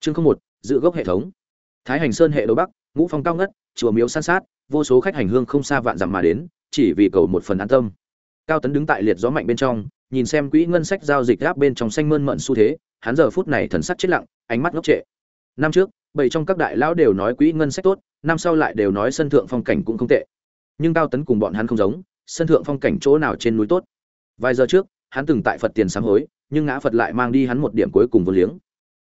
chương không một, giữ gốc hệ thống. Thái hành sơn hệ đô bắc, ngũ phong cao ngất, chùa miếu san sát, vô số khách hành hương không xa vạn dặm mà đến, chỉ vì cầu một phần an tâm. Cao tấn đứng tại liệt gió mạnh bên trong, nhìn xem quỹ ngân sách giao dịch gáp bên trong xanh mơn mận xu thế, hắn giờ phút này thần sắc chết lặng, ánh mắt ngốc trệ. Năm trước, bảy trong các đại lão đều nói quỹ ngân sách tốt, năm sau lại đều nói sân thượng phong cảnh cũng không tệ. Nhưng cao tấn cùng bọn hắn không giống, sân thượng phong cảnh chỗ nào trên núi tốt. Vài giờ trước, hắn từng tại phật tiền sám hối, nhưng ngã phật lại mang đi hắn một điểm cuối cùng vô liếng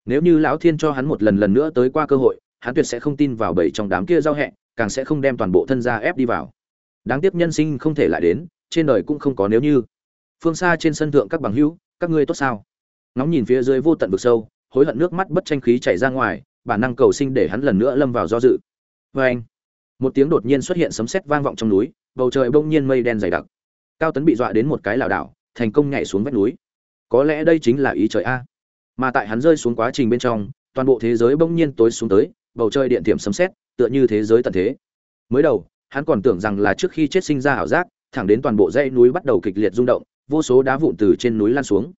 nếu như lão thiên cho hắn một lần lần nữa tới qua cơ hội, hắn tuyệt sẽ không tin vào bảy trong đám kia giao hẹ, càng sẽ không đem toàn bộ thân gia ép đi vào. Đáng tiếc nhân sinh không thể lại đến, trên đời cũng không có nếu như. Phương xa trên sân thượng các bằng hữu, các ngươi tốt sao? Ngóng nhìn phía dưới vô tận vực sâu, hối hận nước mắt bất tranh khí chảy ra ngoài, bản năng cầu sinh để hắn lần nữa lâm vào do dự. Vê anh, một tiếng đột nhiên xuất hiện sấm sét vang vọng trong núi, bầu trời bỗng nhiên mây đen dày đặc. Cao tấn bị dọa đến một cái lảo đảo, thành công nhảy xuống vách núi. Có lẽ đây chính là ý trời a mà tại hắn rơi xuống quá trình bên trong toàn bộ thế giới bỗng nhiên tối xuống tới bầu trời điện tiệm sấm xét, tựa như thế giới tận thế. Mới đầu hắn còn tưởng rằng là trước khi chết sinh ra ảo giác thẳng đến toàn bộ dãy núi bắt đầu kịch liệt rung động vô số đá vụn từ trên núi lan xuống.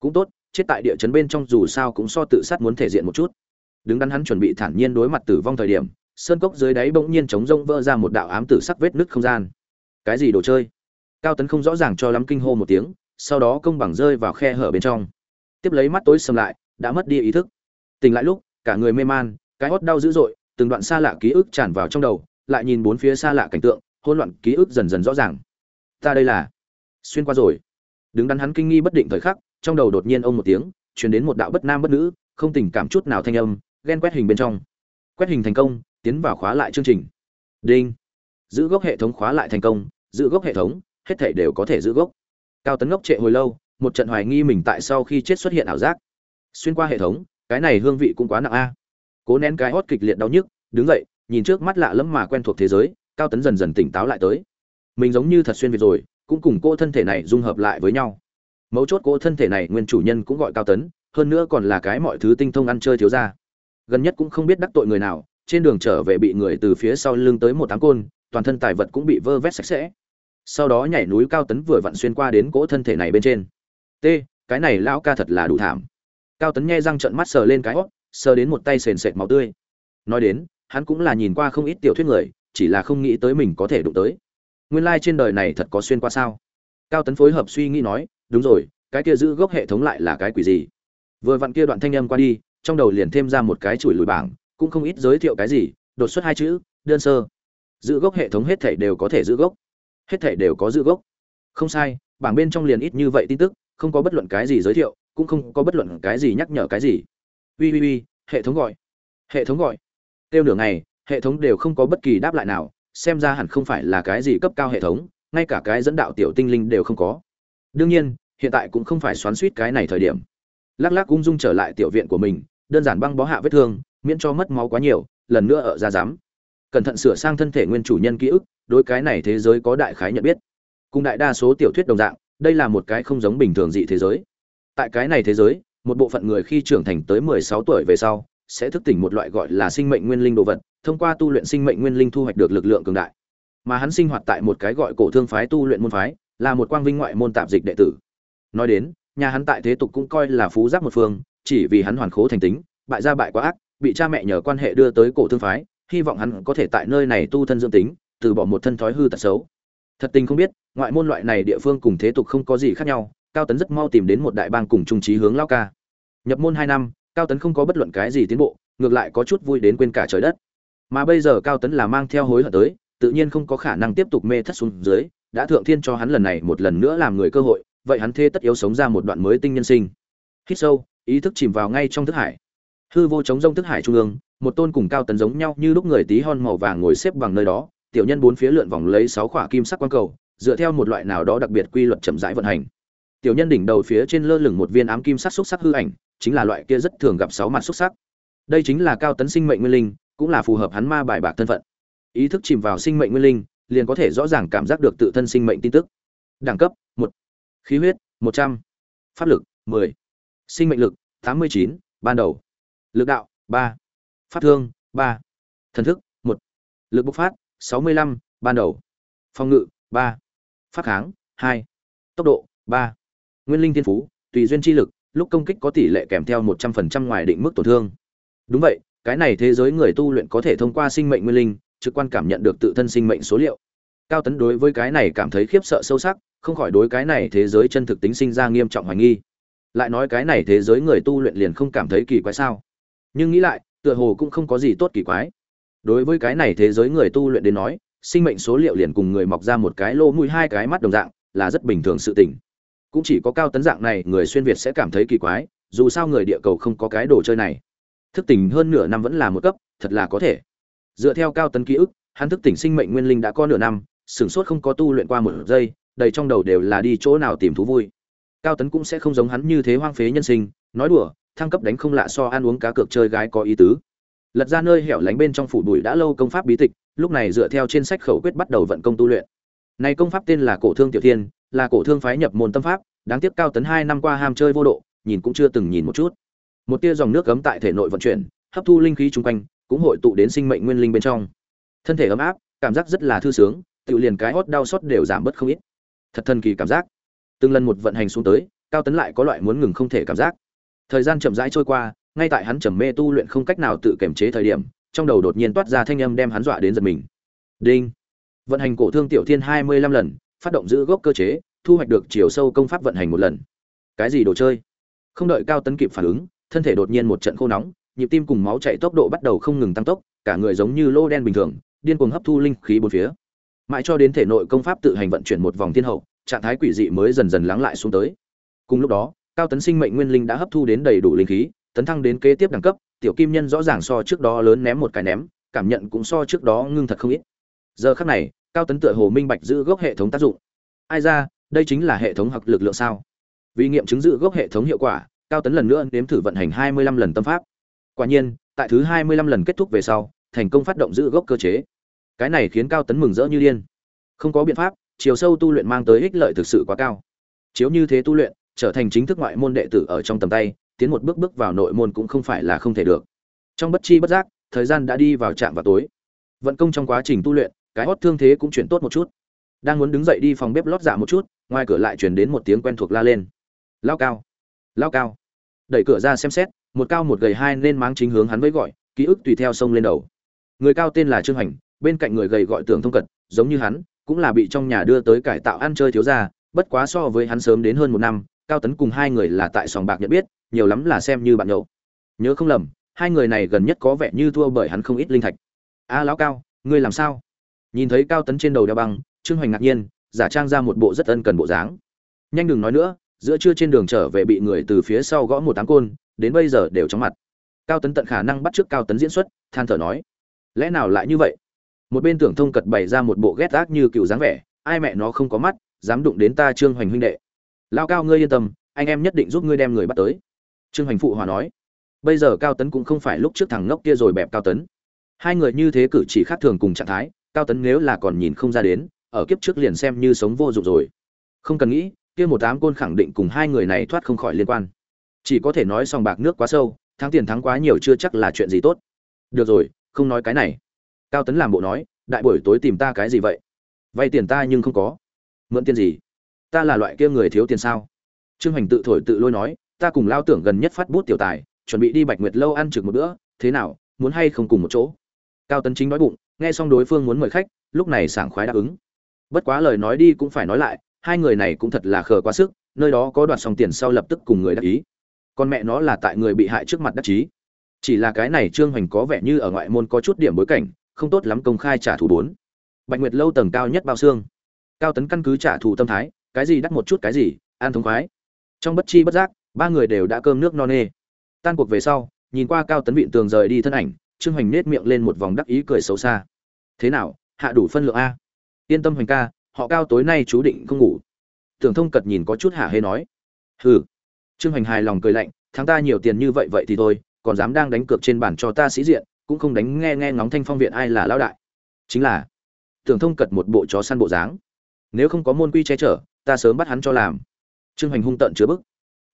Cũng tốt chết tại địa chấn bên trong dù sao cũng so tự sát muốn thể diện một chút. Đứng đắn hắn chuẩn bị thản nhiên đối mặt tử vong thời điểm sơn cốc dưới đáy bỗng nhiên chống rông vỡ ra một đạo ám tử sắc vết nứt không gian. Cái gì đồ chơi? Cao tấn không rõ ràng cho lắm kinh hô một tiếng sau đó công bằng rơi vào khe hở bên trong tiếp lấy mắt tối sầm lại, đã mất đi ý thức. Tỉnh lại lúc, cả người mê man, cái hót đau dữ dội, từng đoạn xa lạ ký ức tràn vào trong đầu, lại nhìn bốn phía xa lạ cảnh tượng, hỗn loạn ký ức dần dần rõ ràng. Ta đây là xuyên qua rồi. Đứng đắn hắn kinh nghi bất định thời khắc, trong đầu đột nhiên ông một tiếng, truyền đến một đạo bất nam bất nữ, không tình cảm chút nào thanh âm, ghen quét hình bên trong. Quét hình thành công, tiến vào khóa lại chương trình. Đinh. Giữ gốc hệ thống khóa lại thành công, giữ gốc hệ thống, hết thể đều có thể giữ gốc. Cao tấn ngốc trệ hồi lâu một trận hoài nghi mình tại sau khi chết xuất hiện ảo giác. Xuyên qua hệ thống, cái này hương vị cũng quá nặng a. Cố nén cái hót kịch liệt đau nhức, đứng dậy, nhìn trước mắt lạ lẫm mà quen thuộc thế giới, cao tấn dần dần tỉnh táo lại tới. Mình giống như thật xuyên việt rồi, cũng cùng cô thân thể này dung hợp lại với nhau. Mấu chốt cô thân thể này nguyên chủ nhân cũng gọi cao tấn, hơn nữa còn là cái mọi thứ tinh thông ăn chơi thiếu ra gần nhất cũng không biết đắc tội người nào, trên đường trở về bị người từ phía sau lưng tới một tám côn, toàn thân tài vật cũng bị vơ vét sạch sẽ. Sau đó nhảy núi cao tấn vừa vặn xuyên qua đến cỗ thân thể này bên trên t, cái này lão ca thật là đủ thảm. Cao tấn nghe răng trận mắt sờ lên cái hót sờ đến một tay sền sệt máu tươi. Nói đến, hắn cũng là nhìn qua không ít tiểu thuyết người, chỉ là không nghĩ tới mình có thể đụng tới. Nguyên lai trên đời này thật có xuyên qua sao? Cao tấn phối hợp suy nghĩ nói, đúng rồi, cái kia giữ gốc hệ thống lại là cái quỷ gì? Vừa vặn kia đoạn thanh âm qua đi, trong đầu liền thêm ra một cái chuỗi lùi bảng, cũng không ít giới thiệu cái gì, đột xuất hai chữ, đơn sơ. Giữ gốc hệ thống hết thể đều có thể giữ gốc. Hết thể đều có giữ gốc. Không sai, bảng bên trong liền ít như vậy tin tức không có bất luận cái gì giới thiệu, cũng không có bất luận cái gì nhắc nhở cái gì. Ui ui ui, hệ thống gọi. Hệ thống gọi. Kêu nửa ngày, hệ thống đều không có bất kỳ đáp lại nào, xem ra hẳn không phải là cái gì cấp cao hệ thống, ngay cả cái dẫn đạo tiểu tinh linh đều không có. Đương nhiên, hiện tại cũng không phải xoắn suýt cái này thời điểm. Lắc lắc ung dung trở lại tiểu viện của mình, đơn giản băng bó hạ vết thương, miễn cho mất máu quá nhiều, lần nữa ở ra dám cẩn thận sửa sang thân thể nguyên chủ nhân ký ức, đối cái này thế giới có đại khái nhận biết. Cùng đại đa số tiểu thuyết đồng dạng đây là một cái không giống bình thường dị thế giới. Tại cái này thế giới, một bộ phận người khi trưởng thành tới 16 tuổi về sau, sẽ thức tỉnh một loại gọi là sinh mệnh nguyên linh đồ vật, thông qua tu luyện sinh mệnh nguyên linh thu hoạch được lực lượng cường đại. Mà hắn sinh hoạt tại một cái gọi cổ thương phái tu luyện môn phái, là một quang vinh ngoại môn tạp dịch đệ tử. Nói đến, nhà hắn tại thế tục cũng coi là phú giáp một phương, chỉ vì hắn hoàn khố thành tính, bại gia bại quá ác, bị cha mẹ nhờ quan hệ đưa tới cổ thương phái, hy vọng hắn có thể tại nơi này tu thân dưỡng tính, từ bỏ một thân thói hư tật xấu thật tình không biết, ngoại môn loại này địa phương cùng thế tục không có gì khác nhau, cao tấn rất mau tìm đến một đại bang cùng trung trí hướng lao ca. Nhập môn hai năm, cao tấn không có bất luận cái gì tiến bộ, ngược lại có chút vui đến quên cả trời đất. Mà bây giờ cao tấn là mang theo hối hận tới, tự nhiên không có khả năng tiếp tục mê thất xuống dưới, đã thượng thiên cho hắn lần này một lần nữa làm người cơ hội, vậy hắn thê tất yếu sống ra một đoạn mới tinh nhân sinh. Hít sâu, ý thức chìm vào ngay trong thức hải. Hư vô chống rông thức hải trung ương, một tôn cùng cao tấn giống nhau như lúc người tí hon màu vàng ngồi xếp bằng nơi đó tiểu nhân bốn phía lượn vòng lấy sáu khỏa kim sắc quang cầu, dựa theo một loại nào đó đặc biệt quy luật chậm rãi vận hành. Tiểu nhân đỉnh đầu phía trên lơ lửng một viên ám kim sắc xúc sắc hư ảnh, chính là loại kia rất thường gặp sáu mặt xúc sắc. Đây chính là cao tấn sinh mệnh nguyên linh, cũng là phù hợp hắn ma bài bạc thân phận. Ý thức chìm vào sinh mệnh nguyên linh, liền có thể rõ ràng cảm giác được tự thân sinh mệnh tin tức. Đẳng cấp, một. Khí huyết, một trăm. Pháp lực, mười. Sinh mệnh lực, tám mươi chín. Ban đầu. Lực đạo, ba. Pháp thương, ba. Thần thức, một. Lực bộc phát sáu mươi lăm, ban đầu. Phòng ngự, ba. Phát kháng, hai. Tốc độ, ba. Nguyên linh thiên phú, tùy duyên chi lực, lúc công kích có tỷ lệ kèm theo một trăm phần trăm ngoài định mức tổn thương. Đúng vậy, cái này thế giới người tu luyện có thể thông qua sinh mệnh nguyên linh, trực quan cảm nhận được tự thân sinh mệnh số liệu. Cao tấn đối với cái này cảm thấy khiếp sợ sâu sắc, không khỏi đối cái này thế giới chân thực tính sinh ra nghiêm trọng hoài nghi. Lại nói cái này thế giới người tu luyện liền không cảm thấy kỳ quái sao? Nhưng nghĩ lại, tựa hồ cũng không có gì tốt kỳ quái đối với cái này thế giới người tu luyện đến nói, sinh mệnh số liệu liền cùng người mọc ra một cái lô mũi hai cái mắt đồng dạng, là rất bình thường sự tình. Cũng chỉ có cao tấn dạng này, người xuyên việt sẽ cảm thấy kỳ quái, dù sao người địa cầu không có cái đồ chơi này. Thức tỉnh hơn nửa năm vẫn là một cấp, thật là có thể. Dựa theo cao tấn ký ức, hắn thức tỉnh sinh mệnh nguyên linh đã có nửa năm, sửng sốt không có tu luyện qua một giây, đầy trong đầu đều là đi chỗ nào tìm thú vui. Cao tấn cũng sẽ không giống hắn như thế hoang phế nhân sinh, nói đùa, thăng cấp đánh không lạ so ăn uống cá cược chơi gái có ý tứ lật ra nơi hẻo lánh bên trong phủ bụi đã lâu công pháp bí tịch, lúc này dựa theo trên sách khẩu quyết bắt đầu vận công tu luyện. Này công pháp tên là cổ thương tiểu thiên, là cổ thương phái nhập môn tâm pháp, đáng tiếc cao tấn hai năm qua ham chơi vô độ, nhìn cũng chưa từng nhìn một chút. Một tia dòng nước cấm tại thể nội vận chuyển, hấp thu linh khí chung quanh, cũng hội tụ đến sinh mệnh nguyên linh bên trong. Thân thể ấm áp, cảm giác rất là thư sướng, tự liền cái hót đau xót đều giảm bớt không ít. Thật thần kỳ cảm giác. Từng lần một vận hành xuống tới, cao tấn lại có loại muốn ngừng không thể cảm giác. Thời gian chậm rãi trôi qua ngay tại hắn trầm mê tu luyện không cách nào tự kiềm chế thời điểm, trong đầu đột nhiên toát ra thanh âm đem hắn dọa đến giật mình. Đinh. Vận hành cổ thương tiểu thiên hai mươi lăm lần, phát động giữ gốc cơ chế, thu hoạch được chiều sâu công pháp vận hành một lần. Cái gì đồ chơi? Không đợi cao tấn kịp phản ứng, thân thể đột nhiên một trận khô nóng, nhịp tim cùng máu chạy tốc độ bắt đầu không ngừng tăng tốc, cả người giống như lô đen bình thường, điên cuồng hấp thu linh khí bốn phía. Mãi cho đến thể nội công pháp tự hành vận chuyển một vòng thiên hậu, trạng thái quỷ dị mới dần dần lắng lại xuống tới. Cùng lúc đó, cao tấn sinh mệnh nguyên linh đã hấp thu đến đầy đủ linh khí tấn thăng đến kế tiếp đẳng cấp, tiểu kim nhân rõ ràng so trước đó lớn ném một cái ném, cảm nhận cũng so trước đó ngưng thật không ít. Giờ khắc này, cao tấn tựa hồ minh bạch giữ gốc hệ thống tác dụng. Ai ra, đây chính là hệ thống hoặc lực lượng sao? Vì nghiệm chứng giữ gốc hệ thống hiệu quả, cao tấn lần nữa nếm thử vận hành hai mươi lăm lần tâm pháp. Quả nhiên, tại thứ hai mươi lăm lần kết thúc về sau, thành công phát động giữ gốc cơ chế. Cái này khiến cao tấn mừng rỡ như điên. Không có biện pháp, chiều sâu tu luyện mang tới ích lợi thực sự quá cao. Chiếu như thế tu luyện, trở thành chính thức ngoại môn đệ tử ở trong tầm tay tiến một bước bước vào nội môn cũng không phải là không thể được. Trong bất chi bất giác, thời gian đã đi vào trạm vào tối. Vận công trong quá trình tu luyện, cái hót thương thế cũng chuyển tốt một chút. Đang muốn đứng dậy đi phòng bếp lót dạ một chút, ngoài cửa lại chuyển đến một tiếng quen thuộc la lên. Lao cao. Lao cao. Đẩy cửa ra xem xét, một cao một gầy hai nên máng chính hướng hắn với gọi, ký ức tùy theo sông lên đầu. Người cao tên là trương hành bên cạnh người gầy gọi tưởng thông cật, giống như hắn, cũng là bị trong nhà đưa tới cải tạo ăn chơi thiếu gia, bất quá so với hắn sớm đến hơn một năm, cao tấn cùng hai người là tại sòng bạc nhận biết nhiều lắm là xem như bạn nhậu. Nhớ không lầm, hai người này gần nhất có vẻ như thua bởi hắn không ít linh thạch. A, lão cao, ngươi làm sao? Nhìn thấy cao tấn trên đầu đeo băng, trương hoành ngạc nhiên, giả trang ra một bộ rất ân cần bộ dáng. Nhanh đừng nói nữa, giữa trưa trên đường trở về bị người từ phía sau gõ một tám côn, đến bây giờ đều chóng mặt. Cao tấn tận khả năng bắt trước cao tấn diễn xuất, than thở nói, lẽ nào lại như vậy? Một bên tưởng thông cật bày ra một bộ ghét ác như cựu dáng vẻ, ai mẹ nó không có mắt, dám đụng đến ta trương hoành huynh đệ. Lao cao, ngươi yên tâm, anh em nhất định giúp ngươi đem người bắt tới trương hoành phụ hòa nói, bây giờ cao tấn cũng không phải lúc trước thằng ngốc kia rồi bẹp cao tấn. Hai người như thế cử chỉ khác thường cùng trạng thái, cao tấn nếu là còn nhìn không ra đến, ở kiếp trước liền xem như sống vô dụng rồi. Không cần nghĩ, kia một tám côn khẳng định cùng hai người này thoát không khỏi liên quan. Chỉ có thể nói sòng bạc nước quá sâu, thắng tiền thắng quá nhiều chưa chắc là chuyện gì tốt. Được rồi, không nói cái này. Cao tấn làm bộ nói, đại buổi tối tìm ta cái gì vậy? Vay tiền ta nhưng không có. Mượn tiền gì? Ta là loại kia người thiếu tiền sao? Trương hoành tự thổi tự lôi nói ta cùng lao tưởng gần nhất phát bút tiểu tài, chuẩn bị đi bạch nguyệt lâu ăn trực một bữa, thế nào, muốn hay không cùng một chỗ? Cao tấn chính nói bụng, nghe xong đối phương muốn mời khách, lúc này sảng khoái đáp ứng. Bất quá lời nói đi cũng phải nói lại, hai người này cũng thật là khờ quá sức, nơi đó có đoạt xong tiền sau lập tức cùng người đắc ý. Con mẹ nó là tại người bị hại trước mặt đắc chí. Chỉ là cái này trương hoành có vẻ như ở ngoại môn có chút điểm bối cảnh, không tốt lắm công khai trả thù bốn. Bạch nguyệt lâu tầng cao nhất bao xương. Cao tấn căn cứ trả thù tâm thái, cái gì đắt một chút cái gì, an thống khoái. Trong bất chi bất giác ba người đều đã cơm nước no nê. Tan cuộc về sau, nhìn qua cao tấn vịn tường rời đi thân ảnh, trương hoành nết miệng lên một vòng đắc ý cười xấu xa. Thế nào, hạ đủ phân lượng a? Yên tâm hoành ca, họ cao tối nay chú định không ngủ. Tưởng thông cật nhìn có chút hạ hê nói. Hừ. Trương hoành hài lòng cười lạnh, thắng ta nhiều tiền như vậy vậy thì thôi, còn dám đang đánh cược trên bàn cho ta sĩ diện, cũng không đánh nghe nghe ngóng thanh phong viện ai là lão đại. Chính là, tưởng thông cật một bộ chó săn bộ dáng. Nếu không có môn quy che chở, ta sớm bắt hắn cho làm. Trương hoành hung tận chứa bức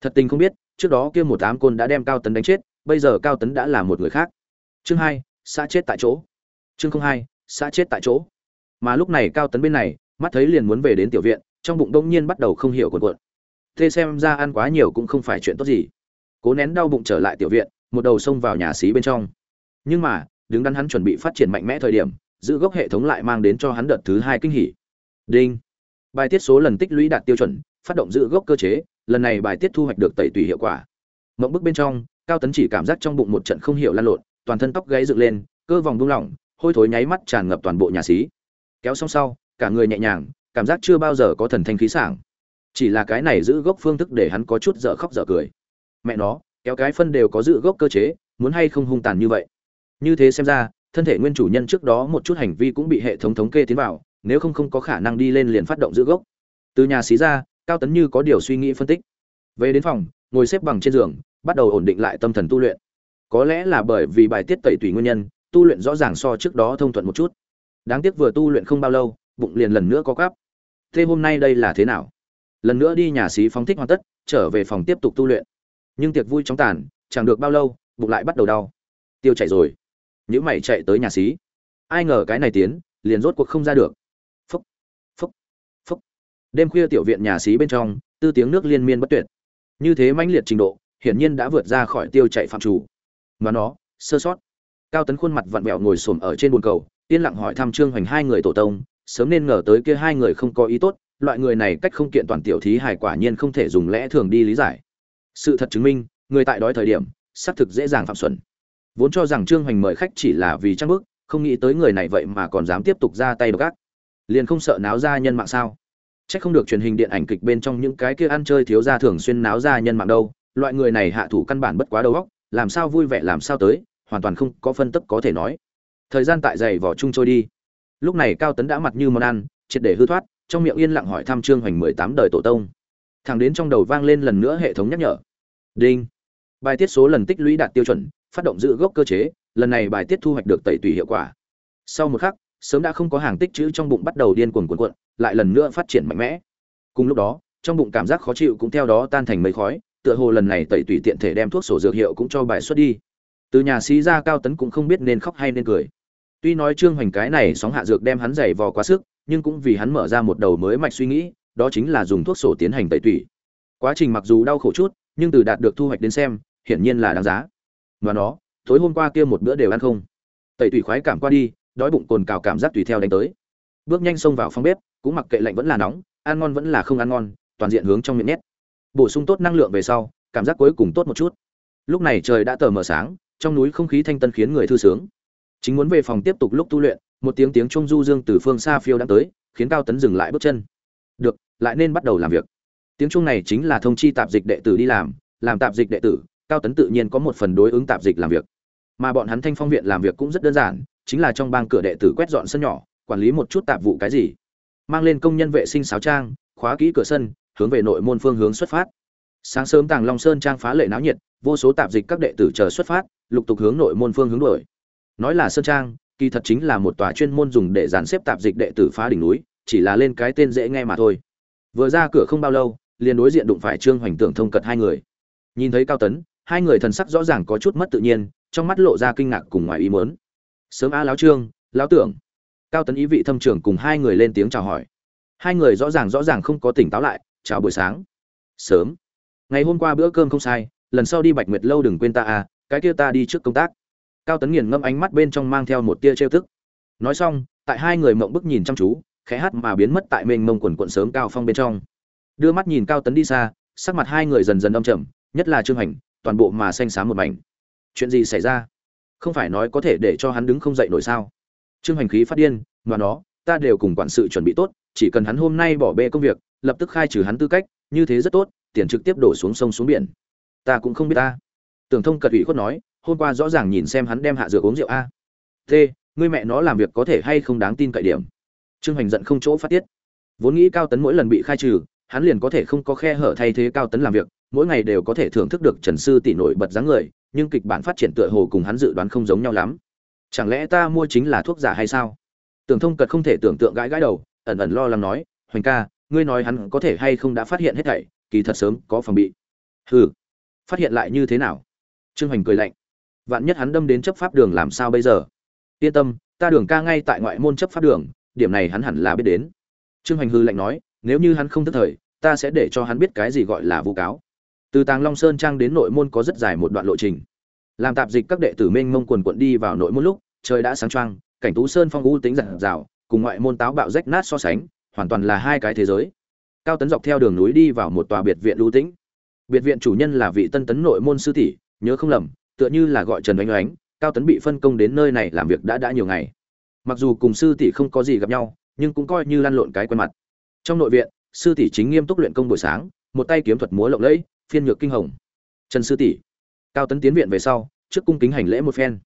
thật tình không biết, trước đó kia một tám côn đã đem cao tấn đánh chết, bây giờ cao tấn đã là một người khác. Chương hai, xã chết tại chỗ. Chương không hai, xã chết tại chỗ. Mà lúc này cao tấn bên này, mắt thấy liền muốn về đến tiểu viện, trong bụng đông nhiên bắt đầu không hiểu cuộn cuộn. Thế xem ra ăn quá nhiều cũng không phải chuyện tốt gì. Cố nén đau bụng trở lại tiểu viện, một đầu xông vào nhà xí bên trong. Nhưng mà, đứng đắn hắn chuẩn bị phát triển mạnh mẽ thời điểm, giữ gốc hệ thống lại mang đến cho hắn đợt thứ hai kinh hỉ. Đinh. Bài tiết số lần tích lũy đạt tiêu chuẩn, phát động giữ gốc cơ chế lần này bài tiết thu hoạch được tẩy tùy hiệu quả. Mộng bức bên trong, cao tấn chỉ cảm giác trong bụng một trận không hiểu lan lộn, toàn thân tóc gáy dựng lên, cơ vòng buông lỏng, hôi thối nháy mắt tràn ngập toàn bộ nhà xí. Kéo xong sau, cả người nhẹ nhàng, cảm giác chưa bao giờ có thần thanh khí sảng. Chỉ là cái này giữ gốc phương thức để hắn có chút dở khóc dở cười. Mẹ nó, kéo cái phân đều có giữ gốc cơ chế, muốn hay không hung tàn như vậy? Như thế xem ra, thân thể nguyên chủ nhân trước đó một chút hành vi cũng bị hệ thống thống kê tiến vào, nếu không không có khả năng đi lên liền phát động giữ gốc. Từ nhà xí ra cao tấn như có điều suy nghĩ phân tích. Về đến phòng, ngồi xếp bằng trên giường, bắt đầu ổn định lại tâm thần tu luyện. Có lẽ là bởi vì bài tiết tẩy tùy nguyên nhân, tu luyện rõ ràng so trước đó thông thuận một chút. Đáng tiếc vừa tu luyện không bao lâu, bụng liền lần nữa có cắp thế hôm nay đây là thế nào? Lần nữa đi nhà xí phóng thích hoàn tất, trở về phòng tiếp tục tu luyện. Nhưng tiệc vui chóng tàn, chẳng được bao lâu, bụng lại bắt đầu đau. Tiêu chảy rồi. Nhữ mày chạy tới nhà xí. Ai ngờ cái này tiến, liền rốt cuộc không ra được đêm khuya tiểu viện nhà xí bên trong, tư tiếng nước liên miên bất tuyệt. Như thế mãnh liệt trình độ, hiển nhiên đã vượt ra khỏi tiêu chạy phạm chủ. Mà nó, sơ sót. Cao tấn khuôn mặt vặn vẹo ngồi xổm ở trên bồn cầu, yên lặng hỏi thăm trương hoành hai người tổ tông, sớm nên ngờ tới kia hai người không có ý tốt, loại người này cách không kiện toàn tiểu thí hài quả nhiên không thể dùng lẽ thường đi lý giải. Sự thật chứng minh, người tại đói thời điểm, xác thực dễ dàng phạm xuẩn. Vốn cho rằng trương hoành mời khách chỉ là vì trang bức, không nghĩ tới người này vậy mà còn dám tiếp tục ra tay đ gác liền không sợ náo ra nhân mạng sao? Chắc không được truyền hình điện ảnh kịch bên trong những cái kia ăn chơi thiếu gia thường xuyên náo ra nhân mạng đâu. Loại người này hạ thủ căn bản bất quá đầu óc, làm sao vui vẻ làm sao tới, hoàn toàn không có phân tức có thể nói. Thời gian tại giày vỏ chung trôi đi. Lúc này cao tấn đã mặt như món ăn, triệt để hư thoát, trong miệng yên lặng hỏi thăm trương hoành mười tám đời tổ tông. Thẳng đến trong đầu vang lên lần nữa hệ thống nhắc nhở. Đinh. Bài tiết số lần tích lũy đạt tiêu chuẩn, phát động giữ gốc cơ chế, lần này bài tiết thu hoạch được tẩy tùy hiệu quả. Sau một khắc sớm đã không có hàng tích chữ trong bụng bắt đầu điên cuồng cuộn cuộn, lại lần nữa phát triển mạnh mẽ. Cùng lúc đó, trong bụng cảm giác khó chịu cũng theo đó tan thành mây khói, tựa hồ lần này tẩy tùy tiện thể đem thuốc sổ dược hiệu cũng cho bài xuất đi. Từ nhà sĩ ra cao tấn cũng không biết nên khóc hay nên cười. Tuy nói trương hoành cái này sóng hạ dược đem hắn giày vò quá sức, nhưng cũng vì hắn mở ra một đầu mới mạch suy nghĩ, đó chính là dùng thuốc sổ tiến hành tẩy tủy. Quá trình mặc dù đau khổ chút, nhưng từ đạt được thu hoạch đến xem, hiển nhiên là đáng giá. Và nó, tối hôm qua kia một bữa đều ăn không. Tẩy tủy khoái cảm qua đi đói bụng cồn cào cảm giác tùy theo đánh tới. Bước nhanh xông vào phòng bếp, cũng mặc kệ lạnh vẫn là nóng, ăn ngon vẫn là không ăn ngon, toàn diện hướng trong miệng nhét. Bổ sung tốt năng lượng về sau, cảm giác cuối cùng tốt một chút. Lúc này trời đã tờ mờ sáng, trong núi không khí thanh tân khiến người thư sướng. Chính muốn về phòng tiếp tục lúc tu luyện, một tiếng tiếng trung du dương từ phương xa phiêu đã tới, khiến cao tấn dừng lại bước chân. Được, lại nên bắt đầu làm việc. Tiếng trung này chính là thông chi tạp dịch đệ tử đi làm làm tạp dịch đệ tử, cao tấn tự nhiên có một phần đối ứng tạp dịch làm việc. Mà bọn hắn thanh phong viện làm việc cũng rất đơn giản chính là trong bang cửa đệ tử quét dọn sân nhỏ, quản lý một chút tạp vụ cái gì. Mang lên công nhân vệ sinh sáo trang, khóa kỹ cửa sân, hướng về nội môn phương hướng xuất phát. Sáng sớm tàng long sơn trang phá lệ náo nhiệt, vô số tạp dịch các đệ tử chờ xuất phát, lục tục hướng nội môn phương hướng đuổi. Nói là sơn trang, kỳ thật chính là một tòa chuyên môn dùng để dàn xếp tạp dịch đệ tử phá đỉnh núi, chỉ là lên cái tên dễ nghe mà thôi. Vừa ra cửa không bao lâu, liền đối diện đụng phải trương hoành tưởng thông cật hai người. Nhìn thấy cao tấn, hai người thần sắc rõ ràng có chút mất tự nhiên, trong mắt lộ ra kinh ngạc cùng ngoài ý muốn sớm a láo trương, lão tưởng. Cao tấn ý vị thâm trưởng cùng hai người lên tiếng chào hỏi. Hai người rõ ràng rõ ràng không có tỉnh táo lại, chào buổi sáng. Sớm. Ngày hôm qua bữa cơm không sai, lần sau đi bạch nguyệt lâu đừng quên ta à cái kia ta đi trước công tác. Cao tấn nghiền ngâm ánh mắt bên trong mang theo một tia trêu tức. Nói xong, tại hai người mộng bức nhìn chăm chú, khẽ hát mà biến mất tại mênh mông quần quận sớm cao phong bên trong. Đưa mắt nhìn cao tấn đi xa, sắc mặt hai người dần dần âm trầm, nhất là trương hành, toàn bộ mà xanh xám một mảnh. Chuyện gì xảy ra? Không phải nói có thể để cho hắn đứng không dậy nổi sao? Trương hành khí phát điên mà nó ta đều cùng quản sự chuẩn bị tốt, chỉ cần hắn hôm nay bỏ bê công việc, lập tức khai trừ hắn tư cách, như thế rất tốt, tiền trực tiếp đổ xuống sông xuống biển. Ta cũng không biết ta. Tưởng thông cật ủy khuất nói, hôm qua rõ ràng nhìn xem hắn đem hạ dược uống rượu a. T ngươi mẹ nó làm việc có thể hay không đáng tin cậy điểm? Trương Hành giận không chỗ phát tiết. Vốn nghĩ cao tấn mỗi lần bị khai trừ, hắn liền có thể không có khe hở thay thế cao tấn làm việc, mỗi ngày đều có thể thưởng thức được trần sư tỷ nổi bật dáng người nhưng kịch bản phát triển tựa hồ cùng hắn dự đoán không giống nhau lắm. Chẳng lẽ ta mua chính là thuốc giả hay sao? Tưởng thông cật không thể tưởng tượng gãi gãi đầu, ẩn ẩn lo lắng nói, hoành ca, ngươi nói hắn có thể hay không đã phát hiện hết thảy, kỳ thật sớm có phòng bị. Hừ, phát hiện lại như thế nào? Trương hoành cười lạnh. Vạn nhất hắn đâm đến chấp pháp đường làm sao bây giờ? Yên tâm, ta đường ca ngay tại ngoại môn chấp pháp đường, điểm này hắn hẳn là biết đến. Trương hoành hư lạnh nói, nếu như hắn không tức thời, ta sẽ để cho hắn biết cái gì gọi là vu cáo từ tàng long sơn trang đến nội môn có rất dài một đoạn lộ trình. Làm tạp dịch các đệ tử mênh mông quần quận đi vào nội môn lúc, trời đã sáng trăng cảnh tú sơn phong u tính giản rào cùng ngoại môn táo bạo rách nát so sánh, hoàn toàn là hai cái thế giới. Cao tấn dọc theo đường núi đi vào một tòa biệt viện lưu tĩnh. Biệt viện chủ nhân là vị tân tấn nội môn sư tỷ, nhớ không lầm, tựa như là gọi trần oanh oánh cao tấn bị phân công đến nơi này làm việc đã đã nhiều ngày. Mặc dù cùng sư tỷ không có gì gặp nhau, nhưng cũng coi như lăn lộn cái quen mặt. Trong nội viện, sư tỷ chính nghiêm túc luyện công buổi sáng, một tay kiếm thuật múa lộng lẫy phiên nhược kinh hồng. Trần sư tỷ, cao tấn tiến viện về sau, trước cung kính hành lễ một phen.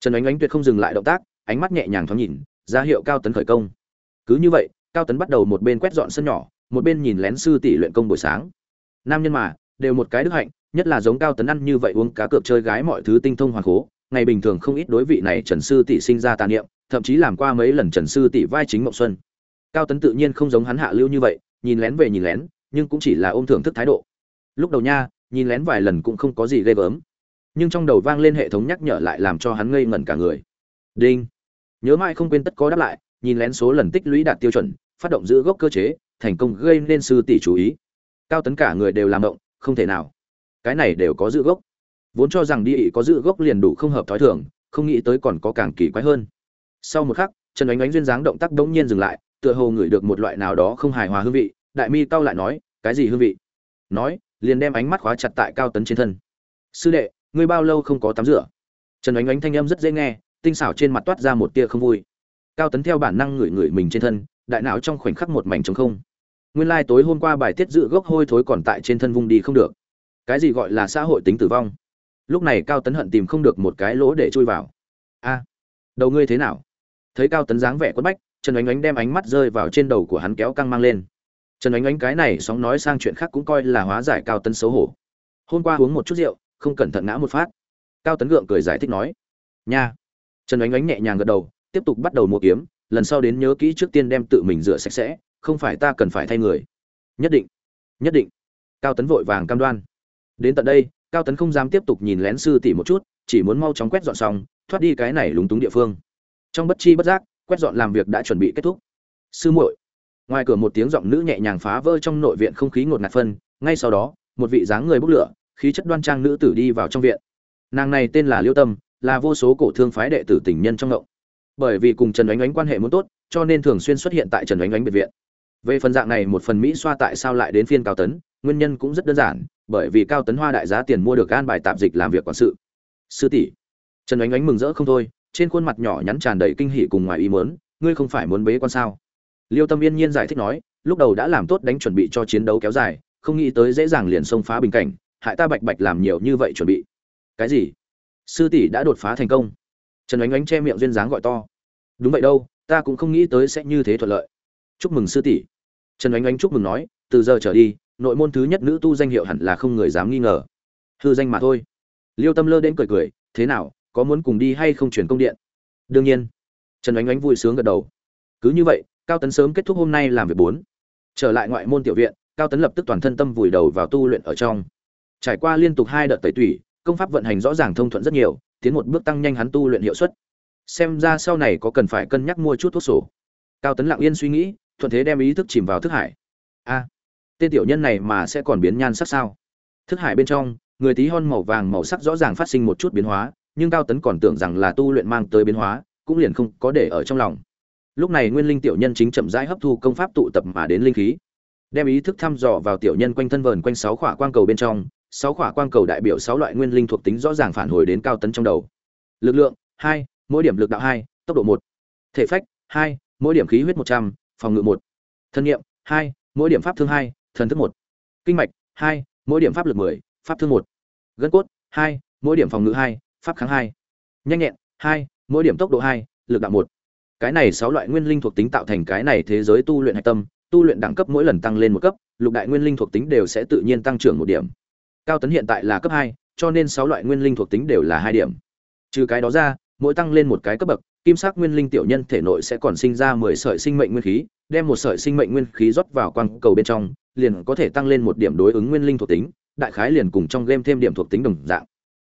Trần ánh ánh tuyệt không dừng lại động tác, ánh mắt nhẹ nhàng thoáng nhìn, ra hiệu cao tấn khởi công. Cứ như vậy, cao tấn bắt đầu một bên quét dọn sân nhỏ, một bên nhìn lén sư tỷ luyện công buổi sáng. Nam nhân mà, đều một cái đức hạnh, nhất là giống cao tấn ăn như vậy uống cá cược chơi gái mọi thứ tinh thông hoàng cố, ngày bình thường không ít đối vị này trần sư tỷ sinh ra tà niệm, thậm chí làm qua mấy lần trần sư tỷ vai chính mộng xuân. Cao tấn tự nhiên không giống hắn hạ lưu như vậy, nhìn lén về nhìn lén, nhưng cũng chỉ là ôm thưởng thức thái độ lúc đầu nha, nhìn lén vài lần cũng không có gì ghê gớm. Nhưng trong đầu vang lên hệ thống nhắc nhở lại làm cho hắn ngây ngẩn cả người. Đinh. Nhớ mãi không quên tất có đáp lại, nhìn lén số lần tích lũy đạt tiêu chuẩn, phát động giữ gốc cơ chế, thành công gây nên sư tỷ chú ý. Cao tấn cả người đều làm động, không thể nào. Cái này đều có giữ gốc. Vốn cho rằng đi ị có giữ gốc liền đủ không hợp thói thường, không nghĩ tới còn có càng kỳ quái hơn. Sau một khắc, trần ánh ánh duyên dáng động tác đống nhiên dừng lại, tựa hồ ngửi được một loại nào đó không hài hòa hương vị, đại mi cao lại nói, cái gì hương vị? Nói liền đem ánh mắt khóa chặt tại cao tấn trên thân. Sư đệ, ngươi bao lâu không có tắm rửa? Trần ánh ánh thanh âm rất dễ nghe, tinh xảo trên mặt toát ra một tia không vui. Cao tấn theo bản năng ngửi ngửi mình trên thân, đại não trong khoảnh khắc một mảnh trống không. Nguyên lai tối hôm qua bài tiết dự gốc hôi thối còn tại trên thân vung đi không được. Cái gì gọi là xã hội tính tử vong? Lúc này cao tấn hận tìm không được một cái lỗ để chui vào. A, đầu ngươi thế nào? Thấy cao tấn dáng vẻ quất bách, trần ánh ánh đem ánh mắt rơi vào trên đầu của hắn kéo căng mang lên trần ánh ánh cái này sóng nói sang chuyện khác cũng coi là hóa giải cao tấn xấu hổ. Hôm qua uống một chút rượu, không cẩn thận ngã một phát. Cao tấn gượng cười giải thích nói, nha. Trần ánh ánh nhẹ nhàng gật đầu, tiếp tục bắt đầu mua kiếm, lần sau đến nhớ kỹ trước tiên đem tự mình rửa sạch sẽ, không phải ta cần phải thay người. Nhất định nhất định. Cao tấn vội vàng cam đoan. Đến tận đây, cao tấn không dám tiếp tục nhìn lén sư tỷ một chút, chỉ muốn mau chóng quét dọn xong, thoát đi cái này lúng túng địa phương. Trong bất chi bất giác, quét dọn làm việc đã chuẩn bị kết thúc. Sư muội ngoài cửa một tiếng giọng nữ nhẹ nhàng phá vỡ trong nội viện không khí ngột ngạt phân, ngay sau đó, một vị dáng người bốc lửa, khí chất đoan trang nữ tử đi vào trong viện. Nàng này tên là liêu tâm, là vô số cổ thương phái đệ tử tình nhân trong ngộng. Bởi vì cùng trần ánh ánh quan hệ muốn tốt, cho nên thường xuyên xuất hiện tại trần ánh ánh biệt viện. Về phần dạng này một phần mỹ xoa tại sao lại đến phiên cao tấn, nguyên nhân cũng rất đơn giản, bởi vì cao tấn hoa đại giá tiền mua được an bài tạp dịch làm việc quản sự. Sư tỷ, trần ánh ánh mừng rỡ không thôi, trên khuôn mặt nhỏ nhắn tràn đầy kinh hỉ cùng ngoài ý muốn, ngươi không phải muốn bế quan sao? Liêu tâm yên nhiên giải thích nói, lúc đầu đã làm tốt đánh chuẩn bị cho chiến đấu kéo dài, không nghĩ tới dễ dàng liền xông phá bình cảnh, hại ta bạch bạch làm nhiều như vậy chuẩn bị. Cái gì? Sư tỷ đã đột phá thành công. Trần ánh ánh che miệng duyên dáng gọi to. Đúng vậy đâu, ta cũng không nghĩ tới sẽ như thế thuận lợi. Chúc mừng sư tỷ. Trần ánh ánh chúc mừng nói, từ giờ trở đi, nội môn thứ nhất nữ tu danh hiệu hẳn là không người dám nghi ngờ. Hư danh mà thôi. Liêu tâm lơ đến cười cười, thế nào, có muốn cùng đi hay không chuyển công điện? Đương nhiên. Trần ánh ánh vui sướng gật đầu. Cứ như vậy cao tấn sớm kết thúc hôm nay làm việc bốn. Trở lại ngoại môn tiểu viện, cao tấn lập tức toàn thân tâm vùi đầu vào tu luyện ở trong. Trải qua liên tục hai đợt tẩy tủy, công pháp vận hành rõ ràng thông thuận rất nhiều, tiến một bước tăng nhanh hắn tu luyện hiệu suất. Xem ra sau này có cần phải cân nhắc mua chút thuốc sổ. Cao tấn lặng yên suy nghĩ, thuận thế đem ý thức chìm vào thức hải. A, tên tiểu nhân này mà sẽ còn biến nhan sắc sao? Thức hải bên trong, người tí hon màu vàng màu sắc rõ ràng phát sinh một chút biến hóa, nhưng cao tấn còn tưởng rằng là tu luyện mang tới biến hóa, cũng liền không có để ở trong lòng lúc này nguyên linh tiểu nhân chính chậm rãi hấp thu công pháp tụ tập mà đến linh khí. Đem ý thức thăm dò vào tiểu nhân quanh thân vờn quanh sáu khỏa quang cầu bên trong, sáu khỏa quang cầu đại biểu sáu loại nguyên linh thuộc tính rõ ràng phản hồi đến cao tấn trong đầu. Lực lượng, hai, mỗi điểm lực đạo hai, tốc độ một. Thể phách, hai, mỗi điểm khí huyết một trăm, phòng ngự một. Thân nhiệm hai, mỗi điểm pháp thương hai, thần thức một. Kinh mạch, hai, mỗi điểm pháp lực mười, pháp thương một. Gân cốt, hai, mỗi điểm phòng ngự hai, pháp kháng hai. Nhanh nhẹn, hai, mỗi điểm tốc độ hai, lực đạo một cái này sáu loại nguyên linh thuộc tính tạo thành cái này thế giới tu luyện hạch tâm, tu luyện đẳng cấp mỗi lần tăng lên một cấp, lục đại nguyên linh thuộc tính đều sẽ tự nhiên tăng trưởng một điểm. Cao tấn hiện tại là cấp hai, cho nên sáu loại nguyên linh thuộc tính đều là hai điểm. Trừ cái đó ra, mỗi tăng lên một cái cấp bậc, kim sắc nguyên linh tiểu nhân thể nội sẽ còn sinh ra mười sợi sinh mệnh nguyên khí, đem một sợi sinh mệnh nguyên khí rót vào quang cầu bên trong, liền có thể tăng lên một điểm đối ứng nguyên linh thuộc tính, đại khái liền cùng trong game thêm điểm thuộc tính đồng dạng.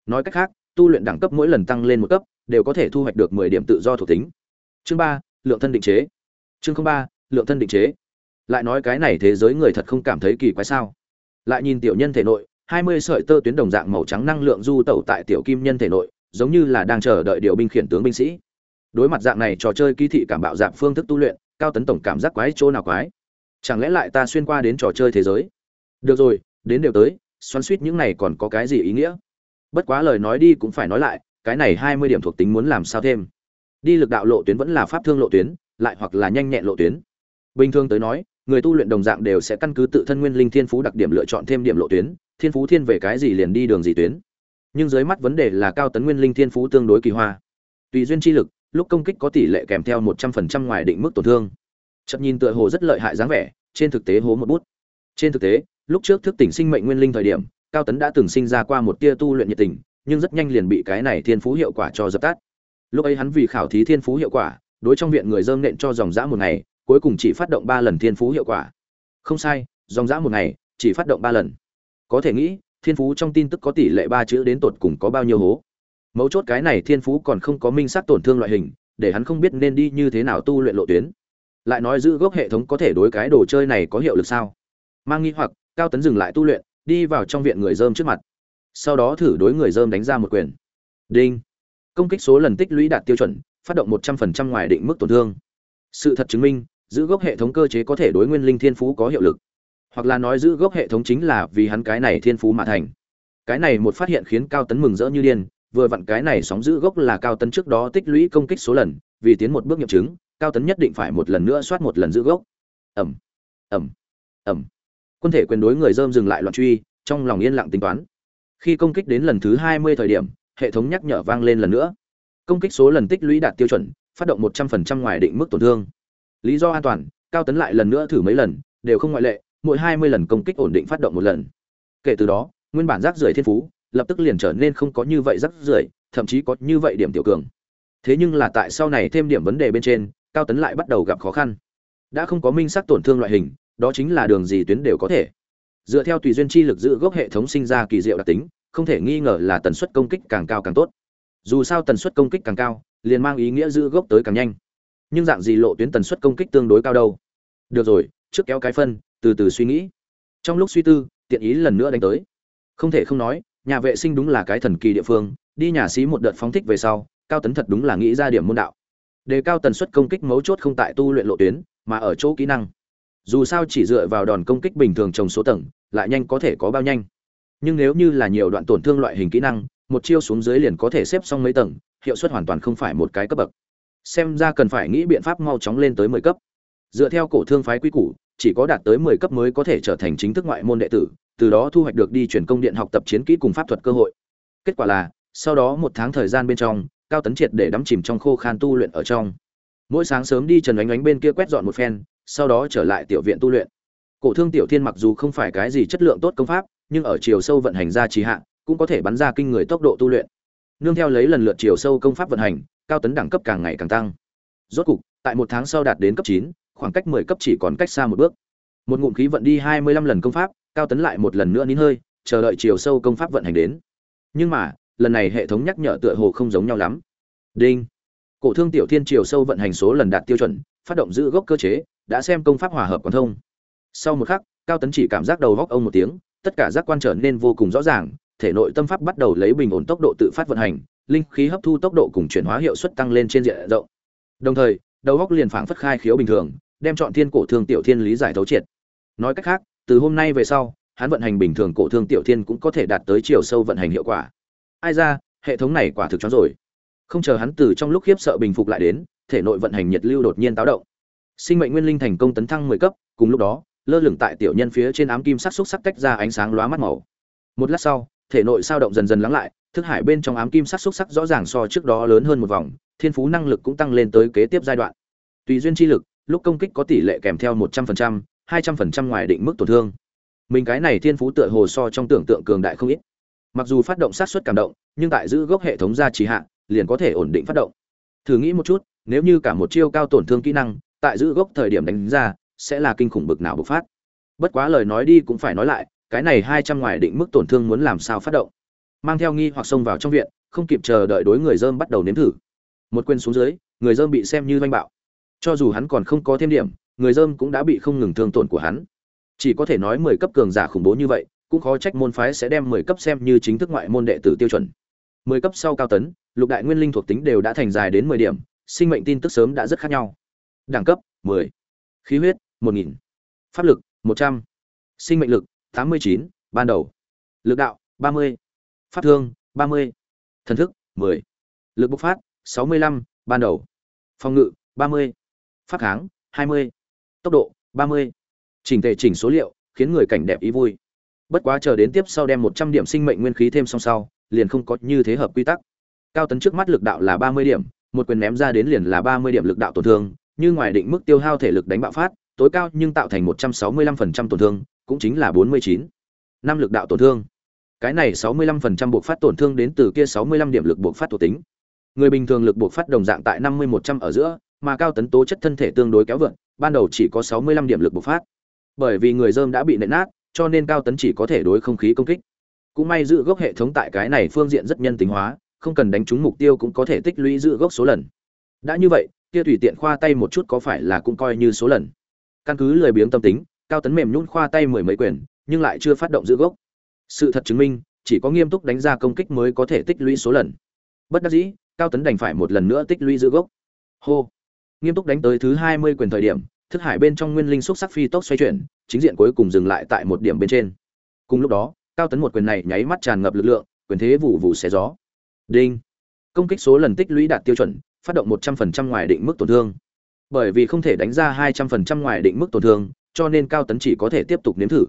Nói cách khác, tu luyện đẳng cấp mỗi lần tăng lên một cấp, đều có thể thu hoạch được mười điểm tự do thuộc tính chương ba, lượng thân định chế. Chương ba, lượng thân định chế. Lại nói cái này thế giới người thật không cảm thấy kỳ quái sao? Lại nhìn tiểu nhân thể nội, hai mươi sợi tơ tuyến đồng dạng màu trắng năng lượng du tẩu tại tiểu kim nhân thể nội, giống như là đang chờ đợi điều binh khiển tướng binh sĩ. Đối mặt dạng này trò chơi ký thị cảm bạo dạng phương thức tu luyện, cao tấn tổng cảm giác quái chỗ nào quái? Chẳng lẽ lại ta xuyên qua đến trò chơi thế giới? Được rồi, đến đều tới, xoắn suýt những này còn có cái gì ý nghĩa? Bất quá lời nói đi cũng phải nói lại, cái này hai mươi điểm thuộc tính muốn làm sao thêm? Đi lực đạo lộ tuyến vẫn là pháp thương lộ tuyến, lại hoặc là nhanh nhẹn lộ tuyến. Bình thường tới nói, người tu luyện đồng dạng đều sẽ căn cứ tự thân nguyên linh thiên phú đặc điểm lựa chọn thêm điểm lộ tuyến, thiên phú thiên về cái gì liền đi đường gì tuyến. Nhưng dưới mắt vấn đề là cao tấn nguyên linh thiên phú tương đối kỳ hoa. Tùy duyên chi lực, lúc công kích có tỷ lệ kèm theo một trăm phần trăm ngoài định mức tổn thương. Chậm nhìn tựa hồ rất lợi hại dáng vẻ, trên thực tế hố một bút. Trên thực tế, lúc trước thức tỉnh sinh mệnh nguyên linh thời điểm, cao tấn đã từng sinh ra qua một tia tu luyện nhiệt tình, nhưng rất nhanh liền bị cái này thiên phú hiệu quả cho dập tắt lúc ấy hắn vì khảo thí thiên phú hiệu quả, đối trong viện người dơm nện cho dòng dã một ngày, cuối cùng chỉ phát động ba lần thiên phú hiệu quả. Không sai, dòng dã một ngày, chỉ phát động ba lần. Có thể nghĩ, thiên phú trong tin tức có tỷ lệ ba chữ đến tột cùng có bao nhiêu hố. Mấu chốt cái này thiên phú còn không có minh xác tổn thương loại hình, để hắn không biết nên đi như thế nào tu luyện lộ tuyến. Lại nói giữ gốc hệ thống có thể đối cái đồ chơi này có hiệu lực sao? Mang nghi hoặc, cao tấn dừng lại tu luyện, đi vào trong viện người dơm trước mặt. Sau đó thử đối người dơm đánh ra một quyền. Đinh công kích số lần tích lũy đạt tiêu chuẩn, phát động một trăm phần trăm ngoài định mức tổn thương. Sự thật chứng minh, giữ gốc hệ thống cơ chế có thể đối nguyên linh thiên phú có hiệu lực. Hoặc là nói giữ gốc hệ thống chính là vì hắn cái này thiên phú mà thành. Cái này một phát hiện khiến cao tấn mừng rỡ như điên, vừa vặn cái này sóng giữ gốc là cao tấn trước đó tích lũy công kích số lần, vì tiến một bước nghiệm chứng, cao tấn nhất định phải một lần nữa soát một lần giữ gốc. Ẩm ẩm ẩm quân thể quyền đối người dơm dừng lại loạn truy, trong lòng yên lặng tính toán. Khi công kích đến lần thứ hai mươi thời điểm hệ thống nhắc nhở vang lên lần nữa. Công kích số lần tích lũy đạt tiêu chuẩn, phát động một trăm phần trăm ngoài định mức tổn thương. Lý do an toàn, cao tấn lại lần nữa thử mấy lần, đều không ngoại lệ, mỗi hai mươi lần công kích ổn định phát động một lần. Kể từ đó, nguyên bản rác rưởi thiên phú, lập tức liền trở nên không có như vậy rác rưởi, thậm chí có như vậy điểm tiểu cường. Thế nhưng là tại sau này thêm điểm vấn đề bên trên, cao tấn lại bắt đầu gặp khó khăn. Đã không có minh sắc tổn thương loại hình, đó chính là đường gì tuyến đều có thể. Dựa theo tùy duyên chi lực giữ gốc hệ thống sinh ra kỳ diệu đặc tính không thể nghi ngờ là tần suất công kích càng cao càng tốt. Dù sao tần suất công kích càng cao, liền mang ý nghĩa giữ gốc tới càng nhanh. Nhưng dạng gì lộ tuyến tần suất công kích tương đối cao đâu? Được rồi, trước kéo cái phân, từ từ suy nghĩ. Trong lúc suy tư, tiện ý lần nữa đánh tới. Không thể không nói, nhà vệ sinh đúng là cái thần kỳ địa phương, đi nhà xí một đợt phóng thích về sau, cao tấn thật đúng là nghĩ ra điểm môn đạo. Đề cao tần suất công kích mấu chốt không tại tu luyện lộ tuyến, mà ở chỗ kỹ năng. Dù sao chỉ dựa vào đòn công kích bình thường trồng số tầng, lại nhanh có thể có bao nhanh nhưng nếu như là nhiều đoạn tổn thương loại hình kỹ năng, một chiêu xuống dưới liền có thể xếp xong mấy tầng, hiệu suất hoàn toàn không phải một cái cấp bậc. Xem ra cần phải nghĩ biện pháp mau chóng lên tới mười cấp. Dựa theo cổ thương phái quy củ, chỉ có đạt tới mười cấp mới có thể trở thành chính thức ngoại môn đệ tử, từ đó thu hoạch được đi chuyển công điện học tập chiến kỹ cùng pháp thuật cơ hội. Kết quả là, sau đó một tháng thời gian bên trong, cao tấn triệt để đắm chìm trong khô khan tu luyện ở trong. Mỗi sáng sớm đi trần ánh ánh bên kia quét dọn một phen, sau đó trở lại tiểu viện tu luyện. Cổ thương tiểu thiên mặc dù không phải cái gì chất lượng tốt công pháp nhưng ở chiều sâu vận hành ra trì hạ, cũng có thể bắn ra kinh người tốc độ tu luyện. Nương theo lấy lần lượt chiều sâu công pháp vận hành, cao tấn đẳng cấp càng ngày càng tăng. Rốt cục, tại một tháng sau đạt đến cấp chín, khoảng cách mười cấp chỉ còn cách xa một bước. Một ngụm khí vận đi hai mươi lăm lần công pháp, cao tấn lại một lần nữa nín hơi, chờ đợi chiều sâu công pháp vận hành đến. Nhưng mà, lần này hệ thống nhắc nhở tựa hồ không giống nhau lắm. Đinh. Cổ thương tiểu thiên chiều sâu vận hành số lần đạt tiêu chuẩn, phát động giữ gốc cơ chế, đã xem công pháp hòa hợp còn thông. Sau một khắc, cao tấn chỉ cảm giác đầu góc ông một tiếng tất cả giác quan trở nên vô cùng rõ ràng, thể nội tâm pháp bắt đầu lấy bình ổn tốc độ tự phát vận hành, linh khí hấp thu tốc độ cùng chuyển hóa hiệu suất tăng lên trên diện rộng. Đồng thời, đầu óc liền phảng phất khai khiếu bình thường, đem chọn thiên cổ thương tiểu thiên lý giải thấu triệt. Nói cách khác, từ hôm nay về sau, hắn vận hành bình thường cổ thương tiểu thiên cũng có thể đạt tới chiều sâu vận hành hiệu quả. Ai ra, hệ thống này quả thực chó rồi. Không chờ hắn từ trong lúc khiếp sợ bình phục lại đến, thể nội vận hành nhiệt lưu đột nhiên táo động. Sinh mệnh nguyên linh thành công tấn thăng mười cấp, cùng lúc đó lơ lửng tại tiểu nhân phía trên ám kim sắc xúc sắc tách ra ánh sáng lóa mắt màu. Một lát sau, thể nội sao động dần dần lắng lại, thức hải bên trong ám kim sắc xúc sắc rõ ràng so trước đó lớn hơn một vòng, thiên phú năng lực cũng tăng lên tới kế tiếp giai đoạn. Tùy duyên chi lực, lúc công kích có tỷ lệ kèm theo một trăm phần trăm, hai trăm phần trăm ngoài định mức tổn thương. Mình cái này thiên phú tựa hồ so trong tưởng tượng cường đại không ít. Mặc dù phát động sát xuất cảm động, nhưng tại giữ gốc hệ thống gia trì hạ, liền có thể ổn định phát động. Thử nghĩ một chút, nếu như cả một chiêu cao tổn thương kỹ năng, tại giữ gốc thời điểm đánh ra sẽ là kinh khủng bực nào bộc phát. Bất quá lời nói đi cũng phải nói lại cái này hai trăm ngoài định mức tổn thương muốn làm sao phát động. Mang theo nghi hoặc xông vào trong viện không kịp chờ đợi đối người dơm bắt đầu nếm thử. Một quên xuống dưới người dơm bị xem như doanh bạo. Cho dù hắn còn không có thêm điểm người dơm cũng đã bị không ngừng thương tổn của hắn. Chỉ có thể nói mười cấp cường giả khủng bố như vậy cũng khó trách môn phái sẽ đem 10 cấp xem như chính thức ngoại môn đệ tử tiêu chuẩn. 10 cấp sau cao tấn, lục đại nguyên linh thuộc tính đều đã thành dài đến 10 điểm, sinh mệnh tin tức sớm đã rất khác nhau. Đẳng cấp 10, khí huyết 1000, pháp lực 100, sinh mệnh lực 89, ban đầu. Lực đạo 30, pháp thương 30, thần thức 10, lực bộc phát 65, ban đầu. Phòng ngự 30, pháp kháng 20, tốc độ 30. Chỉnh thể chỉnh số liệu, khiến người cảnh đẹp ý vui. Bất quá chờ đến tiếp sau đem 100 điểm sinh mệnh nguyên khí thêm xong sau, liền không có như thế hợp quy tắc. Cao tấn trước mắt lực đạo là 30 điểm, một quyền ném ra đến liền là 30 điểm lực đạo tổn thương, như ngoài định mức tiêu hao thể lực đánh bạo phát, tối cao nhưng tạo thành 165% tổn thương, cũng chính là 49. Năm lực đạo tổn thương. Cái này 65% buộc phát tổn thương đến từ kia 65 điểm lực buộc phát thuộc tính. Người bình thường lực buộc phát đồng dạng tại 50 100 ở giữa, mà cao tấn tố chất thân thể tương đối kéo vượn, ban đầu chỉ có 65 điểm lực buộc phát. Bởi vì người dơm đã bị nện nát, cho nên cao tấn chỉ có thể đối không khí công kích. Cũng may giữ gốc hệ thống tại cái này phương diện rất nhân tính hóa, không cần đánh trúng mục tiêu cũng có thể tích lũy giữ gốc số lần. Đã như vậy, kia tùy tiện khoa tay một chút có phải là cũng coi như số lần. Căn cứ lười biếng tâm tính, cao tấn mềm nhún khoa tay mười mấy quyền, nhưng lại chưa phát động giữ gốc. Sự thật chứng minh, chỉ có nghiêm túc đánh ra công kích mới có thể tích lũy số lần. Bất đắc dĩ, cao tấn đành phải một lần nữa tích lũy giữ gốc. Hô nghiêm túc đánh tới thứ hai mươi quyền thời điểm thức hải bên trong nguyên linh xúc sắc phi tốc xoay chuyển chính diện cuối cùng dừng lại tại một điểm bên trên cùng lúc đó cao tấn một quyền này nháy mắt tràn ngập lực lượng quyền thế vụ vụ xé gió đinh công kích số lần tích lũy đạt tiêu chuẩn phát động một trăm phần trăm ngoài định mức tổn thương bởi vì không thể đánh ra hai trăm phần trăm ngoài định mức tổn thương, cho nên cao tấn chỉ có thể tiếp tục nếm thử.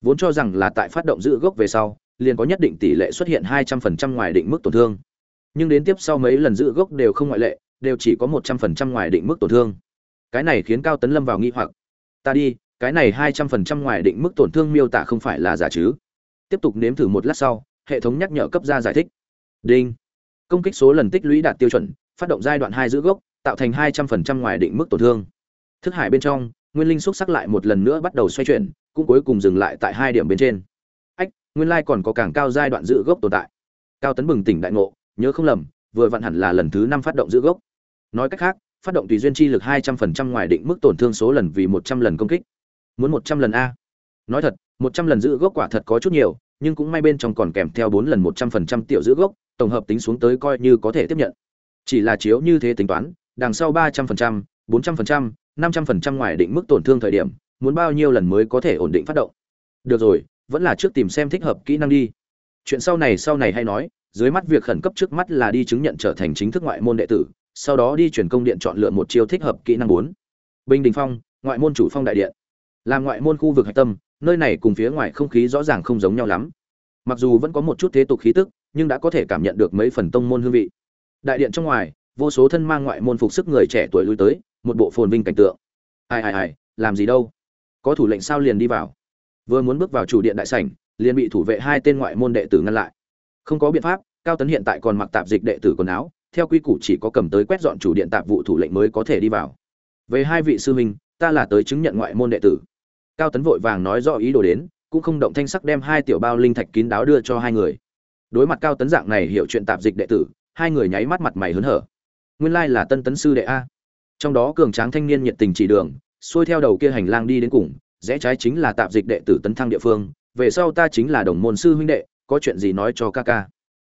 Vốn cho rằng là tại phát động giữ gốc về sau, liền có nhất định tỷ lệ xuất hiện hai trăm phần trăm ngoài định mức tổn thương. Nhưng đến tiếp sau mấy lần giữ gốc đều không ngoại lệ, đều chỉ có một trăm phần trăm ngoài định mức tổn thương. Cái này khiến cao tấn lâm vào nghi hoặc. Ta đi, cái này hai trăm phần trăm ngoài định mức tổn thương miêu tả không phải là giả chứ? Tiếp tục nếm thử một lát sau, hệ thống nhắc nhở cấp ra giải thích. Đinh. Công kích số lần tích lũy đạt tiêu chuẩn, phát động giai đoạn hai giữ gốc tạo thành hai trăm phần trăm ngoài định mức tổn thương. Thức hải bên trong, nguyên linh xúc sắc lại một lần nữa bắt đầu xoay chuyển, cũng cuối cùng dừng lại tại hai điểm bên trên. Ách, nguyên lai còn có càng cao giai đoạn giữ gốc tồn tại. Cao tấn bừng tỉnh đại ngộ, nhớ không lầm, vừa vặn hẳn là lần thứ năm phát động giữ gốc. Nói cách khác, phát động tùy duyên chi lực hai trăm phần trăm ngoài định mức tổn thương số lần vì một trăm lần công kích. Muốn một trăm lần a. Nói thật, một trăm lần giữ gốc quả thật có chút nhiều, nhưng cũng may bên trong còn kèm theo bốn lần một trăm phần trăm tiểu giữ gốc, tổng hợp tính xuống tới coi như có thể tiếp nhận. Chỉ là chiếu như thế tính toán đằng sau ba trăm phần trăm, bốn trăm phần trăm, năm trăm phần trăm ngoài định mức tổn thương thời điểm, muốn bao nhiêu lần mới có thể ổn định phát động. Được rồi, vẫn là trước tìm xem thích hợp kỹ năng đi. Chuyện sau này sau này hay nói, dưới mắt việc khẩn cấp trước mắt là đi chứng nhận trở thành chính thức ngoại môn đệ tử, sau đó đi chuyển công điện chọn lựa một chiêu thích hợp kỹ năng bốn. Bình đình phong, ngoại môn chủ phong đại điện. Là ngoại môn khu vực hạch tâm, nơi này cùng phía ngoài không khí rõ ràng không giống nhau lắm. Mặc dù vẫn có một chút thế tục khí tức, nhưng đã có thể cảm nhận được mấy phần tông môn hương vị. Đại điện trong ngoài vô số thân mang ngoại môn phục sức người trẻ tuổi lui tới, một bộ phồn vinh cảnh tượng. Ai ai ai, làm gì đâu? Có thủ lệnh sao liền đi vào? Vừa muốn bước vào chủ điện đại sảnh, liền bị thủ vệ hai tên ngoại môn đệ tử ngăn lại. Không có biện pháp, cao tấn hiện tại còn mặc tạp dịch đệ tử quần áo, theo quy củ chỉ có cầm tới quét dọn chủ điện tạp vụ thủ lệnh mới có thể đi vào. Về hai vị sư huynh, ta là tới chứng nhận ngoại môn đệ tử. Cao tấn vội vàng nói rõ ý đồ đến, cũng không động thanh sắc đem hai tiểu bao linh thạch kín đáo đưa cho hai người. Đối mặt cao tấn dạng này hiểu chuyện tạp dịch đệ tử, hai người nháy mắt mặt mày hớn hở nguyên lai là tân tấn sư đệ a. Trong đó cường tráng thanh niên nhiệt tình chỉ đường, xuôi theo đầu kia hành lang đi đến cùng, rẽ trái chính là tạp dịch đệ tử tấn thăng địa phương, về sau ta chính là đồng môn sư huynh đệ, có chuyện gì nói cho ca ca.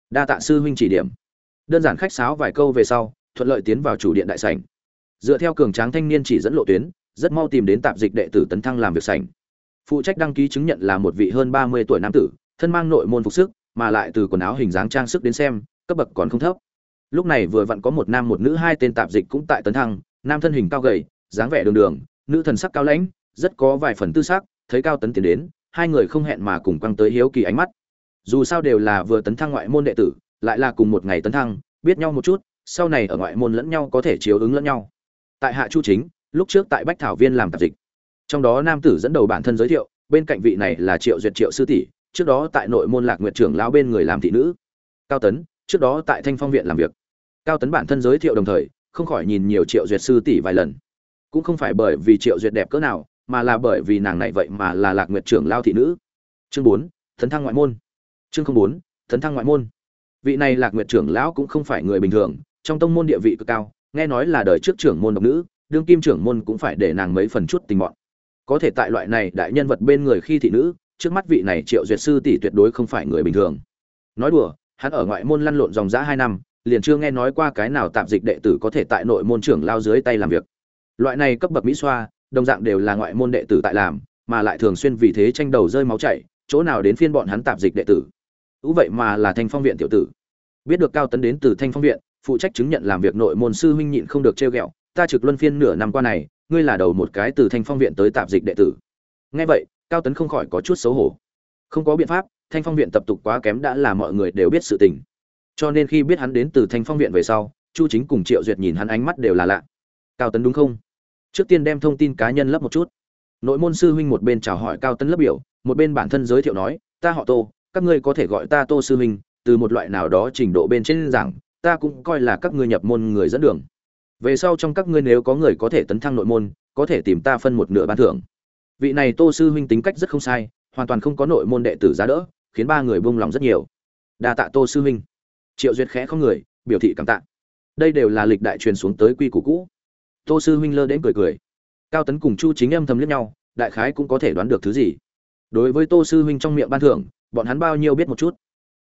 Đa tạ sư huynh chỉ điểm. Đơn giản khách sáo vài câu về sau, thuận lợi tiến vào chủ điện đại sảnh. Dựa theo cường tráng thanh niên chỉ dẫn lộ tuyến, rất mau tìm đến tạp dịch đệ tử tấn thăng làm việc sảnh. Phụ trách đăng ký chứng nhận là một vị hơn ba mươi tuổi nam tử, thân mang nội môn phục sức, mà lại từ quần áo hình dáng trang sức đến xem, cấp bậc còn không thấp lúc này vừa vặn có một nam một nữ hai tên tạp dịch cũng tại tấn thăng, nam thân hình cao gầy, dáng vẻ đường đường, nữ thần sắc cao lãnh, rất có vài phần tư sắc, thấy cao tấn tiến đến, hai người không hẹn mà cùng quăng tới hiếu kỳ ánh mắt. Dù sao đều là vừa tấn thăng ngoại môn đệ tử, lại là cùng một ngày tấn thăng, biết nhau một chút, sau này ở ngoại môn lẫn nhau có thể chiếu ứng lẫn nhau. Tại hạ chu chính, lúc trước tại bách thảo viên làm tạp dịch. Trong đó nam tử dẫn đầu bản thân giới thiệu, bên cạnh vị này là triệu duyệt triệu sư tỷ, trước đó tại nội môn lạc nguyệt trưởng lão bên người làm thị nữ. Cao tấn, trước đó tại thanh phong viện làm việc cao tấn bản thân giới thiệu đồng thời, không khỏi nhìn nhiều triệu duyệt sư tỷ vài lần. Cũng không phải bởi vì triệu duyệt đẹp cỡ nào, mà là bởi vì nàng này vậy mà là lạc nguyệt trưởng lao thị nữ. Chương bốn thấn thăng ngoại môn. Chương không bốn thấn thăng ngoại môn. Vị này lạc nguyệt trưởng lão cũng không phải người bình thường, trong tông môn địa vị cực cao, nghe nói là đời trước trưởng môn độc nữ, đương kim trưởng môn cũng phải để nàng mấy phần chút tình bọn có thể tại loại này đại nhân vật bên người khi thị nữ, trước mắt vị này triệu duyệt sư tỷ tuyệt đối không phải người bình thường. Nói đùa, hắn ở ngoại môn lăn lộn dòng dã hai năm liền chưa nghe nói qua cái nào tạm dịch đệ tử có thể tại nội môn trưởng lao dưới tay làm việc. Loại này cấp bậc mỹ xoa, đồng dạng đều là ngoại môn đệ tử tại làm, mà lại thường xuyên vì thế tranh đầu rơi máu chảy, chỗ nào đến phiên bọn hắn tạm dịch đệ tử. Ú vậy mà là thanh phong viện tiểu tử. Biết được cao tấn đến từ thanh phong viện, phụ trách chứng nhận làm việc nội môn sư huynh nhịn không được trêu ghẹo, ta trực luân phiên nửa năm qua này, ngươi là đầu một cái từ thanh phong viện tới tạp dịch đệ tử. Nghe vậy, cao tấn không khỏi có chút xấu hổ. Không có biện pháp, thanh phong viện tập tục quá kém đã là mọi người đều biết sự tình cho nên khi biết hắn đến từ thanh phong viện về sau, chu chính cùng triệu duyệt nhìn hắn ánh mắt đều là lạ. Cao tấn đúng không? Trước tiên đem thông tin cá nhân lấp một chút. Nội môn sư huynh một bên chào hỏi cao tấn lấp biểu, một bên bản thân giới thiệu nói, ta họ tô, các ngươi có thể gọi ta tô sư huynh, từ một loại nào đó trình độ bên trên giảng, ta cũng coi là các ngươi nhập môn người dẫn đường. Về sau trong các ngươi nếu có người có thể tấn thăng nội môn, có thể tìm ta phân một nửa ban thưởng. Vị này tô sư huynh tính cách rất không sai, hoàn toàn không có nội môn đệ tử giá đỡ, khiến ba người buông lòng rất nhiều. Đa tạ tô sư huynh triệu duyệt khẽ không người, biểu thị cảm tạ. Đây đều là lịch đại truyền xuống tới quy củ cũ. Tô sư huynh lơ đến cười cười. Cao tấn cùng chu chính âm thầm liếc nhau, đại khái cũng có thể đoán được thứ gì. Đối với tô sư huynh trong miệng ban thưởng, bọn hắn bao nhiêu biết một chút.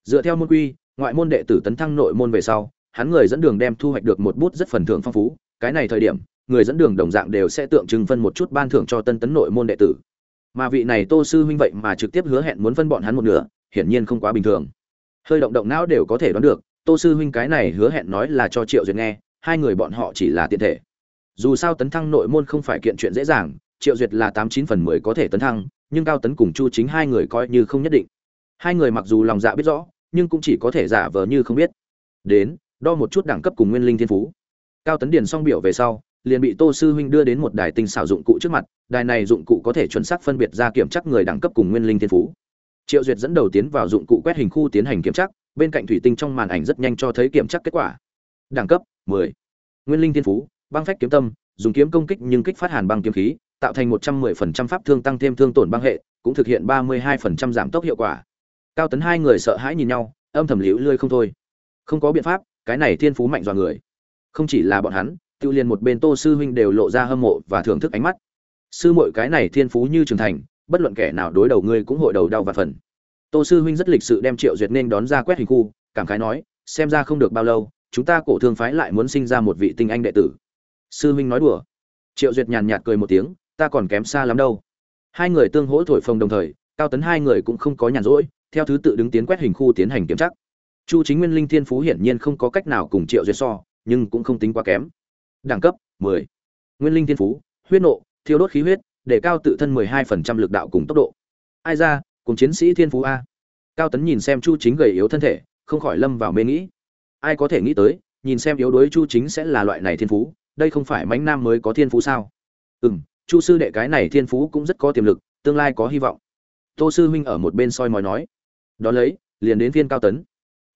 Dựa theo môn quy, ngoại môn đệ tử tấn thăng nội môn về sau, hắn người dẫn đường đem thu hoạch được một bút rất phần thưởng phong phú. Cái này thời điểm, người dẫn đường đồng dạng đều sẽ tượng trưng phân một chút ban thưởng cho tân tấn nội môn đệ tử. Mà vị này tô sư huynh vậy mà trực tiếp hứa hẹn muốn phân bọn hắn một nửa, hiển nhiên không quá bình thường hơi động động não đều có thể đoán được, tô sư huynh cái này hứa hẹn nói là cho triệu duyệt nghe, hai người bọn họ chỉ là tiện thể. Dù sao tấn thăng nội môn không phải kiện chuyện dễ dàng, triệu duyệt là tám chín phần mười có thể tấn thăng, nhưng cao tấn cùng chu chính hai người coi như không nhất định. Hai người mặc dù lòng dạ biết rõ, nhưng cũng chỉ có thể giả vờ như không biết. Đến, đo một chút đẳng cấp cùng nguyên linh thiên phú. Cao tấn điền xong biểu về sau, liền bị tô sư huynh đưa đến một đài tinh xảo dụng cụ trước mặt, đài này dụng cụ có thể chuẩn xác phân biệt ra kiểm tra người đẳng cấp cùng nguyên linh thiên phú triệu duyệt dẫn đầu tiến vào dụng cụ quét hình khu tiến hành kiểm tra, bên cạnh thủy tinh trong màn ảnh rất nhanh cho thấy kiểm tra kết quả. Đẳng cấp 10. nguyên linh thiên phú, băng phách kiếm tâm, dùng kiếm công kích nhưng kích phát hàn băng kiếm khí, tạo thành 110% pháp thương tăng thêm thương tổn băng hệ, cũng thực hiện 32% giảm tốc hiệu quả. Cao tấn hai người sợ hãi nhìn nhau, âm thầm liễu lươi không thôi. Không có biện pháp, cái này thiên phú mạnh dọa người. Không chỉ là bọn hắn tự liền một bên tô sư huynh đều lộ ra hâm mộ và thưởng thức ánh mắt. Sư muội cái này thiên phú như trưởng thành bất luận kẻ nào đối đầu ngươi cũng hội đầu đau và phần. Tô sư huynh rất lịch sự đem triệu duyệt nên đón ra quét hình khu, cảm khái nói, xem ra không được bao lâu, chúng ta cổ thương phái lại muốn sinh ra một vị tinh anh đệ tử. Sư huynh nói đùa. Triệu duyệt nhàn nhạt cười một tiếng, ta còn kém xa lắm đâu. Hai người tương hỗ thổi phồng đồng thời, cao tấn hai người cũng không có nhàn rỗi, theo thứ tự đứng tiến quét hình khu tiến hành kiểm tra. Chu chính nguyên linh thiên phú hiển nhiên không có cách nào cùng triệu duyệt so, nhưng cũng không tính quá kém. Đẳng cấp 10. nguyên linh thiên phú, huyết nộ, thiêu đốt khí huyết để cao tự thân 12% lực đạo cùng tốc độ. Ai ra cùng chiến sĩ thiên phú a. Cao tấn nhìn xem chu chính gầy yếu thân thể không khỏi lâm vào mê nghĩ. Ai có thể nghĩ tới nhìn xem yếu đuối chu chính sẽ là loại này thiên phú đây không phải mãnh nam mới có thiên phú sao? Ừm, chu sư đệ cái này thiên phú cũng rất có tiềm lực tương lai có hy vọng. Tô sư huynh ở một bên soi mói nói. Đó lấy liền đến viên cao tấn.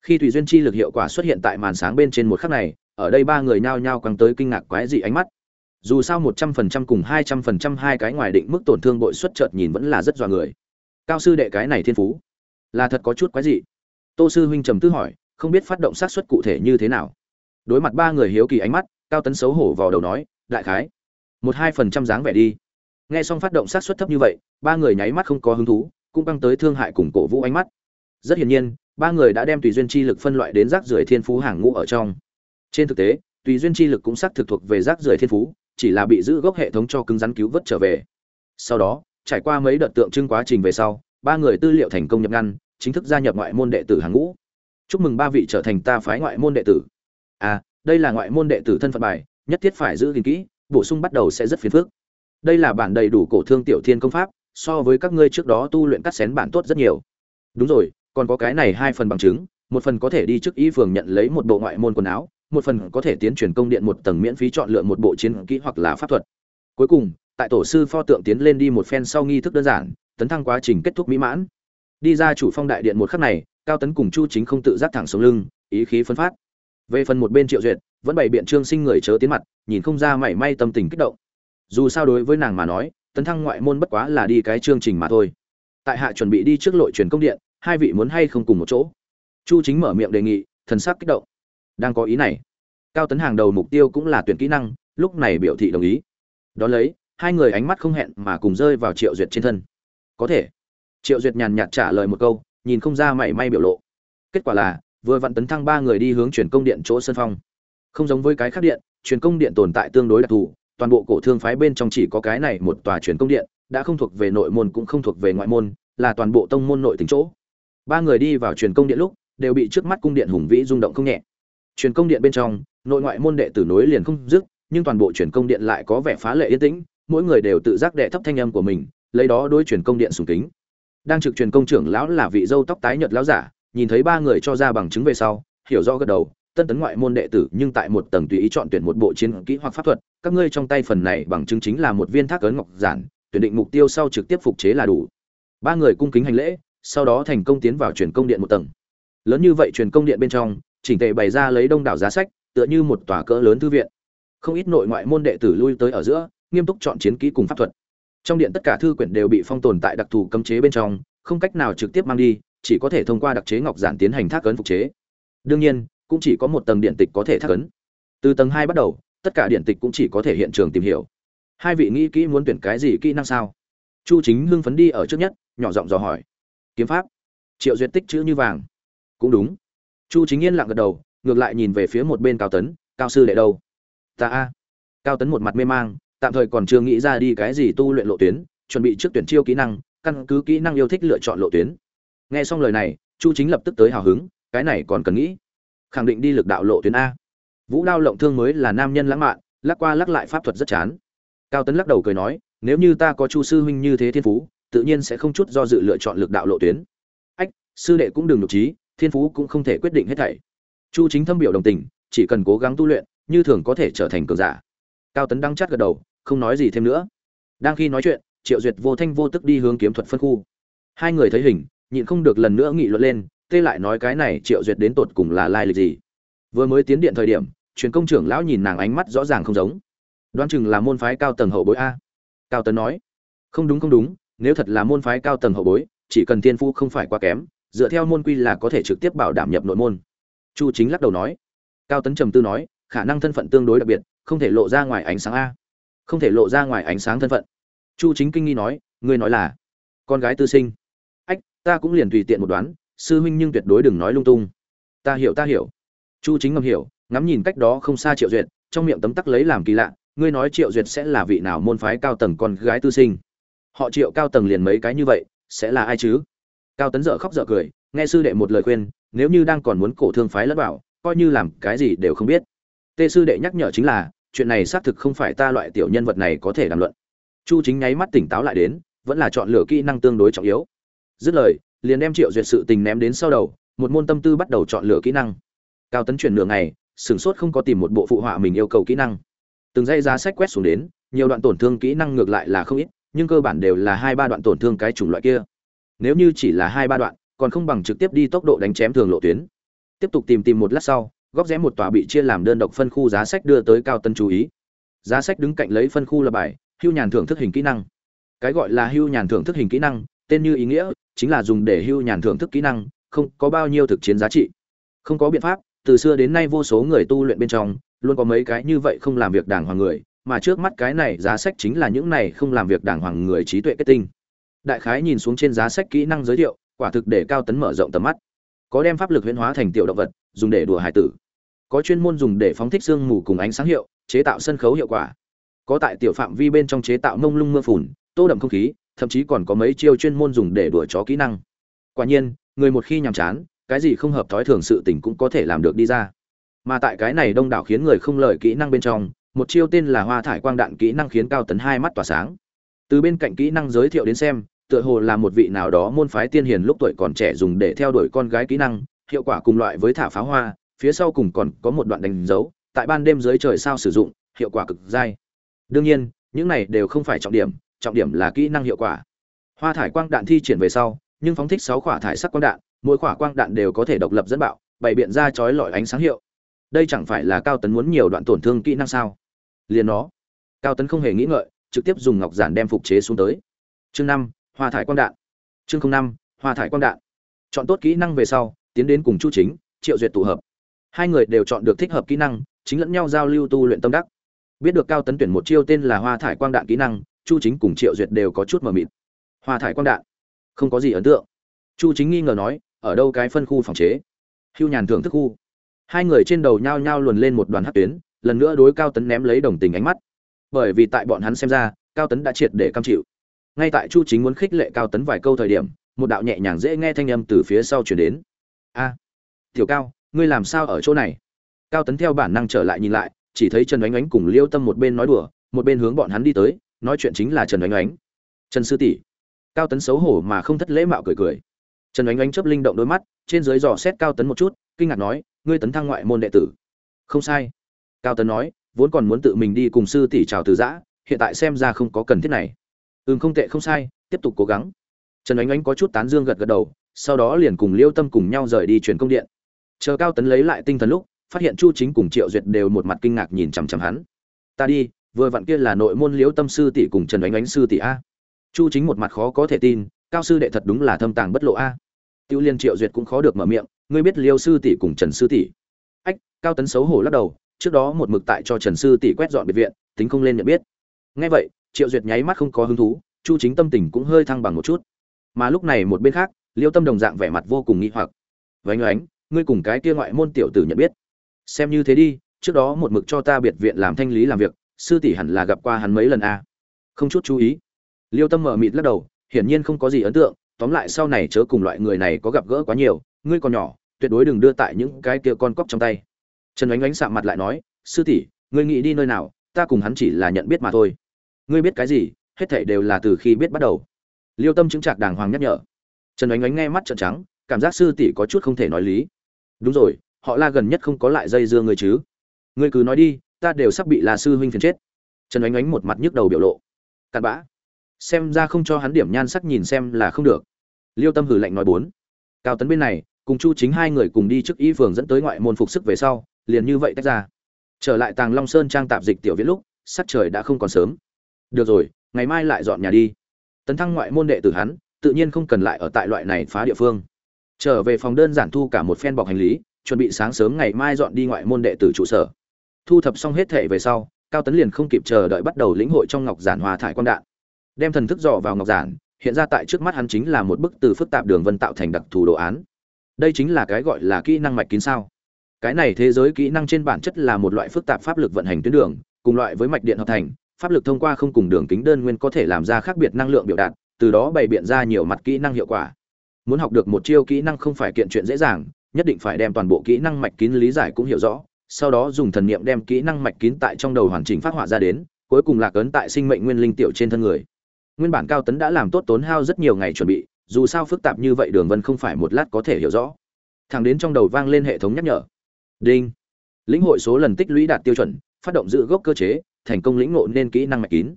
Khi thủy duyên chi lực hiệu quả xuất hiện tại màn sáng bên trên một khắc này ở đây ba người nhao nhao quăng tới kinh ngạc quái dị ánh mắt dù sao một trăm phần trăm cùng hai trăm phần trăm hai cái ngoài định mức tổn thương bội xuất chợt nhìn vẫn là rất dọa người. Cao sư đệ cái này thiên phú, là thật có chút quái dị. Tô sư huynh trầm tư hỏi, không biết phát động sát xuất cụ thể như thế nào. Đối mặt ba người hiếu kỳ ánh mắt, cao tấn xấu hổ vào đầu nói, đại khái, một hai phần trăm dáng vẻ đi. Nghe xong phát động sát xuất thấp như vậy, ba người nháy mắt không có hứng thú, cũng băng tới thương hại cùng cổ vũ ánh mắt. Rất hiển nhiên, ba người đã đem tùy duyên chi lực phân loại đến rác rưởi thiên phú hàng ngũ ở trong. Trên thực tế, tùy duyên chi lực cũng xác thực thuộc về rác rưởi thiên phú chỉ là bị giữ gốc hệ thống cho cứng rắn cứu vớt trở về. Sau đó, trải qua mấy đợt tượng trưng quá trình về sau, ba người tư liệu thành công nhập ngăn, chính thức gia nhập ngoại môn đệ tử hàng ngũ. Chúc mừng ba vị trở thành ta phái ngoại môn đệ tử. À đây là ngoại môn đệ tử thân phận bài, nhất thiết phải giữ gìn kỹ, bổ sung bắt đầu sẽ rất phiền phức. Đây là bản đầy đủ cổ thương tiểu thiên công pháp, so với các ngươi trước đó tu luyện cắt xén bản tốt rất nhiều. Đúng rồi, còn có cái này hai phần bằng chứng, một phần có thể đi trước y phường nhận lấy một bộ ngoại môn quần áo một phần có thể tiến chuyển công điện một tầng miễn phí chọn lựa một bộ chiến kỹ hoặc là pháp thuật. Cuối cùng, tại tổ sư pho tượng tiến lên đi một phen sau nghi thức đơn giản, tấn thăng quá trình kết thúc mỹ mãn. Đi ra chủ phong đại điện một khắc này, cao tấn cùng chu chính không tự giác thẳng sống lưng, ý khí phân phát. Về phần một bên triệu duyệt, vẫn bày biện trương sinh người chớ tiến mặt, nhìn không ra mảy may tâm tình kích động. Dù sao đối với nàng mà nói, tấn thăng ngoại môn bất quá là đi cái chương trình mà thôi. Tại hạ chuẩn bị đi trước lội truyền công điện, hai vị muốn hay không cùng một chỗ? Chu chính mở miệng đề nghị, thần sắc kích động đang có ý này. Cao tấn hàng đầu mục tiêu cũng là tuyển kỹ năng, lúc này biểu thị đồng ý. Đón lấy, hai người ánh mắt không hẹn mà cùng rơi vào triệu duyệt trên thân. Có thể. Triệu duyệt nhàn nhạt trả lời một câu, nhìn không ra mảy may biểu lộ. Kết quả là, vừa vặn tấn thăng ba người đi hướng chuyển công điện chỗ sân phong. Không giống với cái khác điện truyền công điện tồn tại tương đối đặc thù, toàn bộ cổ thương phái bên trong chỉ có cái này một tòa truyền công điện, đã không thuộc về nội môn cũng không thuộc về ngoại môn, là toàn bộ tông môn nội tính chỗ. Ba người đi vào truyền công điện lúc, đều bị trước mắt cung điện hùng vĩ rung động không nhẹ truyền công điện bên trong, nội ngoại môn đệ tử nối liền không dứt, nhưng toàn bộ truyền công điện lại có vẻ phá lệ yên tĩnh, mỗi người đều tự giác đệ thấp thanh âm của mình, lấy đó đối truyền công điện sùng kính. Đang trực truyền công trưởng lão là vị dâu tóc tái nhợt lão giả, nhìn thấy ba người cho ra bằng chứng về sau, hiểu rõ gật đầu, tân tấn ngoại môn đệ tử, nhưng tại một tầng tùy ý chọn tuyển một bộ chiến kỹ hoặc pháp thuật, các ngươi trong tay phần này bằng chứng chính là một viên thác ấn ngọc giản, tuyển định mục tiêu sau trực tiếp phục chế là đủ. Ba người cung kính hành lễ, sau đó thành công tiến vào truyền công điện một tầng. Lớn như vậy truyền công điện bên trong chỉnh tề bày ra lấy đông đảo giá sách, tựa như một tòa cỡ lớn thư viện. Không ít nội ngoại môn đệ tử lui tới ở giữa, nghiêm túc chọn chiến kỹ cùng pháp thuật. Trong điện tất cả thư quyển đều bị phong tồn tại đặc thù cấm chế bên trong, không cách nào trực tiếp mang đi, chỉ có thể thông qua đặc chế ngọc giản tiến hành thác ấn phục chế. Đương nhiên, cũng chỉ có một tầng điện tịch có thể thác ấn. Từ tầng hai bắt đầu, tất cả điện tịch cũng chỉ có thể hiện trường tìm hiểu. Hai vị nghĩ kỹ muốn tuyển cái gì kỹ năng sao? Chu chính hưng phấn đi ở trước nhất, nhỏ giọng dò hỏi. Kiếm pháp. Triệu duyệt tích chữ như vàng. Cũng đúng chu chính yên lặng gật đầu, ngược lại nhìn về phía một bên cao tấn, cao sư đệ đâu? Ta a. Cao tấn một mặt mê mang, tạm thời còn chưa nghĩ ra đi cái gì tu luyện lộ tuyến, chuẩn bị trước tuyển chiêu kỹ năng, căn cứ kỹ năng yêu thích lựa chọn lộ tuyến. Nghe xong lời này, chu chính lập tức tới hào hứng, cái này còn cần nghĩ. Khẳng định đi lực đạo lộ tuyến a. Vũ đao lộng thương mới là nam nhân lãng mạn, lắc qua lắc lại pháp thuật rất chán. Cao tấn lắc đầu cười nói, nếu như ta có chu sư huynh như thế thiên phú, tự nhiên sẽ không chút do dự lựa chọn lực đạo lộ tuyến. Ách, sư đệ cũng đừng nhục trí thiên phú cũng không thể quyết định hết thảy. Chu chính thâm biểu đồng tình, chỉ cần cố gắng tu luyện, như thường có thể trở thành cường giả. Cao tấn đăng chát gật đầu, không nói gì thêm nữa. Đang khi nói chuyện, triệu duyệt vô thanh vô tức đi hướng kiếm thuật phân khu. Hai người thấy hình, nhịn không được lần nữa nghị luận lên, tê lại nói cái này triệu duyệt đến tột cùng là lai lịch gì. Vừa mới tiến điện thời điểm, truyền công trưởng lão nhìn nàng ánh mắt rõ ràng không giống. Đoán chừng là môn phái cao tầng hậu bối a. Cao tấn nói, không đúng không đúng, nếu thật là môn phái cao tầng hậu bối, chỉ cần tiên phu không phải quá kém dựa theo môn quy là có thể trực tiếp bảo đảm nhập nội môn. Chu chính lắc đầu nói. Cao tấn trầm tư nói, khả năng thân phận tương đối đặc biệt, không thể lộ ra ngoài ánh sáng a. Không thể lộ ra ngoài ánh sáng thân phận. Chu chính kinh nghi nói, ngươi nói là con gái tư sinh. Ách, ta cũng liền tùy tiện một đoán, sư huynh nhưng tuyệt đối đừng nói lung tung. Ta hiểu ta hiểu. Chu chính ngầm hiểu, ngắm nhìn cách đó không xa triệu duyệt, trong miệng tấm tắc lấy làm kỳ lạ, ngươi nói triệu duyệt sẽ là vị nào môn phái cao tầng con gái tư sinh? Họ triệu cao tầng liền mấy cái như vậy, sẽ là ai chứ? Cao tấn dở khóc dở cười, nghe sư đệ một lời khuyên, nếu như đang còn muốn cổ thương phái lẫn bảo coi như làm cái gì đều không biết. Tê sư đệ nhắc nhở chính là, chuyện này xác thực không phải ta loại tiểu nhân vật này có thể đàm luận. Chu chính nháy mắt tỉnh táo lại đến, vẫn là chọn lựa kỹ năng tương đối trọng yếu. Dứt lời, liền đem triệu duyệt sự tình ném đến sau đầu, một môn tâm tư bắt đầu chọn lựa kỹ năng. Cao tấn chuyển nửa ngày, sửng sốt không có tìm một bộ phụ họa mình yêu cầu kỹ năng. Từng dây giá sách quét xuống đến, nhiều đoạn tổn thương kỹ năng ngược lại là không ít, nhưng cơ bản đều là hai ba đoạn tổn thương cái chủng loại kia nếu như chỉ là hai ba đoạn, còn không bằng trực tiếp đi tốc độ đánh chém thường lộ tuyến. Tiếp tục tìm tìm một lát sau, góc rẽ một tòa bị chia làm đơn độc phân khu giá sách đưa tới cao tân chú ý. Giá sách đứng cạnh lấy phân khu là bài, hưu nhàn thưởng thức hình kỹ năng. Cái gọi là hưu nhàn thưởng thức hình kỹ năng, tên như ý nghĩa, chính là dùng để hưu nhàn thưởng thức kỹ năng, không có bao nhiêu thực chiến giá trị. Không có biện pháp, từ xưa đến nay vô số người tu luyện bên trong, luôn có mấy cái như vậy không làm việc đàng hoàng người, mà trước mắt cái này giá sách chính là những này không làm việc đàng hoàng người trí tuệ kết tinh đại khái nhìn xuống trên giá sách kỹ năng giới thiệu, quả thực để cao tấn mở rộng tầm mắt. Có đem pháp lực huyễn hóa thành tiểu động vật, dùng để đùa hải tử. Có chuyên môn dùng để phóng thích sương mù cùng ánh sáng hiệu, chế tạo sân khấu hiệu quả. Có tại tiểu phạm vi bên trong chế tạo mông lung mưa phùn, tô đậm không khí, thậm chí còn có mấy chiêu chuyên môn dùng để đùa chó kỹ năng. Quả nhiên, người một khi nhàm chán, cái gì không hợp thói thường sự tình cũng có thể làm được đi ra. Mà tại cái này đông đảo khiến người không lời kỹ năng bên trong, một chiêu tên là hoa thải quang đạn kỹ năng khiến cao tấn hai mắt tỏa sáng. Từ bên cạnh kỹ năng giới thiệu đến xem tựa hồ là một vị nào đó môn phái tiên hiền lúc tuổi còn trẻ dùng để theo đuổi con gái kỹ năng, hiệu quả cùng loại với thả pháo hoa, phía sau cùng còn có một đoạn đánh dấu, tại ban đêm dưới trời sao sử dụng, hiệu quả cực dai. Đương nhiên, những này đều không phải trọng điểm trọng điểm là kỹ năng hiệu quả. Hoa thải quang đạn thi triển về sau, nhưng phóng thích sáu quả thải sắc quang đạn, mỗi quả quang đạn đều có thể độc lập dẫn bạo, bày biện ra chói lọi ánh sáng hiệu. Đây chẳng phải là cao tấn muốn nhiều đoạn tổn thương kỹ năng sao? Liền nó. Cao tấn không hề nghĩ ngợi, trực tiếp dùng ngọc giản đem phục chế xuống tới. Chương năm hoa thải quang đạn. Chương không năm, hoa thải quang đạn. Chọn tốt kỹ năng về sau, tiến đến cùng chu chính, triệu duyệt tụ hợp. Hai người đều chọn được thích hợp kỹ năng, chính lẫn nhau giao lưu tu luyện tâm đắc. Biết được cao tấn tuyển một chiêu tên là hoa thải quang đạn kỹ năng, chu chính cùng triệu duyệt đều có chút mờ mịt. Hoa thải quang đạn. Không có gì ấn tượng. Chu chính nghi ngờ nói, ở đâu cái phân khu phòng chế? Hưu nhàn thưởng thức khu. Hai người trên đầu nhao nhao luồn lên một đoàn hát tuyến, lần nữa đối cao tấn ném lấy đồng tình ánh mắt. Bởi vì tại bọn hắn xem ra, cao tấn đã triệt để cam chịu ngay tại chu chính muốn khích lệ cao tấn vài câu thời điểm, một đạo nhẹ nhàng dễ nghe thanh âm từ phía sau chuyển đến. A, tiểu cao, ngươi làm sao ở chỗ này? Cao tấn theo bản năng trở lại nhìn lại, chỉ thấy trần oánh oánh cùng liêu tâm một bên nói đùa, một bên hướng bọn hắn đi tới, nói chuyện chính là trần oánh oánh. Trần sư tỷ. Cao tấn xấu hổ mà không thất lễ mạo cười cười. Trần oánh oánh chớp linh động đôi mắt, trên dưới dò xét cao tấn một chút, kinh ngạc nói, ngươi tấn thăng ngoại môn đệ tử. Không sai. Cao tấn nói, vốn còn muốn tự mình đi cùng sư tỷ chào từ giã, hiện tại xem ra không có cần thiết này ừm, không tệ, không sai, tiếp tục cố gắng. Trần Ánh Ánh có chút tán dương gật gật đầu, sau đó liền cùng liêu tâm cùng nhau rời đi truyền công điện. Chờ cao tấn lấy lại tinh thần lúc, phát hiện chu chính cùng triệu duyệt đều một mặt kinh ngạc nhìn chằm chằm hắn. Ta đi, vừa vặn kia là nội môn Liêu tâm sư tỷ cùng trần Ánh Ánh sư tỷ a. Chu chính một mặt khó có thể tin, cao sư đệ thật đúng là thâm tàng bất lộ a. Tiêu liên triệu duyệt cũng khó được mở miệng, ngươi biết liêu sư tỷ cùng trần sư tỷ? Ách, cao tấn xấu hổ lắc đầu, trước đó một mực tại cho trần sư tỷ quét dọn biệt viện, tính không lên nhận biết. Nghe vậy triệu duyệt nháy mắt không có hứng thú, chu chính tâm tình cũng hơi thăng bằng một chút. Mà lúc này một bên khác, liêu tâm đồng dạng vẻ mặt vô cùng nghi hoặc. Vánh oánh, ngươi cùng cái kia ngoại môn tiểu tử nhận biết. Xem như thế đi, trước đó một mực cho ta biệt viện làm thanh lý làm việc, sư tỷ hẳn là gặp qua hắn mấy lần a. À. không chút chú ý, liêu tâm mở mịt lắc đầu, hiển nhiên không có gì ấn tượng, tóm lại sau này chớ cùng loại người này có gặp gỡ quá nhiều, ngươi còn nhỏ, tuyệt đối đừng đưa tại những cái kia con cóc trong tay. Trần oánh oánh sạm mặt lại nói, sư tỷ, ngươi nghĩ đi nơi nào, ta cùng hắn chỉ là nhận biết mà thôi ngươi biết cái gì, hết thảy đều là từ khi biết bắt đầu. Liêu tâm chứng trạc đàng hoàng nhắc nhở. Trần ánh ánh nghe mắt trợn trắng, cảm giác sư tỷ có chút không thể nói lý. Đúng rồi, họ la gần nhất không có lại dây dưa người chứ? Ngươi cứ nói đi, ta đều sắp bị là sư huynh phiền chết. Trần ánh ánh một mặt nhức đầu biểu lộ. Cặn bã. Xem ra không cho hắn điểm nhan sắc nhìn xem là không được. Liêu tâm hử lạnh nói bốn. Cao tấn bên này, cùng chu chính hai người cùng đi trước y phường dẫn tới ngoại môn phục sức về sau, liền như vậy tách ra. Trở lại tàng long sơn trang tạp dịch tiểu viễn lúc, sắc trời đã không còn sớm được rồi, ngày mai lại dọn nhà đi. Tấn thăng ngoại môn đệ tử hắn, tự nhiên không cần lại ở tại loại này phá địa phương. Trở về phòng đơn giản thu cả một phen bọc hành lý, chuẩn bị sáng sớm ngày mai dọn đi ngoại môn đệ tử trụ sở. Thu thập xong hết thể về sau, cao tấn liền không kịp chờ đợi bắt đầu lĩnh hội trong ngọc giản hòa thải quang đạn. Đem thần thức dò vào ngọc giản, hiện ra tại trước mắt hắn chính là một bức từ phức tạp đường vân tạo thành đặc thù đồ án. Đây chính là cái gọi là kỹ năng mạch kín sao. Cái này thế giới kỹ năng trên bản chất là một loại phức tạp pháp lực vận hành tuyến đường, cùng loại với mạch điện hợp thành pháp lực thông qua không cùng đường kính đơn nguyên có thể làm ra khác biệt năng lượng biểu đạt, từ đó bày biện ra nhiều mặt kỹ năng hiệu quả. Muốn học được một chiêu kỹ năng không phải kiện chuyện dễ dàng, nhất định phải đem toàn bộ kỹ năng mạch kín lý giải cũng hiểu rõ, sau đó dùng thần niệm đem kỹ năng mạch kín tại trong đầu hoàn chỉnh phát họa ra đến, cuối cùng lạc ấn tại sinh mệnh nguyên linh tiểu trên thân người. Nguyên bản cao tấn đã làm tốt tốn hao rất nhiều ngày chuẩn bị, dù sao phức tạp như vậy đường vân không phải một lát có thể hiểu rõ. Thẳng đến trong đầu vang lên hệ thống nhắc nhở. Đinh. Lĩnh hội số lần tích lũy đạt tiêu chuẩn, phát động giữ gốc cơ chế thành công lĩnh ngộ nên kỹ năng mạch kín.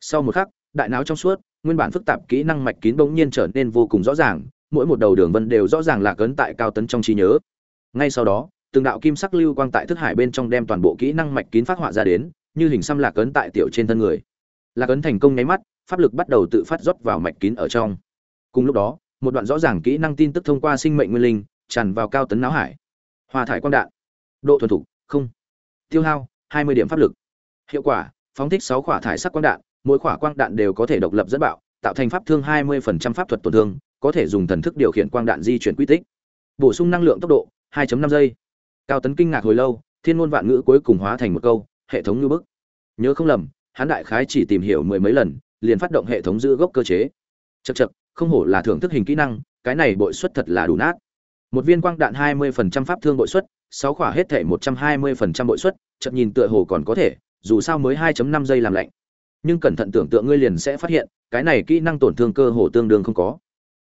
Sau một khắc, đại não trong suốt, nguyên bản phức tạp kỹ năng mạch kín bỗng nhiên trở nên vô cùng rõ ràng, mỗi một đầu đường vân đều rõ ràng là cấn tại cao tấn trong trí nhớ. Ngay sau đó, từng đạo kim sắc lưu quang tại thức hải bên trong đem toàn bộ kỹ năng mạch kín phát họa ra đến, như hình xăm lạc cấn tại tiểu trên thân người. Lạc ấn thành công nháy mắt, pháp lực bắt đầu tự phát rót vào mạch kín ở trong. Cùng lúc đó, một đoạn rõ ràng kỹ năng tin tức thông qua sinh mệnh nguyên linh, tràn vào cao tấn não hải. Hòa thải quang đạn. Độ thuần thục, không. Tiêu hao, hai mươi điểm pháp lực hiệu quả, phóng thích sáu quả thải sắc quang đạn, mỗi quả quang đạn đều có thể độc lập dẫn bạo, tạo thành pháp thương hai 20% pháp thuật tổn thương, có thể dùng thần thức điều khiển quang đạn di chuyển quy tích. Bổ sung năng lượng tốc độ 2.5 giây. Cao tấn kinh ngạc hồi lâu, thiên ngôn vạn ngữ cuối cùng hóa thành một câu, hệ thống như bức. Nhớ không lầm, hắn đại khái chỉ tìm hiểu mười mấy lần, liền phát động hệ thống giữ gốc cơ chế. Chật chật không hổ là thưởng thức hình kỹ năng, cái này bội suất thật là đủ nát. Một viên quang đạn 20% pháp thương bội suất, sáu khỏa hết thể 120% bội suất, chợt nhìn tựa hồ còn có thể dù sao mới 2.5 giây làm lạnh. Nhưng cẩn thận tưởng tượng ngươi liền sẽ phát hiện, cái này kỹ năng tổn thương cơ hồ tương đương không có.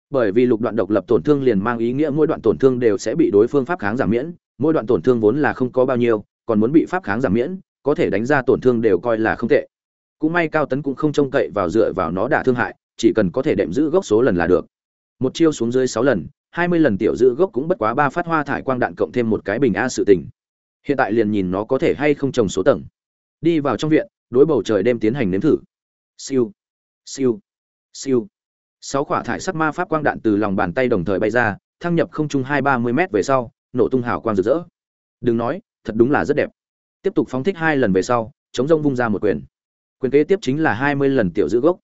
Bởi vì lục đoạn độc lập tổn thương liền mang ý nghĩa mỗi đoạn tổn thương đều sẽ bị đối phương pháp kháng giảm miễn, mỗi đoạn tổn thương vốn là không có bao nhiêu, còn muốn bị pháp kháng giảm miễn, có thể đánh ra tổn thương đều coi là không tệ. Cũng may cao tấn cũng không trông cậy vào dựa vào nó đả thương hại, chỉ cần có thể đệm giữ gốc số lần là được. Một chiêu xuống dưới sáu lần, hai mươi lần tiểu giữ gốc cũng bất quá ba phát hoa thải quang đạn cộng thêm một cái bình a sự tình. Hiện tại liền nhìn nó có thể hay không trồng số tầng đi vào trong viện, đối bầu trời đêm tiến hành nếm thử. Siêu siêu siêu. Sáu quả thải sắc ma pháp quang đạn từ lòng bàn tay đồng thời bay ra, thăng nhập không trung hai ba mươi m về sau, nổ tung hào quang rực rỡ. Đừng nói, thật đúng là rất đẹp. Tiếp tục phóng thích hai lần về sau, chống rông vung ra một quyền. Quyền kế tiếp chính là hai mươi lần tiểu giữ gốc.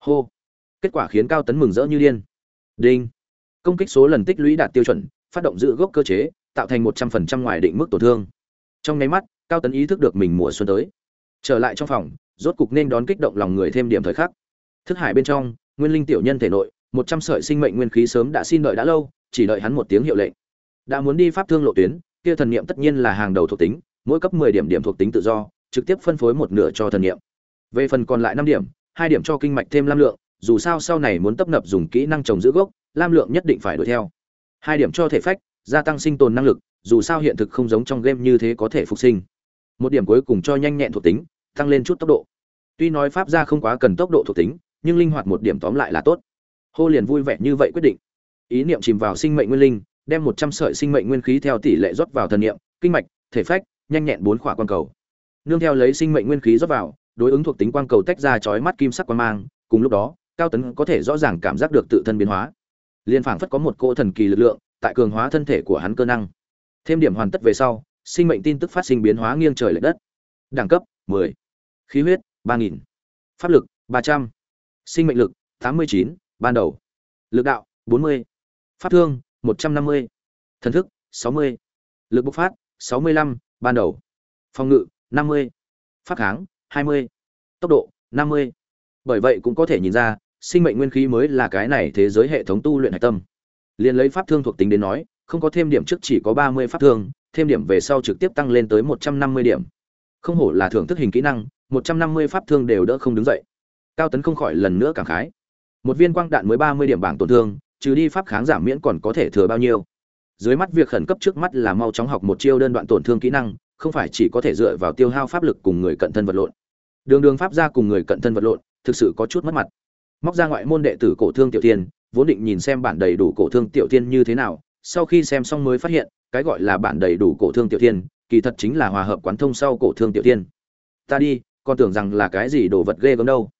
Hô. Kết quả khiến cao tấn mừng rỡ như điên. Đinh. Công kích số lần tích lũy đạt tiêu chuẩn, phát động giữ gốc cơ chế, tạo thành một trăm phần trăm ngoài định mức tổn thương. Trong nháy mắt cao tấn ý thức được mình mùa xuân tới. Trở lại trong phòng, rốt cục nên đón kích động lòng người thêm điểm thời khắc. Thức hải bên trong, nguyên linh tiểu nhân thể nội, một trăm sợi sinh mệnh nguyên khí sớm đã xin đợi đã lâu, chỉ đợi hắn một tiếng hiệu lệnh. Đã muốn đi pháp thương lộ tuyến, kia thần niệm tất nhiên là hàng đầu thuộc tính, mỗi cấp mười điểm điểm thuộc tính tự do, trực tiếp phân phối một nửa cho thần niệm. Về phần còn lại năm điểm, hai điểm cho kinh mạch thêm lam lượng, dù sao sau này muốn tấp nập dùng kỹ năng trồng giữ gốc, lam lượng nhất định phải đuổi theo. Hai điểm cho thể phách, gia tăng sinh tồn năng lực, dù sao hiện thực không giống trong game như thế có thể phục sinh một điểm cuối cùng cho nhanh nhẹn thuộc tính, tăng lên chút tốc độ. Tuy nói pháp gia không quá cần tốc độ thuộc tính, nhưng linh hoạt một điểm tóm lại là tốt. Hô liền vui vẻ như vậy quyết định. Ý niệm chìm vào sinh mệnh nguyên linh, đem một trăm sợi sinh mệnh nguyên khí theo tỷ lệ rót vào thần niệm, kinh mạch, thể phách, nhanh nhẹn bốn khỏa quan cầu. Nương theo lấy sinh mệnh nguyên khí rót vào, đối ứng thuộc tính quang cầu tách ra chói mắt kim sắc quang mang, cùng lúc đó, cao tấn có thể rõ ràng cảm giác được tự thân biến hóa. Liên phảng phất có một cỗ thần kỳ lực lượng, tại cường hóa thân thể của hắn cơ năng. Thêm điểm hoàn tất về sau sinh mệnh tin tức phát sinh biến hóa nghiêng trời lệch đất đẳng cấp 10. khí huyết 3000. pháp lực 300. sinh mệnh lực 89, ban đầu lực đạo 40. pháp thương 150. thần thức 60. lực bộc phát 65, ban đầu phòng ngự 50. pháp kháng 20. tốc độ 50. bởi vậy cũng có thể nhìn ra sinh mệnh nguyên khí mới là cái này thế giới hệ thống tu luyện hải tâm Liên lấy pháp thương thuộc tính đến nói không có thêm điểm trước chỉ có 30 pháp thương thêm điểm về sau trực tiếp tăng lên tới 150 điểm. Không hổ là thưởng thức hình kỹ năng 150 pháp thương đều đỡ không đứng dậy. Cao tấn không khỏi lần nữa cảm khái. Một viên quang đạn mới 30 điểm bảng tổn thương, trừ đi pháp kháng giảm miễn còn có thể thừa bao nhiêu. Dưới mắt việc khẩn cấp trước mắt là mau chóng học một chiêu đơn đoạn tổn thương kỹ năng, không phải chỉ có thể dựa vào tiêu hao pháp lực cùng người cận thân vật lộn. Đường đường pháp ra cùng người cận thân vật lộn, thực sự có chút mất mặt. Móc ra ngoại môn đệ tử cổ thương tiểu tiên vốn định nhìn xem bản đầy đủ cổ thương tiểu tiên như thế nào, sau khi xem xong mới phát hiện cái gọi là bản đầy đủ cổ thương tiểu thiên, kỳ thật chính là hòa hợp quán thông sau cổ thương tiểu thiên. Ta đi con tưởng rằng là cái gì đồ vật ghê gớm đâu.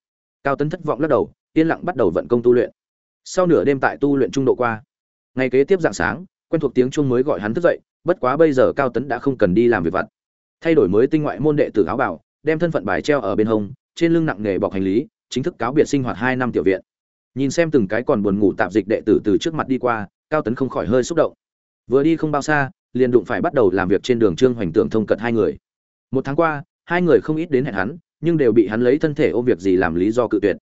Cao tấn thất vọng lắc đầu, yên lặng bắt đầu vận công tu luyện. Sau nửa đêm tại tu luyện trung độ qua ngày kế tiếp dạng sáng, quen thuộc tiếng chuông mới gọi hắn thức dậy, bất quá bây giờ cao tấn đã không cần đi làm việc vặt. Thay đổi mới tinh ngoại môn đệ tử áo bảo đem thân phận bài treo ở bên hông, trên lưng nặng nghề bọc hành lý, chính thức cáo biệt sinh hoạt hai năm tiểu viện. Nhìn xem từng cái còn buồn ngủ tạp dịch đệ tử từ trước mặt đi qua, cao tấn không khỏi hơi xúc động vừa đi không bao xa, liền đụng phải bắt đầu làm việc trên đường trương hoành tưởng thông cận hai người. Một tháng qua, hai người không ít đến hẹn hắn, nhưng đều bị hắn lấy thân thể ôm việc gì làm lý do cự tuyệt.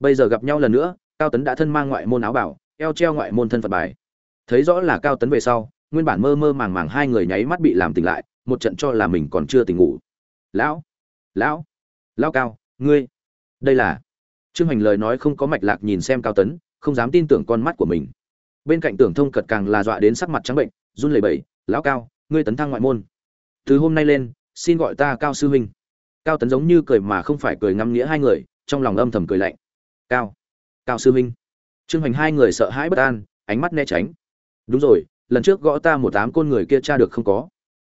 Bây giờ gặp nhau lần nữa, cao tấn đã thân mang ngoại môn áo bảo, eo treo ngoại môn thân phận bài. Thấy rõ là cao tấn về sau, nguyên bản mơ mơ màng màng hai người nháy mắt bị làm tỉnh lại, một trận cho là mình còn chưa tỉnh ngủ. Lão lão lão cao, ngươi, đây là trương hoành lời nói không có mạch lạc nhìn xem cao tấn, không dám tin tưởng con mắt của mình bên cạnh tưởng thông cật càng là dọa đến sắc mặt trắng bệnh, run lẩy bẩy, lão cao, ngươi tấn thăng ngoại môn. Từ hôm nay lên, xin gọi ta cao sư huynh. Cao tấn giống như cười mà không phải cười ngắm nghĩa hai người, trong lòng âm thầm cười lạnh. Cao cao sư huynh. Trương hoành hai người sợ hãi bất an, ánh mắt né tránh. Đúng rồi, lần trước gõ ta một tám côn người kia tra được không có.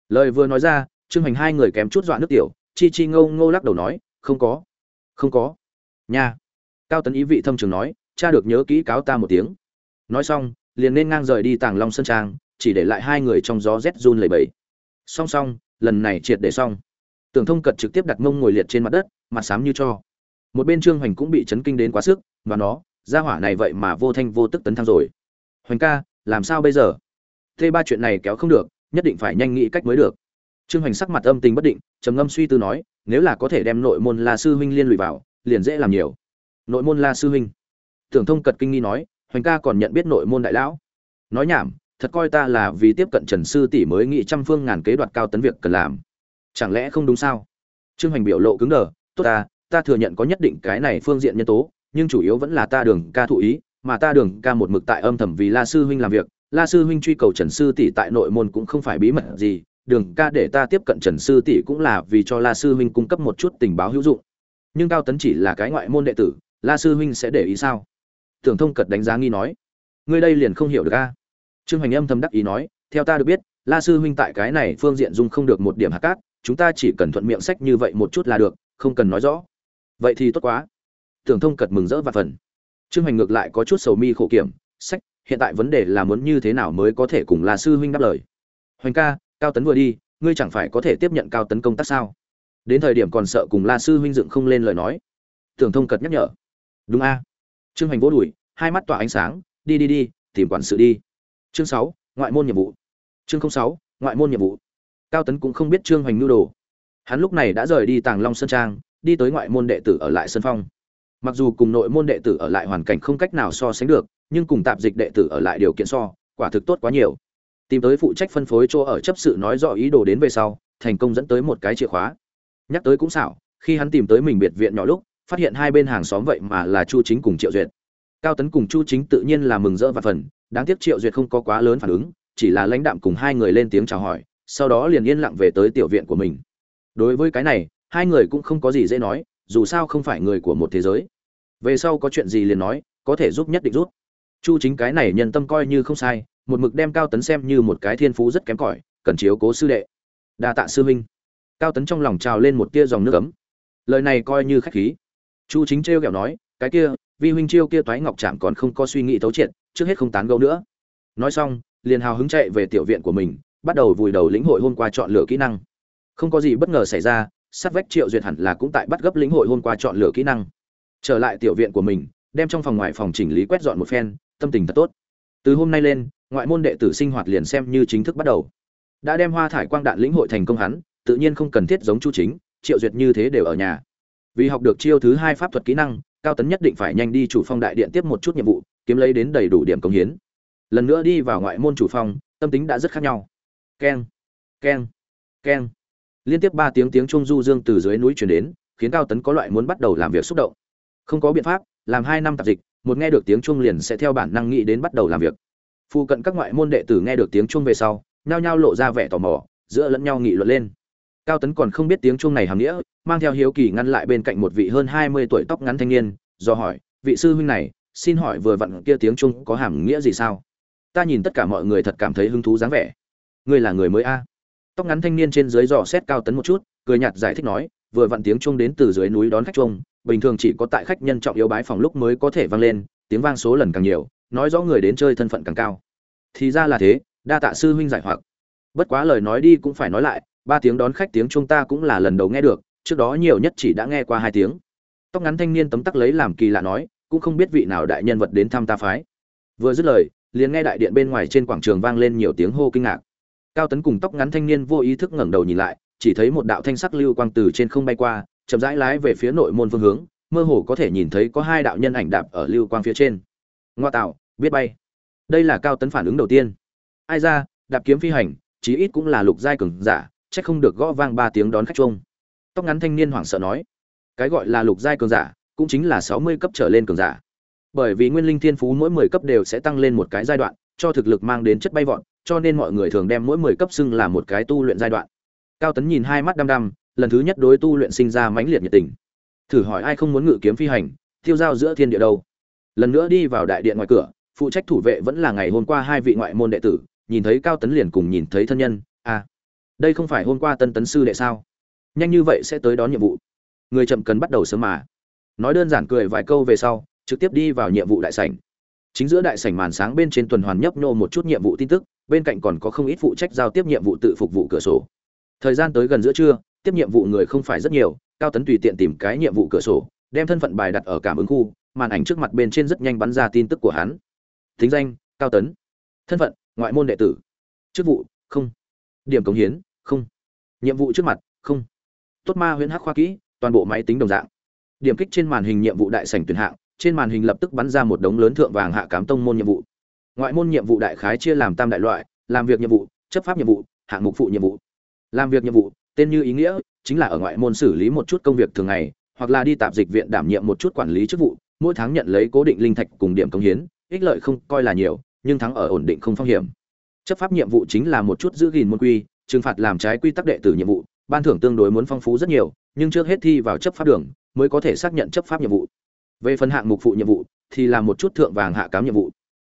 Lời vừa nói ra, trương hoành hai người kém chút dọa nước tiểu, chi chi ngâu ngô lắc đầu nói, không có không có. Nha. Cao tấn ý vị thâm trường nói, cha được nhớ kỹ cáo ta một tiếng nói xong, liền nên ngang rời đi tàng long sơn trang, chỉ để lại hai người trong gió rét run lẩy bẩy. Song song, lần này triệt để xong. Tưởng thông cật trực tiếp đặt mông ngồi liệt trên mặt đất, mặt xám như cho. Một bên trương hoành cũng bị chấn kinh đến quá sức và nó ra hỏa này vậy mà vô thanh vô tức tấn thăng rồi. Hoành ca, làm sao bây giờ? Thế ba chuyện này kéo không được, nhất định phải nhanh nghĩ cách mới được. Trương hoành sắc mặt âm tình bất định, trầm ngâm suy tư nói, nếu là có thể đem nội môn la sư huynh liên lụy vào, liền dễ làm nhiều. Nội môn la sư huynh. Tưởng thông cật kinh nghi nói hoành ca còn nhận biết nội môn đại lão. Nói nhảm, thật coi ta là vì tiếp cận trần sư tỷ mới nghĩ trăm phương ngàn kế đoạt cao tấn việc cần làm. Chẳng lẽ không đúng sao? Trương hoành biểu lộ cứng đờ, tốt ta ta thừa nhận có nhất định cái này phương diện nhân tố, nhưng chủ yếu vẫn là ta đường ca thụ ý, mà ta đường ca một mực tại âm thầm vì la sư huynh làm việc. La sư huynh truy cầu trần sư tỷ tại nội môn cũng không phải bí mật gì, đường ca để ta tiếp cận trần sư tỷ cũng là vì cho la sư huynh cung cấp một chút tình báo hữu dụng. Nhưng cao tấn chỉ là cái ngoại môn đệ tử, la sư huynh sẽ để ý sao? Tưởng thông cật đánh giá nghi nói, ngươi đây liền không hiểu được a? Trương hoành âm thầm đắc ý nói, theo ta được biết, la sư huynh tại cái này phương diện dung không được một điểm hạt cát, chúng ta chỉ cần thuận miệng sách như vậy một chút là được, không cần nói rõ. Vậy thì tốt quá. Tưởng thông cật mừng rỡ và phần. Trương hoành ngược lại có chút sầu mi khổ kiểm, sách, hiện tại vấn đề là muốn như thế nào mới có thể cùng la sư huynh đáp lời? Hoành ca, cao tấn vừa đi, ngươi chẳng phải có thể tiếp nhận cao tấn công tác sao? Đến thời điểm còn sợ cùng la sư huynh dựng không lên lời nói. Tưởng thông cật nhắc nhở. Đúng a trương hoành vỗ đùi, hai mắt tỏa ánh sáng, đi đi đi, tìm quản sự đi. Chương sáu, ngoại môn nhiệm vụ. Chương sáu, ngoại môn nhiệm vụ. Cao tấn cũng không biết trương hoành nhu đồ. Hắn lúc này đã rời đi tàng long sơn trang, đi tới ngoại môn đệ tử ở lại sân phong. Mặc dù cùng nội môn đệ tử ở lại hoàn cảnh không cách nào so sánh được, nhưng cùng tạp dịch đệ tử ở lại điều kiện so, quả thực tốt quá nhiều. Tìm tới phụ trách phân phối chỗ ở chấp sự nói rõ ý đồ đến về sau, thành công dẫn tới một cái chìa khóa. Nhắc tới cũng xảo, khi hắn tìm tới mình biệt viện nhỏ lúc phát hiện hai bên hàng xóm vậy mà là chu chính cùng triệu duyệt. Cao tấn cùng chu chính tự nhiên là mừng rỡ và phần, đáng tiếc triệu duyệt không có quá lớn phản ứng, chỉ là lãnh đạm cùng hai người lên tiếng chào hỏi, sau đó liền yên lặng về tới tiểu viện của mình. Đối với cái này, hai người cũng không có gì dễ nói, dù sao không phải người của một thế giới. Về sau có chuyện gì liền nói, có thể giúp nhất định rút chu chính cái này nhân tâm coi như không sai, một mực đem cao tấn xem như một cái thiên phú rất kém cỏi, cần chiếu cố sư đệ. Đa tạ sư huynh. Cao tấn trong lòng trào lên một tia dòng nước ấm. Lời này coi như khách khí chu chính trêu ghẹo nói, cái kia, vi huynh chiêu kia toái ngọc trạm còn không có suy nghĩ thấu triệt, trước hết không tán gẫu nữa. Nói xong, liền hào hứng chạy về tiểu viện của mình, bắt đầu vùi đầu lĩnh hội hôm qua chọn lựa kỹ năng. Không có gì bất ngờ xảy ra, sát vách triệu duyệt hẳn là cũng tại bắt gấp lĩnh hội hôm qua chọn lựa kỹ năng. Trở lại tiểu viện của mình, đem trong phòng ngoài phòng chỉnh lý quét dọn một phen, tâm tình thật tốt. Từ hôm nay lên, ngoại môn đệ tử sinh hoạt liền xem như chính thức bắt đầu. Đã đem hoa thải quang đạn lĩnh hội thành công hắn, tự nhiên không cần thiết giống chu chính, triệu duyệt như thế đều ở nhà vì học được chiêu thứ hai pháp thuật kỹ năng, cao tấn nhất định phải nhanh đi chủ phong đại điện tiếp một chút nhiệm vụ, kiếm lấy đến đầy đủ điểm công hiến. Lần nữa đi vào ngoại môn chủ phong, tâm tính đã rất khác nhau. Keng keng keng. Liên tiếp ba tiếng tiếng trung du dương từ dưới núi chuyển đến, khiến cao tấn có loại muốn bắt đầu làm việc xúc động. Không có biện pháp, làm hai năm tạp dịch, một nghe được tiếng trung liền sẽ theo bản năng nghĩ đến bắt đầu làm việc. Phụ cận các ngoại môn đệ tử nghe được tiếng trung về sau, nhao nhao lộ ra vẻ tò mò, giữa lẫn nhau nghị luận lên. Cao tấn còn không biết tiếng trung này hàm nghĩa mang theo hiếu kỳ ngăn lại bên cạnh một vị hơn hai mươi tuổi tóc ngắn thanh niên, do hỏi, vị sư huynh này, xin hỏi vừa vặn kia tiếng trung có hàm nghĩa gì sao? Ta nhìn tất cả mọi người thật cảm thấy hứng thú dáng vẻ. Ngươi là người mới a? Tóc ngắn thanh niên trên dưới dò xét cao tấn một chút, cười nhạt giải thích nói, vừa vặn tiếng trung đến từ dưới núi đón khách trung, bình thường chỉ có tại khách nhân trọng yếu bái phòng lúc mới có thể vang lên, tiếng vang số lần càng nhiều, nói rõ người đến chơi thân phận càng cao. Thì ra là thế, đa tạ sư huynh giải hoặc. Bất quá lời nói đi cũng phải nói lại, ba tiếng đón khách tiếng trung ta cũng là lần đầu nghe được trước đó nhiều nhất chỉ đã nghe qua hai tiếng. Tóc ngắn thanh niên tấm tắc lấy làm kỳ lạ nói, cũng không biết vị nào đại nhân vật đến thăm ta phái. Vừa dứt lời, liền nghe đại điện bên ngoài trên quảng trường vang lên nhiều tiếng hô kinh ngạc. Cao tấn cùng tóc ngắn thanh niên vô ý thức ngẩng đầu nhìn lại, chỉ thấy một đạo thanh sắc lưu quang từ trên không bay qua, chậm rãi lái về phía nội môn phương hướng, mơ hồ có thể nhìn thấy có hai đạo nhân ảnh đạp ở lưu quang phía trên. Ngoa tạo, biết bay. Đây là cao tấn phản ứng đầu tiên. Ai ra, đạp kiếm phi hành, chí ít cũng là lục giai cường giả, chắc không được gõ vang ba tiếng đón khách chung tóc ngắn thanh niên hoảng sợ nói, cái gọi là lục giai cường giả, cũng chính là sáu mươi cấp trở lên cường giả. Bởi vì nguyên linh thiên phú mỗi mười cấp đều sẽ tăng lên một cái giai đoạn, cho thực lực mang đến chất bay vọt, cho nên mọi người thường đem mỗi mười cấp xưng là một cái tu luyện giai đoạn. Cao tấn nhìn hai mắt đăm đăm, lần thứ nhất đối tu luyện sinh ra mãnh liệt nhiệt tình. Thử hỏi ai không muốn ngự kiếm phi hành, tiêu giao giữa thiên địa đâu? Lần nữa đi vào đại điện ngoài cửa, phụ trách thủ vệ vẫn là ngày hôm qua hai vị ngoại môn đệ tử, nhìn thấy cao tấn liền cùng nhìn thấy thân nhân à đây không phải hôm qua tân tấn sư đệ sao? Nhanh như vậy sẽ tới đón nhiệm vụ. Người chậm cần bắt đầu sớm mà. Nói đơn giản cười vài câu về sau, trực tiếp đi vào nhiệm vụ đại sảnh. Chính giữa đại sảnh màn sáng bên trên tuần hoàn nhấp nhô một chút nhiệm vụ tin tức, bên cạnh còn có không ít phụ trách giao tiếp nhiệm vụ tự phục vụ cửa sổ. Thời gian tới gần giữa trưa, tiếp nhiệm vụ người không phải rất nhiều, cao tấn tùy tiện tìm cái nhiệm vụ cửa sổ, đem thân phận bài đặt ở cảm ứng khu, màn ảnh trước mặt bên trên rất nhanh bắn ra tin tức của hắn. Thính danh, cao tấn. Thân phận, ngoại môn đệ tử. Chức vụ, không. Điểm cống hiến, không. Nhiệm vụ trước mặt, không tốt ma huyễn hắc khoa kỹ, toàn bộ máy tính đồng dạng. Điểm kích trên màn hình nhiệm vụ đại sảnh tuyển hạng, trên màn hình lập tức bắn ra một đống lớn thượng vàng hạ cám tông môn nhiệm vụ. Ngoại môn nhiệm vụ đại khái chia làm tam đại loại, làm việc nhiệm vụ, chấp pháp nhiệm vụ, hạng mục phụ nhiệm vụ. Làm việc nhiệm vụ, tên như ý nghĩa, chính là ở ngoại môn xử lý một chút công việc thường ngày, hoặc là đi tạp dịch viện đảm nhiệm một chút quản lý chức vụ, mỗi tháng nhận lấy cố định linh thạch cùng điểm công hiến, ích lợi không coi là nhiều, nhưng thắng ở ổn định không phong hiểm. Chấp pháp nhiệm vụ chính là một chút giữ gìn môn quy, trừng phạt làm trái quy tắc đệ tử nhiệm vụ ban thưởng tương đối muốn phong phú rất nhiều, nhưng trước hết thi vào chấp pháp đường mới có thể xác nhận chấp pháp nhiệm vụ. Về phần hạng mục phụ nhiệm vụ thì là một chút thượng vàng hạ cám nhiệm vụ.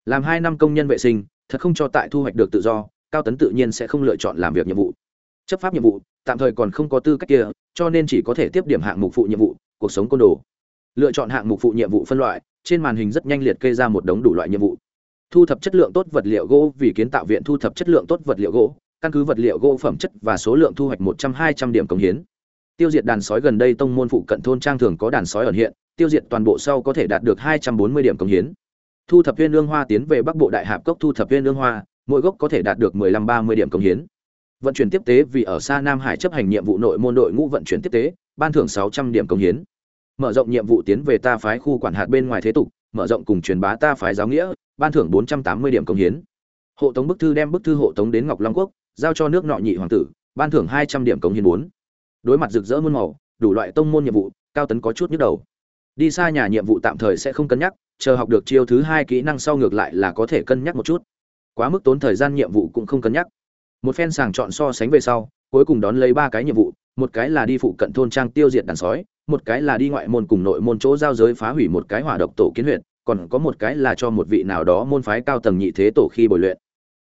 Làm hai năm công nhân vệ sinh, thật không cho tại thu hoạch được tự do, cao tấn tự nhiên sẽ không lựa chọn làm việc nhiệm vụ. Chấp pháp nhiệm vụ, tạm thời còn không có tư cách kia, cho nên chỉ có thể tiếp điểm hạng mục phụ nhiệm vụ, cuộc sống côn đồ. Lựa chọn hạng mục phụ nhiệm vụ phân loại, trên màn hình rất nhanh liệt kê ra một đống đủ loại nhiệm vụ. Thu thập chất lượng tốt vật liệu gỗ vì kiến tạo viện thu thập chất lượng tốt vật liệu gỗ căn cứ vật liệu gỗ phẩm chất và số lượng thu hoạch một trăm hai trăm điểm công hiến. Tiêu diệt đàn sói gần đây tông môn phụ cận thôn trang thường có đàn sói ẩn hiện, tiêu diệt toàn bộ sau có thể đạt được hai trăm bốn mươi điểm công hiến. Thu thập viên ương hoa tiến về bắc bộ đại hạp cốc thu thập viên ương hoa, mỗi gốc có thể đạt được 15-30 điểm công hiến. Vận chuyển tiếp tế vì ở xa nam hải chấp hành nhiệm vụ nội môn đội ngũ vận chuyển tiếp tế, ban thưởng 600 điểm công hiến. Mở rộng nhiệm vụ tiến về ta phái khu quản hạt bên ngoài thế tục, mở rộng cùng truyền bá ta phái giáo nghĩa, ban thưởng 480 điểm công hiến. Hộ tống bức thư đem bức thư hộ tống đến ngọc long quốc giao cho nước nọ nhị hoàng tử, ban thưởng 200 điểm công hiến bốn. Đối mặt rực rỡ muôn màu, đủ loại tông môn nhiệm vụ, cao tấn có chút nhức đầu. Đi xa nhà nhiệm vụ tạm thời sẽ không cân nhắc, chờ học được chiêu thứ hai kỹ năng sau ngược lại là có thể cân nhắc một chút. Quá mức tốn thời gian nhiệm vụ cũng không cân nhắc. Một phen sàng chọn so sánh về sau, cuối cùng đón lấy ba cái nhiệm vụ, một cái là đi phụ cận thôn trang tiêu diệt đàn sói, một cái là đi ngoại môn cùng nội môn chỗ giao giới phá hủy một cái hỏa độc tổ kiến huyện còn có một cái là cho một vị nào đó môn phái cao tầng nhị thế tổ khi bồi luyện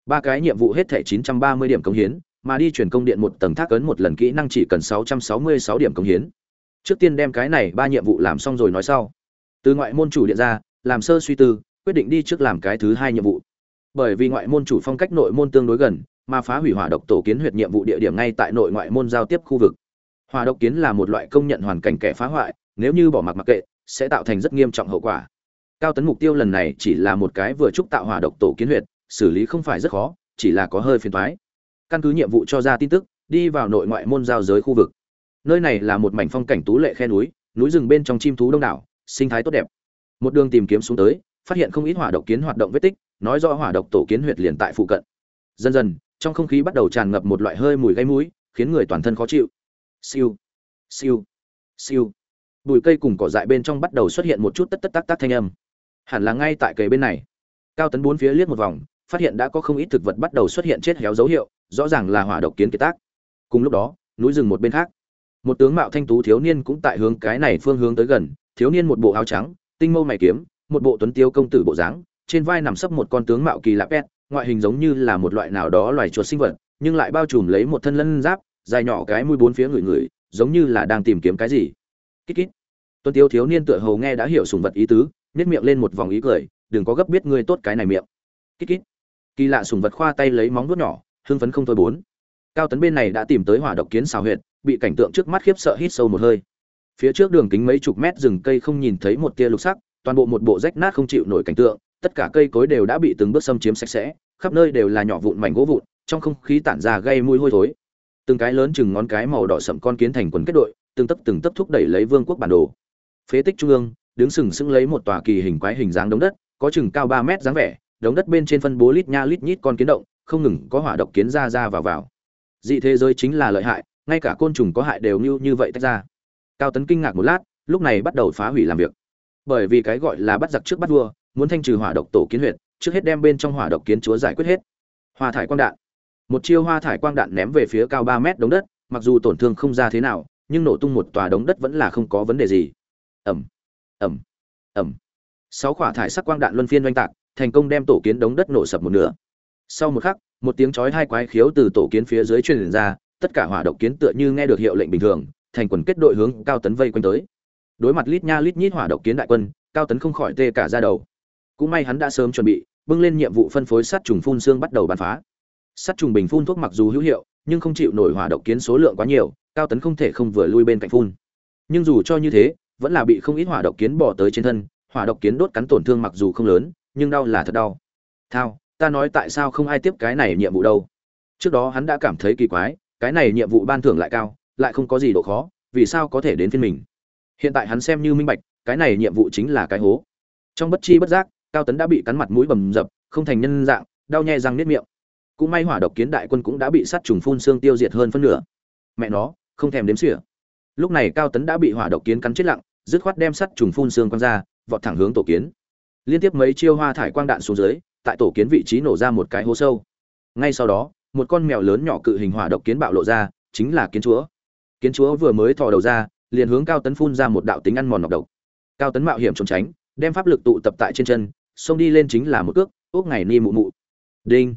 ba cái nhiệm vụ hết thẻ 930 điểm công hiến, mà đi truyền công điện một tầng thác ấn một lần kỹ năng chỉ cần 666 điểm công hiến. Trước tiên đem cái này ba nhiệm vụ làm xong rồi nói sau. Từ ngoại môn chủ điện ra, làm sơ suy tư, quyết định đi trước làm cái thứ hai nhiệm vụ. Bởi vì ngoại môn chủ phong cách nội môn tương đối gần, mà phá hủy hỏa độc tổ kiến huyệt nhiệm vụ địa điểm ngay tại nội ngoại môn giao tiếp khu vực. Hỏa độc kiến là một loại công nhận hoàn cảnh kẻ phá hoại, nếu như bỏ mặc mặc kệ, sẽ tạo thành rất nghiêm trọng hậu quả. Cao tấn mục tiêu lần này chỉ là một cái vừa trúc tạo hỏa độc tổ kiến huyệt xử lý không phải rất khó, chỉ là có hơi phiền toái. Căn cứ nhiệm vụ cho ra tin tức, đi vào nội ngoại môn giao giới khu vực. Nơi này là một mảnh phong cảnh tú lệ khe núi núi rừng bên trong chim thú đông đảo, sinh thái tốt đẹp. Một đường tìm kiếm xuống tới, phát hiện không ít hỏa độc kiến hoạt động vết tích, nói rõ hỏa độc tổ kiến huyệt liền tại phụ cận. Dần dần, trong không khí bắt đầu tràn ngập một loại hơi mùi gây mũi, khiến người toàn thân khó chịu. Siêu siêu siêu. Bụi cây cùng cỏ dại bên trong bắt đầu xuất hiện một chút tất tất tác tác thanh âm. Hẳn là ngay tại kề bên này. Cao tấn bốn phía liếc một vòng phát hiện đã có không ít thực vật bắt đầu xuất hiện chết héo dấu hiệu, rõ ràng là hỏa độc kiến kiệt tác. Cùng lúc đó, núi rừng một bên khác. Một tướng mạo thanh tú thiếu niên cũng tại hướng cái này phương hướng tới gần, thiếu niên một bộ áo trắng, tinh mâu mày kiếm, một bộ tuấn tiêu công tử bộ dáng, trên vai nằm sấp một con tướng mạo kỳ lạ pet, ngoại hình giống như là một loại nào đó loài chuột sinh vật, nhưng lại bao trùm lấy một thân lân giáp, dài nhỏ cái mũi bốn phía người người giống như là đang tìm kiếm cái gì. Kít kít. Tuấn tiêu thiếu niên tựa hồ nghe đã hiểu sùng vật ý tứ nếp miệng lên một vòng ý cười, đừng có gấp biết ngươi tốt cái này miệng. Kít kít kỳ lạ sùng vật khoa tay lấy móng vuốt nhỏ, hưng phấn không thôi bốn. Cao tấn bên này đã tìm tới hỏa độc kiến xào huyệt, bị cảnh tượng trước mắt khiếp sợ hít sâu một hơi. Phía trước đường kính mấy chục mét rừng cây không nhìn thấy một tia lục sắc, toàn bộ một bộ rách nát không chịu nổi cảnh tượng, tất cả cây cối đều đã bị từng bước xâm chiếm sạch sẽ, khắp nơi đều là nhỏ vụn mảnh gỗ vụn, trong không khí tản ra gây mùi hôi thối. Từng cái lớn chừng ngón cái màu đỏ sậm con kiến thành quần kết đội, từng tấp từng tấp thúc đẩy lấy vương quốc bản đồ. Phế tích trung ương, đứng sừng sững lấy một tòa kỳ hình quái hình dáng đống đất, có chừng cao ba mét dáng vẻ đống đất bên trên phân bố lít nha lít nhít con kiến động, không ngừng có hỏa độc kiến ra ra vào vào. Dị thế giới chính là lợi hại, ngay cả côn trùng có hại đều như như vậy tách ra. Cao tấn kinh ngạc một lát, lúc này bắt đầu phá hủy làm việc. Bởi vì cái gọi là bắt giặc trước bắt vua, muốn thanh trừ hỏa độc tổ kiến huyệt, trước hết đem bên trong hỏa độc kiến chúa giải quyết hết. Hoa thải quang đạn. Một chiêu hoa thải quang đạn ném về phía cao ba mét đống đất, mặc dù tổn thương không ra thế nào, nhưng nổ tung một tòa đống đất vẫn là không có vấn đề gì. Ẩm ẩm ẩm sáu quả thải sắc quang đạn luân phiên oanh tạc thành công đem tổ kiến đống đất nổ sập một nửa. Sau một khắc, một tiếng chói hai quái khiếu từ tổ kiến phía dưới truyền ra, tất cả hỏa độc kiến tựa như nghe được hiệu lệnh bình thường, thành quần kết đội hướng cao tấn vây quanh tới. Đối mặt lít nha lít nhít hỏa độc kiến đại quân, cao tấn không khỏi tê cả da đầu. Cũng may hắn đã sớm chuẩn bị, bưng lên nhiệm vụ phân phối sát trùng phun xương bắt đầu bắn phá. Sát trùng bình phun thuốc mặc dù hữu hiệu, nhưng không chịu nổi hỏa độc kiến số lượng quá nhiều, cao tấn không thể không vừa lui bên cạnh phun. Nhưng dù cho như thế, vẫn là bị không ít hỏa độc kiến bỏ tới trên thân, hỏa độc kiến đốt cắn tổn thương mặc dù không lớn nhưng đau là thật đau. Thao, ta nói tại sao không ai tiếp cái này nhiệm vụ đâu? Trước đó hắn đã cảm thấy kỳ quái, cái này nhiệm vụ ban thưởng lại cao, lại không có gì độ khó, vì sao có thể đến phiên mình? Hiện tại hắn xem như minh bạch, cái này nhiệm vụ chính là cái hố. Trong bất chi bất giác, cao tấn đã bị cắn mặt mũi bầm dập, không thành nhân dạng, đau nhè răng nếp miệng. Cũng may hỏa độc kiến đại quân cũng đã bị sát trùng phun xương tiêu diệt hơn phân nửa. Mẹ nó, không thèm đếm xỉa. Lúc này cao tấn đã bị hỏa độc kiến cắn chết lặng, dứt khoát đem sắt trùng phun xương quăng ra, vọt thẳng hướng tổ kiến liên tiếp mấy chiêu hoa thải quang đạn xuống dưới, tại tổ kiến vị trí nổ ra một cái hố sâu. Ngay sau đó, một con mèo lớn nhỏ cự hình hỏa độc kiến bạo lộ ra, chính là kiến chúa. Kiến chúa vừa mới thò đầu ra, liền hướng cao tấn phun ra một đạo tính ăn mòn nọc độc. Cao tấn mạo hiểm trốn tránh, đem pháp lực tụ tập tại trên chân, xông đi lên chính là một cước ốc ngày ni mụ mụ. Đinh.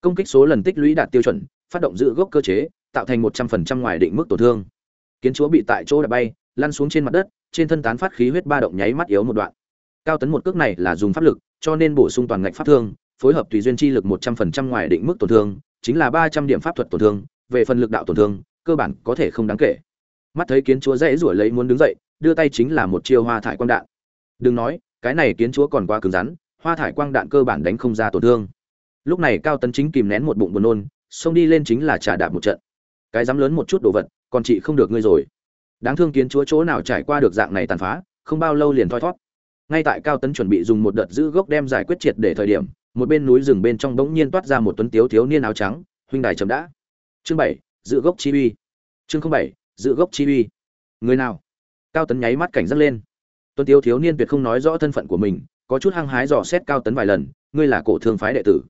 Công kích số lần tích lũy đạt tiêu chuẩn, phát động giữ gốc cơ chế, tạo thành một trăm phần trăm ngoài định mức tổn thương. Kiến chúa bị tại chỗ đập bay, lăn xuống trên mặt đất, trên thân tán phát khí huyết ba động nháy mắt yếu một đoạn cao tấn một cước này là dùng pháp lực, cho nên bổ sung toàn ngạch pháp thương, phối hợp tùy duyên chi lực một trăm phần trăm ngoài định mức tổn thương, chính là ba trăm điểm pháp thuật tổn thương, về phần lực đạo tổn thương, cơ bản có thể không đáng kể. Mắt thấy kiến chúa dễ rủi lấy muốn đứng dậy, đưa tay chính là một chiêu hoa thải quang đạn. Đừng nói, cái này kiến chúa còn quá cứng rắn, hoa thải quang đạn cơ bản đánh không ra tổn thương. Lúc này cao tấn chính kìm nén một bụng buồn nôn, xông đi lên chính là trả đạp một trận. Cái dám lớn một chút đồ vật, còn chị không được ngươi rồi. Đáng thương kiến chúa chỗ nào trải qua được dạng này tàn phá, không bao lâu liền thoi thót ngay tại cao tấn chuẩn bị dùng một đợt giữ gốc đem giải quyết triệt để thời điểm, một bên núi rừng bên trong bỗng nhiên toát ra một tuấn tiếu thiếu niên áo trắng, huynh đài chấm đã. Chương bảy, giữ gốc chi uy. Chương không bảy, giữ gốc chi uy. Người nào? Cao tấn nháy mắt cảnh giác lên. Tuấn tiếu thiếu niên tuyệt không nói rõ thân phận của mình, có chút hăng hái dò xét cao tấn vài lần, ngươi là cổ thương phái đệ tử.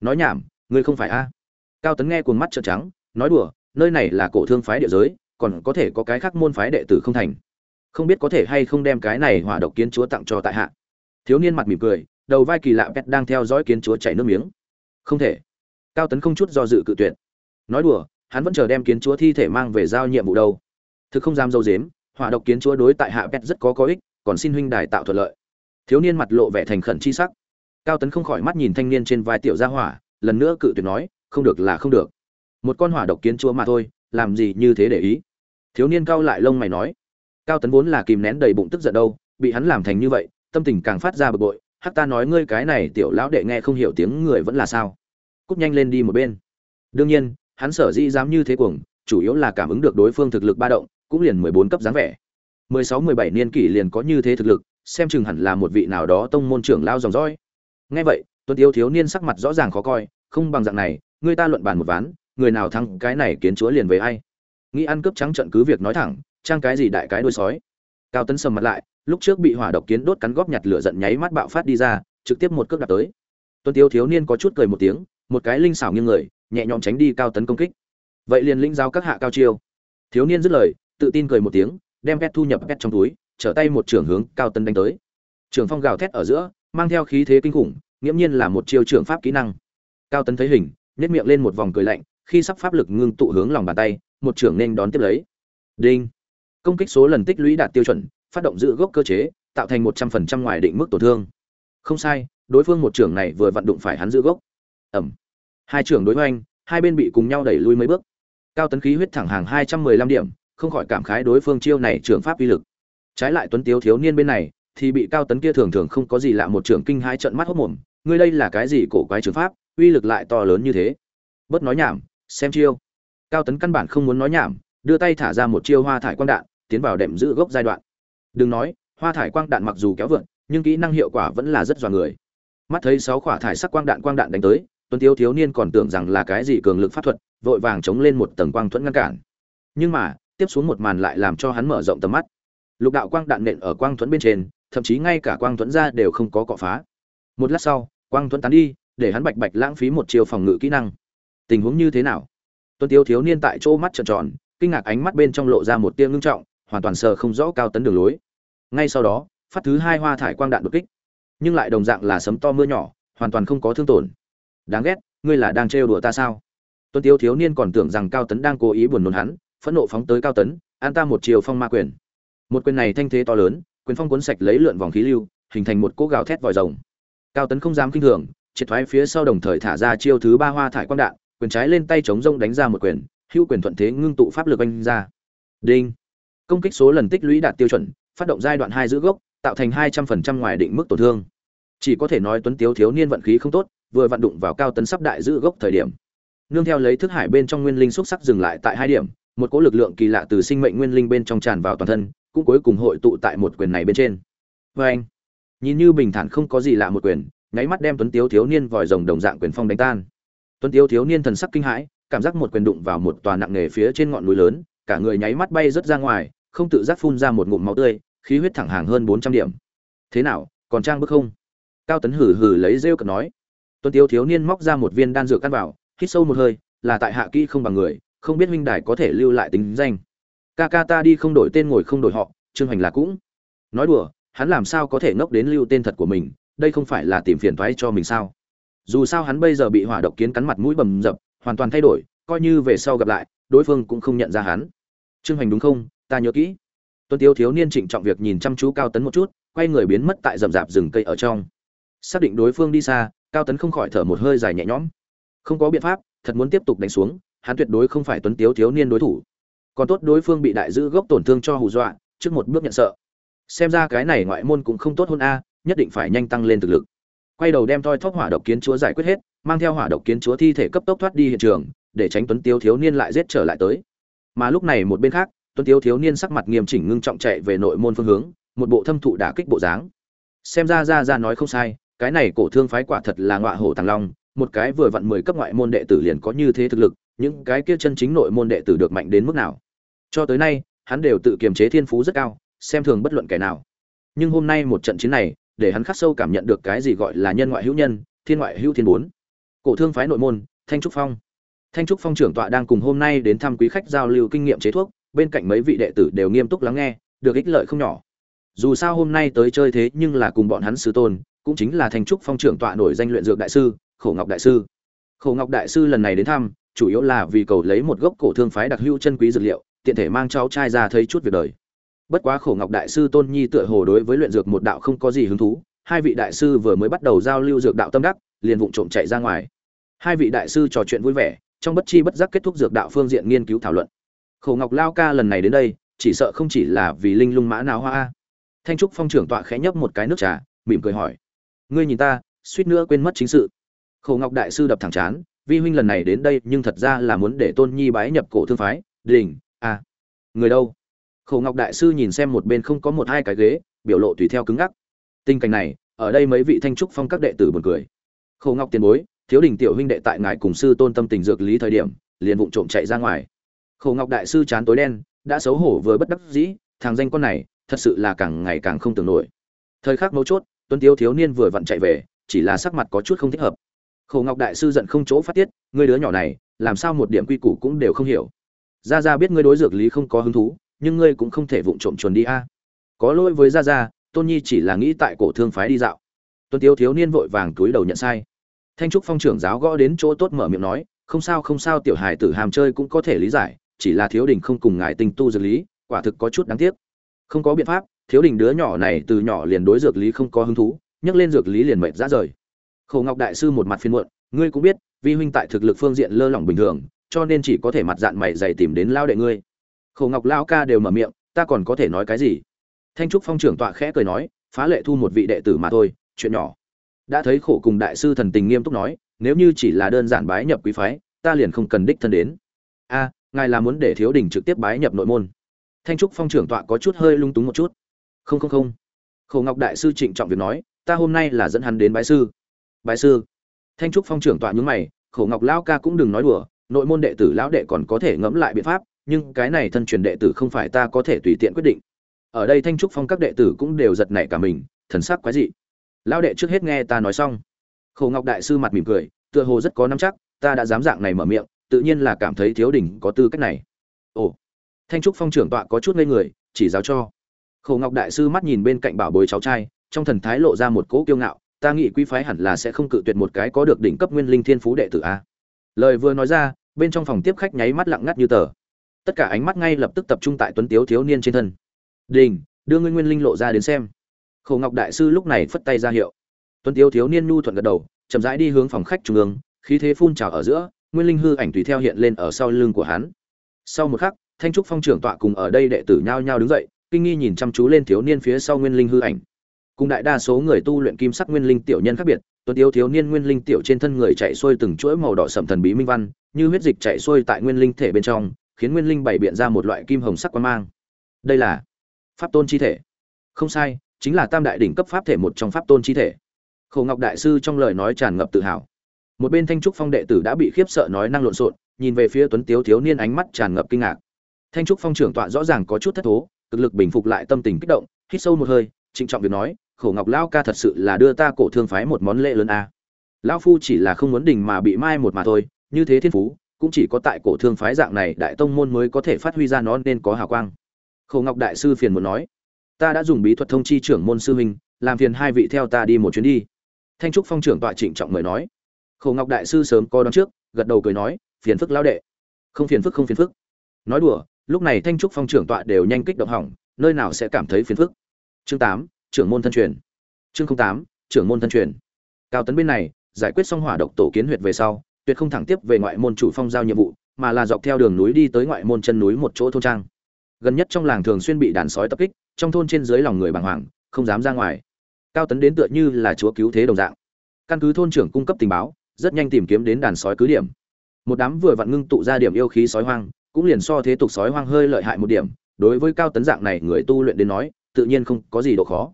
Nói nhảm, ngươi không phải a? Cao tấn nghe cuồng mắt trợn trắng, nói đùa, nơi này là cổ thương phái địa giới, còn có thể có cái khác môn phái đệ tử không thành không biết có thể hay không đem cái này hỏa độc kiến chúa tặng cho tại hạ. Thiếu niên mặt mỉm cười, đầu vai kỳ lạ pet đang theo dõi kiến chúa chảy nước miếng. Không thể. Cao tấn không chút do dự cự tuyệt. Nói đùa, hắn vẫn chờ đem kiến chúa thi thể mang về giao nhiệm vụ đâu. Thực không dám dâu dếm, hỏa độc kiến chúa đối tại hạ pet rất có có ích, còn xin huynh đài tạo thuận lợi. Thiếu niên mặt lộ vẻ thành khẩn chi sắc. Cao tấn không khỏi mắt nhìn thanh niên trên vai tiểu gia hỏa, lần nữa cự tuyệt nói, không được là không được. Một con hỏa độc kiến chúa mà thôi, làm gì như thế để ý? Thiếu niên cao lại lông mày nói cao tấn vốn là kìm nén đầy bụng tức giận đâu, bị hắn làm thành như vậy, tâm tình càng phát ra bực bội hắc ta nói ngươi cái này tiểu lão đệ nghe không hiểu tiếng người vẫn là sao. Cúp nhanh lên đi một bên. Đương nhiên, hắn sở dĩ dám như thế cuồng, chủ yếu là cảm ứng được đối phương thực lực ba động, cũng liền mười bốn cấp dáng vẻ. Mười sáu, mười bảy niên kỷ liền có như thế thực lực, xem chừng hẳn là một vị nào đó tông môn trưởng lao dòng dõi. Nghe vậy tuân tiêu thiếu niên sắc mặt rõ ràng khó coi, không bằng dạng này, người ta luận bàn một ván, người nào thắng cái này kiến chúa liền về ai. Nghĩ ăn cướp trắng trận cứ việc nói thẳng trang cái gì đại cái đuôi sói. Cao tấn sầm mặt lại, lúc trước bị hỏa độc kiến đốt cắn góp nhặt lửa giận nháy mắt bạo phát đi ra, trực tiếp một cước đạp tới. Tuân tiêu thiếu niên có chút cười một tiếng, một cái linh xảo nghiêng người, nhẹ nhõm tránh đi cao tấn công kích. Vậy liền lĩnh giao các hạ cao chiêu. Thiếu niên dứt lời, tự tin cười một tiếng, đem pet thu nhập pet trong túi, trở tay một trưởng hướng cao tấn đánh tới. Trường phong gào thét ở giữa, mang theo khí thế kinh khủng, nghiễm nhiên là một chiêu trưởng pháp kỹ năng. Cao tấn thấy hình nhét miệng lên một vòng cười lạnh, khi sắp pháp lực ngưng tụ hướng lòng bàn tay, một trưởng nên đón tiếp lấy. Đinh! Công kích số lần tích lũy đạt tiêu chuẩn phát động giữ gốc cơ chế tạo thành một trăm phần trăm ngoài định mức tổn thương. Không sai đối phương một trưởng này vừa vận đụng phải hắn giữ gốc. Ẩm. Hai trưởng đối với anh, hai bên bị cùng nhau đẩy lui mấy bước. Cao tấn khí huyết thẳng hàng hai trăm mười lăm điểm không khỏi cảm khái đối phương chiêu này trưởng pháp uy lực. Trái lại tuấn tiếu thiếu niên bên này thì bị cao tấn kia thường thường không có gì lạ một trưởng kinh hai trận mắt hốc mồm ngươi đây là cái gì cổ quái trường pháp uy lực lại to lớn như thế? Bớt nói nhảm xem chiêu. Cao tấn căn bản không muốn nói nhảm đưa tay thả ra một chiêu hoa thải quang đạn tiến vào đệm giữ gốc giai đoạn. Đừng nói, hoa thải quang đạn mặc dù kéo vượn, nhưng kỹ năng hiệu quả vẫn là rất dọa người. Mắt thấy sáu quả thải sắc quang đạn quang đạn đánh tới, tuấn thiếu thiếu niên còn tưởng rằng là cái gì cường lực pháp thuật, vội vàng chống lên một tầng quang thuẫn ngăn cản. Nhưng mà, tiếp xuống một màn lại làm cho hắn mở rộng tầm mắt. Lục đạo quang đạn nện ở quang thuẫn bên trên, thậm chí ngay cả quang thuẫn ra đều không có cọ phá. Một lát sau, quang thuẫn tán đi, để hắn bạch bạch lãng phí một chiều phòng ngự kỹ năng. Tình huống như thế nào? Tuấn thiếu thiếu niên tại chỗ mắt trợn tròn, kinh ngạc ánh mắt bên trong lộ ra một tia ngưng trọng hoàn toàn sờ không rõ cao tấn đường lối. Ngay sau đó, phát thứ hai hoa thải quang đạn đột kích. Nhưng lại đồng dạng là sấm to mưa nhỏ, hoàn toàn không có thương tổn. Đáng ghét, ngươi là đang trêu đùa ta sao? Tuân tiêu thiếu niên còn tưởng rằng cao tấn đang cố ý buồn nôn hắn, phẫn nộ phóng tới cao tấn, an ta một chiều phong ma quyền. Một quyền này thanh thế to lớn, quyền phong cuốn sạch lấy lượn vòng khí lưu, hình thành một cỗ gào thét vòi rồng. Cao tấn không dám kinh thường, triệt thoái phía sau đồng thời thả ra chiêu thứ ba hoa thải quang đạn, quyền trái lên tay chống rông đánh ra một quyền, hữu quyền thuận thế ngưng tụ pháp lực anh ra. Đinh! Công kích số lần tích lũy đạt tiêu chuẩn, phát động giai đoạn hai giữ gốc, tạo thành hai trăm phần trăm ngoài định mức tổn thương. Chỉ có thể nói tuấn tiếu thiếu niên vận khí không tốt, vừa vận đụng vào cao tấn sắp đại giữ gốc thời điểm. Nương theo lấy thức hải bên trong nguyên linh xúc sắc dừng lại tại hai điểm, một cỗ lực lượng kỳ lạ từ sinh mệnh nguyên linh bên trong tràn vào toàn thân, cũng cuối cùng hội tụ tại một quyền này bên trên. Vê anh, nhìn như bình thản không có gì lạ một quyền, nháy mắt đem tuấn tiếu thiếu niên vòi rồng đồng dạng quyền phong đánh tan. Tuấn tiếu thiếu niên thần sắc kinh hãi, cảm giác một quyền đụng vào một tòa nặng nề phía trên ngọn núi lớn cả người nháy mắt bay rớt ra ngoài, không tự giác phun ra một ngụm máu tươi, khí huyết thẳng hàng hơn bốn trăm điểm. Thế nào, còn trang bức không? Cao tấn hử hử lấy rêu cợt nói. Tuấn tiếu thiếu niên móc ra một viên đan dược căn vào, hít sâu một hơi, là tại hạ kỹ không bằng người, không biết huynh đài có thể lưu lại tính danh. Ca ca ta đi không đổi tên ngồi không đổi họ, trương hoành là cũng. Nói đùa, hắn làm sao có thể ngốc đến lưu tên thật của mình, đây không phải là tìm phiền toái cho mình sao? Dù sao hắn bây giờ bị hỏa độc kiến cắn mặt mũi bầm dập, hoàn toàn thay đổi, coi như về sau gặp lại đối phương cũng không nhận ra hắn. Trương hoành đúng không? Ta nhớ kỹ. Tuân tiêu thiếu niên trịnh trọng việc nhìn chăm chú cao tấn một chút, quay người biến mất tại rậm rạp rừng cây ở trong. Xác định đối phương đi xa, cao tấn không khỏi thở một hơi dài nhẹ nhõm. Không có biện pháp, thật muốn tiếp tục đánh xuống, hắn tuyệt đối không phải tuấn tiếu thiếu niên đối thủ. Còn tốt đối phương bị đại dữ gốc tổn thương cho hù dọa, trước một bước nhận sợ. Xem ra cái này ngoại môn cũng không tốt hơn a, nhất định phải nhanh tăng lên thực lực. Quay đầu đem toi thóp hỏa độc kiến chúa giải quyết hết, mang theo hỏa độc kiến chúa thi thể cấp tốc thoát đi hiện trường để tránh tuấn tiêu thiếu niên lại giết trở lại tới. Mà lúc này một bên khác, tuấn tiêu thiếu niên sắc mặt nghiêm chỉnh ngưng trọng chạy về nội môn phương hướng, một bộ thâm thụ đả kích bộ dáng. Xem ra ra ra nói không sai, cái này cổ thương phái quả thật là ngọa hổ thằng long, một cái vừa vặn mười cấp ngoại môn đệ tử liền có như thế thực lực, những cái kia chân chính nội môn đệ tử được mạnh đến mức nào? Cho tới nay, hắn đều tự kiềm chế thiên phú rất cao, xem thường bất luận kẻ nào. Nhưng hôm nay một trận chiến này, để hắn khắc sâu cảm nhận được cái gì gọi là nhân ngoại hữu nhân, thiên ngoại hữu thiên bốn. Cổ thương phái nội môn, thanh trúc phong thanh trúc phong trưởng tọa đang cùng hôm nay đến thăm quý khách giao lưu kinh nghiệm chế thuốc, bên cạnh mấy vị đệ tử đều nghiêm túc lắng nghe, được ích lợi không nhỏ. Dù sao hôm nay tới chơi thế nhưng là cùng bọn hắn sư tôn, cũng chính là thanh trúc phong trưởng tọa nổi danh luyện dược đại sư, khổ ngọc đại sư. Khổ ngọc đại sư lần này đến thăm, chủ yếu là vì cầu lấy một gốc cổ thương phái đặc hữu chân quý dược liệu, tiện thể mang cháu trai ra thấy chút việc đời. Bất quá khổ ngọc đại sư tôn nhi tựa hồ đối với luyện dược một đạo không có gì hứng thú, hai vị đại sư vừa mới bắt đầu giao lưu dược đạo tâm đắc, liền vụng trộm chạy ra ngoài. Hai vị đại sư trò chuyện vui vẻ trong bất chi bất giác kết thúc dược đạo phương diện nghiên cứu thảo luận. Khổ ngọc lao ca lần này đến đây, chỉ sợ không chỉ là vì linh lung mã nào hoa. Thanh trúc phong trưởng tọa khẽ nhấp một cái nước trà, mỉm cười hỏi, ngươi nhìn ta, suýt nữa quên mất chính sự. Khổ ngọc đại sư đập thẳng chán, vi huynh lần này đến đây, nhưng thật ra là muốn để tôn nhi bái nhập cổ thương phái, đình à người đâu? Khổ ngọc đại sư nhìn xem một bên không có một hai cái ghế, biểu lộ tùy theo cứng ngắc. Tình cảnh này, ở đây mấy vị thanh trúc phong các đệ tử buồn cười. Khổ ngọc tiền bối thiếu đình tiểu huynh đệ tại ngài cùng sư tôn tâm tình dược lý thời điểm, liền vụng trộm chạy ra ngoài. Khổ ngọc đại sư chán tối đen, đã xấu hổ vừa bất đắc dĩ, thằng danh con này, thật sự là càng ngày càng không tưởng nổi. Thời khắc mấu chốt tuân tiêu thiếu niên vừa vặn chạy về, chỉ là sắc mặt có chút không thích hợp. Khổ ngọc đại sư giận không chỗ phát tiết, ngươi đứa nhỏ này, làm sao một điểm quy củ cũng đều không hiểu. Gia gia biết ngươi đối dược lý không có hứng thú, nhưng ngươi cũng không thể vụng trộm chuồn đi a. Có lỗi với gia gia, tôn nhi chỉ là nghĩ tại cổ thương phái đi dạo. Tuân tiêu thiếu niên vội vàng túi đầu nhận sai thanh trúc phong trưởng giáo gõ đến chỗ tốt mở miệng nói, không sao không sao, tiểu hài tử hàm chơi cũng có thể lý giải, chỉ là thiếu đình không cùng ngài tinh tu dược lý, quả thực có chút đáng tiếc. Không có biện pháp, thiếu đình đứa nhỏ này từ nhỏ liền đối dược lý không có hứng thú, nhắc lên dược lý liền mệt ra rời. Khổ ngọc đại sư một mặt phiên muộn, ngươi cũng biết, vi huynh tại thực lực phương diện lơ lỏng bình thường, cho nên chỉ có thể mặt dạng mày dày tìm đến lao đệ ngươi. Khổ ngọc lao ca đều mở miệng, ta còn có thể nói cái gì? Thanh trúc phong trưởng tọa khẽ cười nói, phá lệ thu một vị đệ tử mà thôi, chuyện nhỏ đã thấy khổ cùng đại sư thần tình nghiêm túc nói, nếu như chỉ là đơn giản bái nhập quý phái, ta liền không cần đích thân đến. A, ngài là muốn để thiếu đình trực tiếp bái nhập nội môn. Thanh trúc phong trưởng tọa có chút hơi lung túng một chút. Không không không. Khổ ngọc đại sư trịnh trọng việc nói, ta hôm nay là dẫn hắn đến bái sư. Bái sư. Thanh trúc phong trưởng tọa nhướng mày, khổ ngọc lão ca cũng đừng nói đùa, nội môn đệ tử lão đệ còn có thể ngẫm lại biện pháp, nhưng cái này thân truyền đệ tử không phải ta có thể tùy tiện quyết định. Ở đây thanh trúc phong các đệ tử cũng đều giật nảy cả mình, thần sắc quái dị lão đệ trước hết nghe ta nói xong. Khổ ngọc đại sư mặt mỉm cười, tựa hồ rất có nắm chắc, ta đã dám dạng này mở miệng, tự nhiên là cảm thấy thiếu đỉnh có tư cách này. Ồ, thanh trúc phong trưởng tọa có chút ngây người, chỉ giáo cho. Khổ ngọc đại sư mắt nhìn bên cạnh bảo bối cháu trai, trong thần thái lộ ra một cỗ kiêu ngạo, ta nghĩ quý phái hẳn là sẽ không cự tuyệt một cái có được đỉnh cấp nguyên linh thiên phú đệ tử a. Lời vừa nói ra, bên trong phòng tiếp khách nháy mắt lặng ngắt như tờ. Tất cả ánh mắt ngay lập tức tập trung tại tuấn tiếu thiếu niên trên thân. Đình đưa ngươi nguyên linh lộ ra đến xem khổ ngọc đại sư lúc này phất tay ra hiệu. Tuấn Tiêu thiếu niên nhu thuận gật đầu, chậm rãi đi hướng phòng khách trung ương, khí thế phun trào ở giữa, nguyên linh hư ảnh tùy theo hiện lên ở sau lưng của hắn. Sau một khắc, thanh trúc phong trưởng tọa cùng ở đây đệ tử nhao nhao đứng dậy, kinh nghi nhìn chăm chú lên thiếu niên phía sau nguyên linh hư ảnh. Cùng đại đa số người tu luyện kim sắc nguyên linh tiểu nhân khác biệt, tuấn Tiêu thiếu niên nguyên linh tiểu trên thân người chạy xuôi từng chuỗi màu đỏ sẩm thần bí minh văn, như huyết dịch chạy xuôi tại nguyên linh thể bên trong, khiến nguyên linh bảy biện ra một loại kim hồng sắc quan mang. Đây là pháp tôn chi thể. Không sai chính là tam đại đỉnh cấp pháp thể một trong pháp tôn chi thể. Khổ ngọc đại sư trong lời nói tràn ngập tự hào. Một bên thanh trúc phong đệ tử đã bị khiếp sợ nói năng lộn xộn, nhìn về phía tuấn tiếu thiếu niên ánh mắt tràn ngập kinh ngạc. Thanh trúc phong trưởng tọa rõ ràng có chút thất thố, cực lực bình phục lại tâm tình kích động, hít sâu một hơi, trịnh trọng việc nói, khổ ngọc lao ca thật sự là đưa ta cổ thương phái một món lễ lớn a. À. lao phu chỉ là không muốn đình mà bị mai một mà thôi, như thế thiên phú, cũng chỉ có tại cổ thương phái dạng này đại tông môn mới có thể phát huy ra nó nên có hào quang. Khổ ngọc đại sư phiền muốn nói ta đã dùng bí thuật thông chi trưởng môn sư huynh, làm phiền hai vị theo ta đi một chuyến đi. Thanh trúc phong trưởng tọa trịnh trọng mời nói. Khổ ngọc đại sư sớm có đón trước, gật đầu cười nói, phiền phức lao đệ. Không phiền phức, không phiền phức. Nói đùa, lúc này thanh trúc phong trưởng tọa đều nhanh kích động hỏng, nơi nào sẽ cảm thấy phiền phức. Chương tám, trưởng môn thân truyền. Chương tám, trưởng môn thân truyền. Cao tấn bên này, giải quyết xong hỏa độc tổ kiến huyệt về sau, tuyệt không thẳng tiếp về ngoại môn chủ phong giao nhiệm vụ, mà là dọc theo đường núi đi tới ngoại môn chân núi một chỗ thôn trang. Gần nhất trong làng thường xuyên bị đàn sói tập kích trong thôn trên dưới lòng người bàng hoàng, không dám ra ngoài. Cao tấn đến tựa như là chúa cứu thế đồng dạng. Căn cứ thôn trưởng cung cấp tình báo, rất nhanh tìm kiếm đến đàn sói cứ điểm. Một đám vừa vặn ngưng tụ ra điểm yêu khí sói hoang, cũng liền so thế tục sói hoang hơi lợi hại một điểm, đối với cao tấn dạng này người tu luyện đến nói, tự nhiên không có gì độ khó.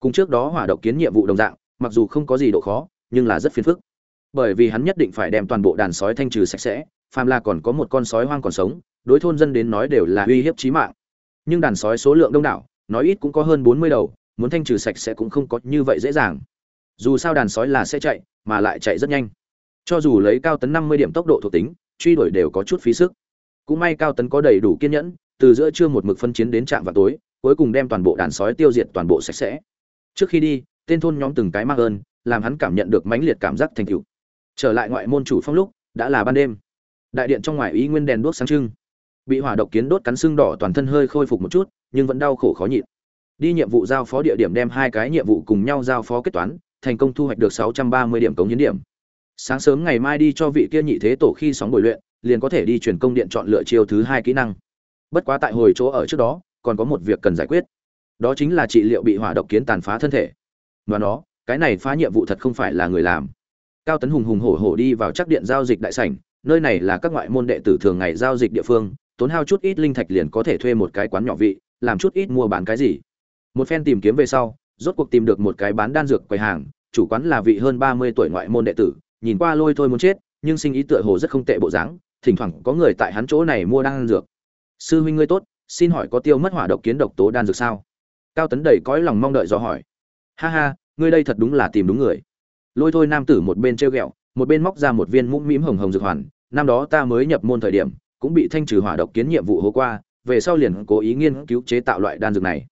Cùng trước đó hỏa độc kiến nhiệm vụ đồng dạng, mặc dù không có gì độ khó, nhưng là rất phiền phức. Bởi vì hắn nhất định phải đem toàn bộ đàn sói thanh trừ sạch sẽ, phàm là còn có một con sói hoang còn sống, đối thôn dân đến nói đều là uy hiếp chí mạng. Nhưng đàn sói số lượng đông đảo nói ít cũng có hơn bốn mươi đầu, muốn thanh trừ sạch sẽ cũng không có như vậy dễ dàng. Dù sao đàn sói là sẽ chạy, mà lại chạy rất nhanh. Cho dù lấy cao tấn năm mươi điểm tốc độ thuộc tính, truy đuổi đều có chút phí sức. Cũng may cao tấn có đầy đủ kiên nhẫn, từ giữa trưa một mực phân chiến đến trạm vào tối, cuối cùng đem toàn bộ đàn sói tiêu diệt toàn bộ sạch sẽ. Trước khi đi, tên thôn nhóm từng cái mắc ơn, làm hắn cảm nhận được mãnh liệt cảm giác thành tựu. Trở lại ngoại môn chủ phong lúc, đã là ban đêm. Đại điện trong ngoài ý nguyên đèn đuốc sáng trưng. Bị hỏa độc kiến đốt cắn xương đỏ toàn thân hơi khôi phục một chút nhưng vẫn đau khổ khó nhịn. Đi nhiệm vụ giao phó địa điểm đem hai cái nhiệm vụ cùng nhau giao phó kết toán, thành công thu hoạch được 630 điểm cống hiến điểm. Sáng sớm ngày mai đi cho vị kia nhị thế tổ khi sóng buổi luyện, liền có thể đi truyền công điện chọn lựa chiêu thứ hai kỹ năng. Bất quá tại hồi chỗ ở trước đó, còn có một việc cần giải quyết. Đó chính là trị liệu bị hỏa độc kiến tàn phá thân thể. Và nó, cái này phá nhiệm vụ thật không phải là người làm. Cao tấn hùng hùng hổ hổ đi vào chắc điện giao dịch đại sảnh, nơi này là các ngoại môn đệ tử thường ngày giao dịch địa phương, tốn hao chút ít linh thạch liền có thể thuê một cái quán nhỏ vị làm chút ít mua bán cái gì. Một phen tìm kiếm về sau, rốt cuộc tìm được một cái bán đan dược quầy hàng, chủ quán là vị hơn ba mươi tuổi ngoại môn đệ tử, nhìn qua lôi thôi muốn chết, nhưng sinh ý tựa hồ rất không tệ bộ dáng, thỉnh thoảng có người tại hắn chỗ này mua đan dược. Sư huynh ngươi tốt, xin hỏi có tiêu mất hỏa độc kiến độc tố đan dược sao? Cao tấn đầy cõi lòng mong đợi do hỏi. Ha ha, ngươi đây thật đúng là tìm đúng người. Lôi thôi nam tử một bên treo ghẹo, một bên móc ra một viên mũm mĩm hồng hồng dược hoàn, năm đó ta mới nhập môn thời điểm, cũng bị thanh trừ hỏa độc kiến nhiệm vụ hô qua về sau liền cố ý nghiên cứu chế tạo loại đan dược này.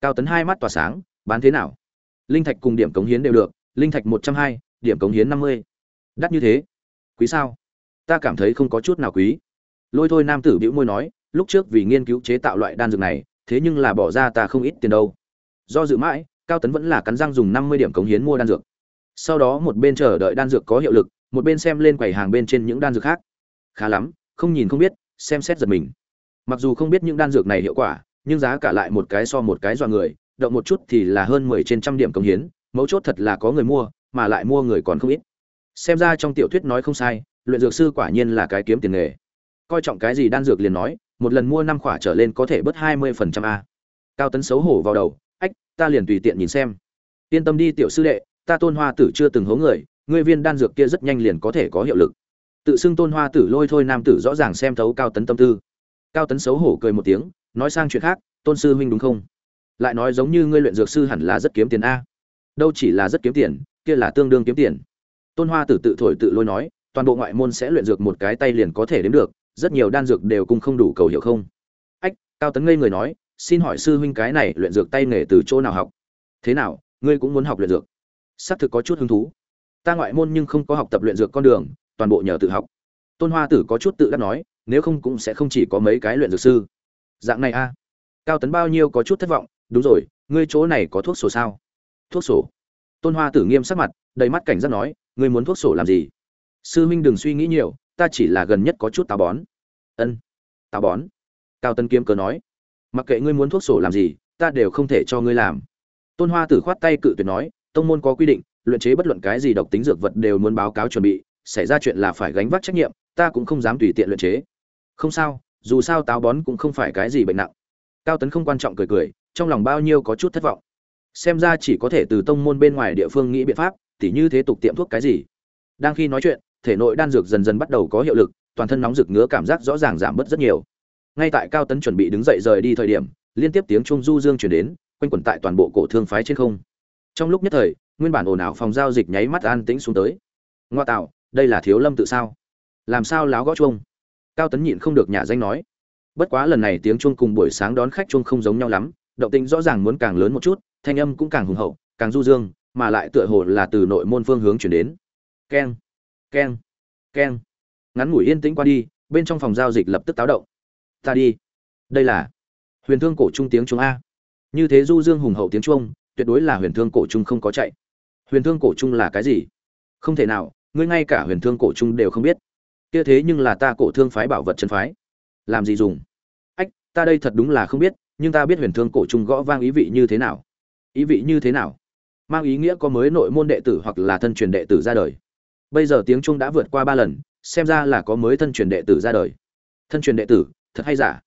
Cao tấn hai mắt tỏa sáng, bán thế nào? Linh thạch cùng điểm cống hiến đều được, linh thạch một trăm hai, điểm cống hiến năm mươi. Đắt như thế? Quý sao? Ta cảm thấy không có chút nào quý. Lôi thôi nam tử bĩu môi nói, lúc trước vì nghiên cứu chế tạo loại đan dược này, thế nhưng là bỏ ra ta không ít tiền đâu. Do dự mãi, cao tấn vẫn là cắn răng dùng năm mươi điểm cống hiến mua đan dược. Sau đó một bên chờ đợi đan dược có hiệu lực, một bên xem lên quầy hàng bên trên những đan dược khác. Khá lắm, không nhìn không biết, xem xét giật mình mặc dù không biết những đan dược này hiệu quả, nhưng giá cả lại một cái so một cái dọa người, động một chút thì là hơn mười trên trăm điểm công hiến, mấu chốt thật là có người mua, mà lại mua người còn không ít. Xem ra trong tiểu thuyết nói không sai, luyện dược sư quả nhiên là cái kiếm tiền nghề. Coi trọng cái gì đan dược liền nói, một lần mua năm khỏa trở lên có thể bớt hai mươi phần trăm a. Cao tấn xấu hổ vào đầu, ách, ta liền tùy tiện nhìn xem. Yên tâm đi, tiểu sư đệ, ta tôn hoa tử chưa từng hố người, ngươi viên đan dược kia rất nhanh liền có thể có hiệu lực. Tự xưng tôn hoa tử lôi thôi nam tử rõ ràng xem thấu cao tấn tâm tư cao tấn xấu hổ cười một tiếng, nói sang chuyện khác, tôn sư huynh đúng không? Lại nói giống như ngươi luyện dược sư hẳn là rất kiếm tiền a. Đâu chỉ là rất kiếm tiền, kia là tương đương kiếm tiền. Tôn hoa tử tự thổi tự lôi nói, toàn bộ ngoại môn sẽ luyện dược một cái tay liền có thể đếm được, rất nhiều đan dược đều cùng không đủ cầu hiểu không? Ách, cao tấn ngây người nói, xin hỏi sư huynh cái này luyện dược tay nghề từ chỗ nào học? Thế nào, ngươi cũng muốn học luyện dược? Xác thực có chút hứng thú. Ta ngoại môn nhưng không có học tập luyện dược con đường, toàn bộ nhờ tự học. Tôn hoa tử có chút tự đắc nói nếu không cũng sẽ không chỉ có mấy cái luyện dược sư. Dạng này a. Cao tấn bao nhiêu có chút thất vọng, đúng rồi, ngươi chỗ này có thuốc sổ sao? Thuốc sổ? Tôn hoa tử nghiêm sắc mặt, đầy mắt cảnh giác nói, ngươi muốn thuốc sổ làm gì? Sư huynh đừng suy nghĩ nhiều, ta chỉ là gần nhất có chút táo bón. Ân, táo bón? Cao tấn kiếm cớ nói, mặc kệ ngươi muốn thuốc sổ làm gì, ta đều không thể cho ngươi làm. Tôn hoa tử khoát tay cự tuyệt nói, tông môn có quy định, luyện chế bất luận cái gì độc tính dược vật đều muốn báo cáo chuẩn bị, xảy ra chuyện là phải gánh vác trách nhiệm, ta cũng không dám tùy tiện luyện chế không sao, dù sao táo bón cũng không phải cái gì bệnh nặng. Cao tấn không quan trọng cười cười, trong lòng bao nhiêu có chút thất vọng. Xem ra chỉ có thể từ tông môn bên ngoài địa phương nghĩ biện pháp, tỉ như thế tục tiệm thuốc cái gì. Đang khi nói chuyện, thể nội đan dược dần dần bắt đầu có hiệu lực, toàn thân nóng rực ngứa cảm giác rõ ràng giảm bớt rất nhiều. Ngay tại cao tấn chuẩn bị đứng dậy rời đi thời điểm, liên tiếp tiếng trung du dương chuyển đến, quanh quẩn tại toàn bộ cổ thương phái trên không. Trong lúc nhất thời, nguyên bản ồn ào phòng giao dịch nháy mắt an tĩnh xuống tới. Ngoa tạo, đây là thiếu lâm tự sao? Làm sao láo gõ chuông? Cao tấn nhịn không được nhà danh nói. Bất quá lần này tiếng chuông cùng buổi sáng đón khách chuông không giống nhau lắm động tĩnh rõ ràng muốn càng lớn một chút thanh âm cũng càng hùng hậu càng du dương mà lại tựa hồ là từ nội môn phương hướng chuyển đến. Keng keng keng. Ngắn ngủi yên tĩnh qua đi bên trong phòng giao dịch lập tức táo động. Ta đi. Đây là huyền thương cổ trung tiếng chuông a. Như thế du dương hùng hậu tiếng chuông, tuyệt đối là huyền thương cổ trung không có chạy. Huyền thương cổ trung là cái gì? Không thể nào ngươi ngay cả huyền thương cổ trung đều không biết kia thế nhưng là ta cổ thương phái bảo vật chân phái. Làm gì dùng? Ách, ta đây thật đúng là không biết, nhưng ta biết huyền thương cổ trung gõ vang ý vị như thế nào. Ý vị như thế nào? Mang ý nghĩa có mới nội môn đệ tử hoặc là thân truyền đệ tử ra đời. Bây giờ tiếng trung đã vượt qua ba lần, xem ra là có mới thân truyền đệ tử ra đời. Thân truyền đệ tử, thật hay giả?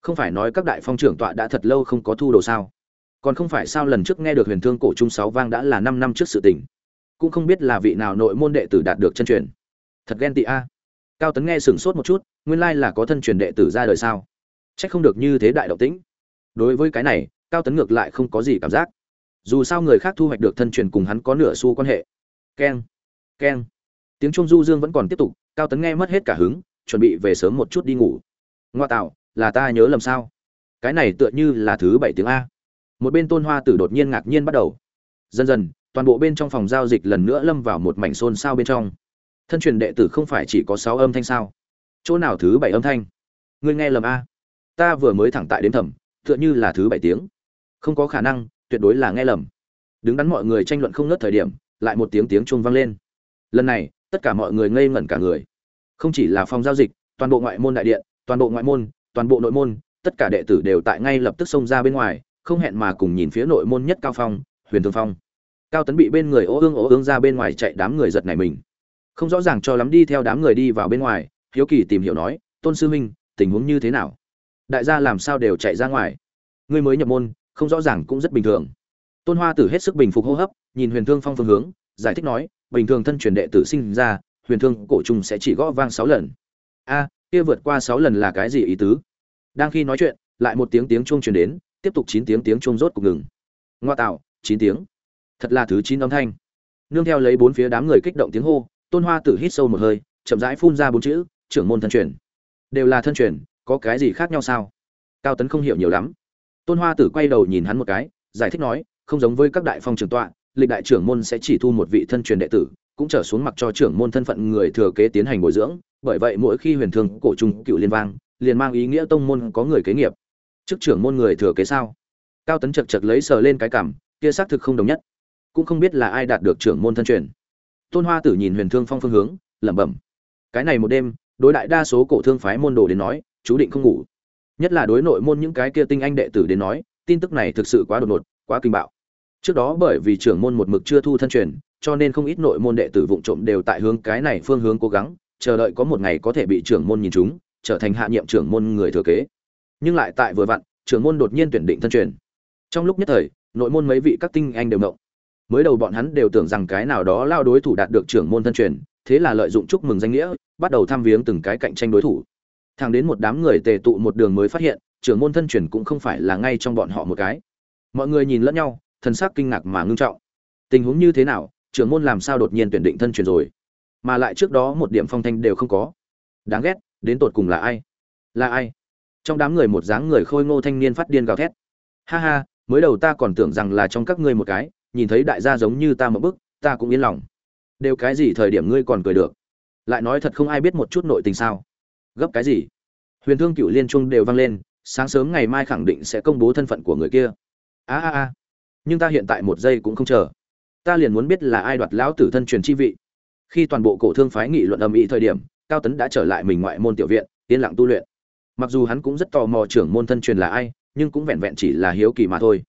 Không phải nói các đại phong trưởng tọa đã thật lâu không có thu đồ sao? Còn không phải sao lần trước nghe được huyền thương cổ trung sáu vang đã là năm năm trước sự tình? Cũng không biết là vị nào nội môn đệ tử đạt được chân truyền. Thật ghen tị a cao tấn nghe sửng sốt một chút, nguyên lai là có thân truyền đệ tử ra đời sao? C h ắ c không được như thế đại động tĩnh. Đối với cái này, cao tấn ngược lại không có gì cảm giác. Dù sao người khác thu hoạch được thân truyền cùng hắn có nửa xu quan hệ. Keng keng. Tiếng trung du dương vẫn còn tiếp tục, cao tấn nghe mất hết cả hứng, chuẩn bị về sớm một chút đi ngủ. Ngoa tạo, là ta nhớ lầm sao? Cái này tựa như là thứ bảy tiếng a. Một bên tôn hoa tử đột nhiên ngạc nhiên bắt đầu. Dần dần, toàn bộ bên trong phòng giao dịch lần nữa lâm vào một mảnh xôn xao bên trong thân truyền đệ tử không phải chỉ có sáu âm thanh sao? Chỗ nào thứ bảy âm thanh? Ngươi nghe lầm a. Ta vừa mới thẳng tại đến thẩm tựa như là thứ bảy tiếng. Không có khả năng, tuyệt đối là nghe lầm. Đứng đắn mọi người tranh luận không ngớt thời điểm, lại một tiếng tiếng chuông vang lên. Lần này, tất cả mọi người ngây ngẩn cả người. Không chỉ là phòng giao dịch, toàn bộ ngoại môn đại điện, toàn bộ ngoại môn, toàn bộ nội môn, tất cả đệ tử đều tại ngay lập tức xông ra bên ngoài, không hẹn mà cùng nhìn phía nội môn nhất cao phong, huyền thương phong. Cao tấn bị bên người ố ương ố ương ra bên ngoài chạy đám người giật này mình không rõ ràng cho lắm đi theo đám người đi vào bên ngoài, hiếu kỳ tìm hiểu nói, tôn sư minh tình huống như thế nào? Đại gia làm sao đều chạy ra ngoài? Ngươi mới nhập môn, không rõ ràng cũng rất bình thường. Tôn hoa tử hết sức bình phục hô hấp, nhìn huyền thương phong phương hướng, giải thích nói, bình thường thân truyền đệ tử sinh ra, huyền thương cổ trùng sẽ chỉ gõ vang sáu lần. A, kia vượt qua sáu lần là cái gì ý tứ? Đang khi nói chuyện, lại một tiếng tiếng chuông truyền đến, tiếp tục chín tiếng tiếng chuông rốt cục ngừng. Ngoa tạo, chín tiếng. Thật là thứ chín âm thanh. Nương theo lấy bốn phía đám người kích động tiếng hô tôn hoa tử hít sâu một hơi, chậm rãi phun ra bốn chữ, trưởng môn thân truyền. Đều là thân truyền, có cái gì khác nhau sao? Cao tấn không hiểu nhiều lắm. Tôn hoa tử quay đầu nhìn hắn một cái, giải thích nói, không giống với các đại phong trường tọa, lịch đại trưởng môn sẽ chỉ thu một vị thân truyền đệ tử, cũng trở xuống mặc cho trưởng môn thân phận người thừa kế tiến hành bồi dưỡng, bởi vậy mỗi khi huyền thương cổ trung cựu liên vang, liền mang ý nghĩa tông môn có người kế nghiệp. Chức trưởng môn người thừa kế sao? Cao tấn chật chật lấy sờ lên cái cảm, kia xác thực không đồng nhất. Cũng không biết là ai đạt được trưởng môn thân truyền tôn hoa tử nhìn huyền thương phong phương hướng, lẩm bẩm. Cái này một đêm, đối đại đa số cổ thương phái môn đồ đến nói, chú định không ngủ. Nhất là đối nội môn những cái kia tinh anh đệ tử đến nói, tin tức này thực sự quá đột ngột, quá kinh bạo. Trước đó bởi vì trưởng môn một mực chưa thu thân truyền, cho nên không ít nội môn đệ tử vụng trộm đều tại hướng cái này phương hướng cố gắng, chờ đợi có một ngày có thể bị trưởng môn nhìn chúng, trở thành hạ nhiệm trưởng môn người thừa kế. Nhưng lại tại vừa vặn, trưởng môn đột nhiên tuyển định thân truyền. Trong lúc nhất thời, nội môn mấy vị các tinh anh đều mộng mới đầu bọn hắn đều tưởng rằng cái nào đó lao đối thủ đạt được trưởng môn thân truyền, thế là lợi dụng chúc mừng danh nghĩa, bắt đầu thăm viếng từng cái cạnh tranh đối thủ. Thàng đến một đám người tề tụ một đường mới phát hiện, trưởng môn thân truyền cũng không phải là ngay trong bọn họ một cái. Mọi người nhìn lẫn nhau, thần sắc kinh ngạc mà ngưng trọng. Tình huống như thế nào, trưởng môn làm sao đột nhiên tuyển định thân truyền rồi? Mà lại trước đó một điểm phong thanh đều không có. Đáng ghét, đến tột cùng là ai? Là ai? Trong đám người một dáng người khôi ngô thanh niên phát điên gào thét. Ha ha, mới đầu ta còn tưởng rằng là trong các ngươi một cái nhìn thấy đại gia giống như ta một bức, ta cũng yên lòng. Đều cái gì thời điểm ngươi còn cười được? Lại nói thật không ai biết một chút nội tình sao? Gấp cái gì? Huyền thương cựu liên trung đều vang lên, sáng sớm ngày mai khẳng định sẽ công bố thân phận của người kia. A a a. Nhưng ta hiện tại một giây cũng không chờ. Ta liền muốn biết là ai đoạt lão tử thân truyền chi vị. Khi toàn bộ cổ thương phái nghị luận âm ĩ thời điểm, cao tấn đã trở lại mình ngoại môn tiểu viện, yên lặng tu luyện. Mặc dù hắn cũng rất tò mò trưởng môn thân truyền là ai, nhưng cũng vẹn vẹn chỉ là hiếu kỳ mà thôi.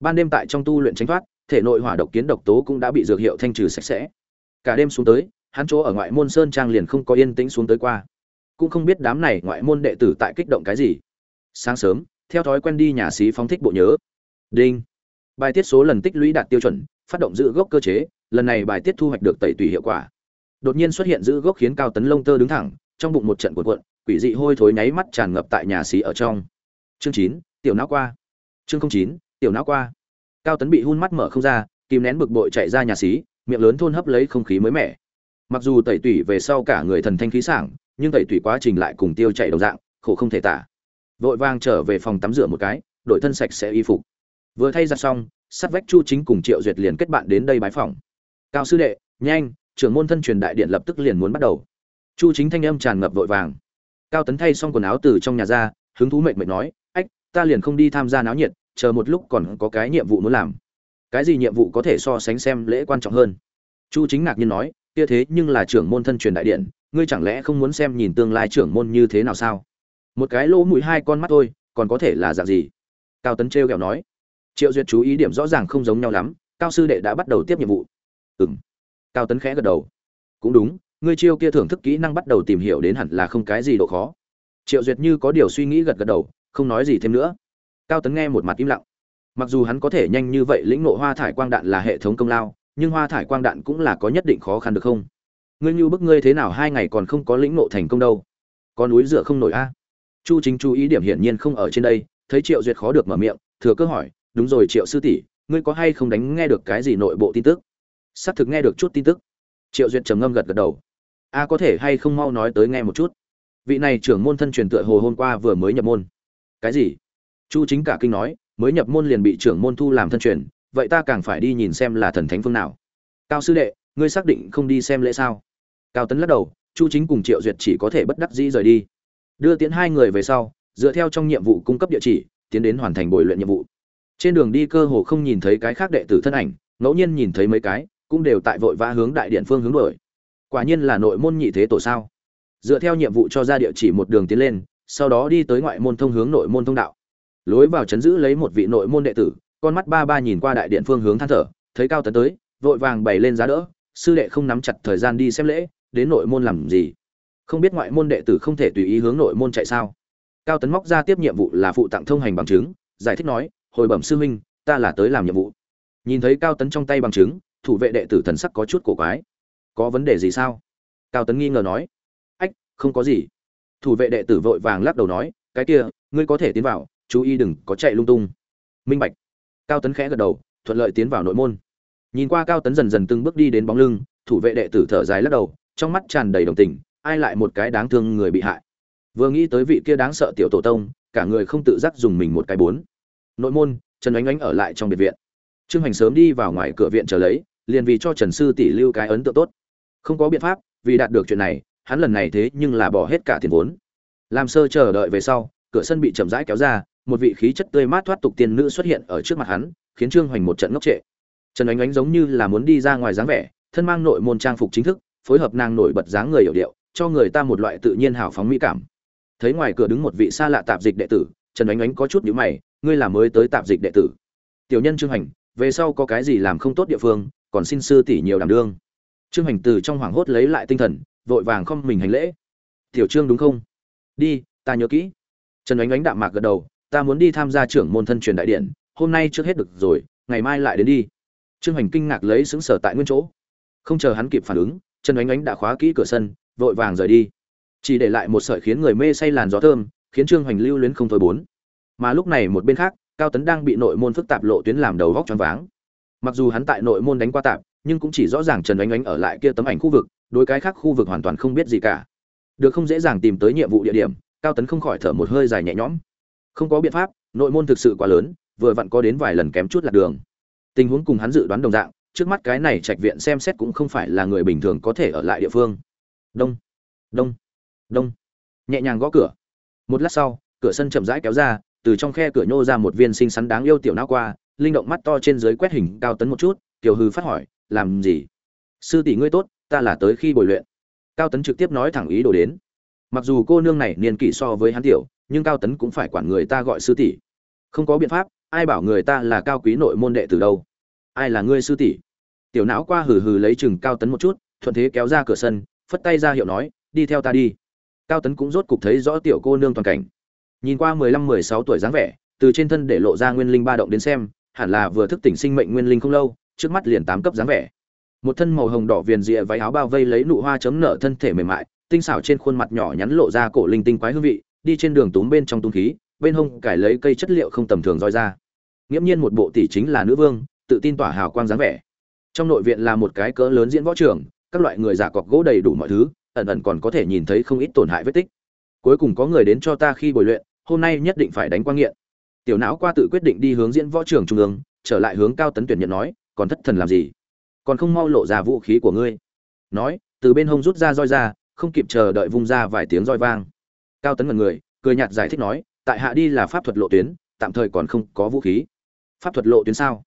Ban đêm tại trong tu luyện tránh thoát thể nội hỏa độc kiến độc tố cũng đã bị dược hiệu thanh trừ sạch sẽ. Cả đêm xuống tới, hắn chỗ ở ngoại môn sơn trang liền không có yên tĩnh xuống tới qua. Cũng không biết đám này ngoại môn đệ tử tại kích động cái gì. Sáng sớm, theo thói quen đi nhà xí phóng thích bộ nhớ. Đinh. Bài tiết số lần tích lũy đạt tiêu chuẩn, phát động giữ gốc cơ chế, lần này bài tiết thu hoạch được tẩy tùy hiệu quả. Đột nhiên xuất hiện giữ gốc khiến cao tấn lông tơ đứng thẳng, trong bụng một trận cuộn cuộn, quỷ dị hôi thối nháy mắt tràn ngập tại nhà xí ở trong. Chương chín, tiểu não qua. Chương chín, tiểu não qua cao tấn bị hun mắt mở không ra, kìm nén bực bội chạy ra nhà xí, miệng lớn thôn hấp lấy không khí mới mẻ. Mặc dù tẩy tủy về sau cả người thần thanh khí sảng, nhưng tẩy tủy quá trình lại cùng tiêu chạy đồng dạng, khổ không thể tả. Vội vàng trở về phòng tắm rửa một cái, đổi thân sạch sẽ y phục. Vừa thay ra xong, sắt vách chu chính cùng triệu duyệt liền kết bạn đến đây bái phòng. Cao sư đệ, nhanh, trưởng môn thân truyền đại điện lập tức liền muốn bắt đầu. Chu chính thanh âm tràn ngập vội vàng. Cao tấn thay xong quần áo từ trong nhà ra, hứng thú mệnh mệnh nói, ách, ta liền không đi tham gia náo nhiệt chờ một lúc còn có cái nhiệm vụ muốn làm. Cái gì nhiệm vụ có thể so sánh xem lễ quan trọng hơn? Chu chính ngạc nhiên nói, kia thế nhưng là trưởng môn thân truyền đại điện, ngươi chẳng lẽ không muốn xem nhìn tương lai trưởng môn như thế nào sao? Một cái lỗ mũi hai con mắt thôi, còn có thể là dạng gì? Cao tấn trêu kẹo nói. Triệu duyệt chú ý điểm rõ ràng không giống nhau lắm, cao sư đệ đã bắt đầu tiếp nhiệm vụ. Ừ m cao tấn khẽ gật đầu. Cũng đúng, ngươi chiêu kia thưởng thức kỹ năng bắt đầu tìm hiểu đến hẳn là không cái gì độ khó. Triệu duyệt như có điều suy nghĩ gật gật đầu, không nói gì thêm nữa cao tấn nghe một mặt im lặng. Mặc dù hắn có thể nhanh như vậy lĩnh nộ hoa thải quang đạn là hệ thống công lao, nhưng hoa thải quang đạn cũng là có nhất định khó khăn được không? Ngươi như bức ngươi thế nào hai ngày còn không có lĩnh nộ thành công đâu? Có núi dựa không nổi a? Chu chính chú ý điểm hiển nhiên không ở trên đây, thấy triệu duyệt khó được mở miệng, thừa cơ hỏi, đúng rồi triệu sư tỷ, ngươi có hay không đánh nghe được cái gì nội bộ tin tức? Xác thực nghe được chút tin tức. Triệu duyệt trầm ngâm gật gật đầu. A, có thể hay không mau nói tới nghe một chút? Vị này trưởng môn thân truyền tựa hồ hôm qua vừa mới nhập môn. Cái gì? Chu chính cả kinh nói, mới nhập môn liền bị trưởng môn thu làm thân truyền, vậy ta càng phải đi nhìn xem là thần thánh phương nào. Cao sư đệ, ngươi xác định không đi xem lễ sao? Cao tấn lắc đầu, chu chính cùng triệu duyệt chỉ có thể bất đắc dĩ rời đi. Đưa tiến hai người về sau, dựa theo trong nhiệm vụ cung cấp địa chỉ, tiến đến hoàn thành bồi luyện nhiệm vụ. Trên đường đi cơ hồ không nhìn thấy cái khác đệ tử thân ảnh, ngẫu nhiên nhìn thấy mấy cái, cũng đều tại vội vã hướng đại điện phương hướng đổi quả nhiên là nội môn nhị thế tổ sao? Dựa theo nhiệm vụ cho ra địa chỉ một đường tiến lên, sau đó đi tới ngoại môn thông hướng nội môn thông đạo lối vào chấn giữ lấy một vị nội môn đệ tử, con mắt ba ba nhìn qua đại điện phương hướng than thở, thấy cao tấn tới, vội vàng bày lên giá đỡ, sư đệ không nắm chặt thời gian đi xem lễ, đến nội môn làm gì? Không biết ngoại môn đệ tử không thể tùy ý hướng nội môn chạy sao? Cao tấn móc ra tiếp nhiệm vụ là phụ tặng thông hành bằng chứng, giải thích nói, hồi bẩm sư huynh, ta là tới làm nhiệm vụ. Nhìn thấy cao tấn trong tay bằng chứng, thủ vệ đệ tử thần sắc có chút cổ quái. Có vấn đề gì sao? Cao tấn nghi ngờ nói. Ách, không có gì. Thủ vệ đệ tử vội vàng lắc đầu nói, cái kia, ngươi có thể tiến vào chú ý đừng có chạy lung tung. Minh bạch. Cao tấn khẽ gật đầu, thuận lợi tiến vào nội môn. Nhìn qua cao tấn dần dần từng bước đi đến bóng lưng, thủ vệ đệ tử thở dài lắc đầu, trong mắt tràn đầy đồng tình, ai lại một cái đáng thương người bị hại. Vừa nghĩ tới vị kia đáng sợ tiểu tổ tông, cả người không tự giác dùng mình một cái bốn. Nội môn, trần ánh ánh ở lại trong biệt viện. Trương hành sớm đi vào ngoài cửa viện chờ lấy, liền vì cho trần sư tỷ lưu cái ấn tượng tốt. Không có biện pháp, vì đạt được chuyện này, hắn lần này thế nhưng là bỏ hết cả tiền vốn. Làm sơ chờ đợi về sau, cửa sân bị chậm rãi kéo ra một vị khí chất tươi mát thoát tục tiên nữ xuất hiện ở trước mặt hắn, khiến trương hoành một trận ngốc trệ. Trần ánh ánh giống như là muốn đi ra ngoài dáng vẻ, thân mang nội môn trang phục chính thức, phối hợp nàng nổi bật dáng người hiểu điệu, cho người ta một loại tự nhiên hào phóng mỹ cảm. Thấy ngoài cửa đứng một vị xa lạ tạp dịch đệ tử, trần ánh ánh có chút nhíu mày, ngươi là mới tới tạp dịch đệ tử? Tiểu nhân trương hành về sau có cái gì làm không tốt địa phương, còn xin sư tỷ nhiều đảm đương. Trương hành từ trong hoảng hốt lấy lại tinh thần, vội vàng không mình hành lễ. Tiểu trương đúng không? Đi, ta nhớ kỹ. Trần ánh ánh đạm mạc gật đầu ta muốn đi tham gia trưởng môn thân truyền đại điện, hôm nay trước hết được rồi, ngày mai lại đến đi. Trương hành kinh ngạc lấy xứng sở tại nguyên chỗ. Không chờ hắn kịp phản ứng trần ánh ánh đã khóa kỹ cửa sân, vội vàng rời đi. Chỉ để lại một sợi khiến người mê say làn gió thơm, khiến trương hoành lưu luyến không thôi bốn. Mà lúc này một bên khác, cao tấn đang bị nội môn phức tạp lộ tuyến làm đầu vóc choáng váng. Mặc dù hắn tại nội môn đánh qua tạp, nhưng cũng chỉ rõ ràng trần ánh ánh ở lại kia tấm ảnh khu vực, đối cái khác khu vực hoàn toàn không biết gì cả. Được không dễ dàng tìm tới nhiệm vụ địa điểm, cao tấn không khỏi thở một hơi dài nhẹ nhõm không có biện pháp, nội môn thực sự quá lớn, vừa vặn có đến vài lần kém chút lạc đường. Tình huống cùng hắn dự đoán đồng dạng, trước mắt cái này trạch viện xem xét cũng không phải là người bình thường có thể ở lại địa phương. Đông đông đông. Nhẹ nhàng gõ cửa. Một lát sau, cửa sân chậm rãi kéo ra, từ trong khe cửa nhô ra một viên xinh xắn đáng yêu tiểu não qua, linh động mắt to trên dưới quét hình cao tấn một chút tiểu hư phát hỏi, làm gì? Sư tỷ ngươi tốt, ta là tới khi bồi luyện. Cao tấn trực tiếp nói thẳng ý đồ đến. Mặc dù cô nương này niên kỷ so với hắn tiểu nhưng cao tấn cũng phải quản người ta gọi sư tỷ. Không có biện pháp, ai bảo người ta là cao quý nội môn đệ từ đâu. Ai là ngươi sư tỷ? Tiểu não qua hừ hừ lấy chừng cao tấn một chút, thuận thế kéo ra cửa sân, phất tay ra hiệu nói, đi theo ta đi. Cao tấn cũng rốt cục thấy rõ tiểu cô nương toàn cảnh. Nhìn qua mười lăm, mười sáu tuổi dáng vẻ, từ trên thân để lộ ra nguyên linh ba động đến xem, hẳn là vừa thức tỉnh sinh mệnh nguyên linh không lâu, trước mắt liền tám cấp dáng vẻ. Một thân màu hồng đỏ viền rịa váy áo bao vây lấy nụ hoa chấm nở thân thể mềm mại, tinh xảo trên khuôn mặt nhỏ nhắn lộ ra cổ linh tinh quái hương vị đi trên đường túm bên trong tung khí, bên hông cải lấy cây chất liệu không tầm thường roi ra. Nghiễm nhiên một bộ tỷ chính là nữ vương, tự tin tỏa hào quang dáng vẻ. Trong nội viện là một cái cỡ lớn diễn võ trường, các loại người giả cọc gỗ đầy đủ mọi thứ, ẩn ẩn còn có thể nhìn thấy không ít tổn hại vết tích. Cuối cùng có người đến cho ta khi bồi luyện, hôm nay nhất định phải đánh quang nghiện. Tiểu não qua tự quyết định đi hướng diễn võ trường trung ương, trở lại hướng cao tấn tuyển nhận nói, còn thất thần làm gì? Còn không mau lộ ra vũ khí của ngươi. Nói, từ bên hông rút ra roi ra, không kịp chờ đợi vung ra vài tiếng roi vang cao tấn mật người, cười nhạt giải thích nói, tại hạ đi là pháp thuật lộ tuyến, tạm thời còn không có vũ khí. Pháp thuật lộ tuyến sao?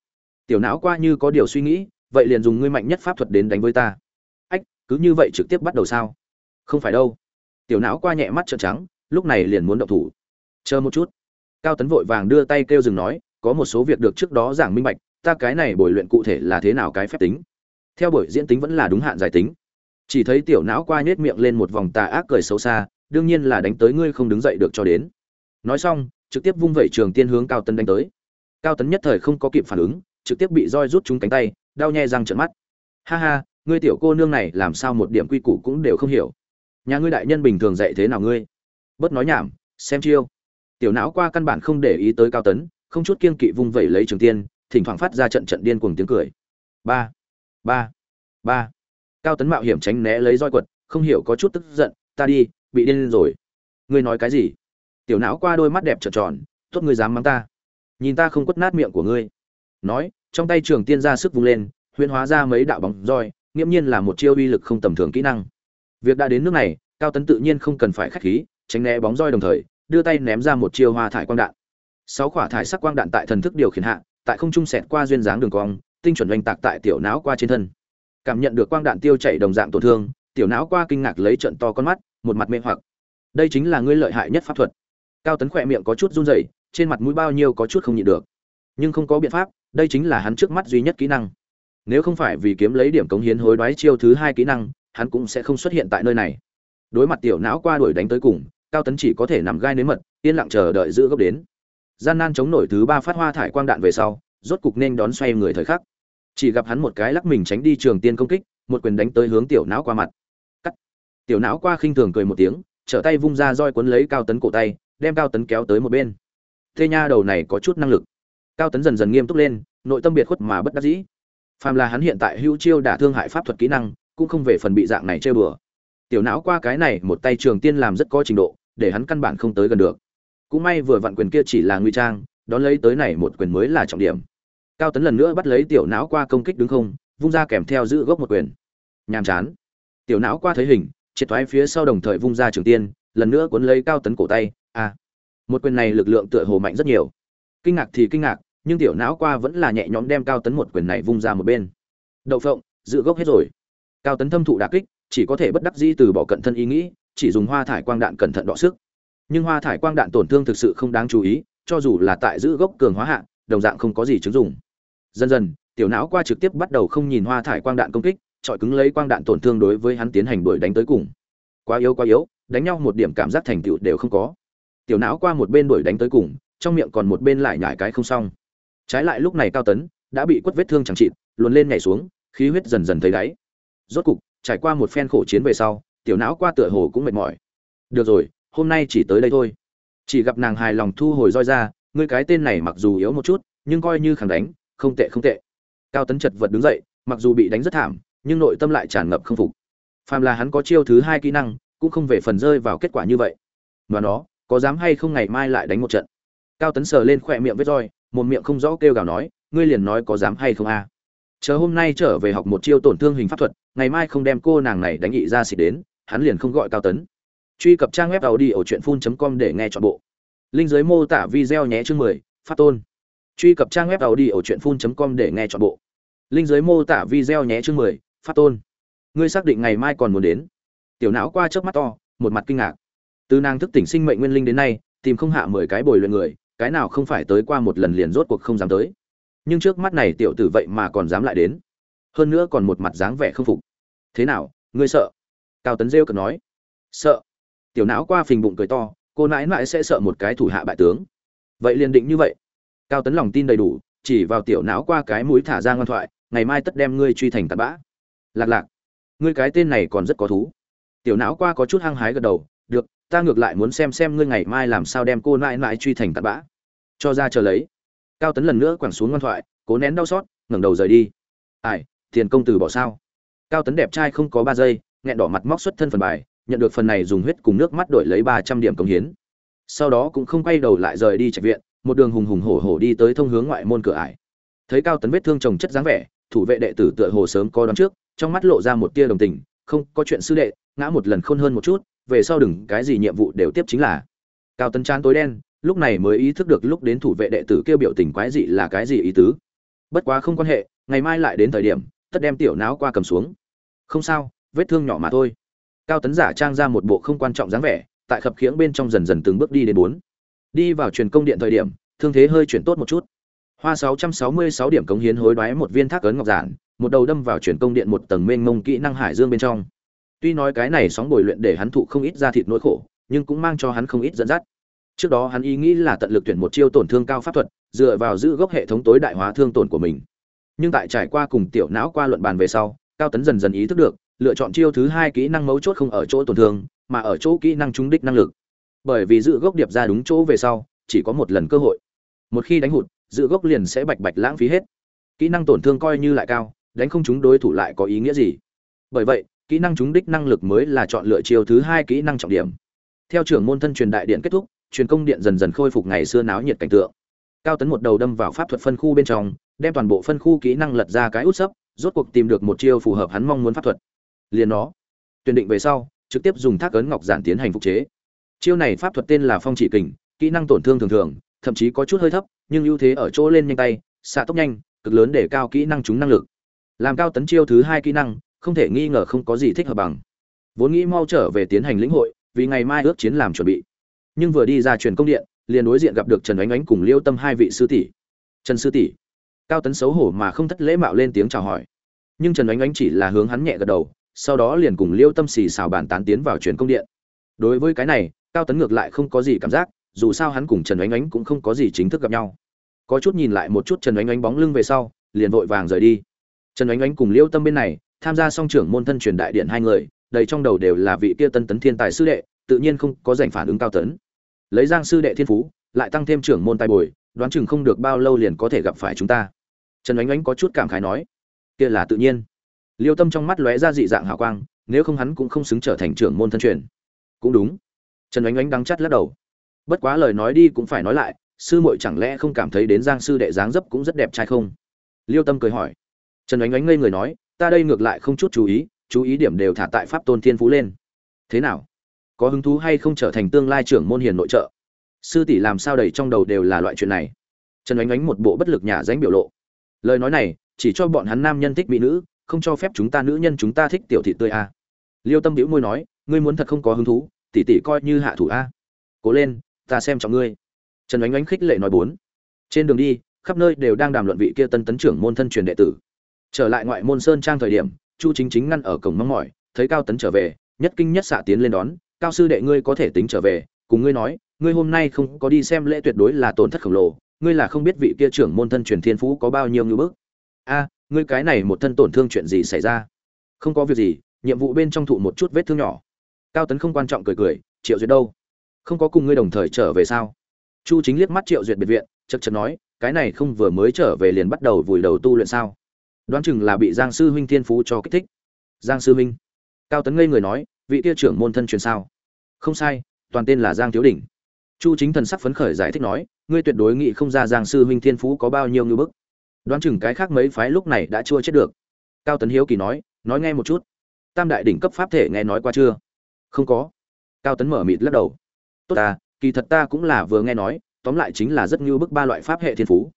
Tiểu não qua như có điều suy nghĩ, vậy liền dùng ngươi mạnh nhất pháp thuật đến đánh với ta. Ách, cứ như vậy trực tiếp bắt đầu sao? Không phải đâu. Tiểu não qua nhẹ mắt trợn trắng, lúc này liền muốn động thủ. Chờ một chút. Cao tấn vội vàng đưa tay kêu dừng nói, có một số việc được trước đó giảng minh bạch, ta cái này bồi luyện cụ thể là thế nào cái phép tính. Theo buổi diễn tính vẫn là đúng hạn giải tính. Chỉ thấy tiểu não qua nhếch miệng lên một vòng tà ác cười xấu xa đương nhiên là đánh tới ngươi không đứng dậy được cho đến. Nói xong, trực tiếp vung vẩy trường tiên hướng cao tấn đánh tới. Cao tấn nhất thời không có kịp phản ứng, trực tiếp bị roi rút trúng cánh tay, đau nhè răng trợn mắt. Ha ha, ngươi tiểu cô nương này làm sao một điểm quy củ cũng đều không hiểu. Nhà ngươi đại nhân bình thường dạy thế nào ngươi? Bớt nói nhảm, xem chiêu. Tiểu não qua căn bản không để ý tới cao tấn, không chút kiên kỵ vung vẩy lấy trường tiên, thỉnh thoảng phát ra trận trận điên cuồng tiếng cười. Ba ba ba. Cao tấn mạo hiểm tránh né lấy roi quật, không hiểu có chút tức giận, ta đi bị điên lên rồi. Ngươi nói cái gì? Tiểu não qua đôi mắt đẹp trợn tròn, tốt ngươi dám mắng ta. Nhìn ta không quất nát miệng của ngươi. Nói, trong tay trường tiên ra sức vung lên, huyễn hóa ra mấy đạo bóng roi, nghiễm nhiên là một chiêu uy lực không tầm thường kỹ năng. Việc đã đến nước này, cao tấn tự nhiên không cần phải khách khí, tránh né bóng roi đồng thời, đưa tay ném ra một chiêu hoa thải quang đạn. Sáu quả thải sắc quang đạn tại thần thức điều khiển hạ, tại không trung xẹt qua duyên dáng đường cong, tinh chuẩn oanh tạc tại tiểu não qua trên thân. Cảm nhận được quang đạn tiêu chảy đồng dạng tổn thương tiểu não qua kinh ngạc lấy trận to con mắt, một mặt mê hoặc. Đây chính là ngươi lợi hại nhất pháp thuật. Cao tấn khỏe miệng có chút run rẩy, trên mặt mũi bao nhiêu có chút không nhịn được. Nhưng không có biện pháp, đây chính là hắn trước mắt duy nhất kỹ năng. Nếu không phải vì kiếm lấy điểm cống hiến hối đoái chiêu thứ hai kỹ năng, hắn cũng sẽ không xuất hiện tại nơi này. Đối mặt tiểu não qua đuổi đánh tới cùng, cao tấn chỉ có thể nằm gai nếm mật, yên lặng chờ đợi giữ gốc đến. Gian nan chống nổi thứ ba phát hoa thải quang đạn về sau, rốt cục nên đón xoay người thời khắc. Chỉ gặp hắn một cái lắc mình tránh đi trường tiên công kích, một quyền đánh tới hướng tiểu não qua mặt tiểu não qua khinh thường cười một tiếng, trở tay vung ra roi cuốn lấy cao tấn cổ tay, đem cao tấn kéo tới một bên. Thế nha đầu này có chút năng lực. Cao tấn dần dần nghiêm túc lên, nội tâm biệt khuất mà bất đắc dĩ. Phàm là hắn hiện tại hữu chiêu đả thương hại pháp thuật kỹ năng, cũng không về phần bị dạng này chơi bừa tiểu não qua cái này một tay trường tiên làm rất có trình độ, để hắn căn bản không tới gần được. Cũng may vừa vặn quyền kia chỉ là nguy trang, đón lấy tới này một quyền mới là trọng điểm. Cao tấn lần nữa bắt lấy tiểu não qua công kích đứng không, vung ra kèm theo giữ gốc một quyền. Nhàm chán. Tiểu não qua thấy hình triệt thoái phía sau đồng thời vung ra trường tiên, lần nữa cuốn lấy cao tấn cổ tay a à. một quyền này lực lượng tựa hồ mạnh rất nhiều. Kinh ngạc thì kinh ngạc, nhưng tiểu não qua vẫn là nhẹ nhõm đem cao tấn một quyền này vung ra một bên. Đậu phộng, giữ gốc hết rồi. Cao tấn thâm thụ đà kích, chỉ có thể bất đắc dĩ từ bỏ cận thân ý nghĩ, chỉ dùng hoa thải quang đạn cẩn thận đọ sức. Nhưng hoa thải quang đạn tổn thương thực sự không đáng chú ý, cho dù là tại giữ gốc cường hóa hạ, đồng dạng không có gì chứng dùng dần dần, tiểu não qua trực tiếp bắt đầu không nhìn hoa thải quang đạn công kích trọi cứng lấy quang đạn tổn thương đối với hắn tiến hành đuổi đánh tới cùng. Quá yếu quá yếu, đánh nhau một điểm cảm giác thành tựu đều không có. Tiểu não qua một bên đuổi đánh tới cùng, trong miệng còn một bên lại nhải cái không xong. Trái lại lúc này cao tấn đã bị quất vết thương chẳng chịt, luồn lên nhảy xuống, khí huyết dần dần thấy đáy. Rốt cục, trải qua một phen khổ chiến về sau, tiểu não qua tựa hồ cũng mệt mỏi. Được rồi, hôm nay chỉ tới đây thôi. Chỉ gặp nàng hài lòng thu hồi roi ra, ngươi cái tên này mặc dù yếu một chút, nhưng coi như khẳng đánh, không tệ không tệ. Cao tấn chật vật đứng dậy, mặc dù bị đánh rất thảm nhưng nội tâm lại tràn ngập không phục. Phàm là hắn có chiêu thứ hai kỹ năng, cũng không về phần rơi vào kết quả như vậy. Mà nó, có dám hay không ngày mai lại đánh một trận. Cao tấn sờ lên khỏe miệng vết roi, một miệng không rõ kêu gào nói, ngươi liền nói có dám hay không a? Chờ hôm nay trở về học một chiêu tổn thương hình pháp thuật, ngày mai không đem cô nàng này đánh nghị ra xịt đến, hắn liền không gọi cao tấn. Truy cập trang web tàu đi ở truyện phun com để nghe chọn bộ. Linh giới mô tả video nhé chương mười, phát tôn. Truy cập trang web tàu đi ở truyện phun com để nghe chọn bộ. Linh giới mô tả video nhé chương mười pháp tôn. Ngươi xác định ngày mai còn muốn đến. Tiểu não qua trước mắt to, một mặt kinh ngạc. Từ nàng thức tỉnh sinh mệnh nguyên linh đến nay, tìm không hạ mười cái bồi luyện người, cái nào không phải tới qua một lần liền rốt cuộc không dám tới. Nhưng trước mắt này tiểu tử vậy mà còn dám lại đến. Hơn nữa còn một mặt dáng vẻ không phục. Thế nào, ngươi sợ? Cao tấn rêu cực nói. Sợ. Tiểu não qua phình bụng cười to, cô nãi nãi sẽ sợ một cái thủ hạ bại tướng. Vậy liền định như vậy. Cao tấn lòng tin đầy đủ, chỉ vào tiểu não qua cái mũi thả ra ngoan thoại, ngày mai tất đem ngươi truy thành tạt bã lạc lạc, ngươi cái tên này còn rất có thú. Tiểu não qua có chút hăng hái gật đầu, được, ta ngược lại muốn xem xem ngươi ngày mai làm sao đem cô nãi nãi truy thành tạt bã. Cho ra chờ lấy. Cao tấn lần nữa quẳng xuống ngoan thoại, cố nén đau xót, ngẩng đầu rời đi. Ai, tiền công tử bỏ sao? Cao tấn đẹp trai không có ba giây, nghẹn đỏ mặt móc xuất thân phần bài, nhận được phần này dùng huyết cùng nước mắt đổi lấy ba trăm điểm công hiến. Sau đó cũng không quay đầu lại rời đi trạch viện, một đường hùng hùng hổ hổ đi tới thông hướng ngoại môn cửa ải. Thấy cao tấn vết thương trồng chất dáng vẻ, thủ vệ đệ tử tựa hồ sớm có đón trước trong mắt lộ ra một tia đồng tình không có chuyện sư đệ ngã một lần khôn hơn một chút về sau đừng cái gì nhiệm vụ đều tiếp chính là. Cao tấn chán tối đen lúc này mới ý thức được lúc đến thủ vệ đệ tử kêu biểu tình quái dị là cái gì ý tứ. Bất quá không quan hệ ngày mai lại đến thời điểm tất đem tiểu não qua cầm xuống. Không sao vết thương nhỏ mà thôi. Cao tấn giả trang ra một bộ không quan trọng dáng vẻ tại khập khiễng bên trong dần dần từng bước đi đến bốn. Đi vào truyền công điện thời điểm thương thế hơi chuyển tốt một chút. Hoa 666 điểm cống hiến hối đoái một viên thác ấn ngọc giản, một đầu đâm vào chuyển công điện một tầng mênh mông kỹ năng hải dương bên trong. Tuy nói cái này sóng bồi luyện để hắn thụ không ít ra thịt nỗi khổ, nhưng cũng mang cho hắn không ít dẫn dắt. Trước đó hắn ý nghĩ là tận lực tuyển một chiêu tổn thương cao pháp thuật, dựa vào giữ gốc hệ thống tối đại hóa thương tổn của mình. Nhưng tại trải qua cùng tiểu não qua luận bàn về sau, Cao Tấn dần dần ý thức được, lựa chọn chiêu thứ hai kỹ năng mấu chốt không ở chỗ tổn thương, mà ở chỗ kỹ năng trúng đích năng lực. Bởi vì giữ gốc điệp ra đúng chỗ về sau, chỉ có một lần cơ hội. Một khi đánh hụt, giữ gốc liền sẽ bạch bạch lãng phí hết. Kỹ năng tổn thương coi như lại cao, đánh không chúng đối thủ lại có ý nghĩa gì? Bởi vậy, kỹ năng trúng đích năng lực mới là chọn lựa chiều thứ hai kỹ năng trọng điểm. Theo trưởng môn thân truyền đại điện kết thúc, truyền công điện dần dần khôi phục ngày xưa náo nhiệt cảnh tượng. Cao tấn một đầu đâm vào pháp thuật phân khu bên trong, đem toàn bộ phân khu kỹ năng lật ra cái út sấp, rốt cuộc tìm được một chiêu phù hợp hắn mong muốn pháp thuật. Liền nó, tuyển định về sau, trực tiếp dùng thác ấn ngọc giản tiến hành phục chế. Chiêu này pháp thuật tên là Phong chỉ kình, kỹ năng tổn thương thường thường, thậm chí có chút hơi thấp, nhưng ưu thế ở chỗ lên nhanh tay, xạ tốc nhanh, cực lớn để cao kỹ năng chúng năng lực. Làm cao tấn chiêu thứ hai kỹ năng, không thể nghi ngờ không có gì thích hợp bằng. Vốn nghĩ mau trở về tiến hành lĩnh hội, vì ngày mai ước chiến làm chuẩn bị. Nhưng vừa đi ra truyền công điện, liền đối diện gặp được Trần Ánh Ánh cùng Liêu Tâm hai vị sư tỷ. Trần sư tỷ. Cao tấn xấu hổ mà không thất lễ mạo lên tiếng chào hỏi. Nhưng Trần Ánh Ánh chỉ là hướng hắn nhẹ gật đầu, sau đó liền cùng Liêu Tâm xì xào bàn tán tiến vào truyền công điện. Đối với cái này, Cao tấn ngược lại không có gì cảm giác, dù sao hắn cùng Trần Ánh Ánh cũng không có gì chính thức gặp nhau. Có chút nhìn lại một chút Trần Ánh Ánh bóng lưng về sau, liền vội vàng rời đi. Trần Ánh Ánh cùng Liêu Tâm bên này, tham gia song trưởng môn thân truyền đại điện hai người, đầy trong đầu đều là vị kia tân tấn thiên tài sư đệ, tự nhiên không có giành phản ứng cao tấn. Lấy Giang sư đệ thiên phú, lại tăng thêm trưởng môn tài bồi, đoán chừng không được bao lâu liền có thể gặp phải chúng ta. Trần Ánh Ánh có chút cảm khái nói, kia là tự nhiên. Liêu Tâm trong mắt lóe ra dị dạng hào quang, nếu không hắn cũng không xứng trở thành trưởng môn thân truyền. Cũng đúng. Trần Ánh Ánh đắng chắt lắc đầu bất quá lời nói đi cũng phải nói lại sư muội chẳng lẽ không cảm thấy đến giang sư đệ dáng dấp cũng rất đẹp trai không liêu tâm cười hỏi trần ánh ánh ngây người nói, ta đây ngược lại không chút chú ý chú ý điểm đều thả tại pháp tôn thiên phú lên. Thế nào? Có hứng thú hay không trở thành tương lai trưởng môn hiền nội trợ? Sư tỷ làm sao đầy trong đầu đều là loại chuyện này? Trần ánh ánh một bộ bất lực nhà dánh biểu lộ. Lời nói này, chỉ cho bọn hắn nam nhân thích mỹ nữ, không cho phép chúng ta nữ nhân chúng ta thích tiểu thị tươi a. Liêu tâm đĩu môi nói, ngươi muốn thật không có hứng thú, tỷ tỷ coi như hạ thủ a. Cố lên, ta xem trọng ngươi. Trần ánh ánh khích lệ nói bốn. Trên đường đi, khắp nơi đều đang đàm luận vị kia tân tấn trưởng môn thân truyền đệ tử trở lại ngoại môn sơn trang thời điểm, chu chính chính ngăn ở cổng mong mỏi, thấy cao tấn trở về, nhất kinh nhất xạ tiến lên đón, cao sư đệ ngươi có thể tính trở về, cùng ngươi nói, ngươi hôm nay không có đi xem lễ tuyệt đối là tổn thất khổng lồ, ngươi là không biết vị kia trưởng môn thân truyền thiên phú có bao nhiêu ngưỡng bức. A, ngươi cái này một thân tổn thương chuyện gì xảy ra? Không có việc gì, nhiệm vụ bên trong thụ một chút vết thương nhỏ. Cao tấn không quan trọng cười cười, triệu duyệt đâu? Không có cùng ngươi đồng thời trở về sao? Chu chính liếc mắt triệu duyệt biệt viện, chật chật nói, cái này không vừa mới trở về liền bắt đầu vùi đầu tu luyện sao? Đoán chừng là bị giang sư huynh thiên phú cho kích thích. Giang sư huynh. Cao tấn ngây người nói, vị kia trưởng môn thân truyền sao? Không sai, toàn tên là giang thiếu đỉnh. Chu chính thần sắc phấn khởi giải thích nói, ngươi tuyệt đối nghĩ không ra giang sư huynh thiên phú có bao nhiêu ngư bức. Đoán chừng cái khác mấy phái lúc này đã chưa chết được. Cao tấn hiếu kỳ nói nói nghe một chút. Tam đại đỉnh cấp pháp thể nghe nói qua chưa? Không có. Cao tấn mở mịt lắc đầu. Tốt ta, kỳ thật ta cũng là vừa nghe nói, tóm lại chính là rất như bức ba loại pháp hệ thiên phú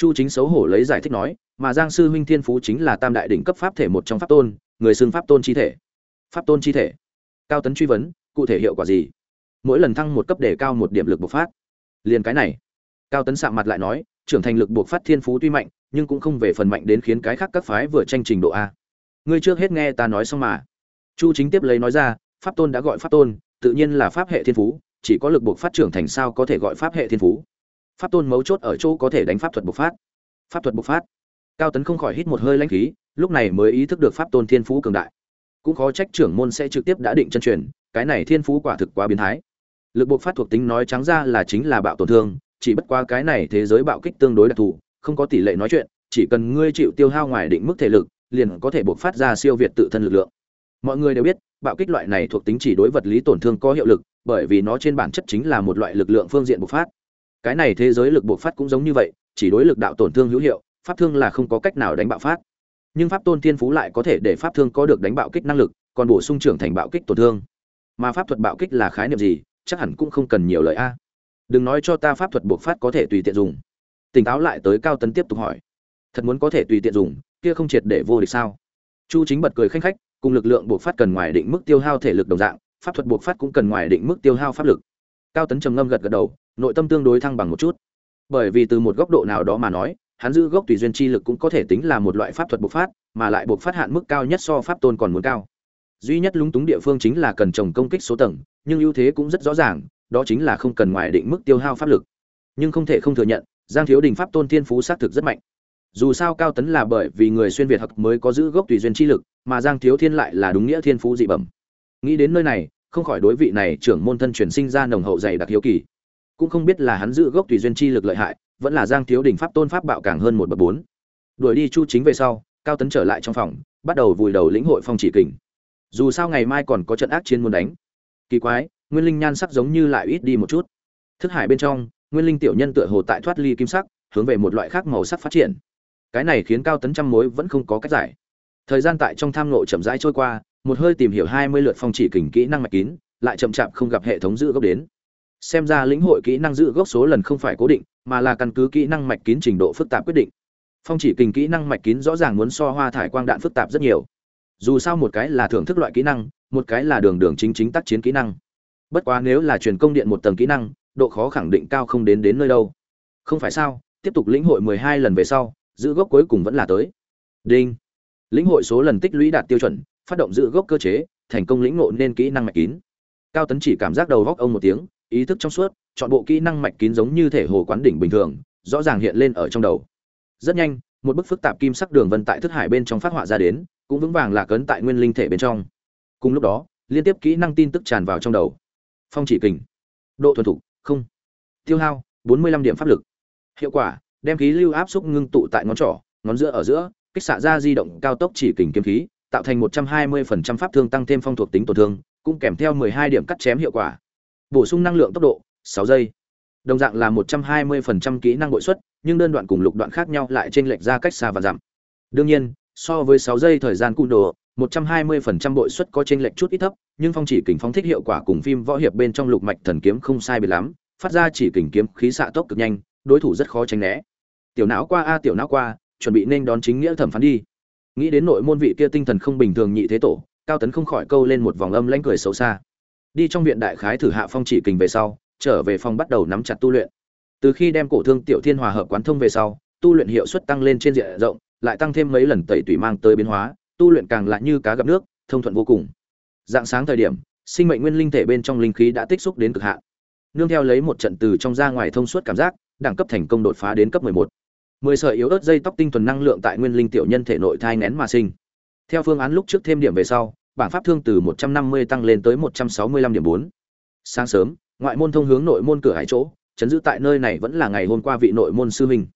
chu chính xấu hổ lấy giải thích nói, mà giang sư huynh thiên phú chính là tam đại đỉnh cấp pháp thể một trong pháp tôn, người xưng pháp tôn chi thể. Pháp tôn chi thể. Cao tấn truy vấn, cụ thể hiệu quả gì? Mỗi lần thăng một cấp để cao một điểm lực bộc phát. Liền cái này. Cao tấn sạm mặt lại nói, trưởng thành lực bộc phát thiên phú tuy mạnh, nhưng cũng không về phần mạnh đến khiến cái khác các phái vừa tranh trình độ a. Ngươi trước hết nghe ta nói xong mà. Chu chính tiếp lấy nói ra, pháp tôn đã gọi pháp tôn, tự nhiên là pháp hệ thiên phú, chỉ có lực buộc phát trưởng thành sao có thể gọi pháp hệ thiên phú pháp tôn mấu chốt ở chỗ có thể đánh pháp thuật bộc phát. Pháp thuật bộc phát. Cao tấn không khỏi hít một hơi lãnh khí, lúc này mới ý thức được pháp tôn thiên phú cường đại. Cũng khó trách trưởng môn sẽ trực tiếp đã định chân truyền, cái này thiên phú quả thực quá biến thái. Lực bộc phát thuộc tính nói trắng ra là chính là bạo tổn thương, chỉ bất qua cái này thế giới bạo kích tương đối đặc thù, không có tỷ lệ nói chuyện, chỉ cần ngươi chịu tiêu hao ngoài định mức thể lực, liền có thể bộc phát ra siêu việt tự thân lực lượng. Mọi người đều biết, bạo kích loại này thuộc tính chỉ đối vật lý tổn thương có hiệu lực, bởi vì nó trên bản chất chính là một loại lực lượng phương diện bộc phát cái này thế giới lực bộc phát cũng giống như vậy, chỉ đối lực đạo tổn thương hữu hiệu, pháp thương là không có cách nào đánh bạo phát. Nhưng pháp tôn thiên phú lại có thể để pháp thương có được đánh bạo kích năng lực, còn bổ sung trưởng thành bạo kích tổn thương. Mà pháp thuật bạo kích là khái niệm gì, chắc hẳn cũng không cần nhiều lời a. Đừng nói cho ta pháp thuật bộc phát có thể tùy tiện dùng. Tỉnh táo lại tới cao tấn tiếp tục hỏi. Thật muốn có thể tùy tiện dùng, kia không triệt để vô địch sao? Chu chính bật cười khanh khách, cùng lực lượng bộc phát cần ngoài định mức tiêu hao thể lực đồng dạng, pháp thuật buộc phát cũng cần ngoài định mức tiêu hao pháp lực. Cao tấn trầm ngâm gật gật đầu nội tâm tương đối thăng bằng một chút. Bởi vì từ một góc độ nào đó mà nói, hắn giữ gốc tùy duyên chi lực cũng có thể tính là một loại pháp thuật bộc phát, mà lại bộc phát hạn mức cao nhất so pháp tôn còn muốn cao. Duy nhất lúng túng địa phương chính là cần trồng công kích số tầng, nhưng ưu thế cũng rất rõ ràng, đó chính là không cần ngoài định mức tiêu hao pháp lực. Nhưng không thể không thừa nhận, giang thiếu đình pháp tôn thiên phú xác thực rất mạnh. Dù sao cao tấn là bởi vì người xuyên việt học mới có giữ gốc tùy duyên chi lực, mà giang thiếu thiên lại là đúng nghĩa thiên phú dị bẩm. Nghĩ đến nơi này, không khỏi đối vị này trưởng môn thân truyền sinh ra nồng hậu dày đặc hiếu kỳ cũng không biết là hắn giữ gốc tùy duyên chi lực lợi hại, vẫn là giang thiếu đình pháp tôn pháp bạo càng hơn một bậc bốn. Đuổi đi chu chính về sau, cao tấn trở lại trong phòng, bắt đầu vùi đầu lĩnh hội phong chỉ kình. Dù sao ngày mai còn có trận ác chiến muốn đánh. Kỳ quái, nguyên linh nhan sắc giống như lại ít đi một chút. Thức hải bên trong, nguyên linh tiểu nhân tựa hồ tại thoát ly kim sắc, hướng về một loại khác màu sắc phát triển. Cái này khiến cao tấn trăm mối vẫn không có cách giải. Thời gian tại trong tham nộ chậm rãi trôi qua, một hơi tìm hiểu hai mươi lượt phong chỉ kình kỹ năng mạch kín, lại chậm chạp không gặp hệ thống giữ gốc đến xem ra lĩnh hội kỹ năng giữ gốc số lần không phải cố định, mà là căn cứ kỹ năng mạch kín trình độ phức tạp quyết định. Phong chỉ kình kỹ năng mạch kín rõ ràng muốn so hoa thải quang đạn phức tạp rất nhiều. Dù sao một cái là thưởng thức loại kỹ năng, một cái là đường đường chính chính tác chiến kỹ năng. Bất quá nếu là truyền công điện một tầng kỹ năng, độ khó khẳng định cao không đến đến nơi đâu. Không phải sao, tiếp tục lĩnh hội mười hai lần về sau, giữ gốc cuối cùng vẫn là tới. Đinh. Lĩnh hội số lần tích lũy đạt tiêu chuẩn, phát động giữ gốc cơ chế, thành công lĩnh ngộ nên kỹ năng mạch kín. Cao tấn chỉ cảm giác đầu góc ông một tiếng ý thức trong suốt, chọn bộ kỹ năng mạch kín giống như thể hồ quán đỉnh bình thường, rõ ràng hiện lên ở trong đầu. Rất nhanh, một bức phức tạp kim sắc đường vân tại thức hải bên trong phát họa ra đến, cũng vững vàng là cấn tại nguyên linh thể bên trong. Cùng lúc đó, liên tiếp kỹ năng tin tức tràn vào trong đầu. Phong chỉ kình. Độ thuần thục, không. Tiêu hao, bốn mươi lăm điểm pháp lực. Hiệu quả, đem khí lưu áp xúc ngưng tụ tại ngón trỏ, ngón giữa ở giữa, kích xạ ra di động cao tốc chỉ kình kiếm khí, tạo thành một trăm hai mươi phần trăm pháp thương tăng thêm phong thuộc tính tổn thương, cũng kèm theo mười hai điểm cắt chém hiệu quả bổ sung năng lượng tốc độ 6 giây. Đồng dạng là một trăm hai mươi phần trăm kỹ năng bội suất, nhưng đơn đoạn cùng lục đoạn khác nhau lại trên lệch ra cách xa và giảm. Đương nhiên so với 6 giây thời gian cung đồ một trăm hai mươi phần trăm bội suất có trên lệch chút ít thấp nhưng phong chỉ kình phóng thích hiệu quả cùng phim võ hiệp bên trong lục mạch thần kiếm không sai biệt lắm phát ra chỉ kình kiếm khí xạ tốc cực nhanh đối thủ rất khó tránh né. Tiểu não qua a tiểu não qua chuẩn bị nên đón chính nghĩa thẩm phán đi. Nghĩ đến nội môn vị kia tinh thần không bình thường nhị thế tổ cao tấn không khỏi câu lên một vòng âm lãnh cười xấu xa đi trong viện đại khái thử hạ phong chỉ kình về sau trở về phòng bắt đầu nắm chặt tu luyện từ khi đem cổ thương tiểu thiên hòa hợp quán thông về sau tu luyện hiệu suất tăng lên trên diện rộng lại tăng thêm mấy lần tẩy tủy mang tới biến hóa tu luyện càng lại như cá gặp nước thông thuận vô cùng dạng sáng thời điểm sinh mệnh nguyên linh thể bên trong linh khí đã tích xúc đến cực hạn nương theo lấy một trận từ trong ra ngoài thông suốt cảm giác đẳng cấp thành công đột phá đến cấp 11. 10 sợi yếu ớt dây tóc tinh thuần năng lượng tại nguyên linh tiểu nhân thể nội thai nén mà sinh. Theo phương án lúc trước thêm điểm về sau, bảng pháp thương từ 150 tăng lên tới 165 điểm 4. Sáng sớm, ngoại môn thông hướng nội môn cửa hải chỗ, chấn giữ tại nơi này vẫn là ngày hôm qua vị nội môn sư huynh.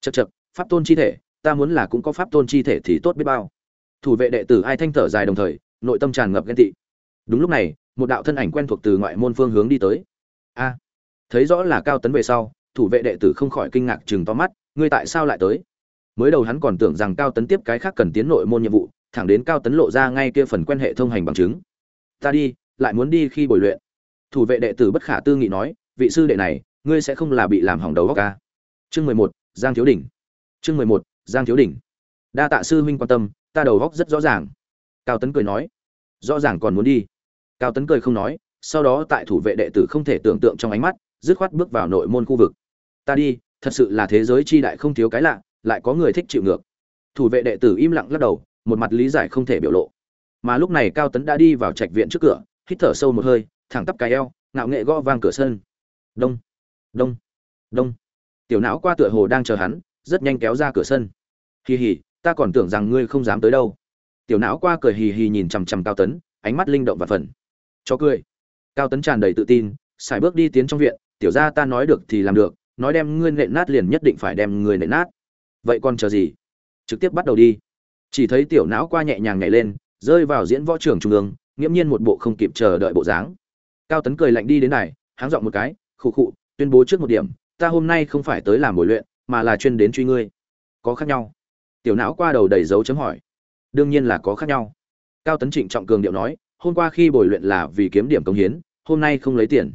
Chậc chậc, pháp tôn chi thể, ta muốn là cũng có pháp tôn chi thể thì tốt biết bao. Thủ vệ đệ tử ai thanh thở dài đồng thời, nội tâm tràn ngập ghen tị. Đúng lúc này, một đạo thân ảnh quen thuộc từ ngoại môn phương hướng đi tới. A, thấy rõ là cao tấn về sau, thủ vệ đệ tử không khỏi kinh ngạc chừng to mắt, ngươi tại sao lại tới? Mới đầu hắn còn tưởng rằng cao tấn tiếp cái khác cần tiến nội môn nhiệm vụ, thẳng đến cao tấn lộ ra ngay kia phần quen hệ thông hành bằng chứng. Ta đi, lại muốn đi khi bồi luyện. Thủ vệ đệ tử bất khả tư nghị nói, vị sư đệ này, ngươi sẽ không là bị làm hỏng đầu góc ca Chương mười một, Giang Thiếu đỉnh. Chương mười một, Giang Thiếu đỉnh. Đa tạ sư huynh quan tâm, ta đầu góc rất rõ ràng. Cao tấn cười nói, rõ ràng còn muốn đi. Cao tấn cười không nói, sau đó tại thủ vệ đệ tử không thể tưởng tượng trong ánh mắt, dứt khoát bước vào nội môn khu vực ta đi thật sự là thế giới chi đại không thiếu cái lạ lại có người thích chịu ngược thủ vệ đệ tử im lặng lắc đầu một mặt lý giải không thể biểu lộ. Mà lúc này cao tấn đã đi vào trạch viện trước cửa, hít thở sâu một hơi, thẳng tắp cái eo, ngạo nghệ gõ vang cửa sân. Đông đông đông. Tiểu não qua tựa hồ đang chờ hắn, rất nhanh kéo ra cửa sân. Hì hì, ta còn tưởng rằng ngươi không dám tới đâu. Tiểu não qua cười hì hì nhìn chằm chằm cao tấn, ánh mắt linh động và phần. Cho cười. Cao tấn tràn đầy tự tin xài bước đi tiến trong viện, tiểu ra ta nói được thì làm được, nói đem ngươi nện nát liền nhất định phải đem ngươi nện nát. Vậy còn chờ gì? Trực tiếp bắt đầu đi chỉ thấy tiểu não qua nhẹ nhàng nhảy lên, rơi vào diễn võ trường trung ương, nghiễm nhiên một bộ không kịp chờ đợi bộ dáng. Cao tấn cười lạnh đi đến này, háng dọn một cái, khụ khụ, tuyên bố trước một điểm, ta hôm nay không phải tới làm buổi luyện, mà là chuyên đến truy ngươi. Có khác nhau. Tiểu não qua đầu đầy dấu chấm hỏi. Đương nhiên là có khác nhau. Cao tấn trịnh trọng cường điệu nói, hôm qua khi buổi luyện là vì kiếm điểm công hiến, hôm nay không lấy tiền.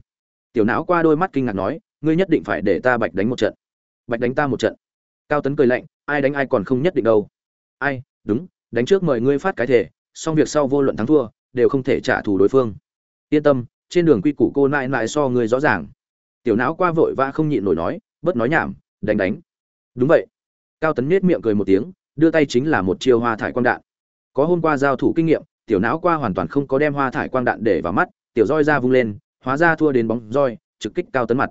Tiểu não qua đôi mắt kinh ngạc nói, ngươi nhất định phải để ta bạch đánh một trận. Bạch đánh ta một trận. Cao tấn cười lạnh, ai đánh ai còn không nhất định đâu. Ai đúng, đánh trước mời ngươi phát cái thể xong việc sau vô luận thắng thua, đều không thể trả thù đối phương. Yên tâm, trên đường quy củ cô nại nại so ngươi rõ ràng. Tiểu não qua vội vã không nhịn nổi nói bớt nói nhảm, đánh đánh. Đúng vậy. Cao tấn nết miệng cười một tiếng, đưa tay chính là một chiêu hoa thải quang đạn. Có hôm qua giao thủ kinh nghiệm, tiểu não qua hoàn toàn không có đem hoa thải quang đạn để vào mắt, tiểu roi ra vung lên, hóa ra thua đến bóng roi, trực kích cao tấn mặt.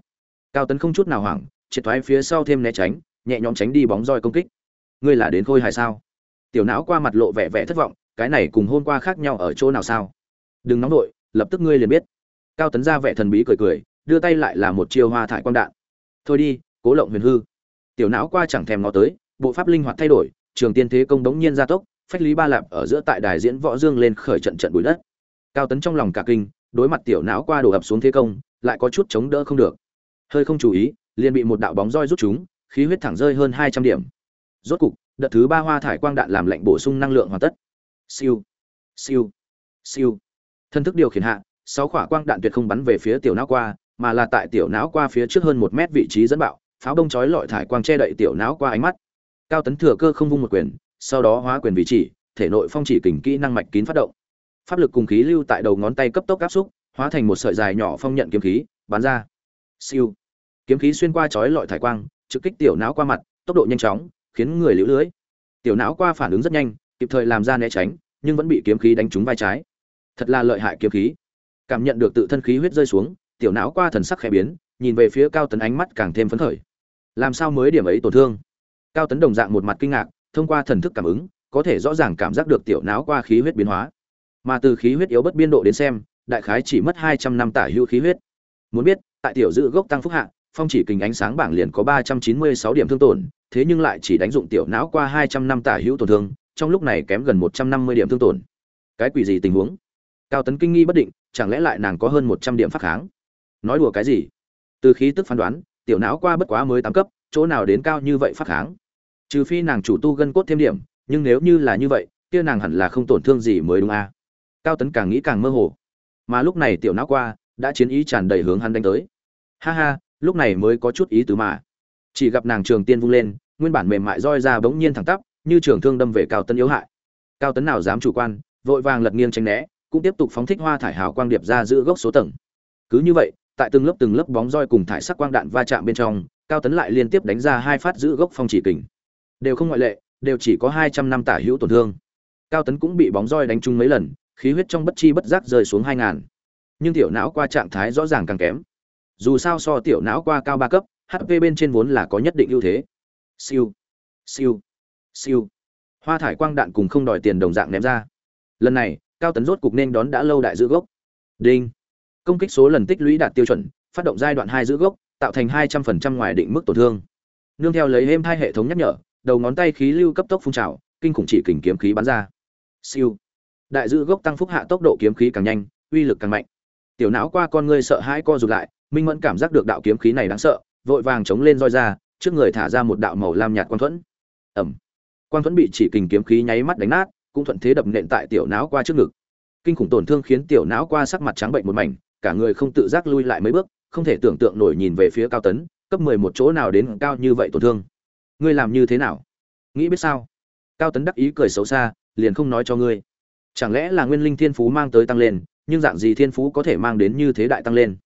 Cao tấn không chút nào hoảng, triệt thoái phía sau thêm né tránh, nhẹ nhõm tránh đi bóng roi công kích. Ngươi là đến khôi hài sao? Tiểu não qua mặt lộ vẻ vẻ thất vọng, cái này cùng hôm qua khác nhau ở chỗ nào sao? Đừng nóng nổi lập tức ngươi liền biết. Cao tấn ra vẻ thần bí cười cười, đưa tay lại là một chiêu hoa thải quang đạn. Thôi đi, cố lộng huyền hư. Tiểu não qua chẳng thèm ngó tới, bộ pháp linh hoạt thay đổi, trường tiên thế công đống nhiên gia tốc, phách lý ba lạp ở giữa tại đài diễn võ dương lên khởi trận trận bụi đất. Cao tấn trong lòng cả kinh, đối mặt tiểu não qua đổ ập xuống thế công, lại có chút chống đỡ không được. Hơi không chú ý, liền bị một đạo bóng roi rút chúng, khí huyết thẳng rơi hơn hai trăm điểm. Rốt cục đợt thứ ba hoa thải quang đạn làm lệnh bổ sung năng lượng hoàn tất. Siêu. Siêu. Siêu. Thân thức điều khiển hạ, sáu quả quang đạn tuyệt không bắn về phía tiểu não qua, mà là tại tiểu não qua phía trước hơn một mét vị trí dẫn bạo, pháo bông chói lọi thải quang che đậy tiểu não qua ánh mắt. Cao tấn thừa cơ không vung một quyền, sau đó hóa quyền vị chỉ, thể nội phong chỉ kình kỹ năng mạch kín phát động. Pháp lực cùng khí lưu tại đầu ngón tay cấp tốc áp xúc, hóa thành một sợi dài nhỏ phong nhận kiếm khí, bắn ra. Siêu. Kiếm khí xuyên qua chói lọi thải quang, trực kích tiểu não qua mặt, tốc độ nhanh chóng khiến người liễu lưới. Tiểu não qua phản ứng rất nhanh, kịp thời làm ra né tránh, nhưng vẫn bị kiếm khí đánh trúng vai trái. Thật là lợi hại kiếm khí. Cảm nhận được tự thân khí huyết rơi xuống, tiểu não qua thần sắc khẽ biến, nhìn về phía cao tấn ánh mắt càng thêm phấn khởi. Làm sao mới điểm ấy tổn thương? Cao tấn đồng dạng một mặt kinh ngạc, thông qua thần thức cảm ứng, có thể rõ ràng cảm giác được tiểu não qua khí huyết biến hóa. Mà từ khí huyết yếu bất biên độ đến xem, đại khái chỉ mất hai trăm năm tả hữu khí huyết. Muốn biết, tại tiểu dự gốc tăng phúc hạ phong chỉ kình ánh sáng bảng liền có ba trăm chín mươi sáu điểm thương tổn, thế nhưng lại chỉ đánh dụng tiểu não qua hai trăm năm tả hữu tổn thương, trong lúc này kém gần một trăm năm mươi điểm thương tổn. Cái quỷ gì tình huống? Cao tấn kinh nghi bất định, chẳng lẽ lại nàng có hơn một trăm điểm phát kháng? Nói đùa cái gì? Từ khí tức phán đoán, tiểu não qua bất quá mới tám cấp, chỗ nào đến cao như vậy phát kháng? Trừ phi nàng chủ tu gân cốt thêm điểm, nhưng nếu như là như vậy, kia nàng hẳn là không tổn thương gì mới đúng a. À? cao tấn càng nghĩ càng mơ hồ. Mà lúc này tiểu não qua đã chiến ý tràn đầy hướng hắn đánh tới. Ha ha lúc này mới có chút ý tứ mà. Chỉ gặp nàng trường tiên vung lên, nguyên bản mềm mại roi ra bỗng nhiên thẳng tắp, như trường thương đâm về cao tấn yếu hại. Cao tấn nào dám chủ quan, vội vàng lật nghiêng tránh né, cũng tiếp tục phóng thích hoa thải hào quang điệp ra giữ gốc số tầng. Cứ như vậy, tại từng lớp từng lớp bóng roi cùng thải sắc quang đạn va chạm bên trong, cao tấn lại liên tiếp đánh ra hai phát giữ gốc phong chỉ kình. Đều không ngoại lệ, đều chỉ có hai trăm năm tả hữu tổn thương. Cao tấn cũng bị bóng roi đánh trúng mấy lần, khí huyết trong bất chi bất giác rơi xuống hai ngàn. Nhưng tiểu não qua trạng thái rõ ràng càng kém dù sao so tiểu não qua cao ba cấp hp bên trên vốn là có nhất định ưu thế. Siêu. Siêu. Siêu. Hoa thải quang đạn cùng không đòi tiền đồng dạng ném ra. Lần này, cao tấn rốt cục nên đón đã lâu đại giữ gốc. Đinh. Công kích số lần tích lũy đạt tiêu chuẩn, phát động giai đoạn hai giữ gốc, tạo thành hai trăm phần trăm ngoài định mức tổn thương. Nương theo lấy êm hai hệ thống nhắc nhở, đầu ngón tay khí lưu cấp tốc phun trào, kinh khủng chỉ kình kiếm khí bắn ra. Siêu. Đại giữ gốc tăng phúc hạ tốc độ kiếm khí càng nhanh, uy lực càng mạnh. Tiểu não qua con ngươi sợ hãi co rụt lại minh mẫn cảm giác được đạo kiếm khí này đáng sợ, vội vàng chống lên roi ra, trước người thả ra một đạo màu lam nhạt quang thuẫn. Ẩm quang thuẫn bị chỉ kình kiếm khí nháy mắt đánh nát, cũng thuận thế đập nện tại tiểu não qua trước ngực. Kinh khủng tổn thương khiến tiểu não qua sắc mặt trắng bệnh một mảnh, cả người không tự giác lui lại mấy bước, không thể tưởng tượng nổi nhìn về phía cao tấn, cấp mười một chỗ nào đến cao như vậy tổn thương. Ngươi làm như thế nào? Nghĩ biết sao? Cao tấn đắc ý cười xấu xa, liền không nói cho ngươi. Chẳng lẽ là nguyên linh thiên phú mang tới tăng lên, nhưng dạng gì thiên phú có thể mang đến như thế đại tăng lên?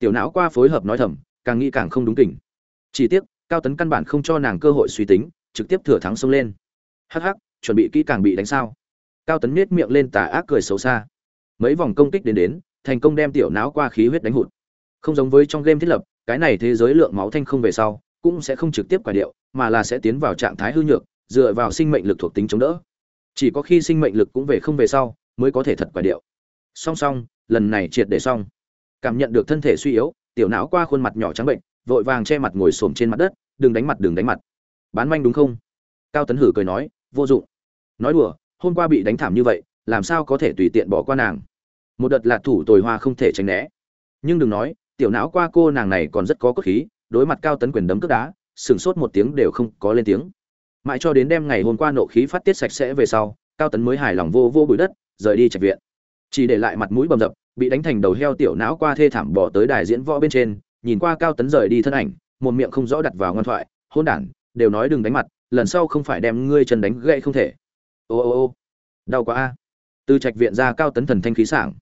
Tiểu não qua phối hợp nói thầm, càng nghĩ càng không đúng kỉnh chỉ tiếc, cao tấn căn bản không cho nàng cơ hội suy tính, trực tiếp thừa thắng xông lên. Hắc hắc, chuẩn bị kỹ càng bị đánh sao? Cao tấn nết miệng lên tà ác cười xấu xa. Mấy vòng công kích đến đến, thành công đem tiểu não qua khí huyết đánh hụt. Không giống với trong game thiết lập, cái này thế giới lượng máu thanh không về sau, cũng sẽ không trực tiếp quả điệu, mà là sẽ tiến vào trạng thái hư nhược, dựa vào sinh mệnh lực thuộc tính chống đỡ. Chỉ có khi sinh mệnh lực cũng về không về sau, mới có thể thật quả điệu. Song song, lần này triệt để xong cảm nhận được thân thể suy yếu, tiểu não qua khuôn mặt nhỏ trắng bệnh, vội vàng che mặt ngồi xổm trên mặt đất, đừng đánh mặt, đừng đánh mặt. Bán manh đúng không? Cao tấn hử cười nói, vô dụng. Nói đùa, hôm qua bị đánh thảm như vậy, làm sao có thể tùy tiện bỏ qua nàng? Một đợt lạc thủ tồi hoa không thể tránh né. Nhưng đừng nói, tiểu não qua cô nàng này còn rất có cốt khí, đối mặt cao tấn quyền đấm cướp đá sừng sốt một tiếng đều không có lên tiếng. Mãi cho đến đêm ngày hôm qua nộ khí phát tiết sạch sẽ về sau, cao tấn mới hài lòng vô vô bụi đất, rời đi trạch viện. Chỉ để lại mặt mũi bầm dập bị đánh thành đầu heo tiểu não qua thê thảm bỏ tới đài diễn võ bên trên, nhìn qua cao tấn rời đi thân ảnh, một miệng không rõ đặt vào ngoan thoại hôn đản, đều nói đừng đánh mặt, lần sau không phải đem ngươi chân đánh gãy không thể. Ô ô ô, đau quá a. Từ trạch viện ra cao tấn thần thanh khí sảng.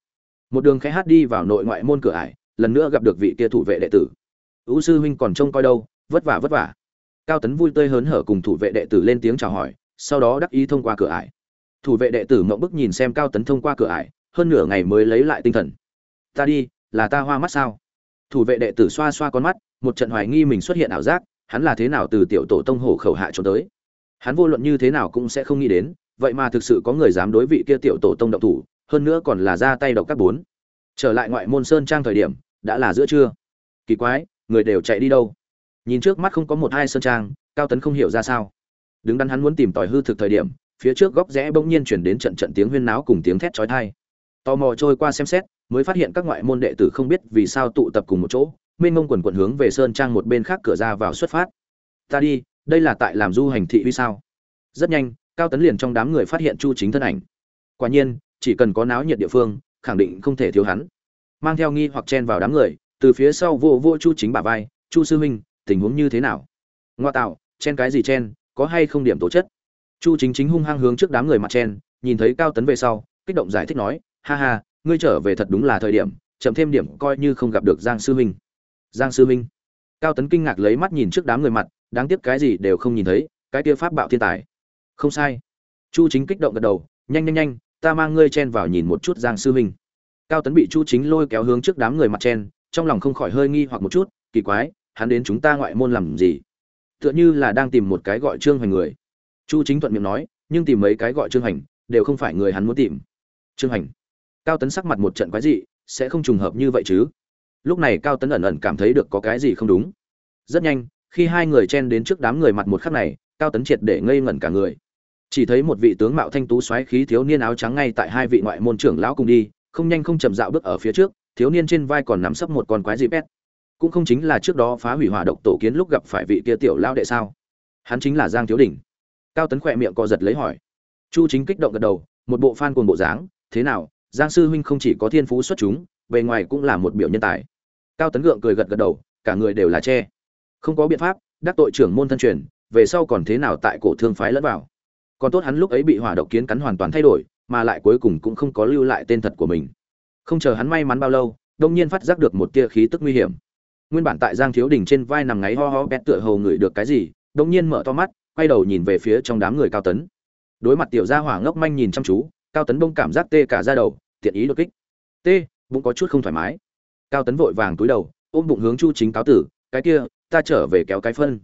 Một đường khẽ hát đi vào nội ngoại môn cửa ải, lần nữa gặp được vị kia thủ vệ đệ tử. Ưu sư huynh còn trông coi đâu, vất vả vất vả. Cao tấn vui tươi hớn hở cùng thủ vệ đệ tử lên tiếng chào hỏi, sau đó đắc ý thông qua cửa ải. Thủ vệ đệ tử mộng bức nhìn xem cao tấn thông qua cửa ải hơn nửa ngày mới lấy lại tinh thần. Ta đi, là ta hoa mắt sao? Thủ vệ đệ tử xoa xoa con mắt, một trận hoài nghi mình xuất hiện ảo giác, hắn là thế nào từ tiểu tổ tông hổ khẩu hạ trốn tới? Hắn vô luận như thế nào cũng sẽ không nghĩ đến, vậy mà thực sự có người dám đối vị kia tiểu tổ tông động thủ, hơn nữa còn là ra tay độc các bốn. Trở lại ngoại môn sơn trang thời điểm, đã là giữa trưa. Kỳ quái, người đều chạy đi đâu? Nhìn trước mắt không có một hai sơn trang, cao tấn không hiểu ra sao. Đứng đắn hắn muốn tìm tòi hư thực thời điểm, phía trước góc rẽ bỗng nhiên chuyển đến trận trận tiếng huyên náo cùng tiếng thét chói tai tò mò trôi qua xem xét, mới phát hiện các ngoại môn đệ tử không biết vì sao tụ tập cùng một chỗ, mênh mông quần quần hướng về sơn trang một bên khác cửa ra vào xuất phát. Ta đi, đây là tại làm du hành thị huy sao? Rất nhanh, cao tấn liền trong đám người phát hiện chu chính thân ảnh. Quả nhiên, chỉ cần có náo nhiệt địa phương, khẳng định không thể thiếu hắn. Mang theo nghi hoặc chen vào đám người, từ phía sau vô vô chu chính bả vai, chu sư huynh, tình huống như thế nào? Ngoa tạo, chen cái gì chen, có hay không điểm tố chất? Chu chính chính hung hăng hướng trước đám người mặt chen, nhìn thấy cao tấn về sau, kích động giải thích nói ha ha, ngươi trở về thật đúng là thời điểm, chậm thêm điểm coi như không gặp được giang sư Minh. giang sư Minh. cao tấn kinh ngạc lấy mắt nhìn trước đám người mặt, đáng tiếc cái gì đều không nhìn thấy, cái kia pháp bạo thiên tài không sai chu chính kích động gật đầu, nhanh nhanh nhanh, ta mang ngươi chen vào nhìn một chút giang sư Minh. cao tấn bị chu chính lôi kéo hướng trước đám người mặt chen, trong lòng không khỏi hơi nghi hoặc một chút, kỳ quái, hắn đến chúng ta ngoại môn làm gì tựa như là đang tìm một cái gọi trương hoành người chu chính thuận miệng nói, nhưng tìm mấy cái gọi trương hoành, đều không phải người hắn muốn tìm trương hoành cao tấn sắc mặt một trận quái dị, sẽ không trùng hợp như vậy chứ? Lúc này cao tấn ẩn ẩn cảm thấy được có cái gì không đúng. Rất nhanh, khi hai người chen đến trước đám người mặt một khắc này, cao tấn triệt để ngây ngẩn cả người. Chỉ thấy một vị tướng mạo thanh tú xoáy khí thiếu niên áo trắng ngay tại hai vị ngoại môn trưởng lão cùng đi, không nhanh không chậm dạo bước ở phía trước, thiếu niên trên vai còn nắm sấp một con quái dị pet. Cũng không chính là trước đó phá hủy hỏa độc tổ kiến lúc gặp phải vị kia tiểu lao đệ sao? Hắn chính là giang thiếu đỉnh cao tấn khỏe miệng co giật lấy hỏi. Chu chính kích động gật đầu, một bộ phan cuồng bộ dáng, thế nào giang sư huynh không chỉ có thiên phú xuất chúng, bề ngoài cũng là một biểu nhân tài. Cao tấn gượng cười gật gật đầu, cả người đều là che. Không có biện pháp, đắc tội trưởng môn thân truyền, về sau còn thế nào tại cổ thương phái lẫn vào. Còn tốt hắn lúc ấy bị hỏa độc kiến cắn hoàn toàn thay đổi, mà lại cuối cùng cũng không có lưu lại tên thật của mình. Không chờ hắn may mắn bao lâu đông nhiên phát giác được một tia khí tức nguy hiểm. Nguyên bản tại giang thiếu đình trên vai nằm ngáy ho ho bét tựa hầu ngửi được cái gì đông nhiên mở to mắt, quay đầu nhìn về phía trong đám người cao tấn. Đối mặt tiểu gia hỏa ngốc manh nhìn chăm chú cao tấn bông cảm giác tê cả ra đầu tiện ý đột kích. Tê bụng có chút không thoải mái. Cao tấn vội vàng túi đầu, ôm bụng hướng chu chính cáo tử, cái kia, ta trở về kéo cái phân.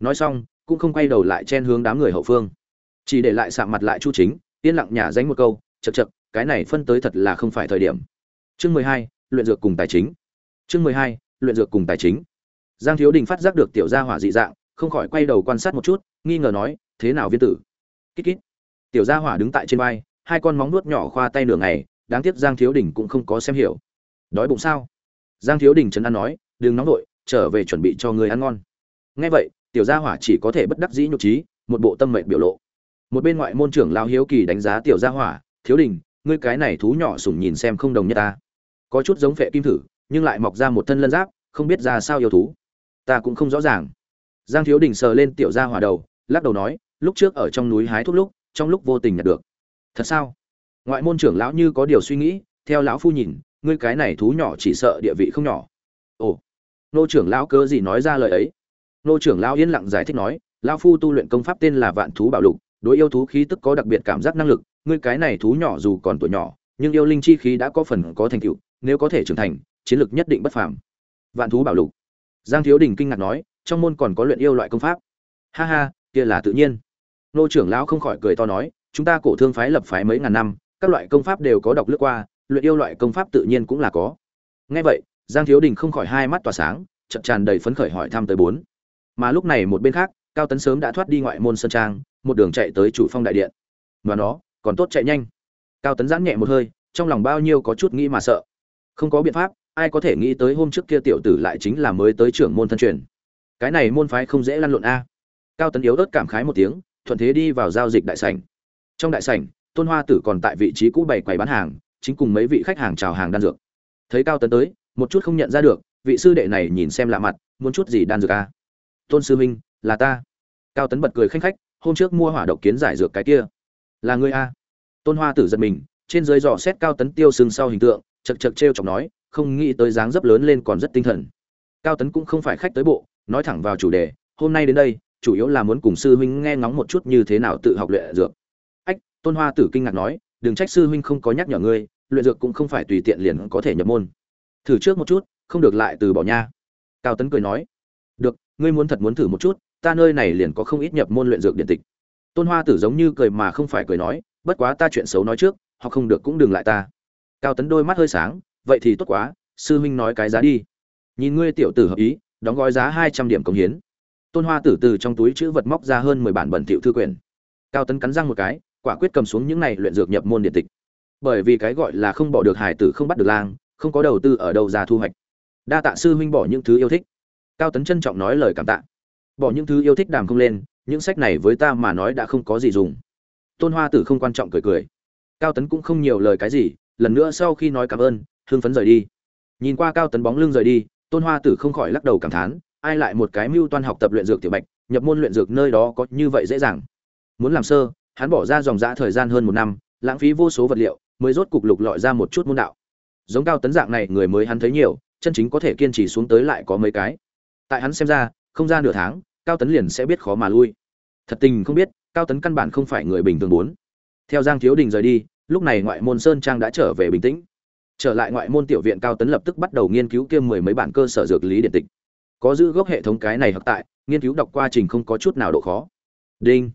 Nói xong, cũng không quay đầu lại chen hướng đám người hậu phương. Chỉ để lại sạm mặt lại chu chính, yên lặng nhả danh một câu chật chật cái này phân tới thật là không phải thời điểm. Chương mười hai, luyện dược cùng tài chính. Chương mười hai, luyện dược cùng tài chính. Giang thiếu đình phát giác được tiểu gia hỏa dị dạng, không khỏi quay đầu quan sát một chút, nghi ngờ nói, thế nào viên tử? Kít kít. Tiểu gia hỏa đứng tại trên vai hai con móng nuốt nhỏ khoa tay nửa ngày, đáng tiếc giang thiếu đình cũng không có xem hiểu. Đói bụng sao? Giang thiếu đình trấn an nói, đừng nóng vội, trở về chuẩn bị cho người ăn ngon. Nghe vậy, tiểu gia hỏa chỉ có thể bất đắc dĩ nhục trí một bộ tâm mệnh biểu lộ. Một bên ngoại môn trưởng lao hiếu kỳ đánh giá tiểu gia hỏa, thiếu đình, ngươi cái này thú nhỏ sủng nhìn xem không đồng nhất ta. Có chút giống phệ kim thử, nhưng lại mọc ra một thân lân giáp, không biết ra sao yêu thú. Ta cũng không rõ ràng. Giang thiếu đình sờ lên tiểu gia hỏa đầu, lắc đầu nói, lúc trước ở trong núi hái thuốc lúc, trong lúc vô tình nhặt được thật sao? Ngoại môn trưởng lão như có điều suy nghĩ, theo lão phu nhìn, ngươi cái này thú nhỏ chỉ sợ địa vị không nhỏ. Ồ, nô trưởng lão cơ gì nói ra lời ấy? Nô trưởng lão yên lặng giải thích nói, lão phu tu luyện công pháp tên là vạn thú bảo lục, đối yêu thú khí tức có đặc biệt cảm giác năng lực, ngươi cái này thú nhỏ dù còn tuổi nhỏ, nhưng yêu linh chi khí đã có phần có thành tựu, nếu có thể trưởng thành, chiến lực nhất định bất phàm. Vạn thú bảo lục. Giang thiếu đình kinh ngạc nói, trong môn còn có luyện yêu loại công pháp. Ha ha, kia là tự nhiên. Nô trưởng lão không khỏi cười to nói chúng ta cổ thương phái lập phái mấy ngàn năm, các loại công pháp đều có đọc lướt qua, luyện yêu loại công pháp tự nhiên cũng là có. Nghe vậy, giang thiếu đình không khỏi hai mắt tỏa sáng chậm tràn đầy phấn khởi hỏi thăm tới bốn. Mà lúc này một bên khác, cao tấn sớm đã thoát đi ngoại môn sơn trang, một đường chạy tới chủ phong đại điện. Và nó, còn tốt chạy nhanh. Cao tấn giãn nhẹ một hơi, trong lòng bao nhiêu có chút nghĩ mà sợ. Không có biện pháp, ai có thể nghĩ tới hôm trước kia tiểu tử lại chính là mới tới trưởng môn thân truyền. Cái này môn phái không dễ lăn lộn a. Cao tấn yếu ớt cảm khái một tiếng, thuận thế đi vào giao dịch đại sảnh trong đại sảnh, tôn hoa tử còn tại vị trí cũ bày quầy bán hàng, chính cùng mấy vị khách hàng chào hàng đan dược. Thấy cao tấn tới, một chút không nhận ra được, vị sư đệ này nhìn xem lạ mặt, muốn chút gì đan dược a tôn sư minh là ta. Cao tấn bật cười khanh khách, hôm trước mua hỏa độc kiến giải dược cái kia. Là ngươi a tôn hoa tử giật mình, trên dưới dò xét cao tấn tiêu sưng sau hình tượng, chật chật trêu chọc nói, không nghĩ tới dáng dấp lớn lên còn rất tinh thần. Cao tấn cũng không phải khách tới bộ, nói thẳng vào chủ đề, hôm nay đến đây, chủ yếu là muốn cùng sư huynh nghe ngóng một chút như thế nào tự học luyện dược tôn hoa tử kinh ngạc nói, đừng trách sư huynh không có nhắc nhở ngươi, luyện dược cũng không phải tùy tiện liền có thể nhập môn. Thử trước một chút, không được lại từ bỏ nha. Cao tấn cười nói, được, ngươi muốn thật muốn thử một chút, ta nơi này liền có không ít nhập môn luyện dược điện tịch. Tôn hoa tử giống như cười mà không phải cười nói, bất quá ta chuyện xấu nói trước, họ không được cũng đừng lại ta. Cao tấn đôi mắt hơi sáng, vậy thì tốt quá, sư huynh nói cái giá đi. Nhìn ngươi tiểu tử hợp ý, đóng gói giá hai trăm điểm công hiến. Tôn hoa tử từ trong túi chữ vật móc ra hơn mười bản bẩn thiệu thư quyển. Cao tấn cắn răng một cái quả quyết cầm xuống những này luyện dược nhập môn điện tịch. Bởi vì cái gọi là không bỏ được hải tử không bắt được lang, không có đầu tư ở đâu ra thu hoạch. Đa tạ sư huynh bỏ những thứ yêu thích. Cao tấn trân trọng nói lời cảm tạ. Bỏ những thứ yêu thích đàm không lên, những sách này với ta mà nói đã không có gì dùng. Tôn hoa tử không quan trọng cười cười. Cao tấn cũng không nhiều lời cái gì, lần nữa sau khi nói cảm ơn hương phấn rời đi. Nhìn qua cao tấn bóng lưng rời đi, tôn hoa tử không khỏi lắc đầu cảm thán, ai lại một cái mưu toan học tập luyện dược tiểu bạch, nhập môn luyện dược nơi đó có như vậy dễ dàng. Muốn làm sơ hắn bỏ ra dòng dã thời gian hơn một năm, lãng phí vô số vật liệu, mới rốt cục lục lọi ra một chút môn đạo. Giống cao tấn dạng này, người mới hắn thấy nhiều, chân chính có thể kiên trì xuống tới lại có mấy cái. Tại hắn xem ra, không ra nửa tháng, cao tấn liền sẽ biết khó mà lui. Thật tình không biết, cao tấn căn bản không phải người bình thường bốn. Theo giang thiếu đình rời đi, lúc này ngoại môn sơn trang đã trở về bình tĩnh. Trở lại ngoại môn tiểu viện, cao tấn lập tức bắt đầu nghiên cứu kiêm mười mấy bản cơ sở dược lý điện tịch. Có giữ gốc hệ thống cái này hợp tại, nghiên cứu đọc qua trình không có chút nào độ khó. Đinh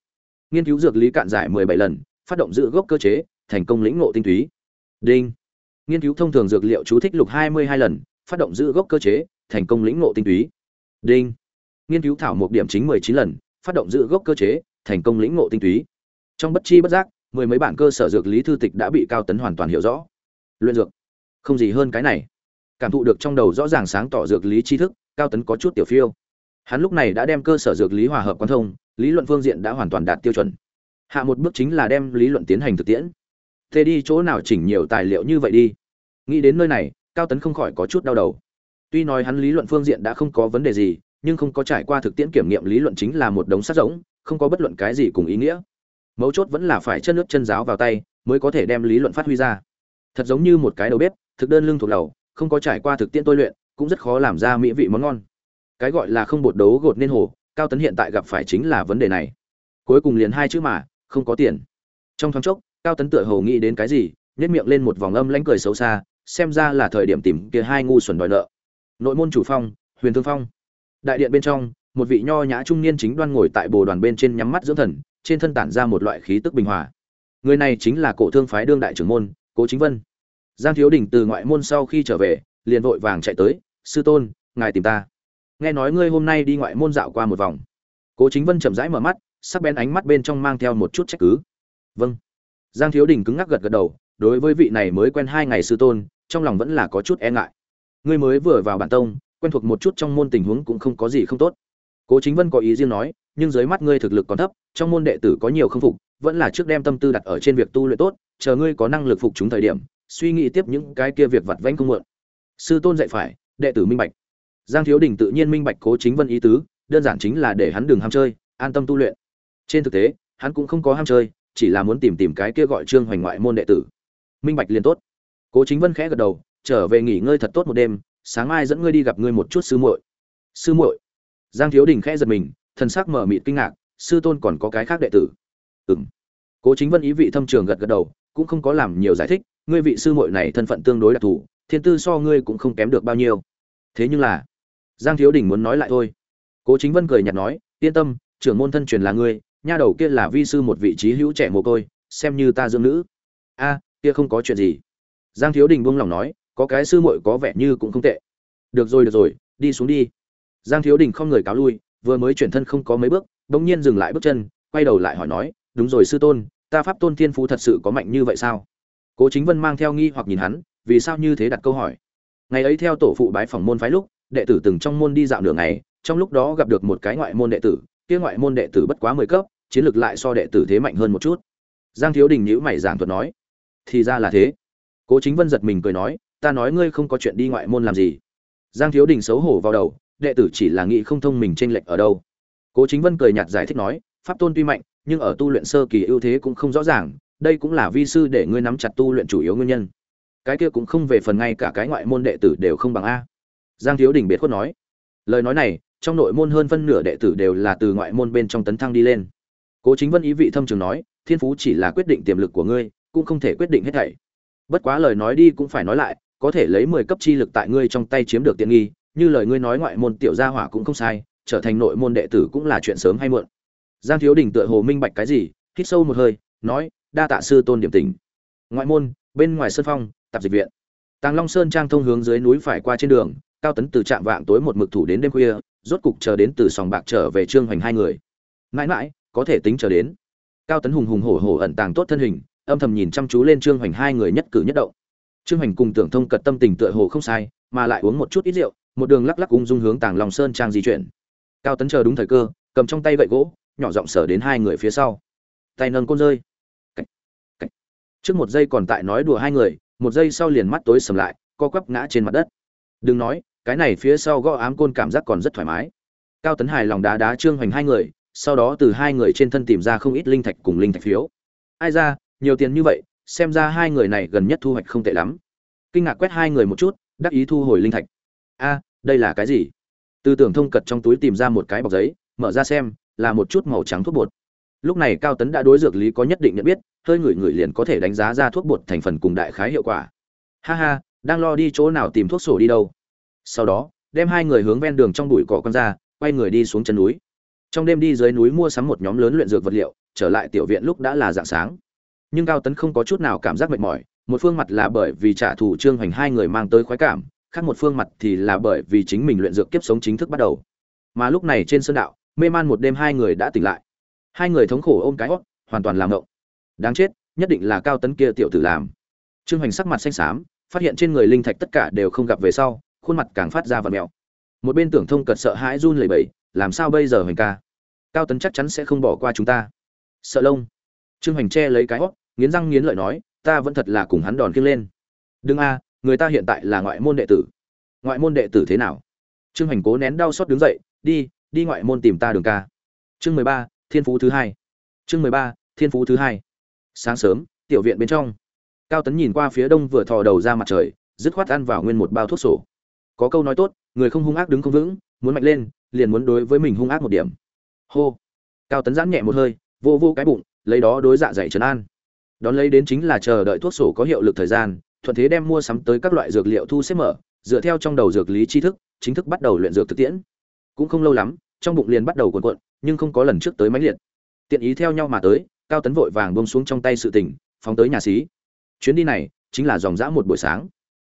nghiên cứu dược lý cạn giải mười bảy lần, phát động giữ gốc cơ chế, thành công lĩnh ngộ tinh túy. Đinh. Nghiên cứu thông thường dược liệu chú thích lục hai mươi hai lần, phát động giữ gốc cơ chế, thành công lĩnh ngộ tinh túy. Đinh. Nghiên cứu thảo mục điểm chính mười chín lần, phát động giữ gốc cơ chế, thành công lĩnh ngộ tinh túy. Trong bất chi bất giác, mười mấy bản cơ sở dược lý thư tịch đã bị cao tấn hoàn toàn hiểu rõ. Luyện dược. Không gì hơn cái này. Cảm thụ được trong đầu rõ ràng sáng tỏ dược lý tri thức, cao tấn có chút tiểu phiêu. Hắn lúc này đã đem cơ sở dược lý hòa hợp quan thông lý luận phương diện đã hoàn toàn đạt tiêu chuẩn. Hạ một bước chính là đem lý luận tiến hành thực tiễn. Thế đi chỗ nào chỉnh nhiều tài liệu như vậy đi? Nghĩ đến nơi này cao tấn không khỏi có chút đau đầu. Tuy nói hắn lý luận phương diện đã không có vấn đề gì nhưng không có trải qua thực tiễn kiểm nghiệm lý luận chính là một đống sát giống, không có bất luận cái gì cùng ý nghĩa. Mấu chốt vẫn là phải chân nước chân giáo vào tay mới có thể đem lý luận phát huy ra. Thật giống như một cái đầu bếp thực đơn lương thuộc đầu, không có trải qua thực tiễn tôi luyện cũng rất khó làm ra mỹ vị món ngon. Cái gọi là không bột đấu gột nên hồ cao tấn hiện tại gặp phải chính là vấn đề này. Cuối cùng liền hai chữ mà, không có tiền. Trong thoáng chốc, cao tấn tựa hồ nghĩ đến cái gì nhét miệng lên một vòng âm lánh cười xấu xa, xem ra là thời điểm tìm kia hai ngu xuẩn đòi nợ. Nội môn chủ phong, huyền thương phong. Đại điện bên trong, một vị nho nhã trung niên chính đoan ngồi tại bồ đoàn bên trên nhắm mắt dưỡng thần, trên thân tản ra một loại khí tức bình hòa. Người này chính là cổ thương phái đương đại trưởng môn, cố chính vân. Giang thiếu đình từ ngoại môn sau khi trở về, liền vội vàng chạy tới, sư tôn, ngài tìm ta nghe nói ngươi hôm nay đi ngoại môn dạo qua một vòng. Cố chính vân chậm rãi mở mắt, sắc bén ánh mắt bên trong mang theo một chút trách cứ. Vâng. Giang thiếu đình cứng ngắc gật gật đầu, đối với vị này mới quen hai ngày sư tôn, trong lòng vẫn là có chút e ngại. Ngươi mới vừa vào bản tông, quen thuộc một chút trong môn tình huống cũng không có gì không tốt. Cố chính vân có ý riêng nói, nhưng dưới mắt ngươi thực lực còn thấp, trong môn đệ tử có nhiều không phục, vẫn là trước đem tâm tư đặt ở trên việc tu luyện tốt, chờ ngươi có năng lực phục chúng thời điểm, suy nghĩ tiếp những cái kia việc vặt vãnh không mượn sư tôn dạy phải, đệ tử minh bạch giang thiếu đình tự nhiên minh bạch cố chính vân ý tứ, đơn giản chính là để hắn đừng ham chơi, an tâm tu luyện. Trên thực tế, hắn cũng không có ham chơi, chỉ là muốn tìm tìm cái kia gọi trương hoành ngoại môn đệ tử. Minh bạch liền tốt. Cố chính vân khẽ gật đầu, trở về nghỉ ngơi thật tốt một đêm, sáng mai dẫn ngươi đi gặp ngươi một chút sư muội. Sư muội? Giang thiếu đình khẽ giật mình, thần sắc mở mịt kinh ngạc, sư tôn còn có cái khác đệ tử. Ừm. cố chính vân ý vị thâm trường gật gật đầu, cũng không có làm nhiều giải thích, ngươi vị sư muội này thân phận tương đối đặc thù, thiên tư so ngươi cũng không kém được bao nhiêu. Thế nhưng là giang thiếu đình muốn nói lại thôi. Cố chính vân cười nhạt nói, yên tâm, trưởng môn thân truyền là ngươi, nha đầu kia là vi sư một vị trí hữu trẻ mồ côi, xem như ta dưỡng nữ. A, kia không có chuyện gì. Giang thiếu đình buông lòng nói, có cái sư muội có vẻ như cũng không tệ. Được rồi được rồi, đi xuống đi. Giang thiếu đình không người cáo lui, vừa mới chuyển thân không có mấy bước, bỗng nhiên dừng lại bước chân, quay đầu lại hỏi nói, đúng rồi sư tôn, ta pháp tôn thiên phú thật sự có mạnh như vậy sao? Cố chính vân mang theo nghi hoặc nhìn hắn, vì sao như thế đặt câu hỏi? Ngày ấy theo tổ phụ bái phỏng môn phái lúc đệ tử từng trong môn đi dạo nửa ngày, trong lúc đó gặp được một cái ngoại môn đệ tử, kia ngoại môn đệ tử bất quá mười cấp, chiến lược lại so đệ tử thế mạnh hơn một chút. Giang thiếu đình nhíu mày giảng thuật nói, thì ra là thế. Cố chính vân giật mình cười nói, ta nói ngươi không có chuyện đi ngoại môn làm gì. Giang thiếu đình xấu hổ vào đầu, đệ tử chỉ là nghĩ không thông mình chênh lệch ở đâu. Cố chính vân cười nhạt giải thích nói, pháp tôn tuy mạnh, nhưng ở tu luyện sơ kỳ ưu thế cũng không rõ ràng, đây cũng là vi sư để ngươi nắm chặt tu luyện chủ yếu nguyên nhân. Cái kia cũng không về phần ngay cả cái ngoại môn đệ tử đều không bằng a giang thiếu đình biệt khuất nói, lời nói này, trong nội môn hơn phân nửa đệ tử đều là từ ngoại môn bên trong tấn thăng đi lên. Cố chính vân ý vị thâm trường nói, thiên phú chỉ là quyết định tiềm lực của ngươi, cũng không thể quyết định hết thảy. Bất quá lời nói đi cũng phải nói lại, có thể lấy mười cấp chi lực tại ngươi trong tay chiếm được tiện nghi, như lời ngươi nói ngoại môn tiểu gia hỏa cũng không sai, trở thành nội môn đệ tử cũng là chuyện sớm hay muộn. Giang thiếu đình tựa hồ minh bạch cái gì, hít sâu một hơi, nói, đa tạ sư tôn điểm tình. Ngoại môn, bên ngoài sân phong, tạp dịch viện. Tàng long sơn trang thông hướng dưới núi phải qua trên đường cao tấn từ trạm vạng tối một mực thủ đến đêm khuya, rốt cục chờ đến từ sòng bạc trở về trương hoành hai người. Mãi mãi, có thể tính chờ đến. Cao tấn hùng hùng hổ hổ ẩn tàng tốt thân hình, âm thầm nhìn chăm chú lên trương hoành hai người nhất cử nhất động. Trương hoành cùng tưởng thông cật tâm tình tựa hồ không sai, mà lại uống một chút ít rượu, một đường lắc lắc ung dung hướng tàng lòng sơn trang di chuyển. Cao tấn chờ đúng thời cơ, cầm trong tay gậy gỗ, nhỏ giọng sở đến hai người phía sau. Tay nâng côn rơi. Cách. Cách. trước một giây còn tại nói đùa hai người, một giây sau liền mắt tối sầm lại, co quắp ngã trên mặt đất đừng nói, cái này phía sau gõ ám côn cảm giác còn rất thoải mái. Cao tấn hài lòng đá đá trương hoành hai người, sau đó từ hai người trên thân tìm ra không ít linh thạch cùng linh thạch phiếu. Ai ra, nhiều tiền như vậy, xem ra hai người này gần nhất thu hoạch không tệ lắm. Kinh ngạc quét hai người một chút, đắc ý thu hồi linh thạch. A, đây là cái gì? Tư tưởng thông cật trong túi tìm ra một cái bọc giấy, mở ra xem, là một chút màu trắng thuốc bột. Lúc này cao tấn đã đối dược lý có nhất định nhận biết, hơi ngửi ngửi liền có thể đánh giá ra thuốc bột thành phần cùng đại khái hiệu quả. Ha ha đang lo đi chỗ nào tìm thuốc sổ đi đâu. Sau đó, đem hai người hướng ven đường trong bụi cỏ con ra, quay người đi xuống chân núi. Trong đêm đi dưới núi mua sắm một nhóm lớn luyện dược vật liệu, trở lại tiểu viện lúc đã là dạng sáng. Nhưng cao tấn không có chút nào cảm giác mệt mỏi, một phương mặt là bởi vì trả thù trương hoành hai người mang tới khoái cảm, khác một phương mặt thì là bởi vì chính mình luyện dược kiếp sống chính thức bắt đầu. Mà lúc này trên sơn đạo, mê man một đêm hai người đã tỉnh lại. Hai người thống khổ ôm cái hót, hoàn toàn làm ngộng. Đáng chết, nhất định là cao tấn kia tiểu tử làm. Trương hoành sắc mặt xanh xám phát hiện trên người linh thạch tất cả đều không gặp về sau, khuôn mặt càng phát ra vật mèo. Một bên tưởng thông cật sợ hãi run lẩy bẩy, làm sao bây giờ, hoành ca? Cao tấn chắc chắn sẽ không bỏ qua chúng ta. Sợ lông. Trương hoành che lấy cái hót nghiến răng nghiến lợi nói, ta vẫn thật là cùng hắn đòn kiêng lên. Đừng a, người ta hiện tại là ngoại môn đệ tử. Ngoại môn đệ tử thế nào? Trương hoành cố nén đau xót đứng dậy, đi đi ngoại môn tìm ta đường ca. Chương mười ba, thiên phú thứ hai. Chương mười ba, thiên phú thứ hai. Sáng sớm, tiểu viện bên trong cao tấn nhìn qua phía đông vừa thò đầu ra mặt trời, dứt khoát ăn vào nguyên một bao thuốc sổ. Có câu nói tốt, người không hung ác đứng không vững, muốn mạnh lên, liền muốn đối với mình hung ác một điểm. Hô. Cao tấn giãn nhẹ một hơi, vô vô cái bụng, lấy đó đối dạ dày trấn an. Đón lấy đến chính là chờ đợi thuốc sổ có hiệu lực thời gian, thuận thế đem mua sắm tới các loại dược liệu thu xếp mở, dựa theo trong đầu dược lý tri thức, chính thức bắt đầu luyện dược thực tiễn. Cũng không lâu lắm, trong bụng liền bắt đầu cuộn cuộn, nhưng không có lần trước tới máy liệt. Tiện ý theo nhau mà tới, cao tấn vội vàng bông xuống trong tay sự tình, phóng tới nhà xí chuyến đi này chính là dòng dã một buổi sáng.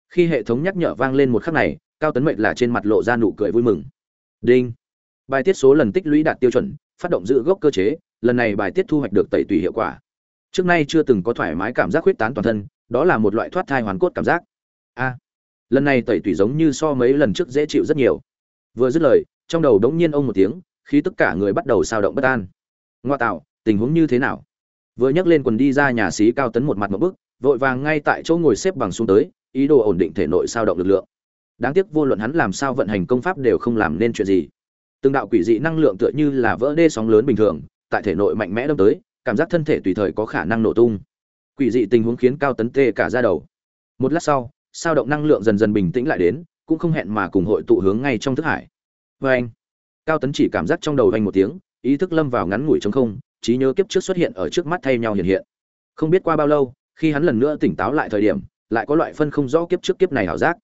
Khi hệ thống nhắc nhở vang lên một khắc này, cao tấn mệnh là trên mặt lộ ra nụ cười vui mừng. Đinh. Bài tiết số lần tích lũy đạt tiêu chuẩn, phát động giữ gốc cơ chế, lần này bài tiết thu hoạch được tẩy tùy hiệu quả. Trước nay chưa từng có thoải mái cảm giác huyết tán toàn thân, đó là một loại thoát thai hoàn cốt cảm giác. A. Lần này tẩy tùy giống như so mấy lần trước dễ chịu rất nhiều. Vừa dứt lời, trong đầu đống nhiên ông một tiếng khi tất cả người bắt đầu sao động bất an. Ngoa tạo, tình huống như thế nào? Vừa nhắc lên quần đi ra nhà xí cao tấn một mặt một bức vội vàng ngay tại chỗ ngồi xếp bằng xuống tới, ý đồ ổn định thể nội sao động lực lượng. Đáng tiếc vô luận hắn làm sao vận hành công pháp đều không làm nên chuyện gì. Từng đạo quỷ dị năng lượng tựa như là vỡ đê sóng lớn bình thường, tại thể nội mạnh mẽ đâm tới, cảm giác thân thể tùy thời có khả năng nổ tung. Quỷ dị tình huống khiến cao tấn tê cả ra đầu. Một lát sau, sao động năng lượng dần dần bình tĩnh lại đến, cũng không hẹn mà cùng hội tụ hướng ngay trong thức hải. Vê anh, cao tấn chỉ cảm giác trong đầu vanh một tiếng, ý thức lâm vào ngắn ngủi trống không, trí nhớ kiếp trước xuất hiện ở trước mắt thay nhau hiện hiện. Không biết qua bao lâu khi hắn lần nữa tỉnh táo lại thời điểm, lại có loại phân không rõ kiếp trước kiếp này ảo giác.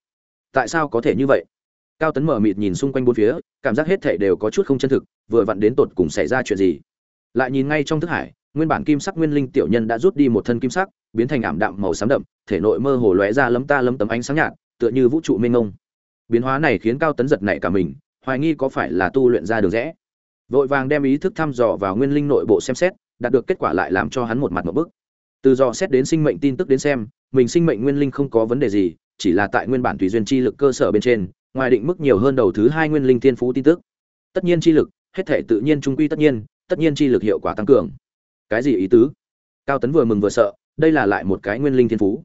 Tại sao có thể như vậy? Cao tấn mở mịt nhìn xung quanh bốn phía, cảm giác hết thể đều có chút không chân thực, vừa vặn đến tột cùng xảy ra chuyện gì. Lại nhìn ngay trong thức hải, nguyên bản kim sắc nguyên linh tiểu nhân đã rút đi một thân kim sắc, biến thành ảm đạm màu xám đậm, thể nội mơ hồ lóe ra lấm ta lấm tấm ánh sáng nhạt, tựa như vũ trụ mênh mông. Biến hóa này khiến cao tấn giật nảy cả mình, hoài nghi có phải là tu luyện ra được rẽ. Vội vàng đem ý thức thăm dò vào nguyên linh nội bộ xem xét, đạt được kết quả lại làm cho hắn một mặt một bức từ dò xét đến sinh mệnh tin tức đến xem, mình sinh mệnh nguyên linh không có vấn đề gì, chỉ là tại nguyên bản tùy duyên chi lực cơ sở bên trên, ngoài định mức nhiều hơn đầu thứ hai nguyên linh thiên phú tin tức. Tất nhiên chi lực, hết thể tự nhiên trung quy tất nhiên tất nhiên chi lực hiệu quả tăng cường. Cái gì ý tứ? Cao tấn vừa mừng vừa sợ, đây là lại một cái nguyên linh thiên phú.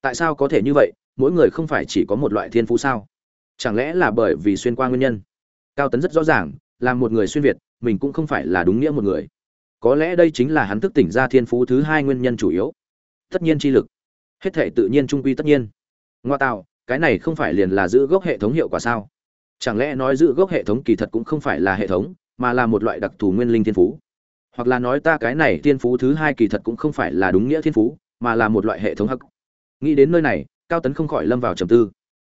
Tại sao có thể như vậy? Mỗi người không phải chỉ có một loại thiên phú sao? Chẳng lẽ là bởi vì xuyên qua nguyên nhân? Cao tấn rất rõ ràng, là một người xuyên việt, mình cũng không phải là đúng nghĩa một người có lẽ đây chính là hắn thức tỉnh ra thiên phú thứ hai nguyên nhân chủ yếu. Tất nhiên chi lực. Hết thể tự nhiên trung quy tất nhiên. Ngoa tạo, cái này không phải liền là giữ gốc hệ thống hiệu quả sao? Chẳng lẽ nói giữ gốc hệ thống kỳ thật cũng không phải là hệ thống, mà là một loại đặc thù nguyên linh thiên phú? Hoặc là nói ta cái này thiên phú thứ hai kỳ thật cũng không phải là đúng nghĩa thiên phú, mà là một loại hệ thống hắc. Nghĩ đến nơi này, cao tấn không khỏi lâm vào trầm tư.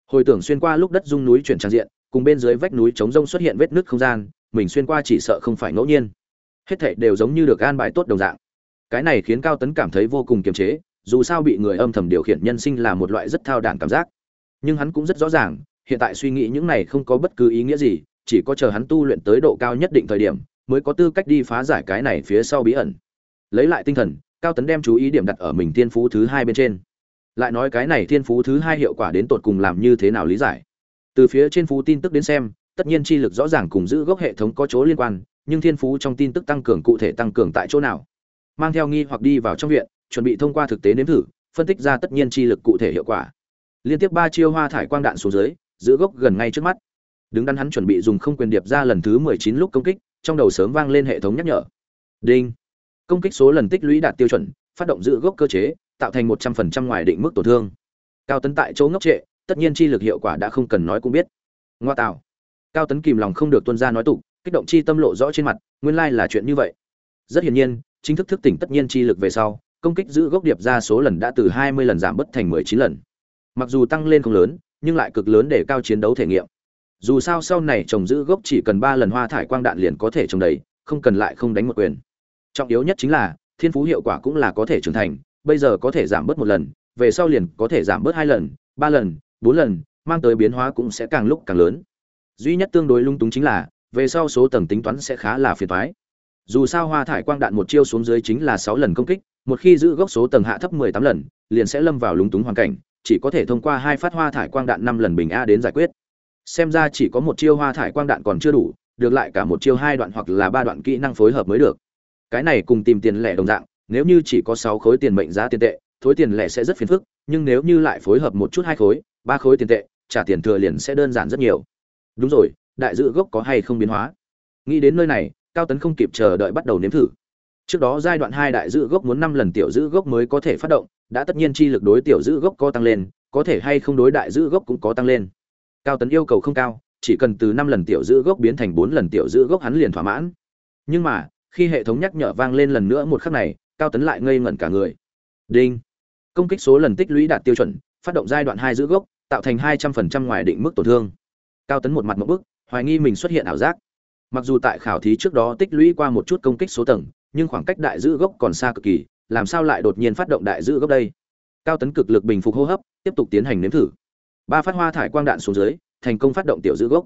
Hồi tưởng xuyên qua lúc đất dung núi chuyển trang diện, cùng bên dưới vách núi trống rông xuất hiện vết nứt không gian, mình xuyên qua chỉ sợ không phải ngẫu nhiên hết thảy đều giống như được an bài tốt đồng dạng. Cái này khiến cao tấn cảm thấy vô cùng kiềm chế, dù sao bị người âm thầm điều khiển nhân sinh là một loại rất thao đản cảm giác. Nhưng hắn cũng rất rõ ràng, hiện tại suy nghĩ những này không có bất cứ ý nghĩa gì, chỉ có chờ hắn tu luyện tới độ cao nhất định thời điểm, mới có tư cách đi phá giải cái này phía sau bí ẩn. Lấy lại tinh thần, cao tấn đem chú ý điểm đặt ở mình thiên phú thứ hai bên trên. Lại nói cái này thiên phú thứ hai hiệu quả đến tột cùng làm như thế nào lý giải? Từ phía trên phú tin tức đến xem, tất nhiên chi lực rõ ràng cùng giữ gốc hệ thống có chỗ liên quan nhưng thiên phú trong tin tức tăng cường cụ thể tăng cường tại chỗ nào? Mang theo nghi hoặc đi vào trong viện, chuẩn bị thông qua thực tế nếm thử, phân tích ra tất nhiên chi lực cụ thể hiệu quả. Liên tiếp ba chiêu hoa thải quang đạn xuống dưới, giữ gốc gần ngay trước mắt. Đứng đắn hắn chuẩn bị dùng không quyền điệp ra lần thứ mười chín lúc công kích, trong đầu sớm vang lên hệ thống nhắc nhở. Đinh. Công kích số lần tích lũy đạt tiêu chuẩn, phát động giữ gốc cơ chế, tạo thành một trăm phần trăm ngoài định mức tổn thương. Cao tấn tại chỗ ngốc trệ, tất nhiên chi lực hiệu quả đã không cần nói cũng biết. Ngoa tạo. Cao tấn kìm lòng không được tuân ra nói tục kích động chi tâm lộ rõ trên mặt, nguyên lai là chuyện như vậy. Rất hiển nhiên, chính thức thức tỉnh tất nhiên chi lực về sau, công kích giữ gốc điệp ra số lần đã từ hai mươi lần giảm bớt thành mười chín lần. Mặc dù tăng lên không lớn, nhưng lại cực lớn để cao chiến đấu thể nghiệm. Dù sao sau này trồng giữ gốc chỉ cần ba lần hoa thải quang đạn liền có thể trồng đầy, không cần lại không đánh một quyền. Trọng yếu nhất chính là, thiên phú hiệu quả cũng là có thể trưởng thành, bây giờ có thể giảm bớt một lần, về sau liền có thể giảm bớt hai lần, ba lần, bốn lần, mang tới biến hóa cũng sẽ càng lúc càng lớn. Duy nhất tương đối lung túng chính là về sau số tầng tính toán sẽ khá là phiền toái. Dù sao hoa thải quang đạn một chiêu xuống dưới chính là sáu lần công kích, một khi giữ gốc số tầng hạ thấp mười tám lần, liền sẽ lâm vào lúng túng hoàn cảnh, chỉ có thể thông qua hai phát hoa thải quang đạn năm lần bình a đến giải quyết. Xem ra chỉ có một chiêu hoa thải quang đạn còn chưa đủ, được lại cả một chiêu hai đoạn hoặc là ba đoạn kỹ năng phối hợp mới được. Cái này cùng tìm tiền lẻ đồng dạng, nếu như chỉ có sáu khối tiền mệnh giá tiền tệ, thối tiền lẻ sẽ rất phiền phức, nhưng nếu như lại phối hợp một chút hai khối, ba khối tiền tệ, trả tiền thừa liền sẽ đơn giản rất nhiều. Đúng rồi đại dự gốc có hay không biến hóa. Nghĩ đến nơi này, cao tấn không kịp chờ đợi bắt đầu nếm thử. Trước đó giai đoạn hai đại dự gốc muốn năm lần tiểu dự gốc mới có thể phát động, đã tất nhiên chi lực đối tiểu dự gốc có tăng lên, có thể hay không đối đại dự gốc cũng có tăng lên. Cao tấn yêu cầu không cao, chỉ cần từ năm lần tiểu dự gốc biến thành bốn lần tiểu dự gốc hắn liền thỏa mãn. Nhưng mà, khi hệ thống nhắc nhở vang lên lần nữa một khắc này, cao tấn lại ngây ngẩn cả người. Đinh. Công kích số lần tích lũy đạt tiêu chuẩn, phát động giai đoạn hai giữ gốc, tạo thành hai trăm phần trăm ngoài định mức tổn thương. Cao tấn một mặt một bức hoài nghi mình xuất hiện ảo giác. Mặc dù tại khảo thí trước đó tích lũy qua một chút công kích số tầng, nhưng khoảng cách đại giữ gốc còn xa cực kỳ, làm sao lại đột nhiên phát động đại giữ gốc đây? Cao tấn cực lực bình phục hô hấp, tiếp tục tiến hành nếm thử. Ba phát hoa thải quang đạn xuống dưới, thành công phát động tiểu giữ gốc.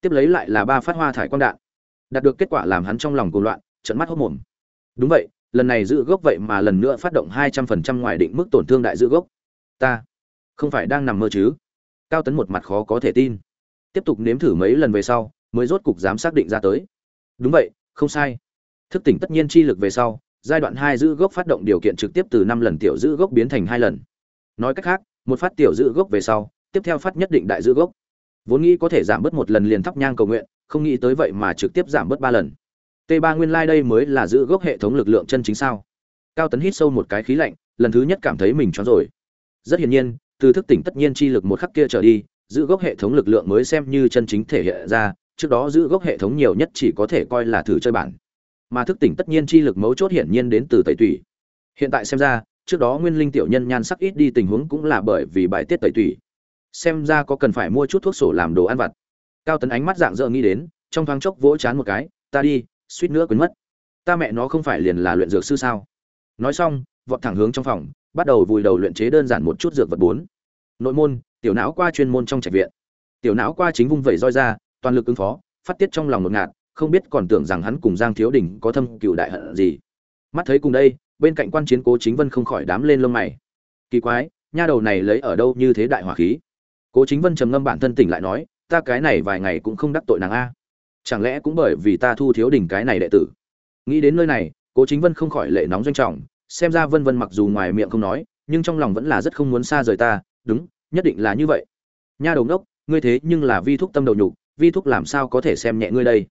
Tiếp lấy lại là ba phát hoa thải quang đạn. Đạt được kết quả làm hắn trong lòng cuồng loạn trận mắt hốc mồm. Đúng vậy, lần này giữ gốc vậy mà lần nữa phát động hai trăm phần trăm ngoài định mức tổn thương đại giữ gốc. Ta không phải đang nằm mơ chứ? Cao tấn một mặt khó có thể tin tiếp tục nếm thử mấy lần về sau, mới rốt cục dám xác định ra tới. Đúng vậy, không sai. Thức tỉnh tất nhiên chi lực về sau, giai đoạn hai giữ gốc phát động điều kiện trực tiếp từ năm lần tiểu giữ gốc biến thành hai lần. Nói cách khác, một phát tiểu giữ gốc về sau, tiếp theo phát nhất định đại giữ gốc. Vốn nghĩ có thể giảm bớt một lần liền thắp nhang cầu nguyện, không nghĩ tới vậy mà trực tiếp giảm bớt ba lần. T ba nguyên lai、like、đây mới là giữ gốc hệ thống lực lượng chân chính sao? Cao tấn hít sâu một cái khí lạnh, lần thứ nhất cảm thấy mình cho rồi. Rất hiển nhiên, từ thức tỉnh tất nhiên chi lực một khắc kia trở đi giữ gốc hệ thống lực lượng mới xem như chân chính thể hiện ra, trước đó giữ gốc hệ thống nhiều nhất chỉ có thể coi là thử chơi bản. Mà thức tỉnh tất nhiên chi lực mấu chốt hiển nhiên đến từ tẩy tủy. Hiện tại xem ra, trước đó nguyên linh tiểu nhân nhan sắc ít đi tình huống cũng là bởi vì bài tiết tẩy tủy. Xem ra có cần phải mua chút thuốc sổ làm đồ ăn vặt. Cao tấn ánh mắt dạng dỡ nghĩ đến, trong thoáng chốc vỗ chán một cái, ta đi, suýt nữa quên mất. Ta mẹ nó không phải liền là luyện dược sư sao? Nói xong, vọt thẳng hướng trong phòng, bắt đầu vùi đầu luyện chế đơn giản một chút dược vật bốn. Nội môn tiểu não qua chuyên môn trong trạch viện. Tiểu não qua chính vung vẩy roi ra, toàn lực ứng phó, phát tiết trong lòng một ngạt, không biết còn tưởng rằng hắn cùng giang thiếu đình có thâm cựu đại hận gì. Mắt thấy cùng đây, bên cạnh quan chiến cố chính vân không khỏi đám lên lông mày. Kỳ quái, nha đầu này lấy ở đâu như thế đại hỏa khí? Cố chính vân trầm ngâm bản thân tỉnh lại nói, ta cái này vài ngày cũng không đắc tội nàng a. Chẳng lẽ cũng bởi vì ta thu thiếu đình cái này đệ tử? Nghĩ đến nơi này, cố chính vân không khỏi lệ nóng doanh trọng, xem ra vân vân mặc dù ngoài miệng không nói, nhưng trong lòng vẫn là rất không muốn xa rời ta, đúng nhất định là như vậy. Nha đầu đốc ngươi thế nhưng là vi thúc tâm đầu nhục, vi thúc làm sao có thể xem nhẹ ngươi đây?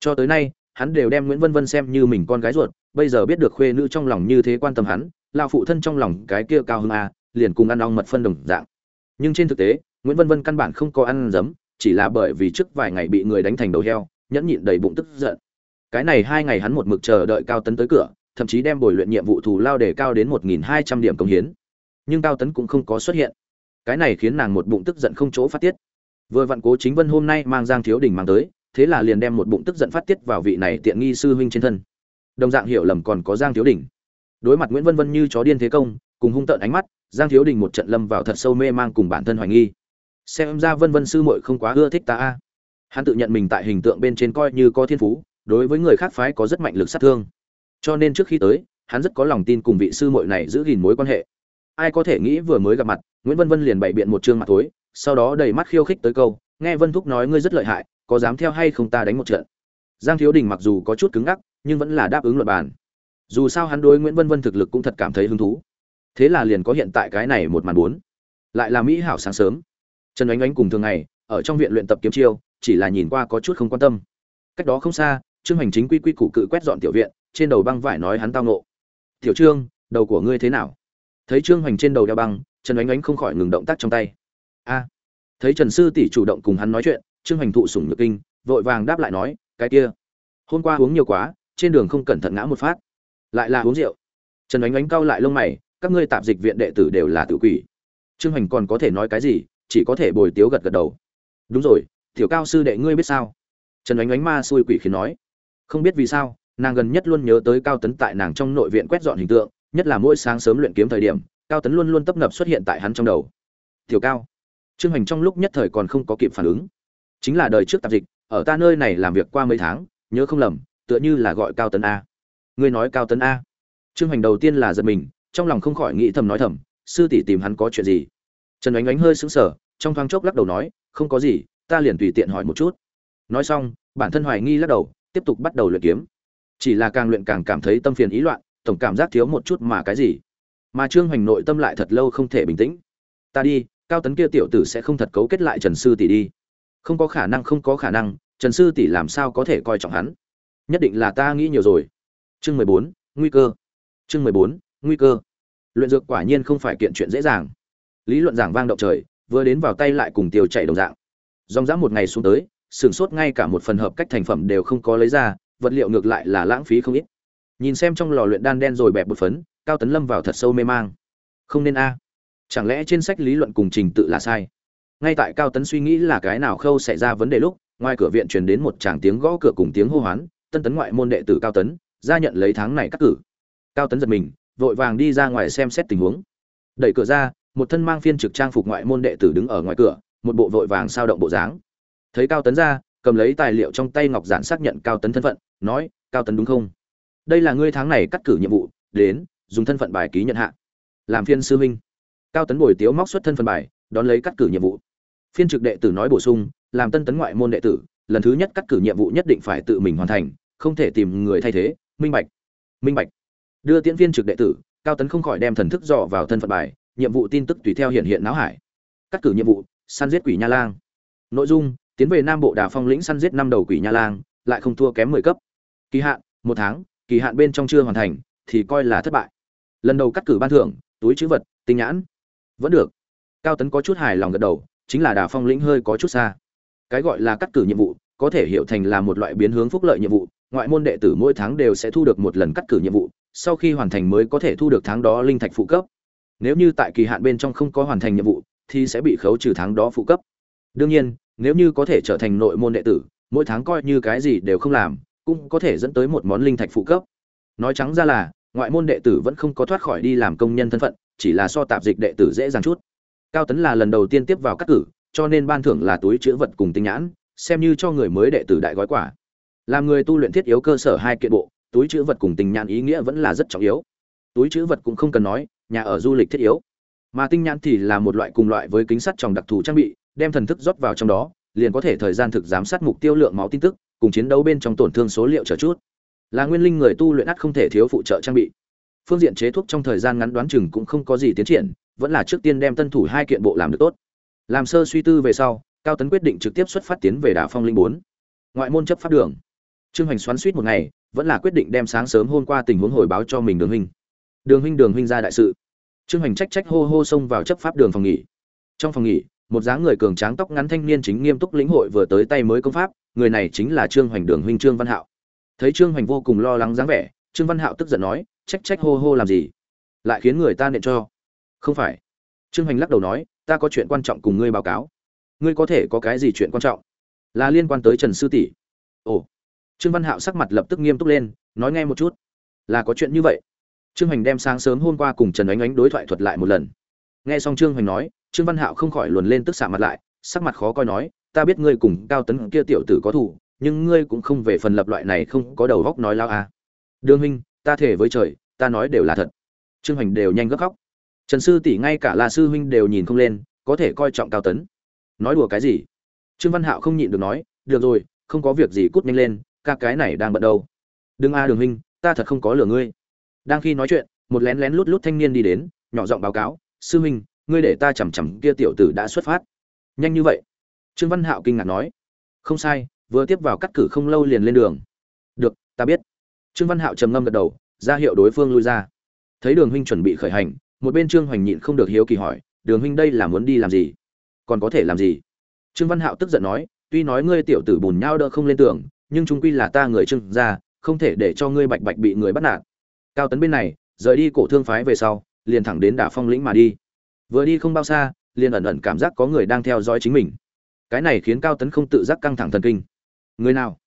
Cho tới nay, hắn đều đem nguyễn vân vân xem như mình con gái ruột, bây giờ biết được khuê nữ trong lòng như thế quan tâm hắn lao phụ thân trong lòng cái kia cao hơn a à, liền cùng ăn ong mật phân đồng dạng. Nhưng trên thực tế, nguyễn vân vân căn bản không có ăn giấm, chỉ là bởi vì trước vài ngày bị người đánh thành đầu heo, nhẫn nhịn đầy bụng tức giận. Cái này hai ngày hắn một mực chờ đợi cao tấn tới cửa, thậm chí đem bồi luyện nhiệm vụ thù lao để cao đến một nghìn hai trăm điểm công hiến. Nhưng cao tấn cũng không có xuất hiện cái này khiến nàng một bụng tức giận không chỗ phát tiết. Vừa vặn cố chính vân hôm nay mang giang thiếu đình mang tới, thế là liền đem một bụng tức giận phát tiết vào vị này tiện nghi sư huynh trên thân. Đồng dạng hiểu lầm còn có giang thiếu đình. Đối mặt nguyễn vân vân như chó điên thế công, cùng hung tợn ánh mắt, giang thiếu đình một trận lâm vào thật sâu mê mang cùng bản thân hoài nghi. Xem ra vân vân sư muội không quá ưa thích ta a. Hắn tự nhận mình tại hình tượng bên trên coi như có thiên phú, đối với người khác phái có rất mạnh lực sát thương. Cho nên trước khi tới, hắn rất có lòng tin cùng vị sư muội này giữ gìn mối quan hệ. Ai có thể nghĩ vừa mới gặp mặt nguyễn vân vân liền bày biện một trương mặt tối sau đó đầy mắt khiêu khích tới câu, nghe vân thúc nói ngươi rất lợi hại, có dám theo hay không ta đánh một trận? Giang thiếu đình mặc dù có chút cứng ngắc, nhưng vẫn là đáp ứng luật bàn. Dù sao hắn đối nguyễn vân vân thực lực cũng thật cảm thấy hứng thú. Thế là liền có hiện tại cái này một màn bốn. Lại là mỹ hảo sáng sớm. Trần ánh ánh cùng thường ngày, ở trong viện luyện tập kiếm chiêu, chỉ là nhìn qua có chút không quan tâm. Cách đó không xa, trương hành chính quy quy củ cự quét dọn tiểu viện, trên đầu băng vải nói hắn tao ngộ. tiểu trương, đầu của ngươi thế nào? Thấy trương Hành trên đầu đeo băng trần ánh ánh không khỏi ngừng động tác trong tay. A. Thấy trần sư tỷ chủ động cùng hắn nói chuyện, trương hoành thụ sủng nhược kinh, vội vàng đáp lại nói, cái kia, hôm qua uống nhiều quá, trên đường không cẩn thận ngã một phát. Lại là uống rượu. Trần ánh ánh cau lại lông mày, các ngươi tạp dịch viện đệ tử đều là tự quỷ. Trương hoành còn có thể nói cái gì, chỉ có thể bồi tiếu gật gật đầu. Đúng rồi, tiểu cao sư đệ ngươi biết sao? Trần ánh ánh ma xui quỷ khiến nói. Không biết vì sao, nàng gần nhất luôn nhớ tới cao tấn tại nàng trong nội viện quét dọn hình tượng, nhất là mỗi sáng sớm luyện kiếm thời điểm cao tấn luôn luôn tấp nập xuất hiện tại hắn trong đầu. Tiểu cao, trương Hoành trong lúc nhất thời còn không có kịp phản ứng. Chính là đời trước tạp dịch, ở ta nơi này làm việc qua mấy tháng, nhớ không lầm, tựa như là gọi cao tấn a. Ngươi nói cao tấn a. Trương Hoành đầu tiên là giật mình, trong lòng không khỏi nghĩ thầm nói thầm, sư tỷ tìm hắn có chuyện gì? Trần ánh ánh hơi sững sờ, trong thoáng chốc lắc đầu nói, không có gì, ta liền tùy tiện hỏi một chút. Nói xong, bản thân hoài nghi lắc đầu, tiếp tục bắt đầu luyện kiếm. Chỉ là càng luyện càng cảm thấy tâm phiền ý loạn, tổng cảm giác thiếu một chút mà cái gì? Mà trương hoành nội tâm lại thật lâu không thể bình tĩnh. Ta đi, cao tấn kia tiểu tử sẽ không thật cấu kết lại trần sư tỷ đi. Không có khả năng, không có khả năng, trần sư tỷ làm sao có thể coi trọng hắn? Nhất định là ta nghĩ nhiều rồi. Chương mười bốn, nguy cơ. Chương mười bốn, nguy cơ. Luyện dược quả nhiên không phải kiện chuyện dễ dàng. Lý luận giảng vang động trời, vừa đến vào tay lại cùng tiêu chạy đồng dạng. Dòng dã một ngày xuống tới, sửng sốt ngay cả một phần hợp cách thành phẩm đều không có lấy ra, vật liệu ngược lại là lãng phí không ít. Nhìn xem trong lò luyện đan đen rồi bẹp bột phấn cao tấn lâm vào thật sâu mê mang. Không nên a. Chẳng lẽ trên sách lý luận cùng trình tự là sai? Ngay tại cao tấn suy nghĩ là cái nào khâu xảy ra vấn đề lúc, ngoài cửa viện truyền đến một tràng tiếng gõ cửa cùng tiếng hô hoán, tân tấn ngoại môn đệ tử cao tấn, ra nhận lấy tháng này cắt cử. Cao tấn giật mình, vội vàng đi ra ngoài xem xét tình huống. Đẩy cửa ra, một thân mang phiên trực trang phục ngoại môn đệ tử đứng ở ngoài cửa, một bộ vội vàng sao động bộ dáng. Thấy cao tấn ra, cầm lấy tài liệu trong tay ngọc giản xác nhận cao tấn thân phận, nói, cao tấn đúng không? Đây là ngươi tháng này cắt cử nhiệm vụ, đến dùng thân phận bài ký nhận hạ. Làm phiên sư huynh. Cao tấn bồi tiếu móc xuất thân phận bài, đón lấy cắt cử nhiệm vụ. Phiên trực đệ tử nói bổ sung, làm tân tấn ngoại môn đệ tử, lần thứ nhất cắt cử nhiệm vụ nhất định phải tự mình hoàn thành, không thể tìm người thay thế. Minh bạch. Minh bạch. Đưa tiễn viên trực đệ tử, cao tấn không khỏi đem thần thức dò vào thân phận bài, nhiệm vụ tin tức tùy theo hiện hiện não hải. Cắt cử nhiệm vụ, săn giết quỷ nha lang. Nội dung, tiến về nam bộ đà phong lĩnh săn giết năm đầu quỷ nha lang, lại không thua kém mười cấp. Kỳ hạn, một tháng, kỳ hạn bên trong chưa hoàn thành, thì coi là thất bại lần đầu cắt cử ban thưởng, túi chữ vật, tinh nhãn. Vẫn được. Cao tấn có chút hài lòng gật đầu, chính là đà phong lĩnh hơi có chút xa. Cái gọi là cắt cử nhiệm vụ, có thể hiểu thành là một loại biến hướng phúc lợi nhiệm vụ, ngoại môn đệ tử mỗi tháng đều sẽ thu được một lần cắt cử nhiệm vụ, sau khi hoàn thành mới có thể thu được tháng đó linh thạch phụ cấp. Nếu như tại kỳ hạn bên trong không có hoàn thành nhiệm vụ, thì sẽ bị khấu trừ tháng đó phụ cấp. Đương nhiên, nếu như có thể trở thành nội môn đệ tử, mỗi tháng coi như cái gì đều không làm, cũng có thể dẫn tới một món linh thạch phụ cấp. Nói trắng ra là ngoại môn đệ tử vẫn không có thoát khỏi đi làm công nhân thân phận, chỉ là so tạp dịch đệ tử dễ dàng chút. Cao tấn là lần đầu tiên tiếp vào các cử, cho nên ban thưởng là túi chữ vật cùng tinh nhãn, xem như cho người mới đệ tử đại gói quả làm người tu luyện thiết yếu cơ sở hai kiện bộ, túi chữ vật cùng tinh nhãn ý nghĩa vẫn là rất trọng yếu. Túi chữ vật cũng không cần nói, nhà ở du lịch thiết yếu. Mà tinh nhãn thì là một loại cùng loại với kính sắt trong đặc thù trang bị, đem thần thức rót vào trong đó, liền có thể thời gian thực giám sát mục tiêu lượng máu tin tức, cùng chiến đấu bên trong tổn thương số liệu chờ chút là nguyên linh người tu luyện ắt không thể thiếu phụ trợ trang bị. Phương diện chế thuốc trong thời gian ngắn đoán chừng cũng không có gì tiến triển, vẫn là trước tiên đem tân thủ hai kiện bộ làm được tốt. Làm sơ suy tư về sau, cao tấn quyết định trực tiếp xuất phát tiến về đảo phong linh bốn. Ngoại môn chấp pháp đường. Trương hoành xoắn suýt một ngày, vẫn là quyết định đem sáng sớm hôm qua tình huống hồi báo cho mình đường huynh. Đường huynh đường huynh ra đại sự. Trương hoành trách trách hô hô xông vào chấp pháp đường phòng nghỉ. Trong phòng nghỉ, một dáng người cường tráng tóc ngắn thanh niên chính nghiêm túc lĩnh hội vừa tới tay mới công pháp, người này chính là trương hoành đường huynh trương văn hạo thấy trương hoành vô cùng lo lắng dáng vẻ, trương văn hạo tức giận nói, trách trách hô hô làm gì? Lại khiến người ta nện cho. Không phải. Trương hoành lắc đầu nói, ta có chuyện quan trọng cùng ngươi báo cáo. Ngươi có thể có cái gì chuyện quan trọng? Là liên quan tới trần sư tỷ. Ồ. Trương văn hạo sắc mặt lập tức nghiêm túc lên, nói nghe một chút. Là có chuyện như vậy. Trương hoành đem sáng sớm hôm qua cùng trần ánh ánh đối thoại thuật lại một lần. Nghe xong trương hoành nói, trương văn hạo không khỏi luồn lên tức xạ mặt lại, sắc mặt khó coi nói, ta biết ngươi cùng cao tấn kia tiểu tử có thủ nhưng ngươi cũng không về phần lập loại này không có đầu góc nói lao à. đương huynh, ta thể với trời, ta nói đều là thật. Trương hoành đều nhanh gấp khóc. Trần sư tỷ ngay cả là sư huynh đều nhìn không lên, có thể coi trọng cao tấn. Nói đùa cái gì? Trương văn hạo không nhịn được nói, được rồi, không có việc gì cút nhanh lên, ca cái này đang bận đâu. Đừng a, đường huynh, ta thật không có lừa ngươi. Đang khi nói chuyện, một lén lén lút lút thanh niên đi đến, nhỏ giọng báo cáo, sư huynh, ngươi để ta chằm chằm kia tiểu tử đã xuất phát. Nhanh như vậy. Trương văn hạo kinh ngạc nói, không sai vừa tiếp vào cắt cử không lâu liền lên đường. Được, ta biết. Trương văn hạo trầm ngâm gật đầu, ra hiệu đối phương lui ra. Thấy đường huynh chuẩn bị khởi hành, một bên trương hoành nhịn không được hiếu kỳ hỏi, đường huynh đây là muốn đi làm gì? Còn có thể làm gì? Trương văn hạo tức giận nói, tuy nói ngươi tiểu tử bùn nhau đỡ không lên tưởng nhưng chúng quy là ta người trương gia, không thể để cho ngươi bạch bạch bị người bắt nạt. Cao tấn bên này, rời đi cổ thương phái về sau, liền thẳng đến đả phong lĩnh mà đi. Vừa đi không bao xa, liền ẩn ẩn cảm giác có người đang theo dõi chính mình. Cái này khiến cao tấn không tự giác căng thẳng thần kinh người nào?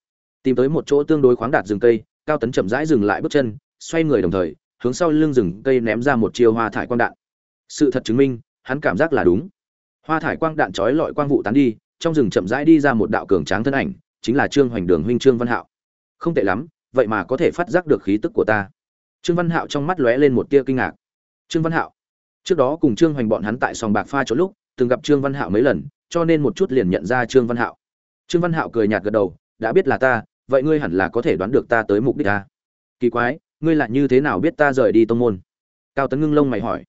Tìm tới một chỗ tương đối khoáng đạt rừng cây, cao tấn chậm rãi dừng lại bước chân, xoay người đồng thời, hướng sau lưng rừng cây ném ra một chiêu hoa thải quang đạn. Sự thật chứng minh, hắn cảm giác là đúng. Hoa thải quang đạn trói lọi quang vụ tán đi, trong rừng chậm rãi đi ra một đạo cường tráng thân ảnh, chính là trương hoành đường huynh trương văn hạo. Không tệ lắm, vậy mà có thể phát giác được khí tức của ta. Trương văn hạo trong mắt lóe lên một tia kinh ngạc. Trương văn hạo? Trước đó cùng trương hoành bọn hắn tại sòng bạc pha chỗ lúc, từng gặp trương văn hạo mấy lần, cho nên một chút liền nhận ra trương văn hạo. Trương văn hạo cười nhạt gật đầu đã biết là ta, vậy ngươi hẳn là có thể đoán được ta tới mục đích ta. Kỳ quái, ngươi lại như thế nào biết ta rời đi tông môn? Cao tấn ngưng lông mày hỏi.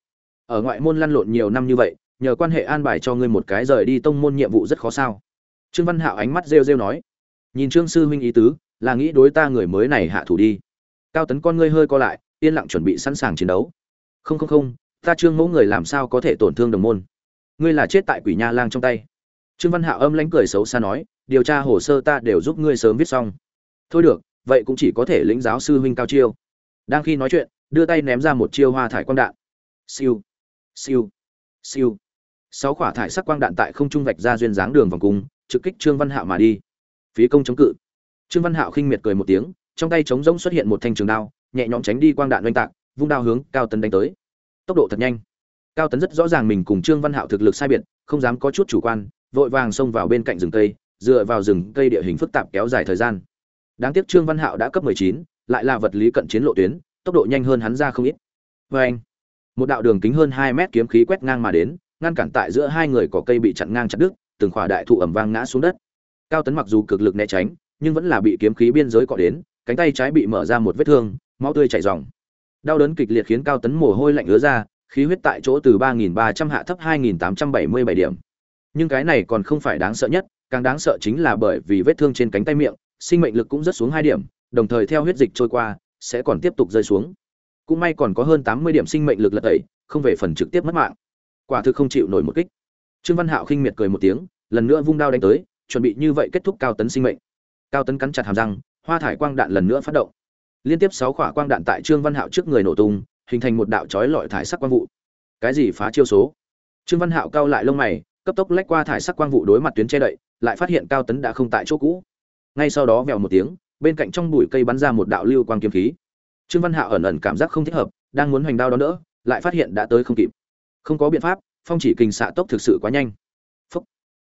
Ở ngoại môn lăn lộn nhiều năm như vậy, nhờ quan hệ an bài cho ngươi một cái rời đi tông môn nhiệm vụ rất khó sao? Trương văn hạo ánh mắt rêu rêu nói. Nhìn trương sư huynh ý tứ, là nghĩ đối ta người mới này hạ thủ đi. Cao tấn con ngươi hơi co lại, yên lặng chuẩn bị sẵn sàng chiến đấu. Không không không, ta trương mẫu người làm sao có thể tổn thương đồng môn? Ngươi là chết tại quỷ nha lang trong tay. Trương văn hạo âm lãnh cười xấu xa nói điều tra hồ sơ ta đều giúp ngươi sớm viết xong. Thôi được, vậy cũng chỉ có thể lĩnh giáo sư huynh cao chiêu. Đang khi nói chuyện, đưa tay ném ra một chiêu hoa thải quang đạn. Siêu siêu siêu. Sáu quả thải sắc quang đạn tại không trung vạch ra duyên dáng đường vòng cung, trực kích trương văn hạo mà đi. Phí công chống cự. Trương văn hạo khinh miệt cười một tiếng, trong tay trống rỗng xuất hiện một thanh trường đao, nhẹ nhõm tránh đi quang đạn oanh tạc, vung đao hướng cao tấn đánh tới. Tốc độ thật nhanh. Cao tấn rất rõ ràng mình cùng trương văn hạo thực lực sai biệt, không dám có chút chủ quan, vội vàng xông vào bên cạnh rừng cây dựa vào rừng cây địa hình phức tạp kéo dài thời gian. Đáng tiếc trương văn hạo đã cấp 19, lại là vật lý cận chiến lộ tuyến tốc độ nhanh hơn hắn ra không ít. Oeng! một đạo đường kính hơn 2 mét kiếm khí quét ngang mà đến ngăn cản tại giữa hai người có cây bị chặn ngang chặt đứt từng khỏa đại thụ ầm vang ngã xuống đất. Cao tấn mặc dù cực lực né tránh nhưng vẫn là bị kiếm khí biên giới cọ đến cánh tay trái bị mở ra một vết thương máu tươi chảy ròng. Đau đớn kịch liệt khiến cao tấn mồ hôi lạnh ứa ra khí huyết tại chỗ từ 3.300 hạ thấp 2.877 điểm. Nhưng cái này còn không phải đáng sợ nhất càng đáng sợ chính là bởi vì vết thương trên cánh tay miệng, sinh mệnh lực cũng rất xuống hai điểm, đồng thời theo huyết dịch trôi qua, sẽ còn tiếp tục rơi xuống. Cũng may còn có hơn 80 điểm sinh mệnh lực lật tẩy, không về phần trực tiếp mất mạng. Quả thực không chịu nổi một kích. Trương văn hạo khinh miệt cười một tiếng, lần nữa vung đao đánh tới, chuẩn bị như vậy kết thúc cao tấn sinh mệnh. Cao tấn cắn chặt hàm răng, hoa thải quang đạn lần nữa phát động. Liên tiếp sáu quả quang đạn tại trương văn hạo trước người nổ tung, hình thành một đạo chói lọi thải sắc quang vụ. Cái gì phá chiêu số? Trương văn hạo cao lại lông mày cấp tốc lách qua thải sắc quang vụ đối mặt tuyến che đậy, lại phát hiện cao tấn đã không tại chỗ cũ. Ngay sau đó vèo một tiếng, bên cạnh trong bụi cây bắn ra một đạo lưu quang kiếm khí. Trương văn hạo ẩn ẩn cảm giác không thích hợp, đang muốn hoành đao đó nữa lại phát hiện đã tới không kịp. Không có biện pháp, phong chỉ kình xạ tốc thực sự quá nhanh. Phúc.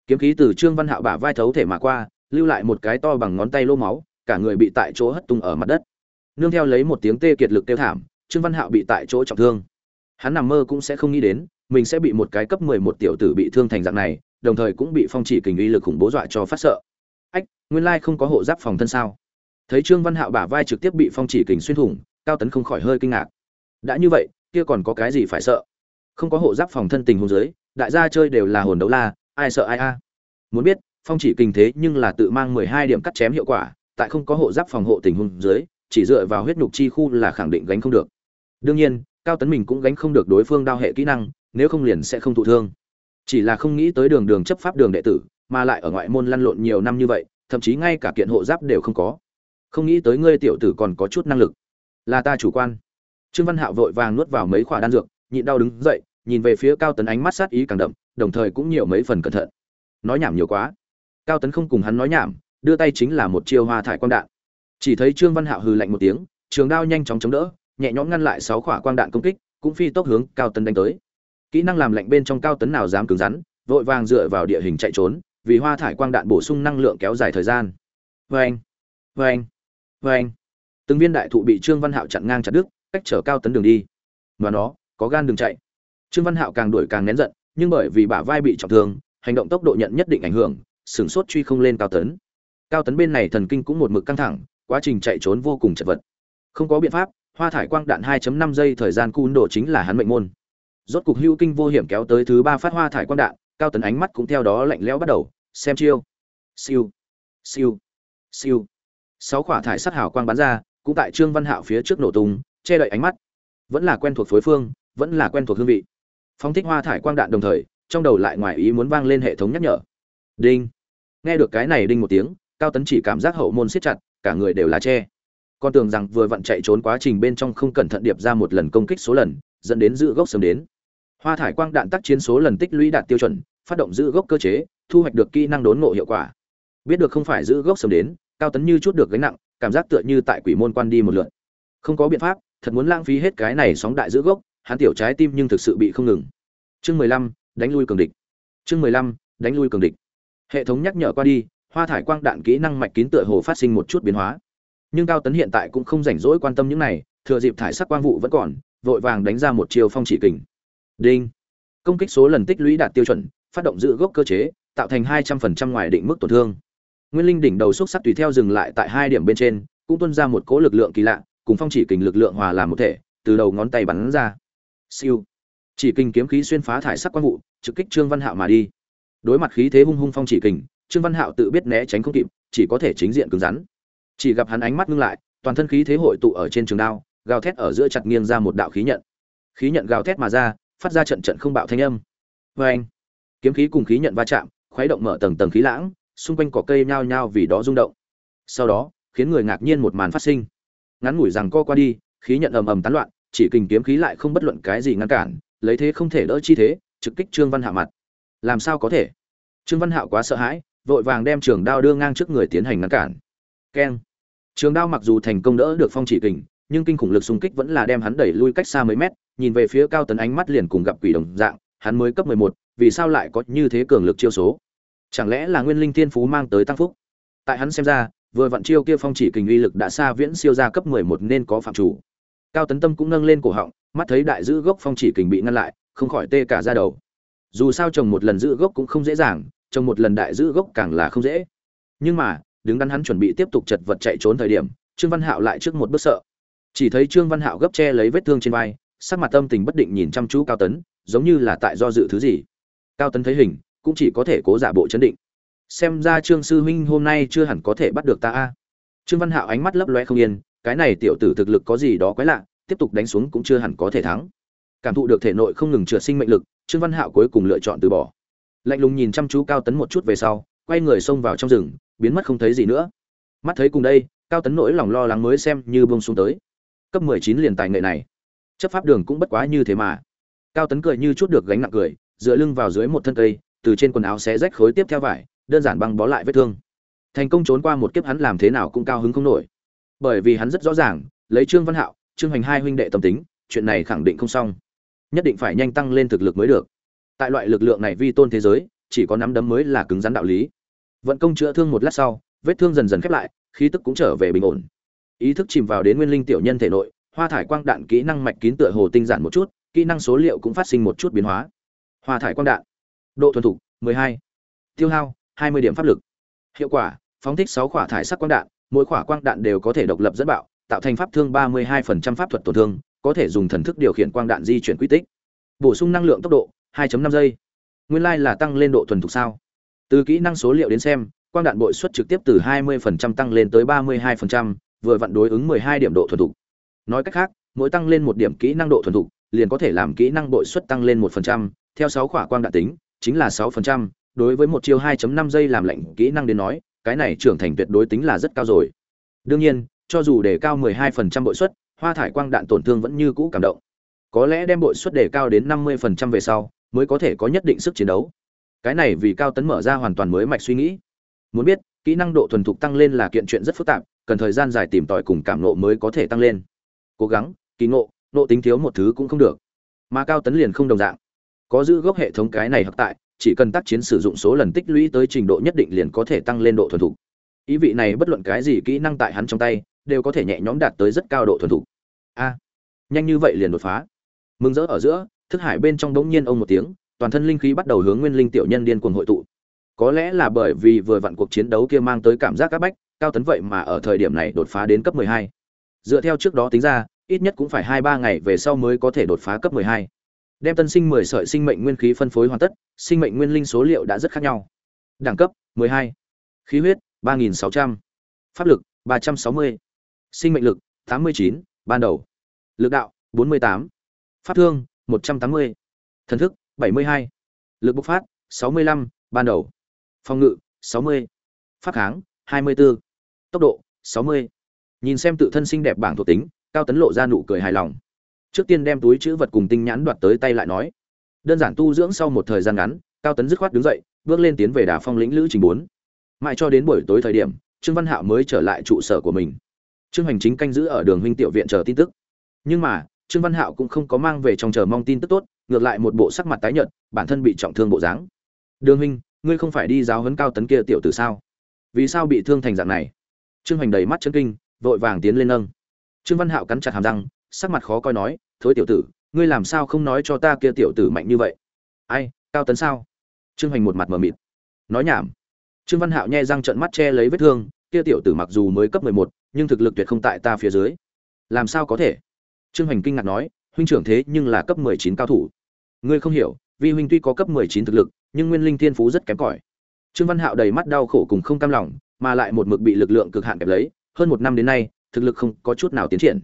kiếm khí từ trương văn hạo bả vai thấu thể mà qua, lưu lại một cái to bằng ngón tay lô máu, cả người bị tại chỗ hất tung ở mặt đất. Nương theo lấy một tiếng tê kiệt lực tiêu thảm, trương văn hạo bị tại chỗ trọng thương. Hắn nằm mơ cũng sẽ không nghĩ đến mình sẽ bị một cái cấp mười một tiểu tử bị thương thành dạng này, đồng thời cũng bị phong chỉ kình uy lực khủng bố dọa cho phát sợ. Ách, nguyên lai không có hộ giáp phòng thân sao? Thấy trương văn hạo bả vai trực tiếp bị phong chỉ kình xuyên thủng, cao tấn không khỏi hơi kinh ngạc. Đã như vậy, kia còn có cái gì phải sợ? Không có hộ giáp phòng thân tình huống dưới, đại gia chơi đều là hồn đấu la, ai sợ ai a? Muốn biết, phong chỉ kình thế nhưng là tự mang mười hai điểm cắt chém hiệu quả, tại không có hộ giáp phòng hộ tình huống dưới, chỉ dựa vào huyết nhục chi khu là khẳng định gánh không được. Đương nhiên, cao tấn mình cũng gánh không được đối phương đao hệ kỹ năng nếu không liền sẽ không thụ thương. Chỉ là không nghĩ tới đường đường chấp pháp đường đệ tử, mà lại ở ngoại môn lăn lộn nhiều năm như vậy, thậm chí ngay cả kiện hộ giáp đều không có. Không nghĩ tới ngươi tiểu tử còn có chút năng lực. Là ta chủ quan. Trương văn hạo vội vàng nuốt vào mấy khoả đan dược, nhịn đau đứng dậy, nhìn về phía cao tấn ánh mắt sát ý càng đậm, đồng thời cũng nhiều mấy phần cẩn thận. Nói nhảm nhiều quá. Cao tấn không cùng hắn nói nhảm, đưa tay chính là một chiêu hoa thải quang đạn. Chỉ thấy trương văn hạo hừ lạnh một tiếng, trường đao nhanh chóng chống đỡ, nhẹ nhõm ngăn lại sáu quả quang đạn công kích, cũng phi tốc hướng cao tấn đánh tới kỹ năng làm lạnh bên trong cao tấn nào dám cứng rắn, vội vàng dựa vào địa hình chạy trốn, vì hoa thải quang đạn bổ sung năng lượng kéo dài thời gian. Vê anh vê anh vê anh từng viên đại thụ bị trương văn hạo chặn ngang chặt đứt, cách chở cao tấn đường đi. Và nó, có gan đường chạy. Trương văn hạo càng đuổi càng nén giận, nhưng bởi vì bả vai bị trọng thương, hành động tốc độ nhận nhất định ảnh hưởng, sửng sốt truy không lên cao tấn. Cao tấn bên này thần kinh cũng một mực căng thẳng, quá trình chạy trốn vô cùng chật vật. Không có biện pháp, hoa thải quang đạn 2.5 giây thời gian cun đổ chính là hắn mệnh môn rốt cục hưu kinh vô hiểm kéo tới thứ ba phát hoa thải quang đạn, cao tấn ánh mắt cũng theo đó lạnh lẽo bắt đầu, xem chiêu. Siêu. Siêu. Siêu. Sáu quả thải sắt hào quang bắn ra, cũng tại trương văn hạo phía trước nổ tung, che đậy ánh mắt. Vẫn là quen thuộc phối phương, vẫn là quen thuộc hương vị. Phóng thích hoa thải quang đạn đồng thời, trong đầu lại ngoài ý muốn vang lên hệ thống nhắc nhở. Đinh. Nghe được cái này đinh một tiếng, cao tấn chỉ cảm giác hậu môn siết chặt, cả người đều là che. Con tưởng rằng vừa vặn chạy trốn quá trình bên trong không cẩn thận điệp ra một lần công kích số lần, dẫn đến giữ gốc sớm đến hoa thải quang đạn tác chiến số lần tích lũy đạt tiêu chuẩn, phát động giữ gốc cơ chế, thu hoạch được kỹ năng đốn ngộ hiệu quả. Biết được không phải giữ gốc sớm đến, cao tấn như chút được gánh nặng, cảm giác tựa như tại quỷ môn quan đi một lượt không có biện pháp, thật muốn lãng phí hết cái này sóng đại giữ gốc, hắn tiểu trái tim nhưng thực sự bị không ngừng. Chương mười lăm, đánh lui cường địch. Chương mười lăm, đánh lui cường địch. Hệ thống nhắc nhở qua đi, hoa thải quang đạn kỹ năng mạch kín tựa hồ phát sinh một chút biến hóa. Nhưng cao tấn hiện tại cũng không rảnh rỗi quan tâm những này, thừa dịp thải sắc quang vụ vẫn còn, vội vàng đánh ra một chiều phong chỉ kình đinh. Công kích số lần tích lũy đạt tiêu chuẩn, phát động giữ gốc cơ chế, tạo thành hai trăm phần trăm ngoài định mức tổn thương. Nguyên linh đỉnh đầu xúc sắc tùy theo dừng lại tại hai điểm bên trên, cũng tuân ra một cỗ lực lượng kỳ lạ, cùng phong chỉ kình lực lượng hòa làm một thể, từ đầu ngón tay bắn ra. Siêu. Chỉ kình kiếm khí xuyên phá thải sắc quang vụ, trực kích trương văn hạo mà đi. Đối mặt khí thế hung hung phong chỉ kình, trương văn hạo tự biết né tránh không kịp, chỉ có thể chính diện cứng rắn. Chỉ gặp hắn ánh mắt ngưng lại, toàn thân khí thế hội tụ ở trên trường đao, gào thét ở giữa chặt nghiêng ra một đạo khí nhận. Khí nhận gào thét mà ra phát ra trận trận không bạo thanh âm. Và anh, kiếm khí cùng khí nhận va chạm, khuấy động mở tầng tầng khí lãng, xung quanh cỏ cây nhao nhao vì đó rung động. Sau đó, khiến người ngạc nhiên một màn phát sinh. Ngắn ngủi rằng co qua đi, khí nhận ầm ầm tán loạn, chỉ kình kiếm khí lại không bất luận cái gì ngăn cản, lấy thế không thể đỡ chi thế, trực kích trương văn hạ mặt. Làm sao có thể? Trương văn hạo quá sợ hãi, vội vàng đem trường đao đưa ngang trước người tiến hành ngăn cản. Keng. Trường đao mặc dù thành công đỡ được phong chỉ kình nhưng kinh khủng lực xung kích vẫn là đem hắn đẩy lui cách xa mấy mét, nhìn về phía cao tấn ánh mắt liền cùng gặp quỷ đồng dạng, hắn mới cấp mười một, vì sao lại có như thế cường lực chiêu số? Chẳng lẽ là nguyên linh thiên phú mang tới tăng phúc? Tại hắn xem ra, vừa vận chiêu kia phong chỉ kình uy lực đã xa viễn siêu ra cấp mười một nên có phạm chủ. Cao tấn tâm cũng nâng lên cổ họng, mắt thấy đại giữ gốc phong chỉ kình bị ngăn lại, không khỏi tê cả da đầu. Dù sao trồng một lần giữ gốc cũng không dễ dàng trồng một lần đại giữ gốc càng là không dễ. Nhưng mà, đứng đắn hắn chuẩn bị tiếp tục chật vật chạy trốn thời điểm, trương văn hạo lại trước một bước sợ chỉ thấy trương văn hạo gấp che lấy vết thương trên vai, sắc mặt tâm tình bất định nhìn chăm chú cao tấn, giống như là tại do dự thứ gì. Cao tấn thấy hình, cũng chỉ có thể cố giả bộ chấn định. Xem ra trương sư huynh hôm nay chưa hẳn có thể bắt được ta a. Trương văn hạo ánh mắt lấp loe không yên, cái này tiểu tử thực lực có gì đó quái lạ, tiếp tục đánh xuống cũng chưa hẳn có thể thắng. Cảm thụ được thể nội không ngừng trượt sinh mệnh lực, trương văn hạo cuối cùng lựa chọn từ bỏ. Lạnh lùng nhìn chăm chú cao tấn một chút về sau, quay người xông vào trong rừng, biến mất không thấy gì nữa. Mắt thấy cùng đây, cao tấn nỗi lòng lo lắng mới xem như bông xuống tới cấp mười chín liền tài nghệ này. Chấp pháp đường cũng bất quá như thế mà. Cao tấn cười như chút được gánh nặng cười, dựa lưng vào dưới một thân cây, từ trên quần áo xé rách khối tiếp theo vải, đơn giản băng bó lại vết thương. Thành công trốn qua một kiếp hắn làm thế nào cũng cao hứng không nổi. Bởi vì hắn rất rõ ràng, lấy trương văn hạo, trương hoành hai huynh đệ tâm tính, chuyện này khẳng định không xong. Nhất định phải nhanh tăng lên thực lực mới được. Tại loại lực lượng này vi tôn thế giới, chỉ có nắm đấm mới là cứng rắn đạo lý. Vận công chữa thương một lát sau, vết thương dần dần khép lại, khí tức cũng trở về bình ổn ý thức chìm vào đến nguyên linh tiểu nhân thể nội hoa thải quang đạn kỹ năng mạch kín tựa hồ tinh giản một chút kỹ năng số liệu cũng phát sinh một chút biến hóa. Hoa thải quang đạn. Độ thuần thục 12. tiêu hao 20 điểm pháp lực. Hiệu quả phóng thích 6 quả thải sắc quang đạn mỗi quả quang đạn đều có thể độc lập dẫn bạo tạo thành pháp thương 32% pháp thuật tổn thương có thể dùng thần thức điều khiển quang đạn di chuyển quy tích. Bổ sung năng lượng tốc độ 2.5 giây. Nguyên lai like là tăng lên độ thuần thục sao? Từ kỹ năng số liệu đến xem quang đạn bội suất trực tiếp từ 20% tăng lên tới 32%, vừa vặn đối ứng 12 điểm độ thuần thục nói cách khác mỗi tăng lên một điểm kỹ năng độ thuần thục liền có thể làm kỹ năng bội suất tăng lên 1%, theo 6 khỏa quang đạn tính chính là 6%, đối với một chiêu 2.5 giây làm lệnh kỹ năng đến nói, cái này trưởng thành tuyệt đối tính là rất cao rồi. Đương nhiên, cho dù đề cao 12% bội suất, hoa thải quang đạn tổn thương vẫn như cũ cảm động. Có lẽ đem bội suất đề cao đến 50% về sau, mới có thể có nhất định sức chiến đấu. Cái này vì cao tấn mở ra hoàn toàn mới mạch suy nghĩ. Muốn biết, kỹ năng độ thuần thục tăng lên là kiện chuyện rất phức tạp, cần thời gian dài tìm tòi cùng cảm ngộ mới có thể tăng lên. Cố gắng, kỳ ngộ, nộ tính thiếu một thứ cũng không được. Mà cao tấn liền không đồng dạng. Có giữ gốc hệ thống cái này hợp tại, chỉ cần tác chiến sử dụng số lần tích lũy tới trình độ nhất định liền có thể tăng lên độ thuần thục. Ý vị này bất luận cái gì kỹ năng tại hắn trong tay, đều có thể nhẹ nhõm đạt tới rất cao độ thuần thục. A, nhanh như vậy liền đột phá. Mừng rỡ ở giữa, thức hải bên trong đống nhiên ông một tiếng, toàn thân linh khí bắt đầu hướng nguyên linh tiểu nhân điên cuồng hội tụ. Có lẽ là bởi vì vừa vặn cuộc chiến đấu kia mang tới cảm giác áp bách, cao tấn vậy mà ở thời điểm này đột phá đến cấp 12. Dựa theo trước đó tính ra, ít nhất cũng phải 2 3 ngày về sau mới có thể đột phá cấp 12. Đem tân sinh 10 sợi sinh mệnh nguyên khí phân phối hoàn tất, sinh mệnh nguyên linh số liệu đã rất khác nhau. Đẳng cấp 12. Khí huyết 3600. Pháp lực 360. Sinh mệnh lực 89, ban đầu. Lực đạo 48. Pháp thương 180. Thần thức 72. Lực bộc phát 65, ban đầu. Phòng ngự 60. Pháp kháng 24. Tốc độ 60. Nhìn xem tự thân xinh đẹp bảng thuộc tính, Cao Tấn lộ ra nụ cười hài lòng. Trước tiên đem túi chữ vật cùng tinh nhãn đoạt tới tay lại nói. Đơn giản tu dưỡng sau một thời gian ngắn, Cao Tấn dứt khoát đứng dậy, bước lên tiến về Đà Phong lĩnh lữ trình 4. Mãi cho đến buổi tối thời điểm, Trương Văn Hạo mới trở lại trụ sở của mình. Trương Hành Chính canh giữ ở đường huynh tiểu viện chờ tin tức. Nhưng mà, Trương Văn Hạo cũng không có mang về trong chờ mong tin tức tốt, ngược lại một bộ sắc mặt tái nhợt, bản thân bị trọng thương bộ dáng. Đường huynh, ngươi không phải đi giáo huấn cao tấn kia tiểu tử sao? Vì sao bị thương thành dạng này? Trương Hoành đầy mắt chấn kinh, vội vàng tiến lên nâng. Trương Văn Hạo cắn chặt hàm răng, sắc mặt khó coi nói, "Thối tiểu tử, ngươi làm sao không nói cho ta kia tiểu tử mạnh như vậy?" "Ai, cao tấn sao?" Trương Hoành một mặt mờ mịt. Nói nhảm. Trương Văn Hạo nhai răng trợn mắt che lấy vết thương, kia tiểu tử mặc dù mới cấp 11, nhưng thực lực tuyệt không tại ta phía dưới. Làm sao có thể? Trương Hoành kinh ngạc nói, huynh trưởng thế nhưng là cấp 19 cao thủ. Ngươi không hiểu, vi huynh tuy có cấp 19 thực lực, nhưng nguyên linh thiên phú rất kém cỏi. Trương Văn Hạo đầy mắt đau khổ cùng không cam lòng, mà lại một mực bị lực lượng cực hạn kẹp lấy, hơn một năm đến nay, thực lực không có chút nào tiến triển.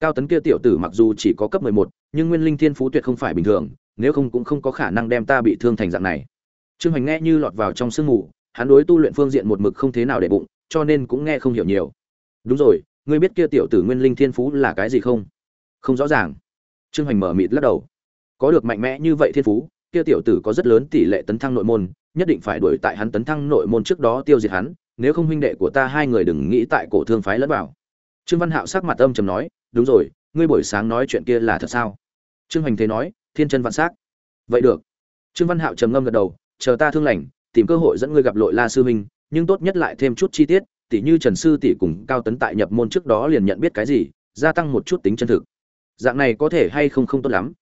Cao tấn kia tiểu tử mặc dù chỉ có cấp 11, nhưng nguyên linh thiên phú tuyệt không phải bình thường, nếu không cũng không có khả năng đem ta bị thương thành dạng này. Trương Hoành nghe như lọt vào trong sương mù, hắn đối tu luyện phương diện một mực không thế nào để bụng, cho nên cũng nghe không hiểu nhiều. Đúng rồi, ngươi biết kia tiểu tử nguyên linh thiên phú là cái gì không? Không rõ ràng. Trương Hoành mở mịt lắc đầu. Có được mạnh mẽ như vậy thiên phú, kia tiểu tử có rất lớn tỷ lệ tấn thăng nội môn, nhất định phải đuổi tại hắn tấn thăng nội môn trước đó tiêu diệt hắn, nếu không huynh đệ của ta hai người đừng nghĩ tại cổ thương phái lẫn vào. Trương Văn Hạo sắc mặt âm trầm nói, đúng rồi, ngươi buổi sáng nói chuyện kia là thật sao? Trương Hoành thế nói, thiên chân vạn sắc. Vậy được. Trương Văn Hạo trầm ngâm gật đầu, chờ ta thương lành, tìm cơ hội dẫn ngươi gặp Lội La sư huynh, nhưng tốt nhất lại thêm chút chi tiết, tỉ như Trần sư tỷ cùng Cao Tấn tại nhập môn trước đó liền nhận biết cái gì, gia tăng một chút tính chân thực. Dạng này có thể hay không không tốt lắm.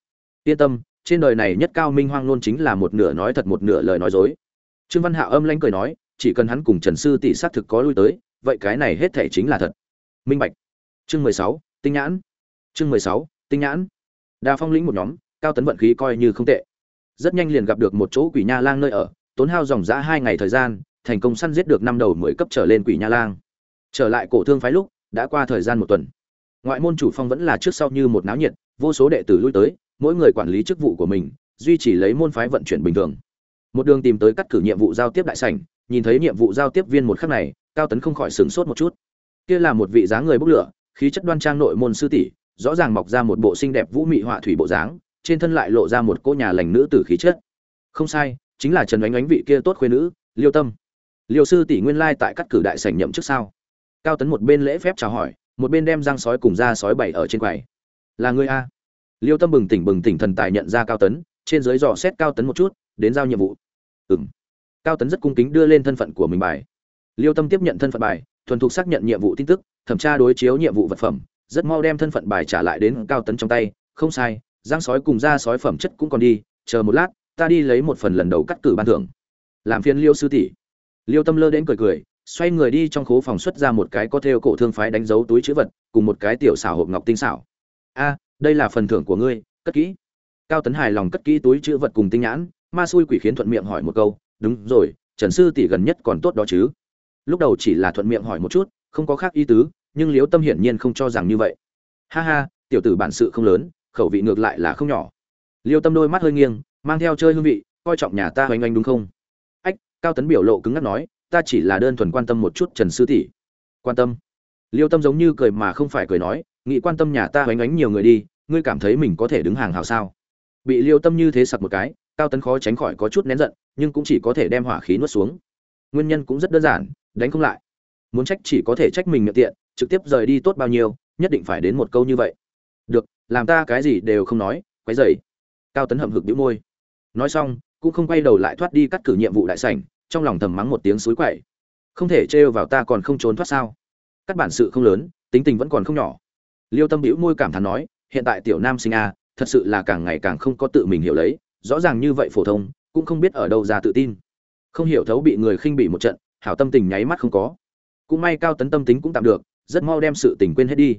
Yên tâm, trên đời này nhất cao minh hoang luôn chính là một nửa nói thật một nửa lời nói dối. Trương Văn Hạo âm lãnh cười nói, chỉ cần hắn cùng Trần sư tỷ xác thực có lui tới, vậy cái này hết thảy chính là thật. Minh bạch. Chương mười sáu, Tinh nhãn. Chương mười sáu, Tinh nhãn. Đa Phong lĩnh một nhóm, Cao Tấn vận khí coi như không tệ. Rất nhanh liền gặp được một chỗ quỷ nha lang nơi ở, tốn hao dòng dã hai ngày thời gian, thành công săn giết được năm đầu mười cấp trở lên quỷ nha lang. Trở lại cổ thương phái lúc, đã qua thời gian một tuần. Ngoại môn chủ phong vẫn là trước sau như một náo nhiệt, vô số đệ tử lui tới, mỗi người quản lý chức vụ của mình, duy trì lấy môn phái vận chuyển bình thường. Một đường tìm tới cắt cử nhiệm vụ giao tiếp đại sảnh, nhìn thấy nhiệm vụ giao tiếp viên một khắc này, Cao Tấn không khỏi sửng sốt một chút. Kia là một vị dáng người bốc lửa, khí chất đoan trang nội môn sư tỷ, rõ ràng mọc ra một bộ xinh đẹp vũ mị họa thủy bộ dáng, trên thân lại lộ ra một cô nhà lành nữ tử khí chất. Không sai, chính là Trần Ánh Ánh vị kia tốt khuê nữ, Liêu Tâm. Liêu sư tỷ nguyên lai tại cắt cử đại sảnh nhậm chức sao? Cao Tấn một bên lễ phép chào hỏi, một bên đem răng sói cùng da sói bảy ở trên quầy. Là ngươi a? Liêu Tâm bừng tỉnh bừng tỉnh thần tài nhận ra Cao Tấn, trên dưới dò xét Cao Tấn một chút, đến giao nhiệm vụ. Ừm. Cao Tấn rất cung kính đưa lên thân phận của mình bài. Liêu Tâm tiếp nhận thân phận bài, thuần thục xác nhận nhiệm vụ tin tức, thẩm tra đối chiếu nhiệm vụ vật phẩm, rất mau đem thân phận bài trả lại đến Cao Tấn trong tay, không sai, giang sói cùng ra sói phẩm chất cũng còn đi, chờ một lát, ta đi lấy một phần lần đầu cắt cử ban thưởng. Làm phiền Liêu sư tỷ. Liêu Tâm lơ đến cười cười, xoay người đi trong khố phòng xuất ra một cái có thêu cổ thương phái đánh dấu túi chữ vật, cùng một cái tiểu xảo hộp ngọc tinh xảo. A, đây là phần thưởng của ngươi, cất kỹ. Cao Tấn hài lòng cất kỹ túi chữ vật cùng tinh nhãn, ma xui quỷ khiến thuận miệng hỏi một câu, đúng rồi, Trần sư tỷ gần nhất còn tốt đó chứ? Lúc đầu chỉ là thuận miệng hỏi một chút, không có khác ý tứ, nhưng Liêu Tâm hiển nhiên không cho rằng như vậy. Ha ha, tiểu tử bản sự không lớn, khẩu vị ngược lại là không nhỏ. Liêu Tâm đôi mắt hơi nghiêng, mang theo chơi hương vị, coi trọng nhà ta hoành anh đúng không ách cao tấn biểu lộ cứng ngắc nói ta chỉ là đơn thuần quan tâm một chút trần sư tỷ quan tâm liêu tâm giống như cười mà không phải cười nói nghĩ quan tâm nhà ta hoành oánh nhiều người đi ngươi cảm thấy mình có thể đứng hàng hào sao bị liêu tâm như thế sặc một cái cao tấn khó tránh khỏi có chút nén giận nhưng cũng chỉ có thể đem hỏa khí nuốt xuống. Nguyên nhân cũng rất đơn giản, đánh không lại. Muốn trách chỉ có thể trách mình miệng tiện, trực tiếp rời đi tốt bao nhiêu, nhất định phải đến một câu như vậy. Được, làm ta cái gì đều không nói, quấy dày cao tấn hậm hực bĩu môi. Nói xong, cũng không quay đầu lại thoát đi cắt cử nhiệm vụ đại sảnh, trong lòng thầm mắng một tiếng suối quậy. Không thể trêu vào ta còn không trốn thoát sao? Các bản sự không lớn, tính tình vẫn còn không nhỏ. Liêu tâm bĩu môi cảm thán nói, hiện tại tiểu nam sinh a, thật sự là càng ngày càng không có tự mình hiểu lấy, rõ ràng như vậy phổ thông cũng không biết ở đâu ra tự tin. Không hiểu thấu bị người khinh bỉ một trận, hảo tâm tình nháy mắt không có. Cũng may cao tấn tâm tính cũng tạm được, rất mau đem sự tình quên hết đi.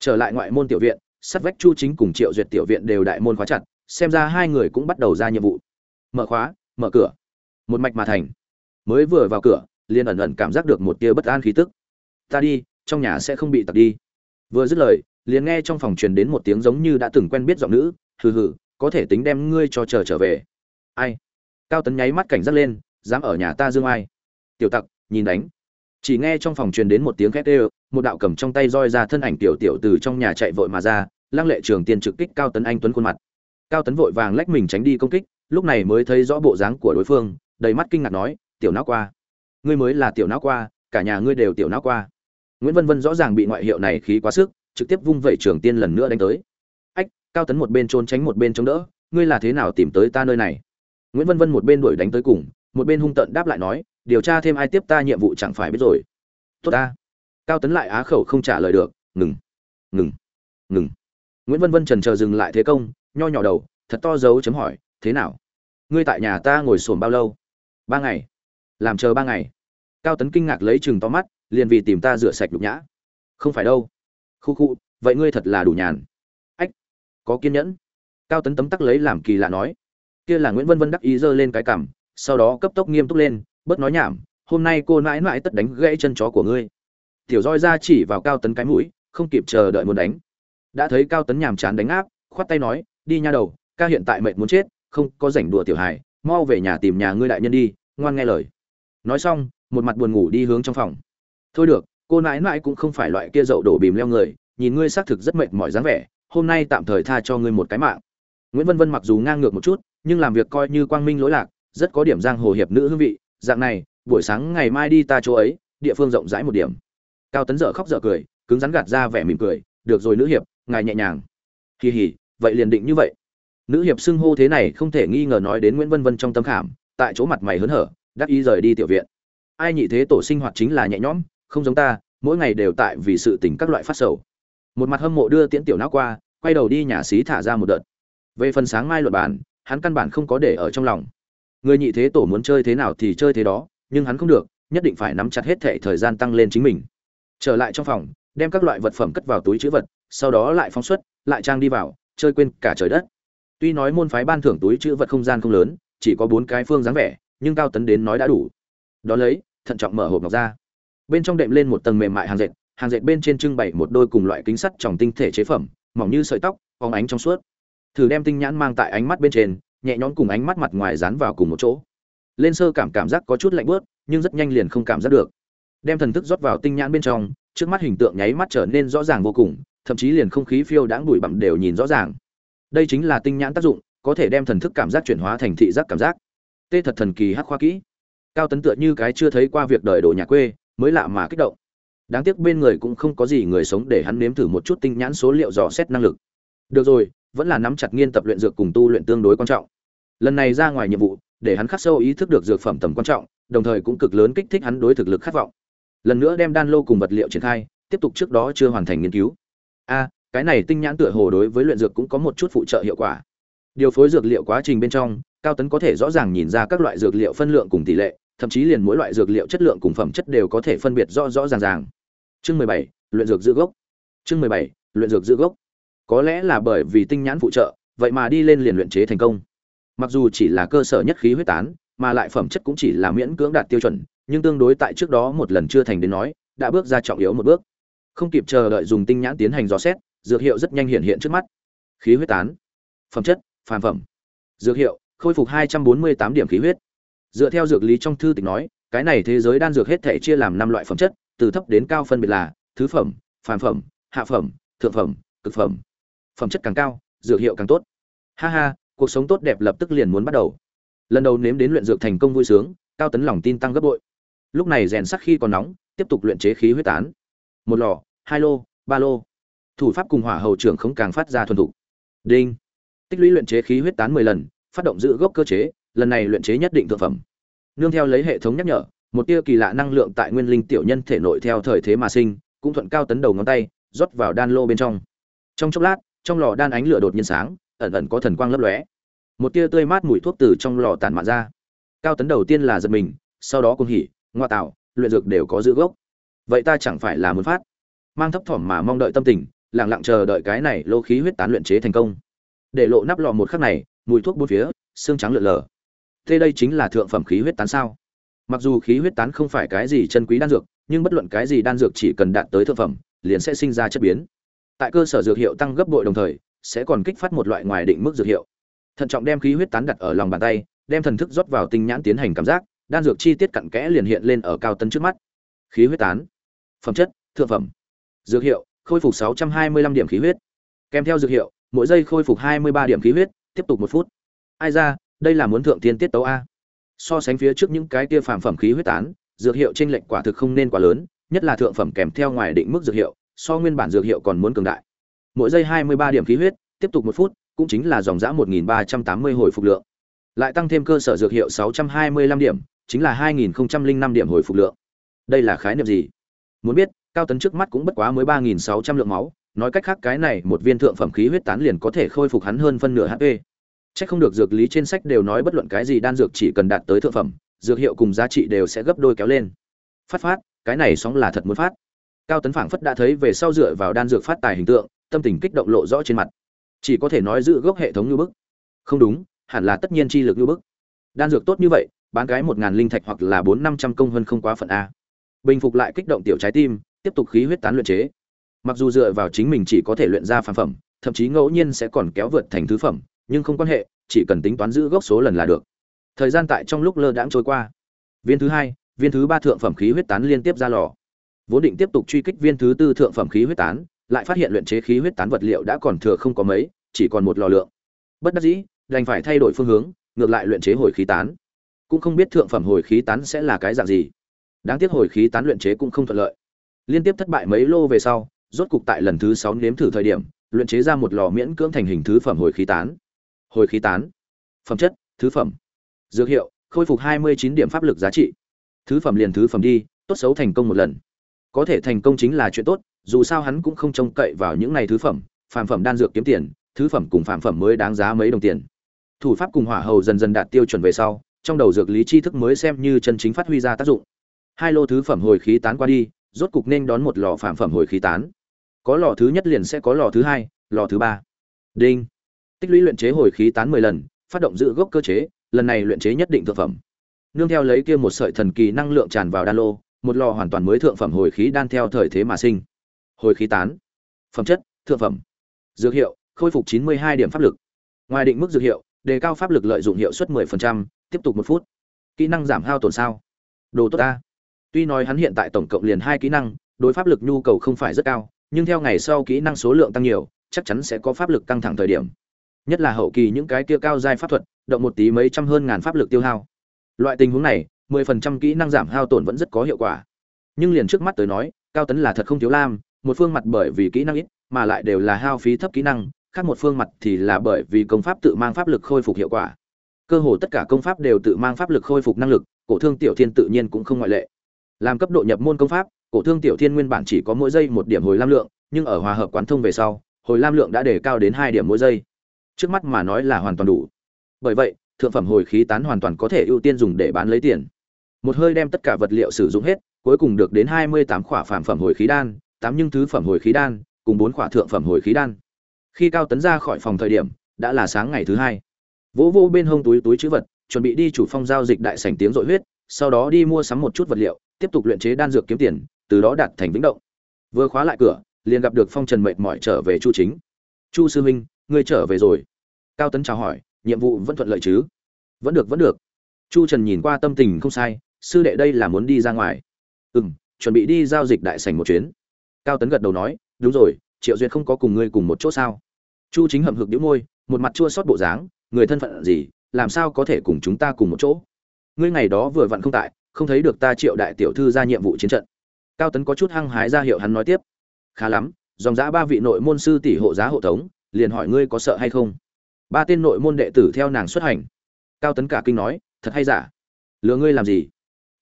Trở lại ngoại môn tiểu viện sắt vách chu chính cùng triệu duyệt tiểu viện đều đại môn khóa chặt, xem ra hai người cũng bắt đầu ra nhiệm vụ. Mở khóa, mở cửa. Một mạch mà thành. Mới vừa vào cửa, liền ẩn ẩn cảm giác được một tia bất an khí tức. Ta đi, trong nhà sẽ không bị tặc đi. Vừa dứt lời, liền nghe trong phòng truyền đến một tiếng giống như đã từng quen biết giọng nữ, hừ hừ, có thể tính đem ngươi cho chờ trở về. Ai? Cao tấn nháy mắt cảnh giác lên, dám ở nhà ta dương ai? Tiểu tặc, nhìn đánh. Chỉ nghe trong phòng truyền đến một tiếng khét ê một đạo cầm trong tay roi ra thân ảnh tiểu tiểu từ trong nhà chạy vội mà ra, lăng lệ trường tiên trực kích cao tấn anh tuấn khuôn mặt. Cao tấn vội vàng lách mình tránh đi công kích, lúc này mới thấy rõ bộ dáng của đối phương, đầy mắt kinh ngạc nói, tiểu não qua, ngươi mới là tiểu não qua, cả nhà ngươi đều tiểu não qua. Nguyễn vân vân rõ ràng bị ngoại hiệu này khí quá sức, trực tiếp vung vẩy trường tiên lần nữa đánh tới. Ách, cao tấn một bên trốn tránh một bên chống đỡ, ngươi là thế nào tìm tới ta nơi này? Nguyễn vân vân một bên đuổi đánh tới cùng, một bên hung tận đáp lại nói, điều tra thêm ai tiếp ta nhiệm vụ chẳng phải biết rồi. Tốt ta. Cao tấn lại á khẩu không trả lời được, ngừng ngừng ngừng. Nguyễn vân vân trần chờ dừng lại thế công, nho nhỏ đầu, thật to dấu chấm hỏi, thế nào? Ngươi tại nhà ta ngồi xổm bao lâu? Ba ngày. Làm chờ ba ngày. Cao tấn kinh ngạc lấy chừng to mắt, liền vì tìm ta rửa sạch nhục nhã. Không phải đâu. Khu khu, vậy ngươi thật là đủ nhàn. Ách, có kiên nhẫn. Cao tấn tấm tắc lấy làm kỳ lạ nói kia là nguyễn vân vân đắc ý giơ lên cái cảm sau đó cấp tốc nghiêm túc lên, bớt nói nhảm, hôm nay cô mãi mãi tất đánh gãy chân chó của ngươi. Tiểu roi ra chỉ vào cao tấn cái mũi, không kịp chờ đợi muốn đánh. Đã thấy cao tấn nhàm chán đánh áp, khoát tay nói, đi nha đầu, ca hiện tại mệt muốn chết, không có rảnh đùa tiểu hài, mau về nhà tìm nhà ngươi đại nhân đi, ngoan nghe lời. Nói xong, một mặt buồn ngủ đi hướng trong phòng. Thôi được, cô nãi nãi cũng không phải loại kia dậu đổ bìm leo người, nhìn ngươi xác thực rất mệt mỏi dáng vẻ, hôm nay tạm thời tha cho ngươi một cái mạng. Nguyễn vân vân mặc dù ngang ngược một chút nhưng làm việc coi như quang minh lỗi lạc, rất có điểm giang hồ hiệp nữ hương vị. Dạng này, buổi sáng ngày mai đi ta chỗ ấy, địa phương rộng rãi một điểm. Cao tấn dở khóc dở cười, cứng rắn gạt ra vẻ mỉm cười, được rồi nữ hiệp, ngài nhẹ nhàng. Kỳ hỉ, vậy liền định như vậy. Nữ hiệp xưng hô thế này không thể nghi ngờ nói đến nguyễn vân vân trong tâm khảm, tại chỗ mặt mày hớn hở, đắc ý rời đi tiểu viện. Ai nhị thế tổ sinh hoạt chính là nhẹ nhõm, không giống ta, mỗi ngày đều tại vì sự tình các loại phát sầu. Một mặt hâm mộ đưa tiễn tiểu não qua, quay đầu đi nhà xí thả ra một đợt. Về phần sáng mai luật bản hắn căn bản không có để ở trong lòng. Người nhị thế tổ muốn chơi thế nào thì chơi thế đó, nhưng hắn không được, nhất định phải nắm chặt hết thệ thời gian tăng lên chính mình. Trở lại trong phòng, đem các loại vật phẩm cất vào túi chữ vật, sau đó lại phóng xuất, lại trang đi vào, chơi quên cả trời đất. Tuy nói môn phái ban thưởng túi chữ vật không gian không lớn, chỉ có bốn cái phương dáng vẻ, nhưng cao tấn đến nói đã đủ. Đó lấy, thận trọng mở hộp ngọc ra. Bên trong đệm lên một tầng mềm mại hàng dệt hàng dệt bên trên trưng bày một đôi cùng loại kính sắt tròng tinh thể chế phẩm, mỏng như sợi tóc, phóng ánh trong suốt thử đem tinh nhãn mang tại ánh mắt bên trên, nhẹ nhõm cùng ánh mắt mặt ngoài dán vào cùng một chỗ. Lên sơ cảm cảm giác có chút lạnh bớt nhưng rất nhanh liền không cảm giác được. Đem thần thức rót vào tinh nhãn bên trong, trước mắt hình tượng nháy mắt trở nên rõ ràng vô cùng, thậm chí liền không khí phiêu đãng bụi bặm đều nhìn rõ ràng. Đây chính là tinh nhãn tác dụng, có thể đem thần thức cảm giác chuyển hóa thành thị giác cảm giác. Tê thật thần kỳ hắc khoa kỹ. Cao tấn tựa như cái chưa thấy qua việc đời đồ nhà quê, mới lạ mà kích động. Đáng tiếc bên người cũng không có gì người sống để hắn nếm thử một chút tinh nhãn số liệu dò xét năng lực. Được rồi vẫn là nắm chặt nghiên tập luyện dược cùng tu luyện tương đối quan trọng. Lần này ra ngoài nhiệm vụ, để hắn khắc sâu ý thức được dược phẩm tầm quan trọng, đồng thời cũng cực lớn kích thích hắn đối thực lực khát vọng. Lần nữa đem đan lô cùng vật liệu triển khai, tiếp tục trước đó chưa hoàn thành nghiên cứu. A, cái này tinh nhãn tựa hồ đối với luyện dược cũng có một chút phụ trợ hiệu quả. Điều phối dược liệu quá trình bên trong, cao tấn có thể rõ ràng nhìn ra các loại dược liệu phân lượng cùng tỷ lệ, thậm chí liền mỗi loại dược liệu chất lượng cùng phẩm chất đều có thể phân biệt rõ rõ ràng ràng. Chương mười bảy, luyện dược giữ gốc. Chương mười bảy, luyện dược giữ gốc có lẽ là bởi vì tinh nhãn phụ trợ vậy mà đi lên liền luyện chế thành công. Mặc dù chỉ là cơ sở nhất khí huyết tán mà lại phẩm chất cũng chỉ là miễn cưỡng đạt tiêu chuẩn nhưng tương đối tại trước đó một lần chưa thành đến nói đã bước ra trọng yếu một bước. Không kịp chờ đợi dùng tinh nhãn tiến hành dò xét dược hiệu rất nhanh hiện hiện trước mắt. Khí huyết tán. Phẩm chất phàm phẩm. Dược hiệu khôi phục 248 điểm khí huyết. Dựa theo dược lý trong thư tịch nói, cái này thế giới đan dược hết thể chia làm năm loại phẩm chất, từ thấp đến cao phân biệt là thứ phẩm, phàm phẩm, hạ phẩm, thượng phẩm, cực phẩm. Phẩm chất càng cao, dược hiệu càng tốt. Ha ha, cuộc sống tốt đẹp lập tức liền muốn bắt đầu. Lần đầu nếm đến luyện dược thành công vui sướng, cao tấn lòng tin tăng gấp bội. Lúc này rèn sắc khi còn nóng, tiếp tục luyện chế khí huyết tán. Một lò, hai lô, ba lô. Thủ pháp cùng hỏa hầu trưởng không càng phát ra thuần thục. Đinh. Tích lũy luyện chế khí huyết tán 10 lần, phát động giữ gốc cơ chế, lần này luyện chế nhất định thượng phẩm. Nương theo lấy hệ thống nhắc nhở, một tia kỳ lạ năng lượng tại nguyên linh tiểu nhân thể nội theo thời thế mà sinh, cũng thuận cao tấn đầu ngón tay, rót vào đan lô bên trong. Trong chốc lát, trong lò đan ánh lửa đột nhiên sáng, ẩn ẩn có thần quang lấp lóe. Một tia tươi mát mùi thuốc từ trong lò tản mạn ra. Cao tấn đầu tiên là giật mình, sau đó cũng hỉ, ngoa tạo, luyện dược đều có giữ gốc. Vậy ta chẳng phải là muốn phát? Mang thấp thỏm mà mong đợi tâm tình, lặng lặng chờ đợi cái này lô khí huyết tán luyện chế thành công. Để lộ nắp lò một khắc này, mùi thuốc bốn phía, xương trắng lượn lờ. Thế đây chính là thượng phẩm khí huyết tán sao? Mặc dù khí huyết tán không phải cái gì chân quý đan dược, nhưng bất luận cái gì đan dược chỉ cần đạt tới thượng phẩm, liền sẽ sinh ra chất biến. Tại cơ sở dược hiệu tăng gấp bội đồng thời, sẽ còn kích phát một loại ngoài định mức dược hiệu. Thận trọng đem khí huyết tán đặt ở lòng bàn tay, đem thần thức rót vào tinh nhãn tiến hành cảm giác, đan dược chi tiết cặn kẽ liền hiện lên ở cao tấn trước mắt. Khí huyết tán, phẩm chất, thượng phẩm. Dược hiệu, khôi phục 625 điểm khí huyết. Kèm theo dược hiệu, mỗi giây khôi phục 23 điểm khí huyết, tiếp tục một phút. Ai ra, đây là muốn thượng tiên tiết tấu a. So sánh phía trước những cái kia phàm phẩm khí huyết tán, dược hiệu trên lệch quả thực không nên quá lớn, nhất là thượng phẩm kèm theo ngoài định mức dược hiệu, so nguyên bản dược hiệu còn muốn cường đại. Mỗi giây 23 điểm khí huyết, tiếp tục một phút, cũng chính là dòng dã 1380 hồi phục lượng. Lại tăng thêm cơ sở dược hiệu 625 điểm, chính là 2005 điểm hồi phục lượng. Đây là khái niệm gì? Muốn biết, cao tấn trước mắt cũng bất quá mới 3600 lượng máu, nói cách khác cái này một viên thượng phẩm khí huyết tán liền có thể khôi phục hắn hơn phân nửa HP. Chắc không được dược lý trên sách đều nói bất luận cái gì đan dược chỉ cần đạt tới thượng phẩm, dược hiệu cùng giá trị đều sẽ gấp đôi kéo lên. Phát phát, cái này sóng là thật muốn phát. Cao Tấn Phảng phất đã thấy về sau dựa vào đan dược phát tài hình tượng, tâm tình kích động lộ rõ trên mặt. Chỉ có thể nói giữ gốc hệ thống như bức. Không đúng, hẳn là tất nhiên chi lực như bức. Đan dược tốt như vậy, bán cái 1000 linh thạch hoặc là 4 500 công hơn không quá phận a. Bình phục lại kích động tiểu trái tim, tiếp tục khí huyết tán luyện chế. Mặc dù dựa vào chính mình chỉ có thể luyện ra phàm phẩm, thậm chí ngẫu nhiên sẽ còn kéo vượt thành thứ phẩm, nhưng không quan hệ, chỉ cần tính toán giữ gốc số lần là được. Thời gian tại trong lúc lơ đãng trôi qua. Viên thứ hai, viên thứ ba thượng phẩm khí huyết tán liên tiếp ra lò. Vốn định tiếp tục truy kích viên thứ tư thượng phẩm khí huyết tán, lại phát hiện luyện chế khí huyết tán vật liệu đã còn thừa không có mấy, chỉ còn một lò lượng. Bất đắc dĩ, đành phải thay đổi phương hướng, ngược lại luyện chế hồi khí tán. Cũng không biết thượng phẩm hồi khí tán sẽ là cái dạng gì. Đáng tiếc hồi khí tán luyện chế cũng không thuận lợi. Liên tiếp thất bại mấy lô về sau, rốt cục tại lần thứ sáu nếm thử thời điểm, luyện chế ra một lò miễn cưỡng thành hình thứ phẩm hồi khí tán. Hồi khí tán. Phẩm chất: Thứ phẩm. Dược hiệu: Khôi phục 29 điểm pháp lực giá trị. Thứ phẩm liền thứ phẩm đi, tốt xấu thành công một lần. Có thể thành công chính là chuyện tốt, dù sao hắn cũng không trông cậy vào những này thứ phẩm, phàm phẩm đan dược kiếm tiền, thứ phẩm cùng phàm phẩm mới đáng giá mấy đồng tiền. Thủ pháp cùng hỏa hầu dần dần đạt tiêu chuẩn về sau, trong đầu dược lý tri thức mới xem như chân chính phát huy ra tác dụng. Hai lô thứ phẩm hồi khí tán qua đi, rốt cục nên đón một lò phàm phẩm hồi khí tán. Có lò thứ nhất liền sẽ có lò thứ hai, lò thứ ba. Đinh. Tích lũy luyện chế hồi khí tán 10 lần, phát động giữ gốc cơ chế, lần này luyện chế nhất định thực phẩm. Nương theo lấy kia một sợi thần kỳ năng lượng tràn vào đan lô, một lò hoàn toàn mới thượng phẩm hồi khí đan theo thời thế mà sinh. Hồi khí tán. Phẩm chất: Thượng phẩm. Dược hiệu: Khôi phục 92 điểm pháp lực. Ngoài định mức dược hiệu, đề cao pháp lực lợi dụng hiệu suất 10%, tiếp tục một phút. Kỹ năng giảm hao tổn sao? Đồ tốt ta. Tuy nói hắn hiện tại tổng cộng liền hai kỹ năng, đối pháp lực nhu cầu không phải rất cao, nhưng theo ngày sau kỹ năng số lượng tăng nhiều, chắc chắn sẽ có pháp lực căng thẳng thời điểm. Nhất là hậu kỳ những cái kia cao giai pháp thuật, động một tí mấy trăm hơn ngàn pháp lực tiêu hao. Loại tình huống này, 10% kỹ năng giảm hao tổn vẫn rất có hiệu quả. Nhưng liền trước mắt tới nói, cao tấn là thật không thiếu lam, một phương mặt bởi vì kỹ năng ít, mà lại đều là hao phí thấp kỹ năng, khác một phương mặt thì là bởi vì công pháp tự mang pháp lực khôi phục hiệu quả. Cơ hồ tất cả công pháp đều tự mang pháp lực khôi phục năng lực, cổ thương tiểu thiên tự nhiên cũng không ngoại lệ. Làm cấp độ nhập môn công pháp, cổ thương tiểu thiên nguyên bản chỉ có mỗi giây một điểm hồi lam lượng, nhưng ở hòa hợp quán thông về sau, hồi lam lượng đã đề cao đến hai điểm mỗi giây. Trước mắt mà nói là hoàn toàn đủ. Bởi vậy, thượng phẩm hồi khí tán hoàn toàn có thể ưu tiên dùng để bán lấy tiền. Một hơi đem tất cả vật liệu sử dụng hết, cuối cùng được đến hai mươi tám khỏa phàm phẩm hồi khí đan, tám nhưng thứ phẩm hồi khí đan, cùng bốn khỏa thượng phẩm hồi khí đan. Khi Cao Tấn ra khỏi phòng thời điểm, đã là sáng ngày thứ hai. Vỗ vô bên hông túi túi chữ vật, chuẩn bị đi chủ phong giao dịch đại sảnh tiếng dội huyết, sau đó đi mua sắm một chút vật liệu, tiếp tục luyện chế đan dược kiếm tiền, từ đó đạt thành vĩnh động. Vừa khóa lại cửa, liền gặp được Phong Trần mệt mỏi trở về Chu Chính. "Chu sư huynh, ngươi trở về rồi?" Cao Tấn chào hỏi, "Nhiệm vụ vẫn thuận lợi chứ?" vẫn được vẫn được chu trần nhìn qua tâm tình không sai sư đệ đây là muốn đi ra ngoài. Ừ m chuẩn bị đi giao dịch đại sảnh một chuyến. Cao tấn gật đầu nói, đúng rồi, triệu duyệt không có cùng ngươi cùng một chỗ sao? Chu chính hậm hực đĩu môi, một mặt chua xót bộ dáng, người thân phận gì, làm sao có thể cùng chúng ta cùng một chỗ? Ngươi ngày đó vừa vặn không tại, không thấy được ta triệu đại tiểu thư ra nhiệm vụ chiến trận. Cao tấn có chút hăng hái ra hiệu hắn nói tiếp. Khá lắm, dòng giã ba vị nội môn sư tỷ hộ giá hộ tống, liền hỏi ngươi có sợ hay không? Ba tên nội môn đệ tử theo nàng xuất hành. Cao tấn cả kinh nói, thật hay giả? Lừa ngươi làm gì?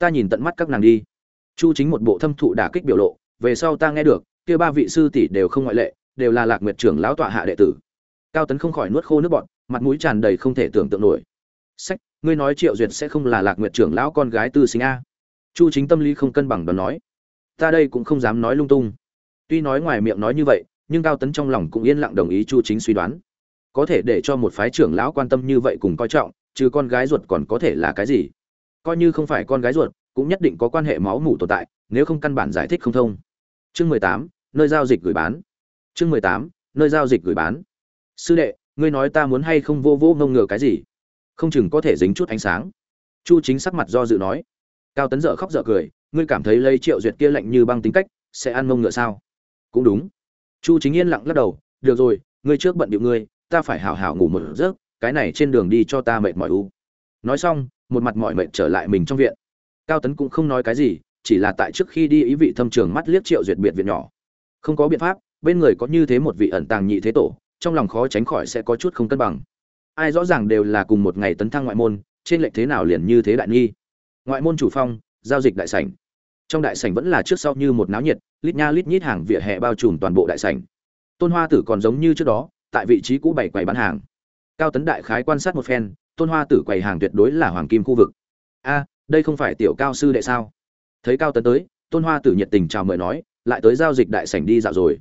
Ta nhìn tận mắt các nàng đi. Chu chính một bộ thâm thụ đả kích biểu lộ, về sau ta nghe được, kia ba vị sư tỷ đều không ngoại lệ, đều là lạc nguyệt trưởng lão tọa hạ đệ tử. Cao tấn không khỏi nuốt khô nước bọn mặt mũi tràn đầy không thể tưởng tượng nổi. Sách, ngươi nói triệu duyệt sẽ không là lạc nguyệt trưởng lão con gái tư sinh a? Chu chính tâm lý không cân bằng đoán nói. Ta đây cũng không dám nói lung tung. Tuy nói ngoài miệng nói như vậy, nhưng cao tấn trong lòng cũng yên lặng đồng ý chu chính suy đoán. Có thể để cho một phái trưởng lão quan tâm như vậy cùng coi trọng chứ con gái ruột còn có thể là cái gì? Coi như không phải con gái ruột, cũng nhất định có quan hệ máu mủ tồn tại, nếu không căn bản giải thích không thông. Chương mười tám, nơi giao dịch gửi bán. Chương mười tám, nơi giao dịch gửi bán. Sư đệ, ngươi nói ta muốn hay không vô vô ngông ngừa cái gì? Không chừng có thể dính chút ánh sáng. Chu chính sắc mặt do dự nói. Cao tấn dở khóc dở cười, ngươi cảm thấy lấy triệu duyệt kia lạnh như băng tính cách, sẽ ăn mông ngựa sao? Cũng đúng. Chu chính yên lặng lắc đầu, được rồi, ngươi trước bận điệu ngươi, ta phải hảo hảo ngủ một giấc, cái này trên đường đi cho ta mệt mỏi u. Nói xong một mặt mỏi mệt trở lại mình trong viện. Cao tấn cũng không nói cái gì, chỉ là tại trước khi đi ý vị thâm trường mắt liếc triệu duyệt biệt viện nhỏ. Không có biện pháp, bên người có như thế một vị ẩn tàng nhị thế tổ, trong lòng khó tránh khỏi sẽ có chút không cân bằng. Ai rõ ràng đều là cùng một ngày tấn thăng ngoại môn, trên lệch thế nào liền như thế đại nghi. Ngoại môn chủ phong, giao dịch đại sảnh. Trong đại sảnh vẫn là trước sau như một náo nhiệt, lít nha lít nhít hàng vỉa hè bao trùm toàn bộ đại sảnh. Tôn hoa tử còn giống như trước đó, tại vị trí cũ bảy quầy bán hàng. Cao tấn đại khái quan sát một phen tôn hoa tử quầy hàng tuyệt đối là hoàng kim khu vực. A, đây không phải tiểu cao sư đệ sao? Thấy cao tấn tới, tôn hoa tử nhiệt tình chào mời nói, lại tới giao dịch đại sảnh đi dạo rồi.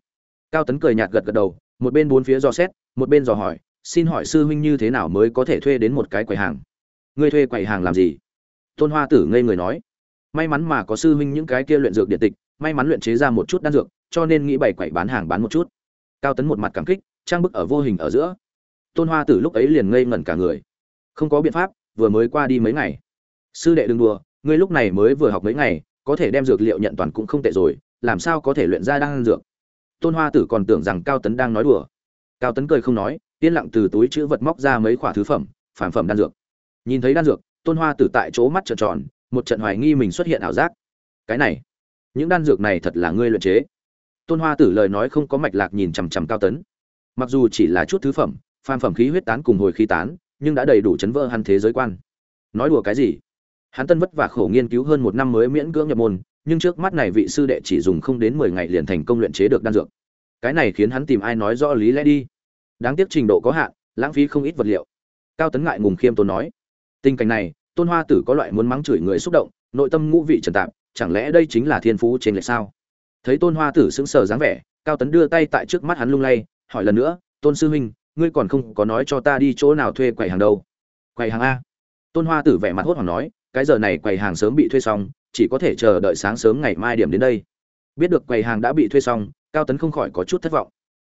Cao tấn cười nhạt gật gật đầu, một bên bốn phía dò xét, một bên dò hỏi, xin hỏi sư huynh như thế nào mới có thể thuê đến một cái quầy hàng? Ngươi thuê quầy hàng làm gì? Tôn hoa tử ngây người nói, may mắn mà có sư huynh những cái kia luyện dược điện tịch, may mắn luyện chế ra một chút đan dược, cho nên nghĩ bày quầy bán hàng bán một chút. Cao tấn một mặt cảm kích, trang bức ở vô hình ở giữa. Tôn hoa tử lúc ấy liền ngây ngẩn cả người không có biện pháp, vừa mới qua đi mấy ngày. Sư đệ đừng đùa, ngươi lúc này mới vừa học mấy ngày, có thể đem dược liệu nhận toàn cũng không tệ rồi, làm sao có thể luyện ra đan dược? Tôn hoa tử còn tưởng rằng cao tấn đang nói đùa. Cao tấn cười không nói, yên lặng từ túi chữ vật móc ra mấy khoả thứ phẩm, phản phẩm đan dược. Nhìn thấy đan dược, tôn hoa tử tại chỗ mắt trợn tròn, một trận hoài nghi mình xuất hiện ảo giác. Cái này, những đan dược này thật là ngươi luyện chế. Tôn hoa tử lời nói không có mạch lạc nhìn chằm chằm cao tấn. Mặc dù chỉ là chút thứ phẩm, phàm phẩm khí huyết tán cùng hồi khí tán nhưng đã đầy đủ chấn vỡ hắn thế giới quan. Nói đùa cái gì? Hắn tân vất vả khổ nghiên cứu hơn một năm mới miễn cưỡng nhập môn, nhưng trước mắt này vị sư đệ chỉ dùng không đến mười ngày liền thành công luyện chế được đan dược. Cái này khiến hắn tìm ai nói rõ lý lẽ đi. Đáng tiếc trình độ có hạn, lãng phí không ít vật liệu. Cao tấn ngại ngùng khiêm tốn nói, tình cảnh này, tôn hoa tử có loại muốn mắng chửi người xúc động, nội tâm ngũ vị trần tạp, chẳng lẽ đây chính là thiên phú trên lệch sao? Thấy tôn hoa tử sững sờ dáng vẻ, cao tấn đưa tay tại trước mắt hắn lung lay, hỏi lần nữa, tôn sư huynh ngươi còn không có nói cho ta đi chỗ nào thuê quầy hàng đâu. Quầy hàng a. Tôn hoa tử vẻ mặt hốt hoảng nói, cái giờ này quầy hàng sớm bị thuê xong, chỉ có thể chờ đợi sáng sớm ngày mai điểm đến đây. Biết được quầy hàng đã bị thuê xong, cao tấn không khỏi có chút thất vọng.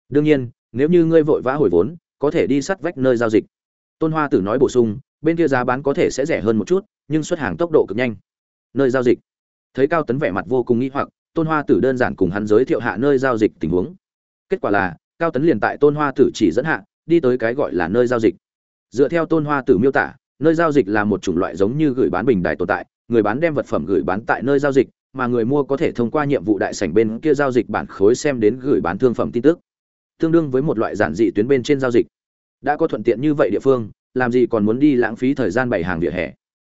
Đương nhiên, nếu như ngươi vội vã hồi vốn, có thể đi sắt vách nơi giao dịch. Tôn hoa tử nói bổ sung, bên kia giá bán có thể sẽ rẻ hơn một chút, nhưng xuất hàng tốc độ cực nhanh. Nơi giao dịch. Thấy cao tấn vẻ mặt vô cùng nghĩ hoặc, tôn hoa tử đơn giản cùng hắn giới thiệu hạ nơi giao dịch tình huống. Kết quả là cao tấn liền tại tôn hoa tử chỉ dẫn hạ, đi tới cái gọi là nơi giao dịch. Dựa theo tôn hoa tử miêu tả, nơi giao dịch là một chủng loại giống như gửi bán bình đài tồn tại, người bán đem vật phẩm gửi bán tại nơi giao dịch, mà người mua có thể thông qua nhiệm vụ đại sảnh bên kia giao dịch bản khối xem đến gửi bán thương phẩm tin tức. Tương đương với một loại giản dị tuyến bên trên giao dịch. Đã có thuận tiện như vậy địa phương, làm gì còn muốn đi lãng phí thời gian bày hàng vỉa hè?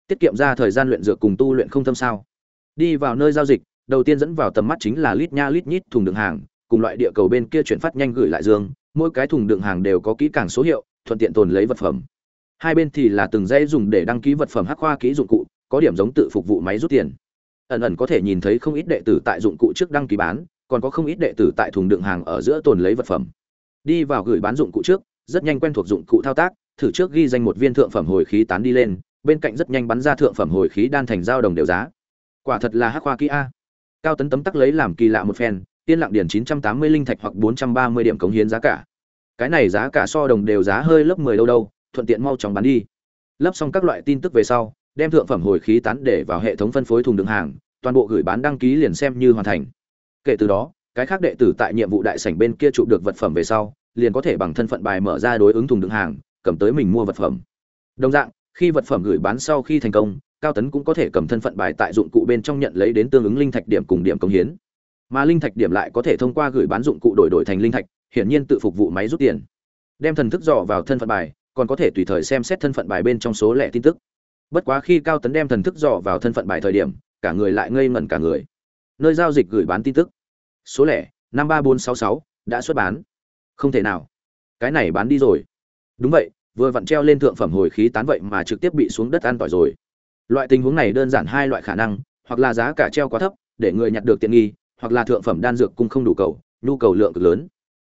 Tiết kiệm ra thời gian luyện dược cùng tu luyện không thâm sao? Đi vào nơi giao dịch, đầu tiên dẫn vào tầm mắt chính là lít nha lít nhít thùng đựng hàng cùng loại địa cầu bên kia chuyển phát nhanh gửi lại dương, mỗi cái thùng đựng hàng đều có kỹ càng số hiệu, thuận tiện tồn lấy vật phẩm. Hai bên thì là từng dây dùng để đăng ký vật phẩm hắc khoa kỹ dụng cụ, có điểm giống tự phục vụ máy rút tiền. Ẩn ẩn có thể nhìn thấy không ít đệ tử tại dụng cụ trước đăng ký bán, còn có không ít đệ tử tại thùng đựng hàng ở giữa tồn lấy vật phẩm. Đi vào gửi bán dụng cụ trước, rất nhanh quen thuộc dụng cụ thao tác, thử trước ghi danh một viên thượng phẩm hồi khí tán đi lên, bên cạnh rất nhanh bắn ra thượng phẩm hồi khí đan thành giao đồng đều giá. Quả thật là hắc khoa kỹ a. Cao tấn tấm tắc lấy làm kỳ lạ một phen tiên lặng điển chín trăm tám mươi linh thạch hoặc bốn trăm ba mươi điểm cống hiến giá cả. Cái này giá cả so đồng đều giá hơi lớp mười đâu đâu, thuận tiện mau chóng bán đi. Lấp xong các loại tin tức về sau, đem thượng phẩm hồi khí tán để vào hệ thống phân phối thùng đựng hàng, toàn bộ gửi bán đăng ký liền xem như hoàn thành. Kể từ đó, cái khác đệ tử tại nhiệm vụ đại sảnh bên kia chụp được vật phẩm về sau, liền có thể bằng thân phận bài mở ra đối ứng thùng đựng hàng, cầm tới mình mua vật phẩm. Đồng dạng, khi vật phẩm gửi bán sau khi thành công, cao tấn cũng có thể cầm thân phận bài tại dụng cụ bên trong nhận lấy đến tương ứng linh thạch điểm cùng điểm công hiến mà linh thạch điểm lại có thể thông qua gửi bán dụng cụ đổi đổi thành linh thạch, hiển nhiên tự phục vụ máy rút tiền. Đem thần thức dò vào thân phận bài, còn có thể tùy thời xem xét thân phận bài bên trong số lẻ tin tức. Bất quá khi cao tấn đem thần thức dò vào thân phận bài thời điểm, cả người lại ngây ngẩn cả người. Nơi giao dịch gửi bán tin tức. Số lẻ, năm ba bốn sáu sáu, đã xuất bán. Không thể nào. Cái này bán đi rồi. Đúng vậy, vừa vặn treo lên thượng phẩm hồi khí tán vậy mà trực tiếp bị xuống đất ăn tỏi rồi. Loại tình huống này đơn giản hai loại khả năng, hoặc là giá cả treo quá thấp, để người nhặt được tiện nghi hoặc là thượng phẩm đan dược cung không đủ cầu, nhu cầu lượng cực lớn.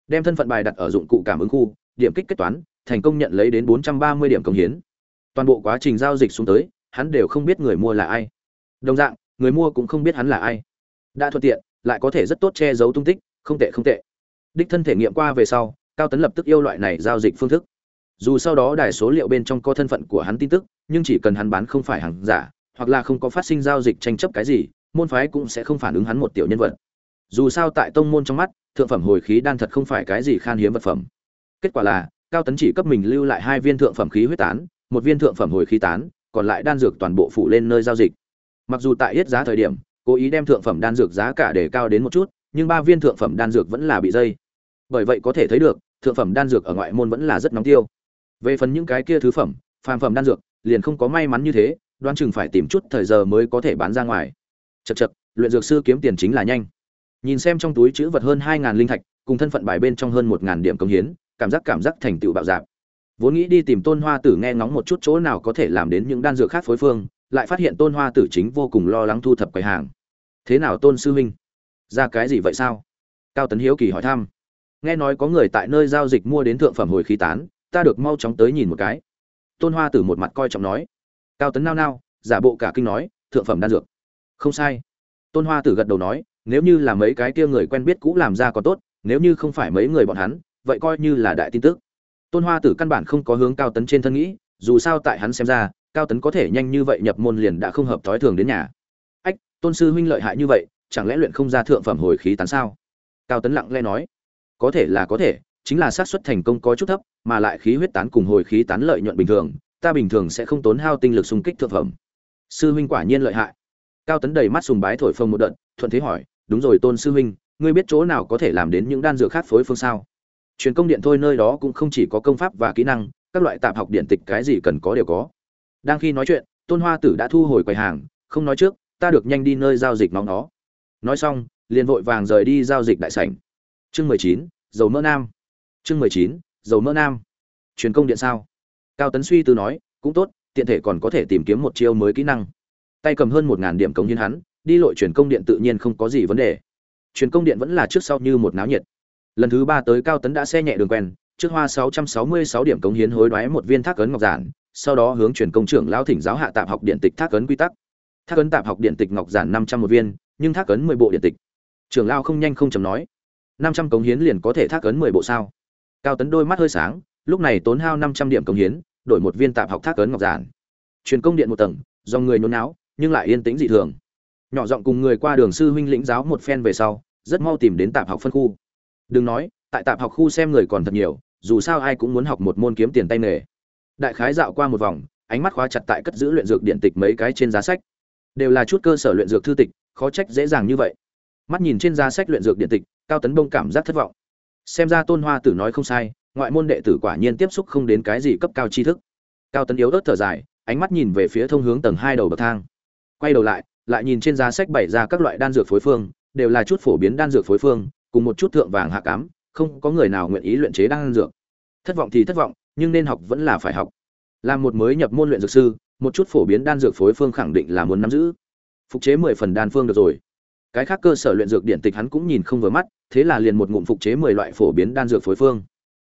Đem thân phận bài đặt ở dụng cụ cảm ứng khu, điểm kích kết toán, thành công nhận lấy đến bốn trăm ba mươi điểm công hiến. Toàn bộ quá trình giao dịch xuống tới, hắn đều không biết người mua là ai. Đồng dạng, người mua cũng không biết hắn là ai. Đã thuận tiện, lại có thể rất tốt che giấu tung tích, không tệ không tệ. Đích thân thể nghiệm qua về sau, cao tấn lập tức yêu loại này giao dịch phương thức. Dù sau đó đài số liệu bên trong có thân phận của hắn tin tức, nhưng chỉ cần hắn bán không phải hàng giả, hoặc là không có phát sinh giao dịch tranh chấp cái gì môn phái cũng sẽ không phản ứng hắn một tiểu nhân vật. Dù sao tại tông môn trong mắt, thượng phẩm hồi khí đan thật không phải cái gì khan hiếm vật phẩm. Kết quả là, cao tấn chỉ cấp mình lưu lại hai viên thượng phẩm khí huyết tán, một viên thượng phẩm hồi khí tán, còn lại đan dược toàn bộ phụ lên nơi giao dịch. Mặc dù tại yết giá thời điểm, cố ý đem thượng phẩm đan dược giá cả để cao đến một chút, nhưng ba viên thượng phẩm đan dược vẫn là bị dây. Bởi vậy có thể thấy được, thượng phẩm đan dược ở ngoại môn vẫn là rất nóng tiêu. Về phần những cái kia thứ phẩm, phàm phẩm đan dược, liền không có may mắn như thế, đoán chừng phải tìm chút thời giờ mới có thể bán ra ngoài chật chật, luyện dược sư kiếm tiền chính là nhanh. Nhìn xem trong túi chữ vật hơn hai ngàn linh thạch, cùng thân phận bài bên trong hơn một ngàn điểm công hiến, cảm giác cảm giác thành tựu bạo dạp vốn nghĩ đi tìm tôn hoa tử nghe ngóng một chút chỗ nào có thể làm đến những đan dược khác phối phương, lại phát hiện tôn hoa tử chính vô cùng lo lắng thu thập quầy hàng. Thế nào tôn sư huynh ra cái gì vậy sao? Cao tấn hiếu kỳ hỏi thăm. Nghe nói có người tại nơi giao dịch mua đến thượng phẩm hồi khí tán, ta được mau chóng tới nhìn một cái. Tôn hoa tử một mặt coi trọng nói. Cao tấn nao nao, giả bộ cả kinh nói, thượng phẩm đan dược không sai. Tôn hoa tử gật đầu nói, nếu như là mấy cái kia người quen biết cũ làm ra còn tốt, nếu như không phải mấy người bọn hắn, vậy coi như là đại tin tức. Tôn hoa tử căn bản không có hướng cao tấn trên thân nghĩ, dù sao tại hắn xem ra, cao tấn có thể nhanh như vậy nhập môn liền đã không hợp thói thường đến nhà. Ách, tôn sư huynh lợi hại như vậy, chẳng lẽ luyện không ra thượng phẩm hồi khí tán sao? Cao tấn lặng lẽ nói, có thể là có thể, chính là xác suất thành công có chút thấp, mà lại khí huyết tán cùng hồi khí tán lợi nhuận bình thường, ta bình thường sẽ không tốn hao tinh lực xung kích thượng phẩm. Sư huynh quả nhiên lợi hại cao tấn đầy mắt sùng bái thổi phồng một đợt, thuận thế hỏi, đúng rồi tôn sư huynh, ngươi biết chỗ nào có thể làm đến những đan dược khác phối phương sao? Truyền công điện thôi, nơi đó cũng không chỉ có công pháp và kỹ năng, các loại tạp học điện tịch cái gì cần có đều có. Đang khi nói chuyện, tôn hoa tử đã thu hồi quầy hàng, không nói trước, ta được nhanh đi nơi giao dịch nóng nó. Nói xong, liền vội vàng rời đi giao dịch đại sảnh. Chương mười chín, dầu mỡ nam. Chương mười chín, dầu mỡ nam. Truyền công điện sao? Cao tấn suy tư nói, cũng tốt, tiện thể còn có thể tìm kiếm một chiêu mới kỹ năng tay cầm hơn một ngàn điểm cống hiến hắn, đi lội truyền công điện tự nhiên không có gì vấn đề. Truyền công điện vẫn là trước sau như một náo nhiệt. Lần thứ ba tới cao tấn đã xe nhẹ đường quen, trước hoa sáu trăm sáu mươi sáu điểm cống hiến hối đoái một viên thác ấn ngọc giản, sau đó hướng truyền công trưởng lão thỉnh giáo hạ tạp học điện tịch thác ấn quy tắc. Thác ấn tạp học điện tịch ngọc giản năm trăm một viên, nhưng thác ấn mười bộ điện tịch. Trưởng lão không nhanh không chầm nói, năm trăm cống hiến liền có thể thác ấn mười bộ sao? Cao tấn đôi mắt hơi sáng, lúc này tốn hao năm trăm điểm cống hiến, đổi một viên tạp học thác ấn ngọc giản. Truyền công điện một tầng, do người nôn não nhưng lại yên tĩnh dị thường. Nhỏ giọng cùng người qua đường sư huynh lĩnh giáo một phen về sau, rất mau tìm đến tạp học phân khu. Đừng nói, tại tạp học khu xem người còn thật nhiều, dù sao ai cũng muốn học một môn kiếm tiền tay nghề. Đại khái dạo qua một vòng, ánh mắt khóa chặt tại cất giữ luyện dược điện tịch mấy cái trên giá sách. Đều là chút cơ sở luyện dược thư tịch, khó trách dễ dàng như vậy. Mắt nhìn trên giá sách luyện dược điện tịch, cao tấn bông cảm giác thất vọng. Xem ra tôn hoa tử nói không sai, ngoại môn đệ tử quả nhiên tiếp xúc không đến cái gì cấp cao tri thức. Cao tấn yếu ớt thở dài, ánh mắt nhìn về phía thông hướng tầng hai đầu bậc thang quay đầu lại lại nhìn trên giá sách bày ra các loại đan dược phối phương, đều là chút phổ biến đan dược phối phương, cùng một chút thượng vàng hạ cám, không có người nào nguyện ý luyện chế đan dược. Thất vọng thì thất vọng, nhưng nên học vẫn là phải học. Làm một mới nhập môn luyện dược sư, một chút phổ biến đan dược phối phương khẳng định là muốn nắm giữ. Phục chế mười phần đan phương được rồi. Cái khác cơ sở luyện dược điện tịch hắn cũng nhìn không vừa mắt, thế là liền một ngụm phục chế mười loại phổ biến đan dược phối phương.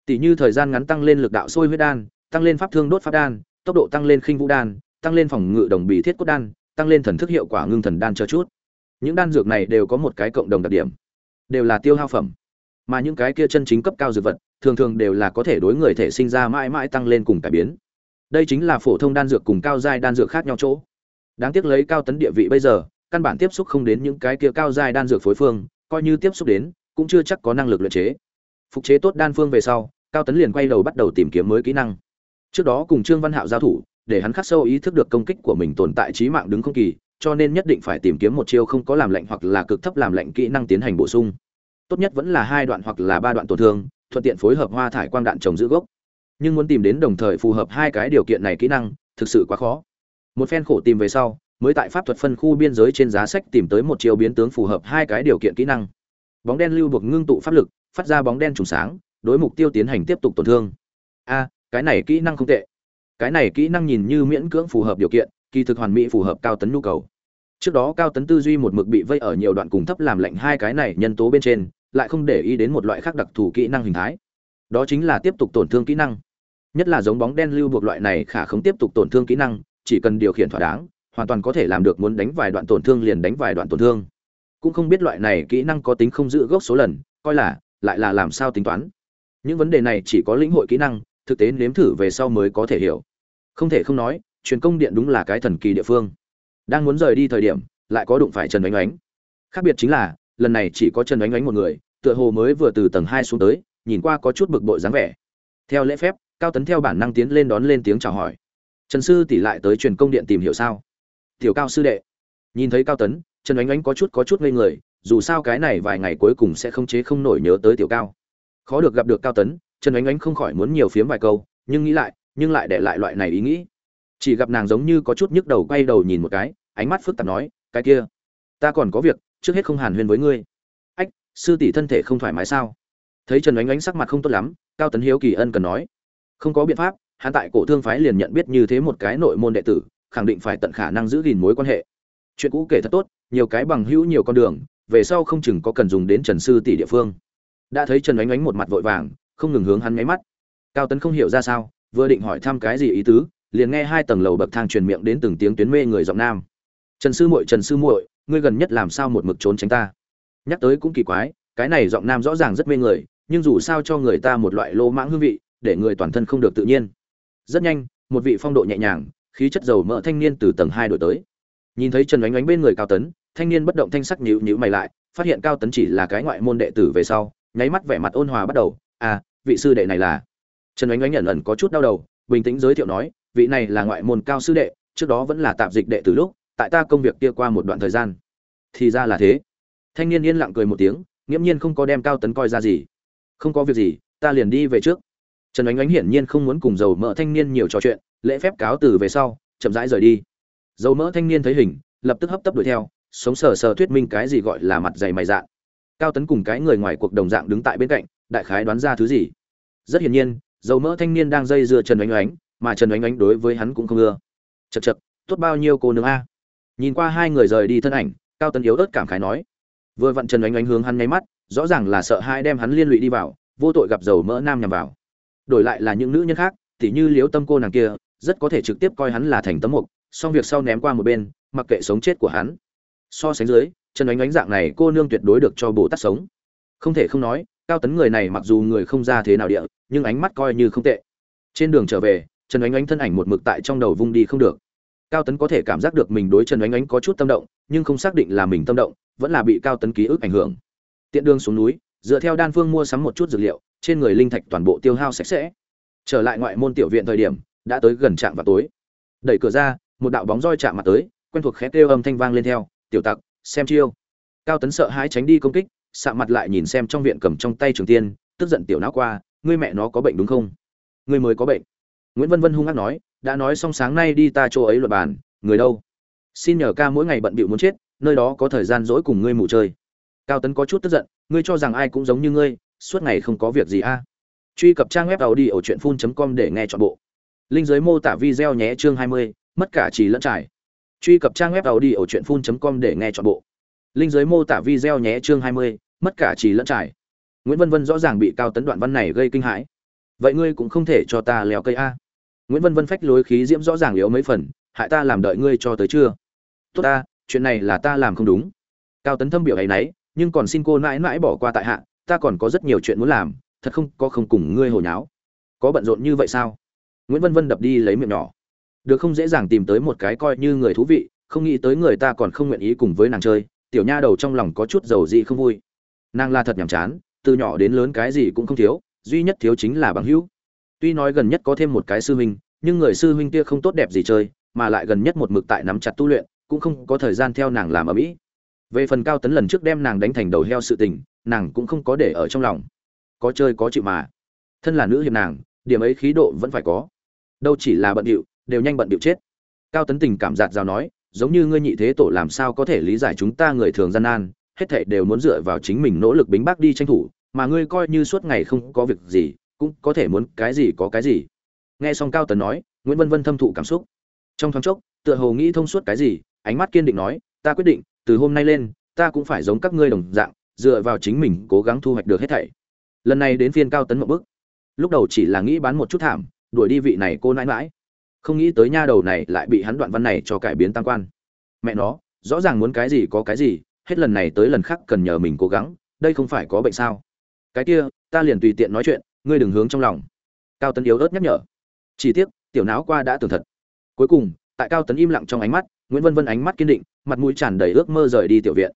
Tỷ như thời gian ngắn tăng lên lực đạo sôi huyết đan, tăng lên pháp thương đốt pháp đan, tốc độ tăng lên khinh vũ đan, tăng lên phòng ngự đồng bì thiết cốt đan tăng lên thần thức hiệu quả ngưng thần đan cho chút. Những đan dược này đều có một cái cộng đồng đặc điểm. Đều là tiêu hao phẩm. Mà những cái kia chân chính cấp cao dược vật, thường thường đều là có thể đối người thể sinh ra mãi mãi tăng lên cùng cải biến. Đây chính là phổ thông đan dược cùng cao giai đan dược khác nhau chỗ. Đáng tiếc lấy cao tấn địa vị bây giờ, căn bản tiếp xúc không đến những cái kia cao giai đan dược phối phương, coi như tiếp xúc đến, cũng chưa chắc có năng lực luyện chế. Phục chế tốt đan phương về sau, cao tấn liền quay đầu bắt đầu tìm kiếm mới kỹ năng. Trước đó cùng trương văn hạo giao thủ để hắn khắc sâu ý thức được công kích của mình tồn tại trí mạng đứng không kỳ, cho nên nhất định phải tìm kiếm một chiêu không có làm lệnh hoặc là cực thấp làm lệnh kỹ năng tiến hành bổ sung. Tốt nhất vẫn là hai đoạn hoặc là ba đoạn tổn thương, thuận tiện phối hợp hoa thải quang đạn trồng giữ gốc. Nhưng muốn tìm đến đồng thời phù hợp hai cái điều kiện này kỹ năng, thực sự quá khó. Một phen khổ tìm về sau, mới tại pháp thuật phân khu biên giới trên giá sách tìm tới một chiêu biến tướng phù hợp hai cái điều kiện kỹ năng. Bóng đen lưu buộc ngưng tụ pháp lực, phát ra bóng đen trùng sáng, đối mục tiêu tiến hành tiếp tục tổn thương. A, cái này kỹ năng không tệ cái này kỹ năng nhìn như miễn cưỡng phù hợp điều kiện, kỳ thực hoàn mỹ phù hợp cao tấn nhu cầu. Trước đó cao tấn tư duy một mực bị vây ở nhiều đoạn cùng thấp làm lạnh hai cái này nhân tố bên trên, lại không để ý đến một loại khác đặc thù kỹ năng hình thái. Đó chính là tiếp tục tổn thương kỹ năng. Nhất là giống bóng đen lưu buộc loại này khả không tiếp tục tổn thương kỹ năng, chỉ cần điều khiển thỏa đáng, hoàn toàn có thể làm được muốn đánh vài đoạn tổn thương liền đánh vài đoạn tổn thương. Cũng không biết loại này kỹ năng có tính không giữ gốc số lần, coi là, lại là làm sao tính toán. Những vấn đề này chỉ có lĩnh hội kỹ năng thực tế nếm thử về sau mới có thể hiểu. Không thể không nói, truyền công điện đúng là cái thần kỳ địa phương. Đang muốn rời đi thời điểm, lại có đụng phải trần oánh oánh khác biệt chính là, lần này chỉ có trần oánh oánh một người, tựa hồ mới vừa từ tầng hai xuống tới, nhìn qua có chút bực bội dáng vẻ. Theo lễ phép, cao tấn theo bản năng tiến lên đón lên tiếng chào hỏi. Trần sư tỷ lại tới truyền công điện tìm hiểu sao? Tiểu cao sư đệ. Nhìn thấy cao tấn, trần oánh oánh có chút có chút ngây người, dù sao cái này vài ngày cuối cùng sẽ không chế không nổi nhớ tới tiểu cao. Khó được gặp được cao tấn trần ánh ánh không khỏi muốn nhiều phiếm vài câu, nhưng nghĩ lại, nhưng lại để lại loại này ý nghĩ. Chỉ gặp nàng giống như có chút nhức đầu quay đầu nhìn một cái, ánh mắt phức tạp nói, cái kia, ta còn có việc, trước hết không hàn huyên với ngươi. Ách, sư tỷ thân thể không thoải mái sao? Thấy trần ánh ánh sắc mặt không tốt lắm, cao tấn hiếu kỳ ân cần nói, không có biện pháp, hắn tại cổ thương phái liền nhận biết như thế một cái nội môn đệ tử, khẳng định phải tận khả năng giữ gìn mối quan hệ. Chuyện cũ kể thật tốt, nhiều cái bằng hữu nhiều con đường, về sau không chừng có cần dùng đến trần sư tỷ địa phương. Đã thấy trần ánh ánh một mặt vội vàng không ngừng hướng hắn nháy mắt. Cao tấn không hiểu ra sao, vừa định hỏi thăm cái gì ý tứ, liền nghe hai tầng lầu bậc thang truyền miệng đến từng tiếng tuyến mê người giọng nam. Trần sư muội, trần sư muội, ngươi gần nhất làm sao một mực trốn tránh ta? Nhắc tới cũng kỳ quái, cái này giọng nam rõ ràng rất mê người, nhưng dù sao cho người ta một loại lô mãng hương vị, để người toàn thân không được tự nhiên. Rất nhanh, một vị phong độ nhẹ nhàng, khí chất dầu mỡ thanh niên từ tầng hai đổi tới. Nhìn thấy trần oánh oánh bên người cao tấn, thanh niên bất động thanh sắc nhíu nhíu mày lại, phát hiện cao tấn chỉ là cái ngoại môn đệ tử về sau, nháy mắt vẻ mặt ôn hòa bắt đầu à vị sư đệ này là. Trần oánh oánh nhận ẩn có chút đau đầu, bình tĩnh giới thiệu nói, vị này là ngoại môn cao sư đệ, trước đó vẫn là tạp dịch đệ từ lúc, tại ta công việc kia qua một đoạn thời gian. Thì ra là thế. Thanh niên yên lặng cười một tiếng, nghiễm nhiên không có đem cao tấn coi ra gì. Không có việc gì, ta liền đi về trước. Trần ánh ánh hiển nhiên không muốn cùng dầu mỡ thanh niên nhiều trò chuyện, lễ phép cáo từ về sau, chậm rãi rời đi. Dầu mỡ thanh niên thấy hình, lập tức hấp tấp đuổi theo, sống sờ sờ thuyết minh cái gì gọi là mặt dày mày dạng cao tấn cùng cái người ngoài cuộc đồng dạng đứng tại bên cạnh đại khái đoán ra thứ gì? Rất hiển nhiên, dầu mỡ thanh niên đang dây dưa trần oánh oánh, mà trần oánh oánh đối với hắn cũng không ưa. Chật chật tốt bao nhiêu cô nương a? Nhìn qua hai người rời đi thân ảnh, cao tấn yếu ớt cảm khái nói. Vừa vặn trần oánh oánh hướng hắn nháy mắt, rõ ràng là sợ hai đem hắn liên lụy đi vào, vô tội gặp dầu mỡ nam nhằm vào. Đổi lại là những nữ nhân khác, tỉ như liếu tâm cô nàng kia, rất có thể trực tiếp coi hắn là thành tấm mục, xong việc sau ném qua một bên, mặc kệ sống chết của hắn. So sánh dưới, trần oánh oánh dạng này cô nương tuyệt đối được cho bồ tát sống. Không thể không nói cao tấn người này mặc dù người không ra thế nào địa, nhưng ánh mắt coi như không tệ. Trên đường trở về, trần oánh oánh thân ảnh một mực tại trong đầu vung đi không được. Cao tấn có thể cảm giác được mình đối trần oánh oánh có chút tâm động, nhưng không xác định là mình tâm động, vẫn là bị cao tấn ký ức ảnh hưởng. Tiện đường xuống núi, dựa theo đan phương mua sắm một chút dược liệu, trên người linh thạch toàn bộ tiêu hao sạch sẽ. Trở lại ngoại môn tiểu viện thời điểm, đã tới gần trạm vào tối. Đẩy cửa ra, một đạo bóng roi chạm mặt tới, quen thuộc khẽ kêu âm thanh vang lên theo, tiểu tặc, xem chiêu. Cao tấn sợ hãi tránh đi công kích sạ mặt lại nhìn xem trong viện cầm trong tay trường tiên tức giận tiểu não qua ngươi mẹ nó có bệnh đúng không? Ngươi mới có bệnh. Nguyễn vân vân hung hăng nói đã nói xong sáng nay đi ta chỗ ấy luật bàn người đâu? Xin nhờ ca mỗi ngày bận bịu muốn chết nơi đó có thời gian dỗi cùng ngươi mù chơi. Cao tấn có chút tức giận ngươi cho rằng ai cũng giống như ngươi suốt ngày không có việc gì a? À? truy cập trang web tàu đi ở truyện phun com để nghe chọn bộ. Linh giới mô tả video nhé chương 20, mất cả chỉ lẫn trải. Truy cập trang web tàu đi ở truyện phun com để nghe chọn bộ linh giới mô tả video nhé chương 20, mất cả chỉ lẫn trải. Nguyễn vân vân rõ ràng bị cao tấn đoạn văn này gây kinh hãi. Vậy ngươi cũng không thể cho ta leo cây a. Nguyễn vân vân phách lối khí diễm rõ ràng yếu mấy phần hại ta làm đợi ngươi cho tới chưa tốt ta chuyện này là ta làm không đúng. Cao tấn thâm biểu ấy nấy nhưng còn xin cô mãi mãi bỏ qua tại hạ ta còn có rất nhiều chuyện muốn làm thật không có không cùng ngươi hồi nháo. Có bận rộn như vậy sao? Nguyễn vân vân đập đi lấy miệng nhỏ. Được không dễ dàng tìm tới một cái coi như người thú vị không nghĩ tới người ta còn không nguyện ý cùng với nàng chơi tiểu nha đầu trong lòng có chút dầu dị không vui. Nàng là thật nhàm chán, từ nhỏ đến lớn cái gì cũng không thiếu, duy nhất thiếu chính là bằng hữu. Tuy nói gần nhất có thêm một cái sư huynh, nhưng người sư huynh kia không tốt đẹp gì chơi, mà lại gần nhất một mực tại nắm chặt tu luyện, cũng không có thời gian theo nàng làm ở mỹ. Về phần cao tấn lần trước đem nàng đánh thành đầu heo sự tình, nàng cũng không có để ở trong lòng. Có chơi có chịu mà. Thân là nữ hiệp nàng, điểm ấy khí độ vẫn phải có. Đâu chỉ là bận điệu, đều nhanh bận điệu chết. Cao tấn tình cảm giạt rào nói giống như ngươi nhị thế tổ làm sao có thể lý giải chúng ta người thường gian nan, hết thảy đều muốn dựa vào chính mình nỗ lực bính bác đi tranh thủ, mà ngươi coi như suốt ngày không có việc gì, cũng có thể muốn cái gì có cái gì. Nghe xong cao tấn nói, nguyễn vân vân thâm thụ cảm xúc. Trong thoáng chốc, tựa hồ nghĩ thông suốt cái gì, ánh mắt kiên định nói, ta quyết định, từ hôm nay lên, ta cũng phải giống các ngươi đồng dạng, dựa vào chính mình cố gắng thu hoạch được hết thảy. Lần này đến phiên cao tấn một bước. Lúc đầu chỉ là nghĩ bán một chút thảm, đuổi đi vị này cô nãi nãi không nghĩ tới nha đầu này lại bị hắn đoạn văn này cho cải biến tam quan. Mẹ nó, rõ ràng muốn cái gì có cái gì, hết lần này tới lần khác cần nhờ mình cố gắng, đây không phải có bệnh sao? Cái kia, ta liền tùy tiện nói chuyện, ngươi đừng hướng trong lòng. Cao tấn yếu ớt nhắc nhở. Chỉ tiếc, tiểu não qua đã tưởng thật. Cuối cùng, tại cao tấn im lặng trong ánh mắt, nguyễn vân vân ánh mắt kiên định, mặt mũi tràn đầy ước mơ rời đi tiểu viện.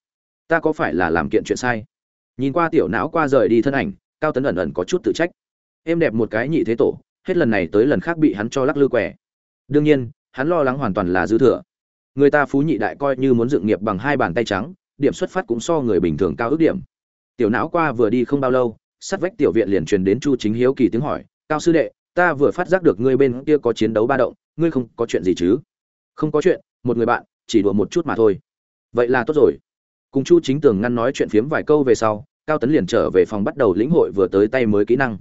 Ta có phải là làm kiện chuyện sai? Nhìn qua tiểu não qua rời đi thân ảnh, cao tấn ẩn ẩn có chút tự trách. Êm đẹp một cái nhị thế tổ, hết lần này tới lần khác bị hắn cho lắc lư quẻ đương nhiên, hắn lo lắng hoàn toàn là dư thừa. Người ta phú nhị đại coi như muốn dựng nghiệp bằng hai bàn tay trắng, điểm xuất phát cũng so người bình thường cao ước điểm. Tiểu não qua vừa đi không bao lâu, sát vách tiểu viện liền truyền đến chu chính hiếu kỳ tiếng hỏi, cao sư đệ, ta vừa phát giác được ngươi bên kia có chiến đấu ba động, ngươi không có chuyện gì chứ? Không có chuyện, một người bạn, chỉ đùa một chút mà thôi. Vậy là tốt rồi. Cùng chu chính tường ngăn nói chuyện phiếm vài câu về sau, cao tấn liền trở về phòng bắt đầu lĩnh hội vừa tới tay mới kỹ năng.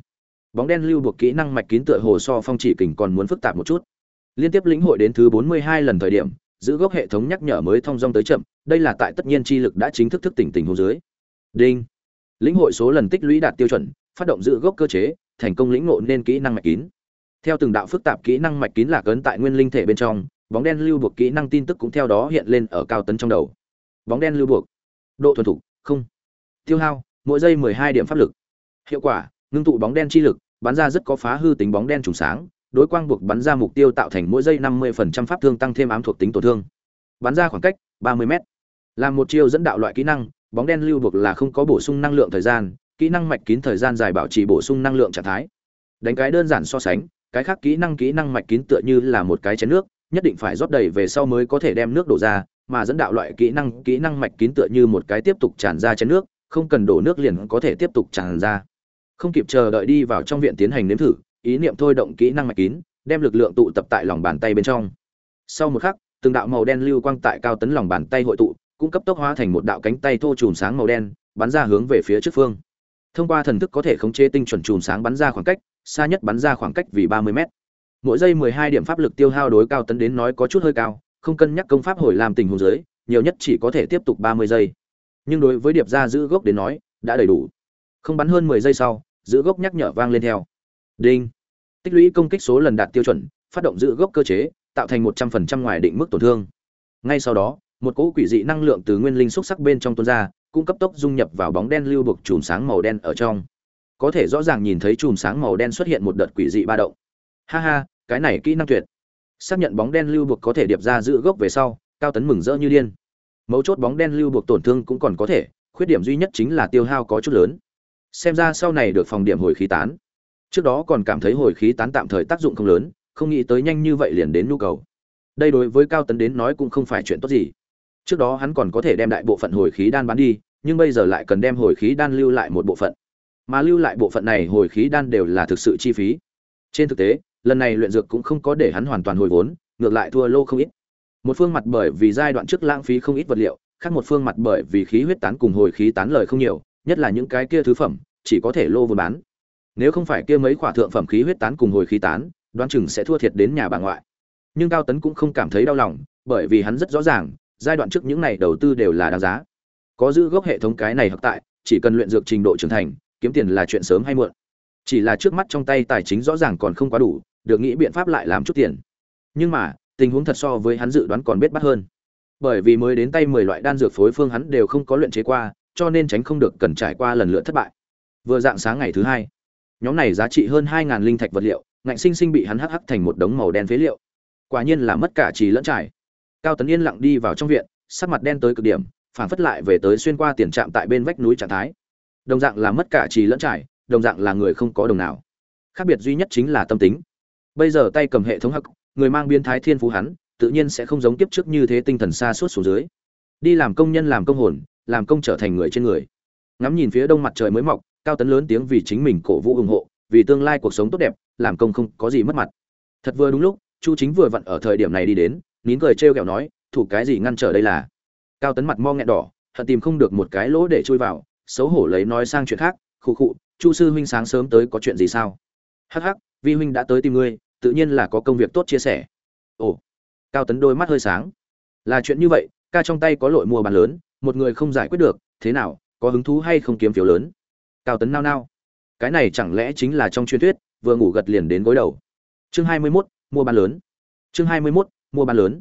Bóng đen lưu buộc kỹ năng mạch kín tựa hồ so phong chỉ kình còn muốn phức tạp một chút liên tiếp lĩnh hội đến thứ bốn mươi hai lần thời điểm, giữ gốc hệ thống nhắc nhở mới thông dong tới chậm, đây là tại tất nhiên chi lực đã chính thức thức tỉnh tình hồ dưới. Đinh. Lĩnh hội số lần tích lũy đạt tiêu chuẩn, phát động giữ gốc cơ chế, thành công lĩnh ngộ nên kỹ năng mạch kín. Theo từng đạo phức tạp kỹ năng mạch kín lạc ấn tại nguyên linh thể bên trong, bóng đen lưu buộc kỹ năng tin tức cũng theo đó hiện lên ở cao tấn trong đầu. Bóng đen lưu buộc. Độ thuần thục, không. Tiêu hao, mỗi giây mười hai điểm pháp lực. Hiệu quả, ngưng tụ bóng đen chi lực, bắn ra rất có phá hư tính bóng đen trùng sáng đối quang buộc bắn ra mục tiêu tạo thành mỗi giây năm mươi phần trăm pháp thương tăng thêm ám thuộc tính tổn thương. Bắn ra khoảng cách ba mươi m làm một chiêu dẫn đạo loại kỹ năng, bóng đen lưu buộc là không có bổ sung năng lượng thời gian, kỹ năng mạch kín thời gian dài bảo trì bổ sung năng lượng trạng thái. Đánh cái đơn giản so sánh, cái khác kỹ năng kỹ năng mạch kín tựa như là một cái chén nước, nhất định phải rót đầy về sau mới có thể đem nước đổ ra, mà dẫn đạo loại kỹ năng kỹ năng mạch kín tựa như một cái tiếp tục tràn ra chén nước, không cần đổ nước liền có thể tiếp tục tràn ra. Không kịp chờ đợi đi vào trong viện tiến hành nếm thử ý niệm thôi động kỹ năng mạch kín, đem lực lượng tụ tập tại lòng bàn tay bên trong. Sau một khắc, từng đạo màu đen lưu quang tại cao tấn lòng bàn tay hội tụ, cũng cấp tốc hóa thành một đạo cánh tay thô chùm sáng màu đen, bắn ra hướng về phía trước phương. Thông qua thần thức có thể khống chế tinh chuẩn chùm sáng bắn ra khoảng cách, xa nhất bắn ra khoảng cách vì ba mươi m mỗi giây mười hai điểm pháp lực tiêu hao đối cao tấn đến nói có chút hơi cao, không cân nhắc công pháp hồi làm tình huống dưới nhiều nhất chỉ có thể tiếp tục ba mươi giây. Nhưng đối với điệp gia giữ gốc đến nói, đã đầy đủ. Không bắn hơn mười giây sau, giữ gốc nhắc nhở vang lên theo. Đinh tích lũy công kích số lần đạt tiêu chuẩn, phát động giữ gốc cơ chế, tạo thành một trăm phần trăm ngoài định mức tổn thương. Ngay sau đó, một cỗ quỷ dị năng lượng từ nguyên linh xúc sắc bên trong tuôn ra, cung cấp tốc dung nhập vào bóng đen lưu buộc chùm sáng màu đen ở trong. Có thể rõ ràng nhìn thấy chùm sáng màu đen xuất hiện một đợt quỷ dị ba động. Ha ha, cái này kỹ năng tuyệt. Xác nhận bóng đen lưu buộc có thể điệp ra giữ gốc về sau, cao tấn mừng rỡ như điên. Mấu chốt bóng đen lưu buộc tổn thương cũng còn có thể, khuyết điểm duy nhất chính là tiêu hao có chút lớn. Xem ra sau này được phòng điểm hồi khí tán trước đó còn cảm thấy hồi khí tán tạm thời tác dụng không lớn, không nghĩ tới nhanh như vậy liền đến nhu cầu. Đây đối với cao tấn đến nói cũng không phải chuyện tốt gì. Trước đó hắn còn có thể đem đại bộ phận hồi khí đan bán đi, nhưng bây giờ lại cần đem hồi khí đan lưu lại một bộ phận. Mà lưu lại bộ phận này hồi khí đan đều là thực sự chi phí. Trên thực tế, lần này luyện dược cũng không có để hắn hoàn toàn hồi vốn, ngược lại thua lô không ít. Một phương mặt bởi vì giai đoạn trước lãng phí không ít vật liệu, khác một phương mặt bởi vì khí huyết tán cùng hồi khí tán lời không nhiều, nhất là những cái kia thứ phẩm, chỉ có thể lô vừa bán nếu không phải kia mấy khỏa thượng phẩm khí huyết tán cùng hồi khí tán, đoán chừng sẽ thua thiệt đến nhà bà ngoại. Nhưng cao tấn cũng không cảm thấy đau lòng, bởi vì hắn rất rõ ràng, giai đoạn trước những này đầu tư đều là đáng giá. Có giữ gốc hệ thống cái này hợp tại, chỉ cần luyện dược trình độ trưởng thành, kiếm tiền là chuyện sớm hay muộn. Chỉ là trước mắt trong tay tài chính rõ ràng còn không quá đủ, được nghĩ biện pháp lại làm chút tiền. Nhưng mà, tình huống thật so với hắn dự đoán còn biết bắt hơn. Bởi vì mới đến tay mười loại đan dược phối phương hắn đều không có luyện chế qua, cho nên tránh không được cần trải qua lần lượt thất bại. Vừa dạng sáng ngày thứ hai nhóm này giá trị hơn hai linh thạch vật liệu, ngạnh sinh sinh bị hắn hắc hắc thành một đống màu đen phế liệu. Quả nhiên là mất cả trì lẫn trải. Cao tấn yên lặng đi vào trong viện, sắc mặt đen tới cực điểm, phản phất lại về tới xuyên qua tiền trạm tại bên vách núi trạng thái. Đồng dạng là mất cả trì lẫn trải, đồng dạng là người không có đồng nào. Khác biệt duy nhất chính là tâm tính. Bây giờ tay cầm hệ thống hắc, người mang biến thái thiên phú hắn, tự nhiên sẽ không giống tiếp trước như thế tinh thần xa suốt xuống dưới. Đi làm công nhân làm công hồn, làm công trở thành người trên người. Ngắm nhìn phía đông mặt trời mới mọc cao tấn lớn tiếng vì chính mình cổ vũ ủng hộ, vì tương lai cuộc sống tốt đẹp, làm công không có gì mất mặt. Thật vừa đúng lúc, chu chính vừa vặn ở thời điểm này đi đến, nín cười trêu ghẹo nói, thủ cái gì ngăn trở đây là? Cao tấn mặt mo nghẹn đỏ, hận tìm không được một cái lỗ để chui vào, xấu hổ lấy nói sang chuyện khác, khụ khụ, chu sư huynh sáng sớm tới có chuyện gì sao? Hắc hắc, vi huynh đã tới tìm ngươi, tự nhiên là có công việc tốt chia sẻ. Ồ. Cao tấn đôi mắt hơi sáng. Là chuyện như vậy, ca trong tay có lội mua bàn lớn, một người không giải quyết được, thế nào, có hứng thú hay không kiếm phiếu lớn? Cao tấn nao nao. Cái này chẳng lẽ chính là trong truyền thuyết vừa ngủ gật liền đến gối đầu. Chương hai mươi 21, mua bán lớn. Chương hai mươi 21, mua bán lớn.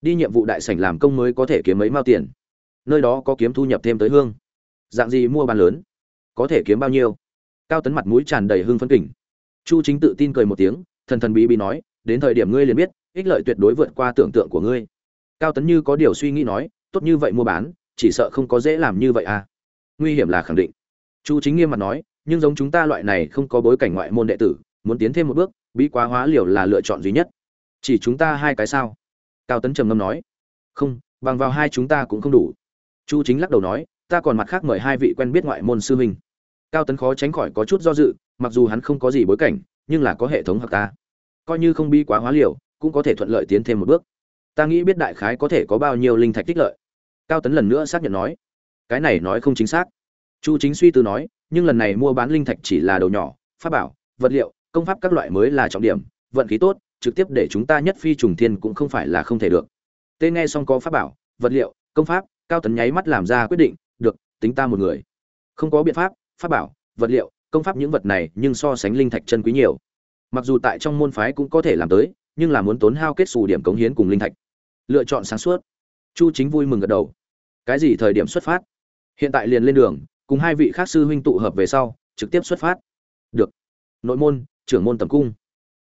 Đi nhiệm vụ đại sảnh làm công mới có thể kiếm mấy mao tiền. Nơi đó có kiếm thu nhập thêm tới hương. Dạng gì mua bán lớn? Có thể kiếm bao nhiêu? Cao tấn mặt mũi tràn đầy hương phấn kỉnh. Chu chính tự tin cười một tiếng thần thần bí bí nói đến thời điểm ngươi liền biết ích lợi tuyệt đối vượt qua tưởng tượng của ngươi. Cao tấn như có điều suy nghĩ nói tốt như vậy mua bán chỉ sợ không có dễ làm như vậy à. Nguy hiểm là khẳng định chu chính nghiêm mặt nói, nhưng giống chúng ta loại này không có bối cảnh ngoại môn đệ tử, muốn tiến thêm một bước, bí quá hóa liều là lựa chọn duy nhất. Chỉ chúng ta hai cái sao? Cao tấn trầm ngâm nói, không, bằng vào hai chúng ta cũng không đủ. Chu chính lắc đầu nói, ta còn mặt khác mời hai vị quen biết ngoại môn sư huynh. Cao tấn khó tránh khỏi có chút do dự, mặc dù hắn không có gì bối cảnh, nhưng là có hệ thống hoặc ta. Coi như không bi quá hóa liều, cũng có thể thuận lợi tiến thêm một bước. Ta nghĩ biết đại khái có thể có bao nhiêu linh thạch tích lợi. Cao tấn lần nữa xác nhận nói, cái này nói không chính xác chu chính suy tư nói, nhưng lần này mua bán linh thạch chỉ là đầu nhỏ, pháp bảo, vật liệu, công pháp các loại mới là trọng điểm, vận khí tốt, trực tiếp để chúng ta nhất phi trùng thiên cũng không phải là không thể được. Tê nghe xong có pháp bảo, vật liệu, công pháp, cao tấn nháy mắt làm ra quyết định, được, tính ta một người. Không có biện pháp pháp bảo, vật liệu, công pháp những vật này nhưng so sánh linh thạch chân quý nhiều. Mặc dù tại trong môn phái cũng có thể làm tới, nhưng là muốn tốn hao kết xù điểm cống hiến cùng linh thạch. Lựa chọn sáng suốt. Chu chính vui mừng gật đầu. Cái gì thời điểm xuất phát? Hiện tại liền lên đường cùng hai vị khác sư huynh tụ hợp về sau, trực tiếp xuất phát. Được. Nội môn, trưởng môn tầm cung.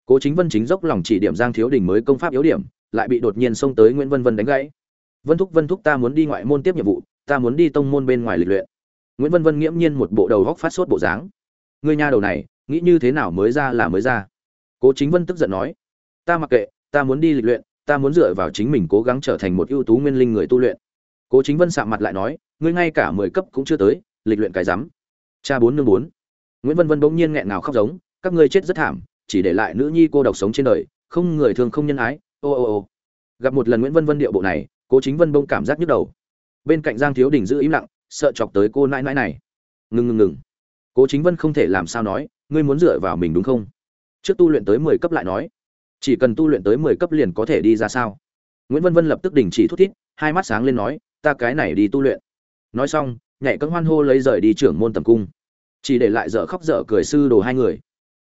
Cố chính vân chính dốc lòng chỉ điểm giang thiếu đình mới công pháp yếu điểm, lại bị đột nhiên xông tới nguyễn vân vân đánh gãy. Vân thúc vân thúc, ta muốn đi ngoại môn tiếp nhiệm vụ, ta muốn đi tông môn bên ngoài lịch luyện. Nguyễn vân vân nghiễm nhiên một bộ đầu góc phát sốt bộ dáng. Người nhà đầu này, nghĩ như thế nào mới ra là mới ra. Cố chính vân tức giận nói. Ta mặc kệ, ta muốn đi lịch luyện, ta muốn dựa vào chính mình cố gắng trở thành một ưu tú nguyên linh người tu luyện. Cố chính vân sạm mặt lại nói. Ngươi ngay cả mười cấp cũng chưa tới lịch luyện cái rắm. Cha bốn nương bốn. Nguyễn vân vân bỗng nhiên nghẹn ngào khóc giống, các ngươi chết rất thảm, chỉ để lại nữ nhi cô độc sống trên đời, không người thương không nhân ái, ô ô ô. Gặp một lần nguyễn vân vân điệu bộ này, cố chính vân bông cảm giác nhức đầu. Bên cạnh giang thiếu đình giữ im lặng, sợ chọc tới cô nãi nãi này. Ngừng ngừng ngừng. Cố chính vân không thể làm sao nói, ngươi muốn dựa vào mình đúng không? Trước tu luyện tới mười cấp lại nói. Chỉ cần tu luyện tới mười cấp liền có thể đi ra sao? Nguyễn vân vân lập tức đình chỉ thút thít, hai mắt sáng lên nói, ta cái này đi tu luyện. Nói xong nhảy cân hoan hô lấy rời đi trưởng môn tầm cung. Chỉ để lại dở khóc dở cười sư đồ hai người.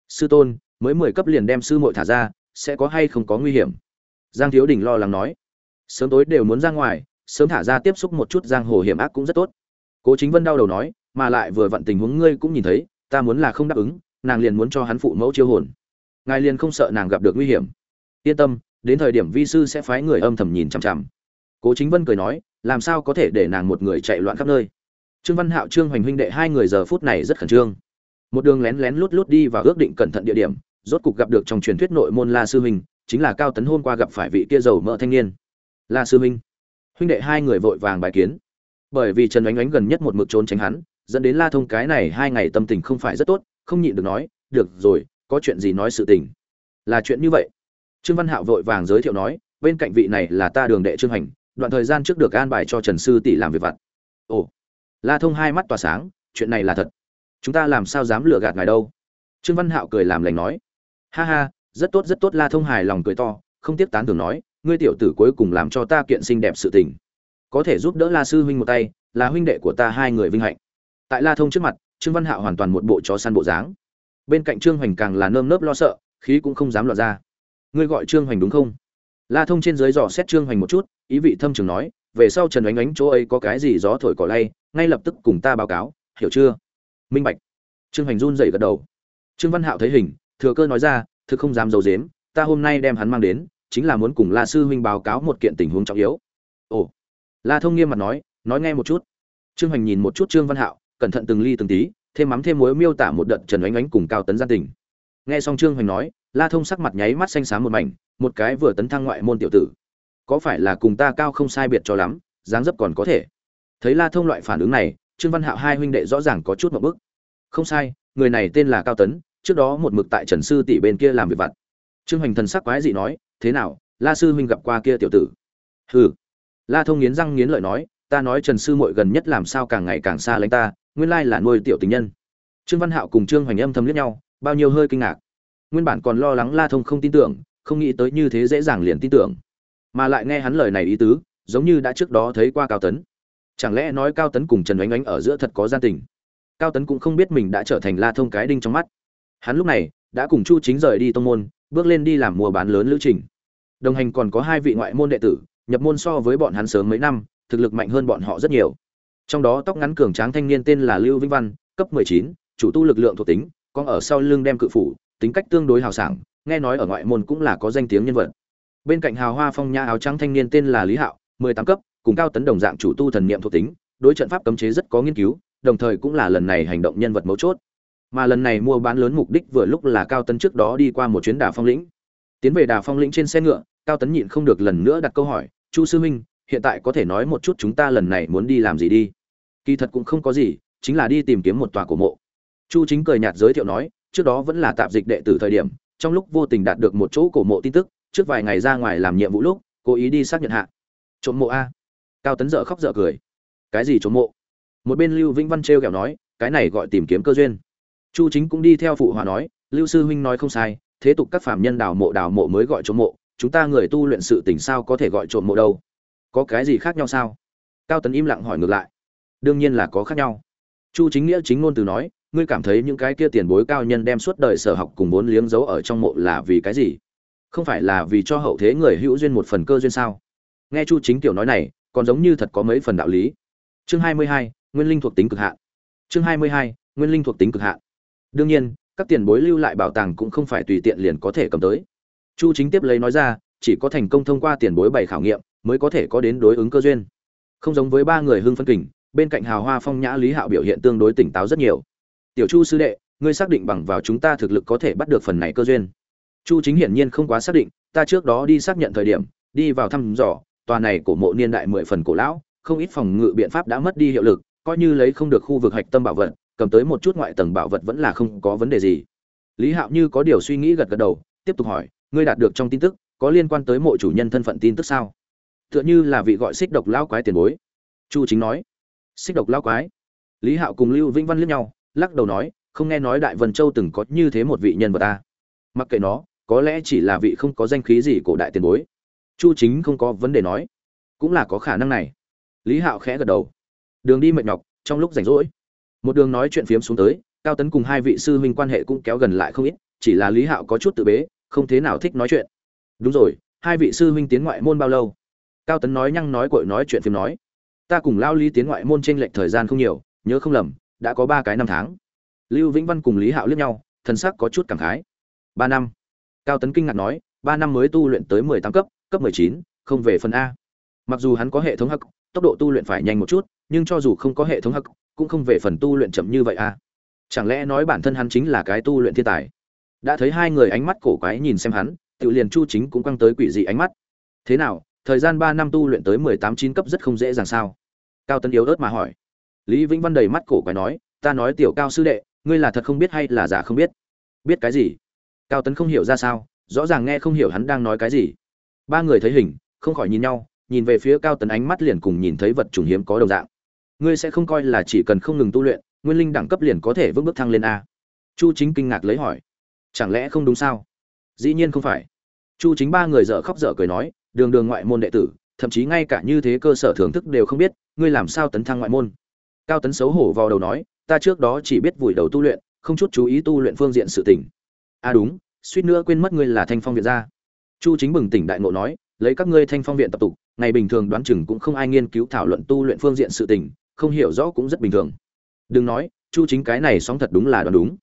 Sư tôn, mới mười cấp liền đem sư muội thả ra, sẽ có hay không có nguy hiểm? Giang thiếu đình lo lắng nói. Sớm tối đều muốn ra ngoài, sớm thả ra tiếp xúc một chút giang hồ hiểm ác cũng rất tốt. Cố chính vân đau đầu nói, mà lại vừa vặn tình huống ngươi cũng nhìn thấy, ta muốn là không đáp ứng, nàng liền muốn cho hắn phụ mẫu chiêu hồn. Ngài liền không sợ nàng gặp được nguy hiểm. Yên tâm, đến thời điểm vi sư sẽ phái người âm thầm nhìn chằm chằm. Cố chính vân cười nói, làm sao có thể để nàng một người chạy loạn khắp nơi? Trương văn hạo, trương hoành huynh đệ hai người giờ phút này rất khẩn trương. Một đường lén lén lút lút đi và ước định cẩn thận địa điểm, rốt cục gặp được trong truyền thuyết nội môn la sư huynh chính là cao tấn hôm qua gặp phải vị kia giàu mỡ thanh niên. La sư huynh huynh đệ hai người vội vàng bài kiến. Bởi vì trần ánh ánh gần nhất một mực trốn tránh hắn, dẫn đến la thông cái này hai ngày tâm tình không phải rất tốt, không nhịn được nói, được rồi, có chuyện gì nói sự tình. Là chuyện như vậy. Trương văn hạo vội vàng giới thiệu nói, bên cạnh vị này là ta đường đệ trương hành đoạn thời gian trước được an bài cho trần sư tỷ làm việc vặt. Ồ la thông hai mắt tỏa sáng, chuyện này là thật. Chúng ta làm sao dám lừa gạt ngài đâu? Trương văn hạo cười làm lành nói, ha ha, rất tốt rất tốt. La thông hài lòng cười to, không tiếc tán thường nói, ngươi tiểu tử cuối cùng làm cho ta kiện xinh đẹp sự tình. Có thể giúp đỡ la sư huynh một tay, là huynh đệ của ta hai người vinh hạnh. Tại la thông trước mặt, trương văn hạo hoàn toàn một bộ chó săn bộ dáng. Bên cạnh trương hoành càng là nơm nớp lo sợ, khí cũng không dám lọt ra. Ngươi gọi trương hoành đúng không? La thông trên dưới dò xét trương hoành một chút, ý vị thâm trường nói về sau trần ánh ánh chỗ ấy có cái gì gió thổi cỏ lay, ngay lập tức cùng ta báo cáo, hiểu chưa? Minh bạch. Trương hoành run dậy gật đầu. Trương văn hạo thấy hình, thừa cơ nói ra, thực không dám dầu dếm ta hôm nay đem hắn mang đến, chính là muốn cùng la sư huynh báo cáo một kiện tình huống trọng yếu. Ồ. La thông nghiêm mặt nói nói nghe một chút. Trương hoành nhìn một chút trương văn hạo, cẩn thận từng ly từng tí, thêm mắm thêm muối miêu tả một đợt trần Ánh Ánh cùng cao tấn gia tình. Nghe xong trương hoành nói, la thông sắc mặt nháy mắt xanh xám một mảnh, một cái vừa tấn thăng ngoại môn tiểu tử có phải là cùng ta cao không sai biệt cho lắm, dáng dấp còn có thể. Thấy la thông loại phản ứng này, trương văn hạo hai huynh đệ rõ ràng có chút một bức. Không sai, người này tên là cao tấn, trước đó một mực tại trần sư tỷ bên kia làm việc vặt. Trương hoành thần sắc quái dị nói, thế nào, la sư huynh gặp qua kia tiểu tử? Hừ. La thông nghiến răng nghiến lợi nói, ta nói trần sư muội gần nhất làm sao càng ngày càng xa lánh ta, nguyên lai là nuôi tiểu tình nhân. Trương văn hạo cùng trương hoành âm thầm liếc nhau, bao nhiêu hơi kinh ngạc. Nguyên bản còn lo lắng la thông không tin tưởng, không nghĩ tới như thế dễ dàng liền tin tưởng mà lại nghe hắn lời này ý tứ giống như đã trước đó thấy qua cao tấn. Chẳng lẽ nói cao tấn cùng trần oánh oánh ở giữa thật có gian tình? Cao tấn cũng không biết mình đã trở thành la thông cái đinh trong mắt. Hắn lúc này đã cùng chu chính rời đi tông môn bước lên đi làm mua bán lớn lữ trình. Đồng hành còn có hai vị ngoại môn đệ tử nhập môn so với bọn hắn sớm mấy năm thực lực mạnh hơn bọn họ rất nhiều. Trong đó tóc ngắn cường tráng thanh niên tên là lưu vĩnh văn cấp 19, chủ tu lực lượng thuộc tính còn ở sau lưng đem cự phủ tính cách tương đối hào sảng nghe nói ở ngoại môn cũng là có danh tiếng nhân vật bên cạnh hào hoa phong nha áo trắng thanh niên tên là lý hạo 18 cấp, cùng cao tấn đồng dạng chủ tu thần niệm thuộc tính, đối trận pháp cấm chế rất có nghiên cứu, đồng thời cũng là lần này hành động nhân vật mấu chốt. Mà lần này mua bán lớn mục đích vừa lúc là cao tấn trước đó đi qua một chuyến đà phong lĩnh. Tiến về đà phong lĩnh trên xe ngựa, cao tấn nhịn không được lần nữa đặt câu hỏi, chu sư minh hiện tại có thể nói một chút chúng ta lần này muốn đi làm gì đi? Kỳ thật cũng không có gì, chính là đi tìm kiếm một tòa cổ mộ. Chu chính cười nhạt giới thiệu nói, trước đó vẫn là tạp dịch đệ tử thời điểm, trong lúc vô tình đạt được một chỗ cổ mộ tin tức trước vài ngày ra ngoài làm nhiệm vụ lúc, cố ý đi xác nhận hạ. Trộm mộ a. Cao tấn dở khóc dở cười. Cái gì trộm mộ? Một bên lưu vĩnh văn trêu kẹo nói, cái này gọi tìm kiếm cơ duyên. Chu chính cũng đi theo phụ hòa nói, lưu sư huynh nói không sai, thế tục các phạm nhân đào mộ đào mộ mới gọi trộm mộ, chúng ta người tu luyện sự tỉnh sao có thể gọi trộm mộ đâu? Có cái gì khác nhau sao? Cao tấn im lặng hỏi ngược lại. Đương nhiên là có khác nhau. Chu chính nghĩa chính ngôn từ nói, ngươi cảm thấy những cái kia tiền bối cao nhân đem suốt đời sở học cùng vốn liếng giấu ở trong mộ là vì cái gì? Không phải là vì cho hậu thế người hữu duyên một phần cơ duyên sao? Nghe chu chính tiểu nói này, còn giống như thật có mấy phần đạo lý. Chương hai mươi hai, nguyên linh thuộc tính cực hạn. Chương hai mươi hai, nguyên linh thuộc tính cực hạn. Đương nhiên, các tiền bối lưu lại bảo tàng cũng không phải tùy tiện liền có thể cầm tới. Chu chính tiếp lấy nói ra, chỉ có thành công thông qua tiền bối bảy khảo nghiệm mới có thể có đến đối ứng cơ duyên. Không giống với ba người hưng phân kình, bên cạnh hào hoa phong nhã lý hạo biểu hiện tương đối tỉnh táo rất nhiều. Tiểu chu sư đệ, ngươi xác định bằng vào chúng ta thực lực có thể bắt được phần này cơ duyên chu chính hiển nhiên không quá xác định, ta trước đó đi xác nhận thời điểm, đi vào thăm dò, tòa này cổ mộ niên đại mười phần cổ lão, không ít phòng ngự biện pháp đã mất đi hiệu lực, coi như lấy không được khu vực hạch tâm bảo vật, cầm tới một chút ngoại tầng bảo vật vẫn là không có vấn đề gì. Lý hạo như có điều suy nghĩ gật gật đầu, tiếp tục hỏi, ngươi đạt được trong tin tức, có liên quan tới mộ chủ nhân thân phận tin tức sao? Tựa như là vị gọi xích độc lao quái tiền bối. Chu chính nói, xích độc lao quái? Lý hạo cùng lưu vĩnh văn liếc nhau, lắc đầu nói, không nghe nói đại vân châu từng có như thế một vị nhân vật ta. Mặc kệ nó có lẽ chỉ là vị không có danh khí gì cổ đại tiền bối. Chu chính không có vấn đề nói. Cũng là có khả năng này. Lý hạo khẽ gật đầu. Đường đi mệt nhọc, trong lúc rảnh rỗi. Một đường nói chuyện phiếm xuống tới, cao tấn cùng hai vị sư huynh quan hệ cũng kéo gần lại không ít, chỉ là lý hạo có chút tự bế, không thế nào thích nói chuyện. Đúng rồi, hai vị sư huynh tiến ngoại môn bao lâu? Cao tấn nói nhăng nói cội nói chuyện phim nói. Ta cùng lao lý tiến ngoại môn tranh lệch thời gian không nhiều, nhớ không lầm, đã có ba cái năm tháng. Lưu vĩnh văn cùng lý hạo liếc nhau thân sắc có chút cảm khái. Ba năm cao tấn kinh ngạc nói, ba năm mới tu luyện tới mười tám cấp cấp mười chín, không về phần a. Mặc dù hắn có hệ thống hắc, tốc độ tu luyện phải nhanh một chút, nhưng cho dù không có hệ thống hắc, cũng không về phần tu luyện chậm như vậy a. Chẳng lẽ nói bản thân hắn chính là cái tu luyện thiên tài? Đã thấy hai người ánh mắt cổ quái nhìn xem hắn tự liền chu chính cũng quăng tới quỷ dị ánh mắt. Thế nào, thời gian ba năm tu luyện tới mười tám chín cấp rất không dễ dàng sao? Cao tấn yếu ớt mà hỏi. Lý vĩnh văn đầy mắt cổ quái nói, ta nói tiểu cao sư đệ, ngươi là thật không biết hay là giả không biết? Biết cái gì? Cao tấn không hiểu ra sao, rõ ràng nghe không hiểu hắn đang nói cái gì. Ba người thấy hình, không khỏi nhìn nhau, nhìn về phía cao tấn ánh mắt liền cùng nhìn thấy vật trùng hiếm có đồng dạng. Ngươi sẽ không coi là chỉ cần không ngừng tu luyện, nguyên linh đẳng cấp liền có thể vững bước thăng lên a? Chu chính kinh ngạc lấy hỏi. Chẳng lẽ không đúng sao? Dĩ nhiên không phải. Chu chính ba người dở khóc dở cười nói, đường đường ngoại môn đệ tử, thậm chí ngay cả như thế cơ sở thưởng thức đều không biết, ngươi làm sao tấn thăng ngoại môn? Cao tấn xấu hổ vào đầu nói, ta trước đó chỉ biết vùi đầu tu luyện, không chút chú ý tu luyện phương diện sự tỉnh à đúng, suýt nữa quên mất ngươi là thanh phong viện gia. Chu chính bừng tỉnh đại ngộ nói, lấy các ngươi thanh phong viện tập tục, ngày bình thường đoán chừng cũng không ai nghiên cứu thảo luận tu luyện phương diện sự tình, không hiểu rõ cũng rất bình thường. Đừng nói, chu chính cái này sóng thật đúng là đoán đúng.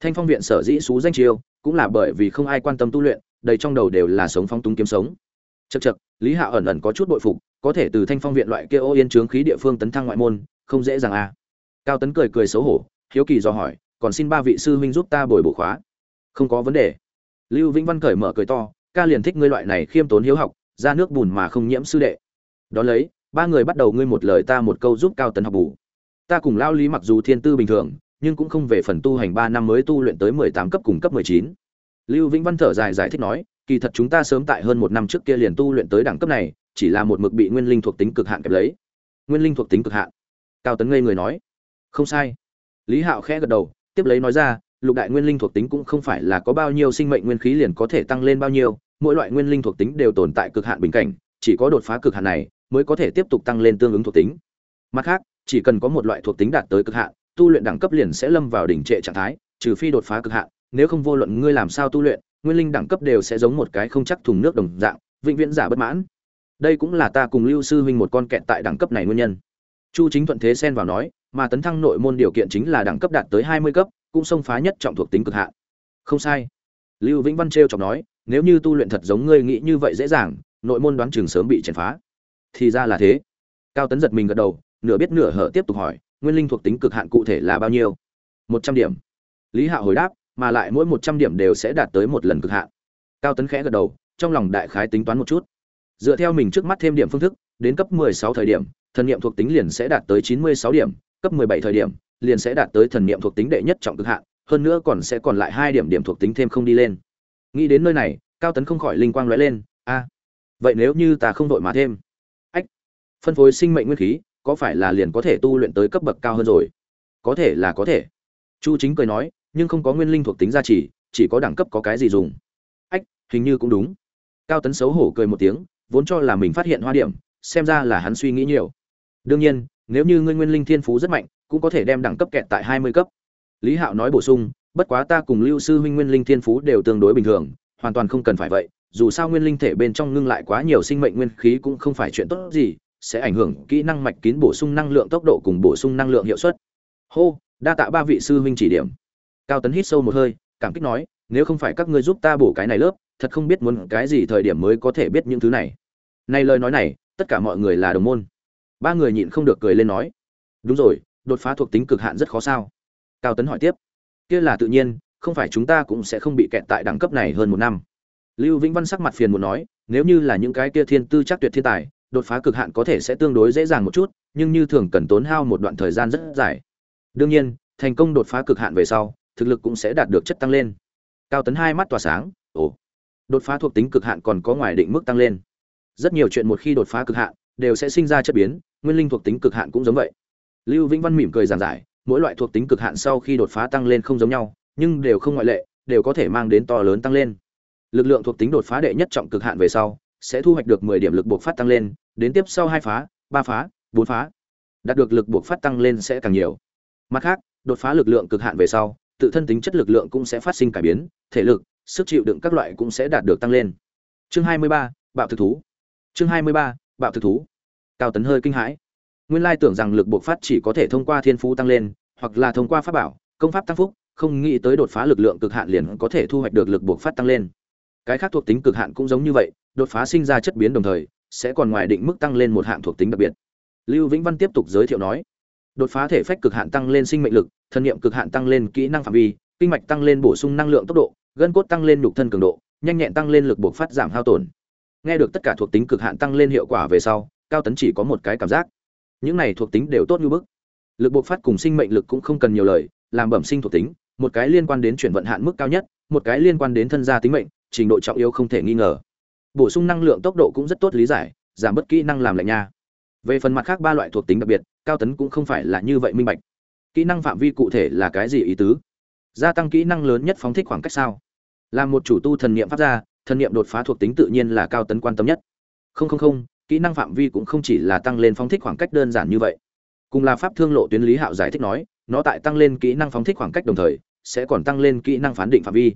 Thanh phong viện sở dĩ xú danh chiêu, cũng là bởi vì không ai quan tâm tu luyện, đầy trong đầu đều là sống phong túng kiếm sống. Chật chật lý Hạ ẩn ẩn có chút bội phục, có thể từ thanh phong viện loại kia ô yên trướng khí địa phương tấn thăng ngoại môn, không dễ dàng à. cao tấn cười cười xấu hổ, hiếu kỳ do hỏi, còn xin ba vị sư huynh giúp ta bồi bổ khóa không có vấn đề. Lưu vĩnh văn cởi mở cười to, ca liền thích ngươi loại này khiêm tốn hiếu học, ra nước bùn mà không nhiễm sư đệ. Đ ó lấy, ba người bắt đầu ngươi một lời ta một câu giúp cao tấn học bù. Ta cùng lao lý mặc dù thiên tư bình thường, nhưng cũng không về phần tu hành ba năm mới tu luyện tới mười tám cấp cùng cấp mười chín. Lưu vĩnh văn thở dài giải thích nói, kỳ thật chúng ta sớm tại hơn một năm trước kia liền tu luyện tới đẳng cấp này, chỉ là một mực bị nguyên linh thuộc tính cực hạn kẹp lấy. Nguyên linh thuộc tính cực hạn? Cao tấn ngây người nói. Không sai. Lý hạo khẽ gật đầu, tiếp lấy nói ra lục đại nguyên linh thuộc tính cũng không phải là có bao nhiêu sinh mệnh nguyên khí liền có thể tăng lên bao nhiêu, mỗi loại nguyên linh thuộc tính đều tồn tại cực hạn bình cảnh, chỉ có đột phá cực hạn này mới có thể tiếp tục tăng lên tương ứng thuộc tính. Mặt khác, chỉ cần có một loại thuộc tính đạt tới cực hạn, tu luyện đẳng cấp liền sẽ lâm vào đỉnh trệ trạng thái, trừ phi đột phá cực hạn, nếu không vô luận ngươi làm sao tu luyện, nguyên linh đẳng cấp đều sẽ giống một cái không chắc thùng nước đồng dạng, vĩnh viễn giả bất mãn. Đây cũng là ta cùng lưu sư huynh một con kẹt tại đẳng cấp này nguyên nhân. Chu chính thuận thế xen vào nói, mà tấn thăng nội môn điều kiện chính là đẳng cấp đạt tới hai mươi cấp cũng xông phá nhất trọng thuộc tính cực hạn. Không sai. Lưu vĩnh văn trêu chọc nói, nếu như tu luyện thật giống ngươi nghĩ như vậy dễ dàng, nội môn đoán chừng sớm bị chèn phá. Thì ra là thế. Cao tấn giật mình gật đầu, nửa biết nửa hở tiếp tục hỏi, nguyên linh thuộc tính cực hạn cụ thể là bao nhiêu? Một trăm điểm. Lý hạ hồi đáp, mà lại mỗi một trăm điểm đều sẽ đạt tới một lần cực hạn. Cao tấn khẽ gật đầu, trong lòng đại khái tính toán một chút. Dựa theo mình trước mắt thêm điểm phương thức, đến cấp 16 thời điểm, thần niệm thuộc tính liền sẽ đạt tới 96 điểm, cấp 17 thời điểm liền sẽ đạt tới thần niệm thuộc tính đệ nhất trọng cực hạn, hơn nữa còn sẽ còn lại hai điểm điểm thuộc tính thêm không đi lên. Nghĩ đến nơi này, cao tấn không khỏi linh quang lóe lên, a, vậy nếu như ta không đội mà thêm? Ách, phân phối sinh mệnh nguyên khí, có phải là liền có thể tu luyện tới cấp bậc cao hơn rồi? Có thể là có thể. Chu chính cười nói, nhưng không có nguyên linh thuộc tính gia trì, chỉ có đẳng cấp có cái gì dùng? Ách, hình như cũng đúng. Cao tấn xấu hổ cười một tiếng, vốn cho là mình phát hiện hoa điểm, xem ra là hắn suy nghĩ nhiều. Đương nhiên, nếu như ngươi nguyên linh thiên phú rất mạnh cũng có thể đem đẳng cấp kẹt tại hai mươi cấp. Lý hạo nói bổ sung, bất quá ta cùng lưu sư huynh nguyên linh thiên phú đều tương đối bình thường, hoàn toàn không cần phải vậy, dù sao nguyên linh thể bên trong ngưng lại quá nhiều sinh mệnh nguyên khí cũng không phải chuyện tốt gì, sẽ ảnh hưởng kỹ năng mạch kín bổ sung năng lượng tốc độ cùng bổ sung năng lượng hiệu suất. Hô, đa tạ ba vị sư huynh chỉ điểm. Cao tấn hít sâu một hơi, cảm kích nói, nếu không phải các ngươi giúp ta bổ cái này lớp, thật không biết muốn cái gì thời điểm mới có thể biết những thứ này. Này lời nói này, tất cả mọi người là đồng môn. Ba người nhịn không được cười lên nói, đúng rồi đột phá thuộc tính cực hạn rất khó sao? Cao tấn hỏi tiếp. Kia là tự nhiên, không phải chúng ta cũng sẽ không bị kẹt tại đẳng cấp này hơn một năm. Lưu vĩnh văn sắc mặt phiền muốn nói, nếu như là những cái kia thiên tư chắc tuyệt thiên tài, đột phá cực hạn có thể sẽ tương đối dễ dàng một chút, nhưng như thường cần tốn hao một đoạn thời gian rất dài. Đương nhiên, thành công đột phá cực hạn về sau, thực lực cũng sẽ đạt được chất tăng lên. Cao tấn hai mắt tỏa sáng, ồ, đột phá thuộc tính cực hạn còn có ngoài định mức tăng lên. Rất nhiều chuyện một khi đột phá cực hạn, đều sẽ sinh ra chất biến, nguyên linh thuộc tính cực hạn cũng giống vậy lưu vĩnh văn mỉm cười giảng giải mỗi loại thuộc tính cực hạn sau khi đột phá tăng lên không giống nhau nhưng đều không ngoại lệ đều có thể mang đến to lớn tăng lên. Lực lượng thuộc tính đột phá đệ nhất trọng cực hạn về sau sẽ thu hoạch được mười điểm lực buộc phát tăng lên đến tiếp sau hai phá ba phá bốn phá. Đạt được lực buộc phát tăng lên sẽ càng nhiều. Mặt khác đột phá lực lượng cực hạn về sau tự thân tính chất lực lượng cũng sẽ phát sinh cải biến thể lực sức chịu đựng các loại cũng sẽ đạt được tăng lên. Chương 23, bạo thực thú. Chương 23, bạo thực thú. Cao tấn hơi kinh hãi nguyên lai tưởng rằng lực bộc phát chỉ có thể thông qua thiên phú tăng lên, hoặc là thông qua pháp bảo, công pháp tăng phúc, không nghĩ tới đột phá lực lượng cực hạn liền có thể thu hoạch được lực bộc phát tăng lên. Cái khác thuộc tính cực hạn cũng giống như vậy, đột phá sinh ra chất biến đồng thời, sẽ còn ngoài định mức tăng lên một hạng thuộc tính đặc biệt. Lưu vĩnh văn tiếp tục giới thiệu nói, đột phá thể phách cực hạn tăng lên sinh mệnh lực, thân niệm cực hạn tăng lên kỹ năng phạm vi, kinh mạch tăng lên bổ sung năng lượng tốc độ, gân cốt tăng lên nhục thân cường độ, nhanh nhẹn tăng lên lực buộc phát giảm hao tổn. Nghe được tất cả thuộc tính cực hạn tăng lên hiệu quả về sau, cao tấn chỉ có một cái cảm giác những này thuộc tính đều tốt như bức. Lực bộc phát cùng sinh mệnh lực cũng không cần nhiều lời làm bẩm sinh thuộc tính một cái liên quan đến chuyển vận hạn mức cao nhất một cái liên quan đến thân gia tính mệnh trình độ trọng yếu không thể nghi ngờ. Bổ sung năng lượng tốc độ cũng rất tốt lý giải giảm bất kỹ năng làm lạnh nha. Về phần mặt khác ba loại thuộc tính đặc biệt cao tấn cũng không phải là như vậy minh bạch. Kỹ năng phạm vi cụ thể là cái gì ý tứ? Gia tăng kỹ năng lớn nhất phóng thích khoảng cách sao? Là một chủ tu thần niệm pháp ra, thần niệm đột phá thuộc tính tự nhiên là cao tấn quan tâm nhất. Không không không kỹ năng phạm vi cũng không chỉ là tăng lên phóng thích khoảng cách đơn giản như vậy. Cùng là pháp thương lộ tuyến lý hạo giải thích nói, nó tại tăng lên kỹ năng phóng thích khoảng cách đồng thời, sẽ còn tăng lên kỹ năng phán định phạm vi.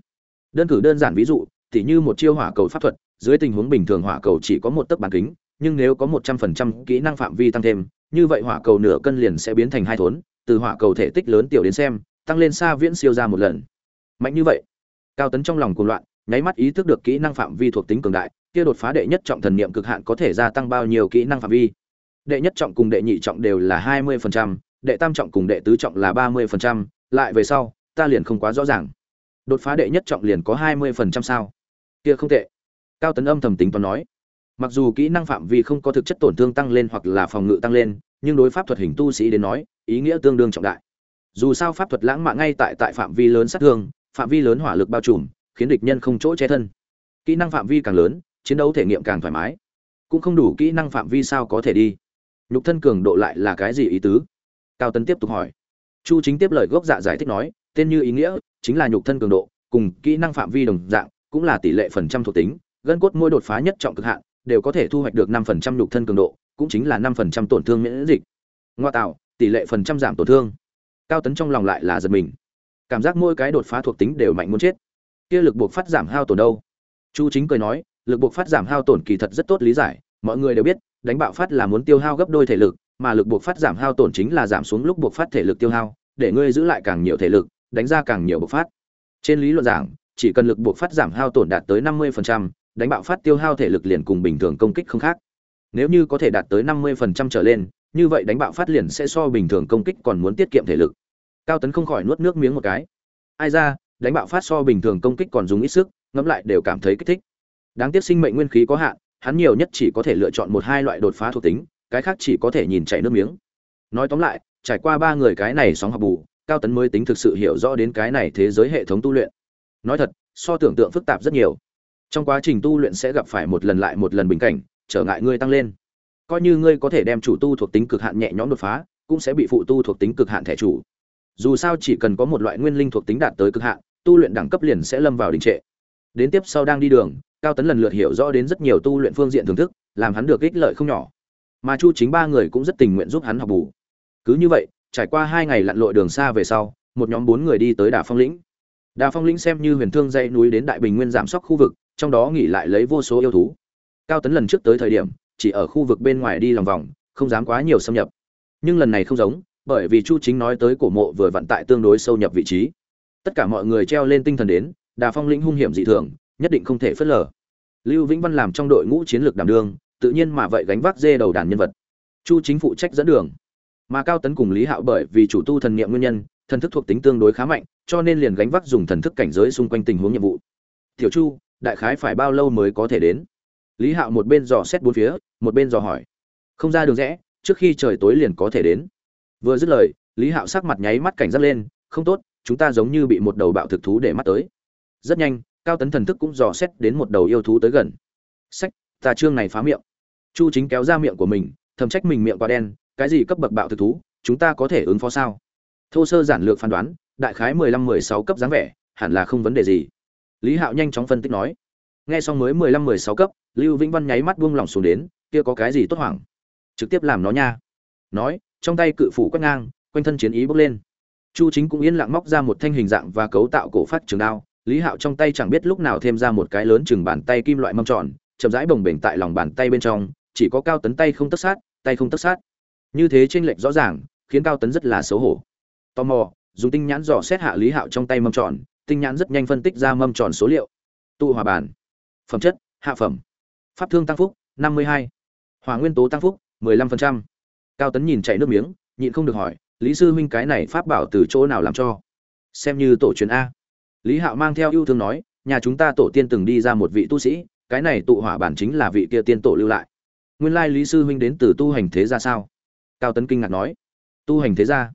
Đơn cử đơn giản ví dụ, tỉ như một chiêu hỏa cầu pháp thuật, dưới tình huống bình thường hỏa cầu chỉ có một tấc bán kính, nhưng nếu có một trăm phần trăm kỹ năng phạm vi tăng thêm, như vậy hỏa cầu nửa cân liền sẽ biến thành hai thốn, từ hỏa cầu thể tích lớn tiểu đến xem, tăng lên xa viễn siêu ra một lần. Mạnh như vậy, cao tấn trong lòng cuồng loạn, nháy mắt ý thức được kỹ năng phạm vi thuộc tính cường đại kia đột phá đệ nhất trọng thần niệm cực hạn có thể gia tăng bao nhiêu kỹ năng phạm vi? Đệ nhất trọng cùng đệ nhị trọng đều là hai mươi phần trăm, đệ tam trọng cùng đệ tứ trọng là ba mươi phần trăm, lại về sau ta liền không quá rõ ràng. Đột phá đệ nhất trọng liền có hai mươi phần trăm sao? Kia không tệ. Cao tấn âm thầm tính toán nói. Mặc dù kỹ năng phạm vi không có thực chất tổn thương tăng lên hoặc là phòng ngự tăng lên nhưng đối pháp thuật hình tu sĩ đến nói ý nghĩa tương đương trọng đại. Dù sao pháp thuật lãng mạn ngay tại tại phạm vi lớn sát thương phạm vi lớn hỏa lực bao trùm khiến địch nhân không chỗ che thân. Kỹ năng phạm vi càng lớn chiến đấu thể nghiệm càng thoải mái. Cũng không đủ kỹ năng phạm vi sao có thể đi. Nhục thân cường độ lại là cái gì ý tứ? Cao tấn tiếp tục hỏi. Chu chính tiếp lời gốc dạ giải thích nói, tên như ý nghĩa chính là nhục thân cường độ, cùng kỹ năng phạm vi đồng dạng, cũng là tỷ lệ phần trăm thuộc tính, gân cốt mỗi đột phá nhất trọng cực hạn, đều có thể thu hoạch được năm phần trăm nhục thân cường độ, cũng chính là năm phần trăm tổn thương miễn dịch. Ngoa tạo, tỷ lệ phần trăm giảm tổn thương. Cao tấn trong lòng lại là giật mình. Cảm giác mỗi cái đột phá thuộc tính đều mạnh muốn chết. Kia lực buộc phát giảm hao tổn đâu? Chu chính cười nói lực buộc phát giảm hao tổn kỳ thật rất tốt lý giải mọi người đều biết đánh bạo phát là muốn tiêu hao gấp đôi thể lực mà lực buộc phát giảm hao tổn chính là giảm xuống lúc buộc phát thể lực tiêu hao để ngươi giữ lại càng nhiều thể lực đánh ra càng nhiều buộc phát. Trên lý luận giảng chỉ cần lực buộc phát giảm hao tổn đạt tới 50%, đánh bạo phát tiêu hao thể lực liền cùng bình thường công kích không khác. Nếu như có thể đạt tới 50% trở lên như vậy đánh bạo phát liền sẽ so bình thường công kích còn muốn tiết kiệm thể lực. Cao tấn không khỏi nuốt nước miếng một cái. Ai ra đánh bạo phát so bình thường công kích còn dùng ít sức ngẫm lại đều cảm thấy kích thích đáng tiếc sinh mệnh nguyên khí có hạn, hắn nhiều nhất chỉ có thể lựa chọn một hai loại đột phá thuộc tính, cái khác chỉ có thể nhìn chảy nước miếng. Nói tóm lại, trải qua ba người cái này sóng học bù, cao tấn mới tính thực sự hiểu rõ đến cái này thế giới hệ thống tu luyện. Nói thật, so tưởng tượng phức tạp rất nhiều. Trong quá trình tu luyện sẽ gặp phải một lần lại một lần bình cảnh, trở ngại ngươi tăng lên. Coi như ngươi có thể đem chủ tu thuộc tính cực hạn nhẹ nhõm đột phá, cũng sẽ bị phụ tu thuộc tính cực hạn thẻ chủ. Dù sao chỉ cần có một loại nguyên linh thuộc tính đạt tới cực hạn, tu luyện đẳng cấp liền sẽ lâm vào đình trệ đến tiếp sau đang đi đường, cao tấn lần lượt hiểu rõ đến rất nhiều tu luyện phương diện thưởng thức, làm hắn được ích lợi không nhỏ. Mà chu chính ba người cũng rất tình nguyện giúp hắn học bù. Cứ như vậy, trải qua hai ngày lặn lội đường xa về sau, một nhóm bốn người đi tới đà phong lĩnh. Đà phong lĩnh xem như huyền thương dãy núi đến đại bình nguyên giảm sóc khu vực, trong đó nghỉ lại lấy vô số yêu thú. Cao tấn lần trước tới thời điểm, chỉ ở khu vực bên ngoài đi lòng vòng, không dám quá nhiều xâm nhập. Nhưng lần này không giống, bởi vì chu chính nói tới cổ mộ vừa vận tại tương đối sâu nhập vị trí. Tất cả mọi người treo lên tinh thần đến đà phong lĩnh hung hiểm dị thường, nhất định không thể phớt lờ. Lưu vĩnh văn làm trong đội ngũ chiến lược đảm đương, tự nhiên mà vậy gánh vác dê đầu đàn nhân vật. Chu chính phụ trách dẫn đường. Mà cao tấn cùng lý hạo bởi vì chủ tu thần niệm nguyên nhân, thần thức thuộc tính tương đối khá mạnh, cho nên liền gánh vác dùng thần thức cảnh giới xung quanh tình huống nhiệm vụ. Tiểu chu, đại khái phải bao lâu mới có thể đến? Lý hạo một bên dò xét bốn phía, một bên dò hỏi. Không ra đường rẽ, trước khi trời tối liền có thể đến. Vừa dứt lời, lý hạo sắc mặt nháy mắt cảnh giác lên, không tốt, chúng ta giống như bị một đầu bạo thực thú để mắt tới rất nhanh, cao tấn thần thức cũng dò xét đến một đầu yêu thú tới gần. Sách tà trương này phá miệng. Chu chính kéo ra miệng của mình, thầm trách mình miệng quá đen, cái gì cấp bậc bạo thực thú, chúng ta có thể ứng phó sao? Thô sơ giản lược phán đoán, đại khái mười lăm, mười sáu cấp dáng vẻ, hẳn là không vấn đề gì. Lý hạo nhanh chóng phân tích nói. Nghe xong mới mười lăm, mười sáu cấp, lưu vĩnh văn nháy mắt buông lỏng xuống đến, kia có cái gì tốt hoảng? Trực tiếp làm nó nha. Nói, trong tay cự phủ quét ngang, quanh thân chiến ý bốc lên. Chu chính cũng yên lặng móc ra một thanh hình dạng và cấu tạo cổ phát trường đao lý hạo trong tay chẳng biết lúc nào thêm ra một cái lớn chừng bàn tay kim loại mâm tròn, chậm rãi bồng bềnh tại lòng bàn tay bên trong, chỉ có cao tấn tay không tất sát, tay không tất sát. Như thế tranh lệch rõ ràng, khiến cao tấn rất là xấu hổ. Tò mò, dùng tinh nhãn dò xét hạ lý hạo trong tay mâm tròn, tinh nhãn rất nhanh phân tích ra mâm tròn số liệu. Tụ hòa bản. Phẩm chất, hạ phẩm. Pháp thương tăng phúc, năm mươi hai. Hòa nguyên tố tăng phúc, mười lăm phần trăm. Cao tấn nhìn chảy nước miếng, nhịn không được hỏi, lý sư huynh cái này pháp bảo từ chỗ nào làm cho? Xem như tổ truyền a lý hạo mang theo yêu thương nói, nhà chúng ta tổ tiên từng đi ra một vị tu sĩ, cái này tụ hỏa bản chính là vị kia tiên tổ lưu lại. Nguyên lai lý sư huynh đến từ tu hành thế gia sao? Cao tấn kinh ngạc nói. Tu hành thế gia?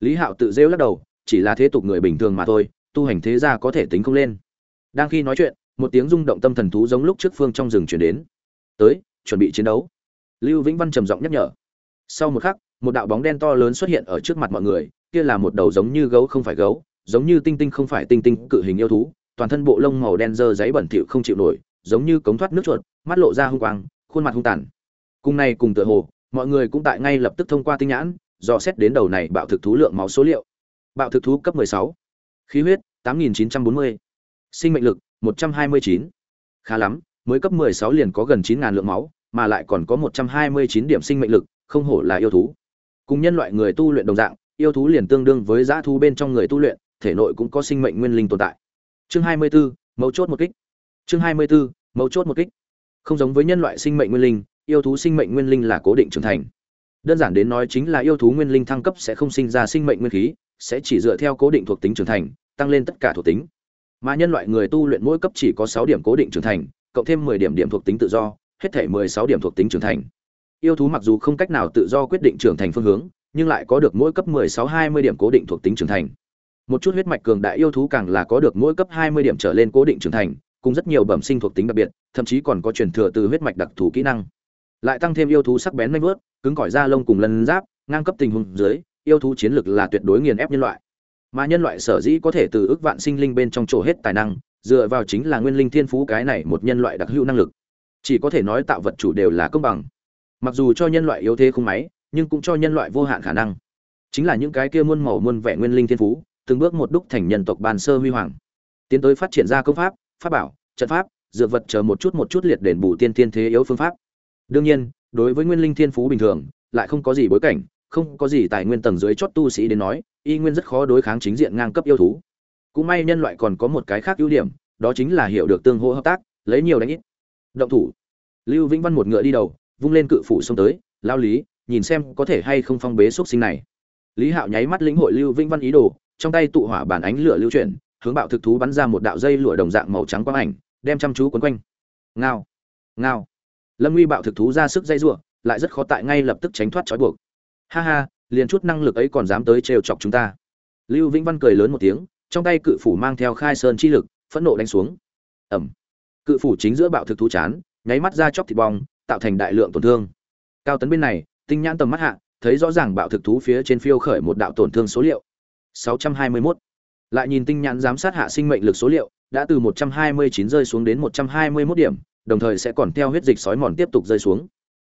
Lý hạo tự rêu lắc đầu, chỉ là thế tục người bình thường mà thôi, tu hành thế gia có thể tính không lên. Đang khi nói chuyện, một tiếng rung động tâm thần thú giống lúc trước phương trong rừng chuyển đến. Tới, chuẩn bị chiến đấu. Lưu vĩnh văn trầm giọng nhắc nhở. Sau một khắc, một đạo bóng đen to lớn xuất hiện ở trước mặt mọi người, kia là một đầu giống như gấu không phải gấu giống như tinh tinh không phải tinh tinh cự hình yêu thú, toàn thân bộ lông màu đen dơ giấy bẩn thỉu không chịu nổi, giống như cống thoát nước chuột, mắt lộ ra hung quang, khuôn mặt hung tàn cùng này cùng tựa hồ, mọi người cũng tại ngay lập tức thông qua tinh nhãn, dò xét đến đầu này bạo thực thú lượng máu số liệu bạo thực thú cấp 16. khí huyết 8.940. sinh mệnh lực 129. khá lắm, mới cấp 16 liền có gần 9.000 lượng máu, mà lại còn có 129 điểm sinh mệnh lực, không hổ là yêu thú cùng nhân loại người tu luyện đồng dạng, yêu thú liền tương đương với dã thú bên trong người tu luyện thể nội cũng có sinh mệnh nguyên linh tồn tại. Chương 24, mấu chốt một kích. Chương 24, mấu chốt một kích. Không giống với nhân loại sinh mệnh nguyên linh yêu thú sinh mệnh nguyên linh là cố định trưởng thành. Đơn giản đến nói chính là yêu thú nguyên linh thăng cấp sẽ không sinh ra sinh mệnh nguyên khí sẽ chỉ dựa theo cố định thuộc tính trưởng thành tăng lên tất cả thuộc tính. Mà nhân loại người tu luyện mỗi cấp chỉ có sáu điểm cố định trưởng thành cộng thêm mười điểm điểm thuộc tính tự do hết thể mười sáu điểm thuộc tính trưởng thành. Yêu thú mặc dù không cách nào tự do quyết định trưởng thành phương hướng nhưng lại có được mỗi cấp mười sáu hai mươi điểm cố định thuộc tính trưởng thành một chút huyết mạch cường đại yêu thú càng là có được mỗi cấp hai mươi điểm trở lên cố định trưởng thành, cùng rất nhiều bẩm sinh thuộc tính đặc biệt, thậm chí còn có truyền thừa từ huyết mạch đặc thù kỹ năng. Lại tăng thêm yêu thú sắc bén nanh vớt cứng cỏi da lông cùng lân giáp, ngang cấp tình huống dưới, yêu thú chiến lực là tuyệt đối nghiền ép nhân loại. Mà nhân loại sở dĩ có thể từ ước vạn sinh linh bên trong chỗ hết tài năng, dựa vào chính là nguyên linh thiên phú cái này một nhân loại đặc hữu năng lực. Chỉ có thể nói tạo vật chủ đều là công bằng. Mặc dù cho nhân loại yếu thế không máy, nhưng cũng cho nhân loại vô hạn khả năng. Chính là những cái kia muôn màu muôn vẻ nguyên linh thiên phú từng bước một đúc thành nhân tộc bàn sơ huy hoàng. Tiến tới phát triển ra công pháp pháp bảo, trận pháp, dược vật chờ một chút một chút liệt đền bù tiên thiên thế yếu phương pháp. Đương nhiên, đối với nguyên linh thiên phú bình thường, lại không có gì bối cảnh, không có gì tài nguyên tầng dưới chót tu sĩ đến nói, y nguyên rất khó đối kháng chính diện ngang cấp yêu thú. Cũng may nhân loại còn có một cái khác ưu điểm, đó chính là hiểu được tương hỗ hợp tác, lấy nhiều đánh ít. Động thủ. Lưu vĩnh văn một ngựa đi đầu, vung lên cự phủ xông tới, lao lý, nhìn xem có thể hay không phong bế xúc sinh này. Lý hạo nháy mắt lĩnh hội lưu vĩnh văn ý đồ trong tay tụ hỏa bản ánh lửa lưu chuyển, hướng bạo thực thú bắn ra một đạo dây lụa đồng dạng màu trắng quang ảnh, đem chăm chú quấn quanh. Ngao ngao. Lâm nguy bạo thực thú ra sức dây giụa lại rất khó tại ngay lập tức tránh thoát trói buộc. Ha ha, liền chút năng lực ấy còn dám tới trêu chọc chúng ta. Lưu vĩnh văn cười lớn một tiếng, trong tay cự phủ mang theo khai sơn chi lực, phẫn nộ đánh xuống. Ẩm cự phủ chính giữa bạo thực thú chán, nháy mắt ra chóc thịt bong, tạo thành đại lượng tổn thương. Cao tấn bên này, tinh nhãn tầm mắt hạ, thấy rõ ràng bạo thực thú phía trên phiêu khởi một đạo tổn thương số liệu. 621. lại nhìn tinh nhãn giám sát hạ sinh mệnh lực số liệu, đã từ 129 rơi xuống đến 121 điểm, đồng thời sẽ còn theo huyết dịch sói mòn tiếp tục rơi xuống.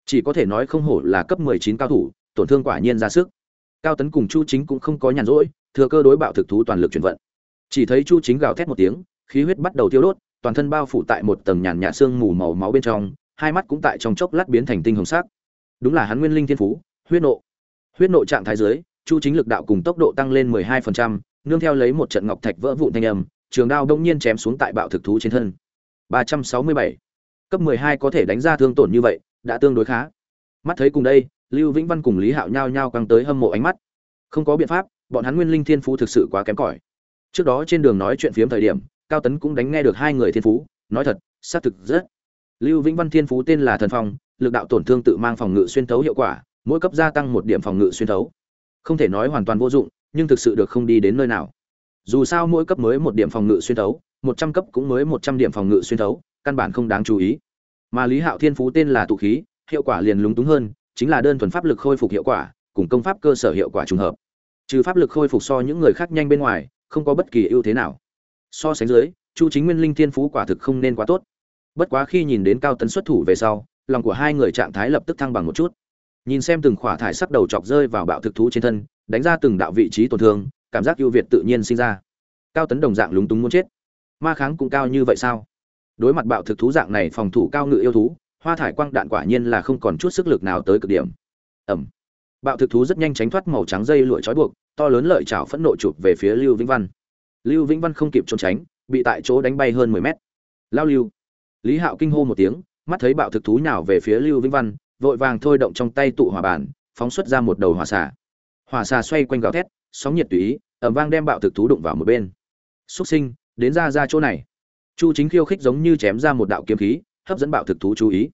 Chỉ có thể nói không hổ là cấp 19 cao thủ, tổn thương quả nhiên ra sức. Cao tấn cùng chu chính cũng không có nhàn rỗi, thừa cơ đối bạo thực thú toàn lực chuyển vận. Chỉ thấy chu chính gào thét một tiếng, khí huyết bắt đầu tiêu đốt, toàn thân bao phủ tại một tầng nhàn nhạt xương mù màu máu bên trong, hai mắt cũng tại trong chốc lát biến thành tinh hồng sắc. Đúng là hắn nguyên linh thiên phú, huyết nộ. Huyết nộ trạng thái dưới chu chính lực đạo cùng tốc độ tăng lên 12%, nương theo lấy một trận ngọc thạch vỡ vụn thanh âm trường đao đông nhiên chém xuống tại bạo thực thú trên thân. 367. cấp 12 có thể đánh ra thương tổn như vậy đã tương đối khá. Mắt thấy cùng đây lưu vĩnh văn cùng lý hạo nhao nhao căng tới hâm mộ ánh mắt. Không có biện pháp bọn hắn nguyên linh thiên phú thực sự quá kém cỏi. Trước đó trên đường nói chuyện phiếm thời điểm cao tấn cũng đánh nghe được hai người thiên phú nói thật xác thực rất. Lưu vĩnh văn thiên phú tên là thần phong lực đạo tổn thương tự mang phòng ngự xuyên thấu hiệu quả mỗi cấp gia tăng một điểm phòng ngự xuyên thấu không thể nói hoàn toàn vô dụng, nhưng thực sự được không đi đến nơi nào. Dù sao mỗi cấp mới một điểm phòng ngự xuyên thấu, một trăm cấp cũng mới một trăm điểm phòng ngự xuyên thấu, căn bản không đáng chú ý. Mà lý hạo thiên phú tên là tụ khí, hiệu quả liền lúng túng hơn, chính là đơn thuần pháp lực khôi phục hiệu quả, cùng công pháp cơ sở hiệu quả trùng hợp. Trừ pháp lực khôi phục so những người khác nhanh bên ngoài, không có bất kỳ ưu thế nào. So sánh dưới, chu chính nguyên linh thiên phú quả thực không nên quá tốt. Bất quá khi nhìn đến cao tấn xuất thủ về sau, lòng của hai người trạng thái lập tức thăng bằng một chút nhìn xem từng khỏa thải sắc đầu chọc rơi vào bạo thực thú trên thân, đánh ra từng đạo vị trí tổn thương, cảm giác ưu việt tự nhiên sinh ra. Cao tấn đồng dạng lúng túng muốn chết. Ma kháng cũng cao như vậy sao? Đối mặt bạo thực thú dạng này phòng thủ cao ngự yêu thú, hoa thải quang đạn quả nhiên là không còn chút sức lực nào tới cực điểm. Ẩm. Bạo thực thú rất nhanh tránh thoát màu trắng dây lụa trói buộc, to lớn lợi chảo phẫn nộ chụp về phía lưu vĩnh văn. Lưu vĩnh văn không kịp trốn tránh, bị tại chỗ đánh bay hơn mười mét. Lao lưu. Lý hạo kinh hô một tiếng, mắt thấy bạo thực thú nào về phía lưu vĩnh văn vội vàng thôi động trong tay tụ hỏa bản phóng xuất ra một đầu hỏa xà. Hỏa xà xoay quanh gào thét, sóng nhiệt tùy ý ẩm vang đem bạo thực thú đụng vào một bên. Xuất sinh, đến ra ra chỗ này. Chu chính khiêu khích giống như chém ra một đạo kiếm khí, hấp dẫn bạo thực thú chú ý.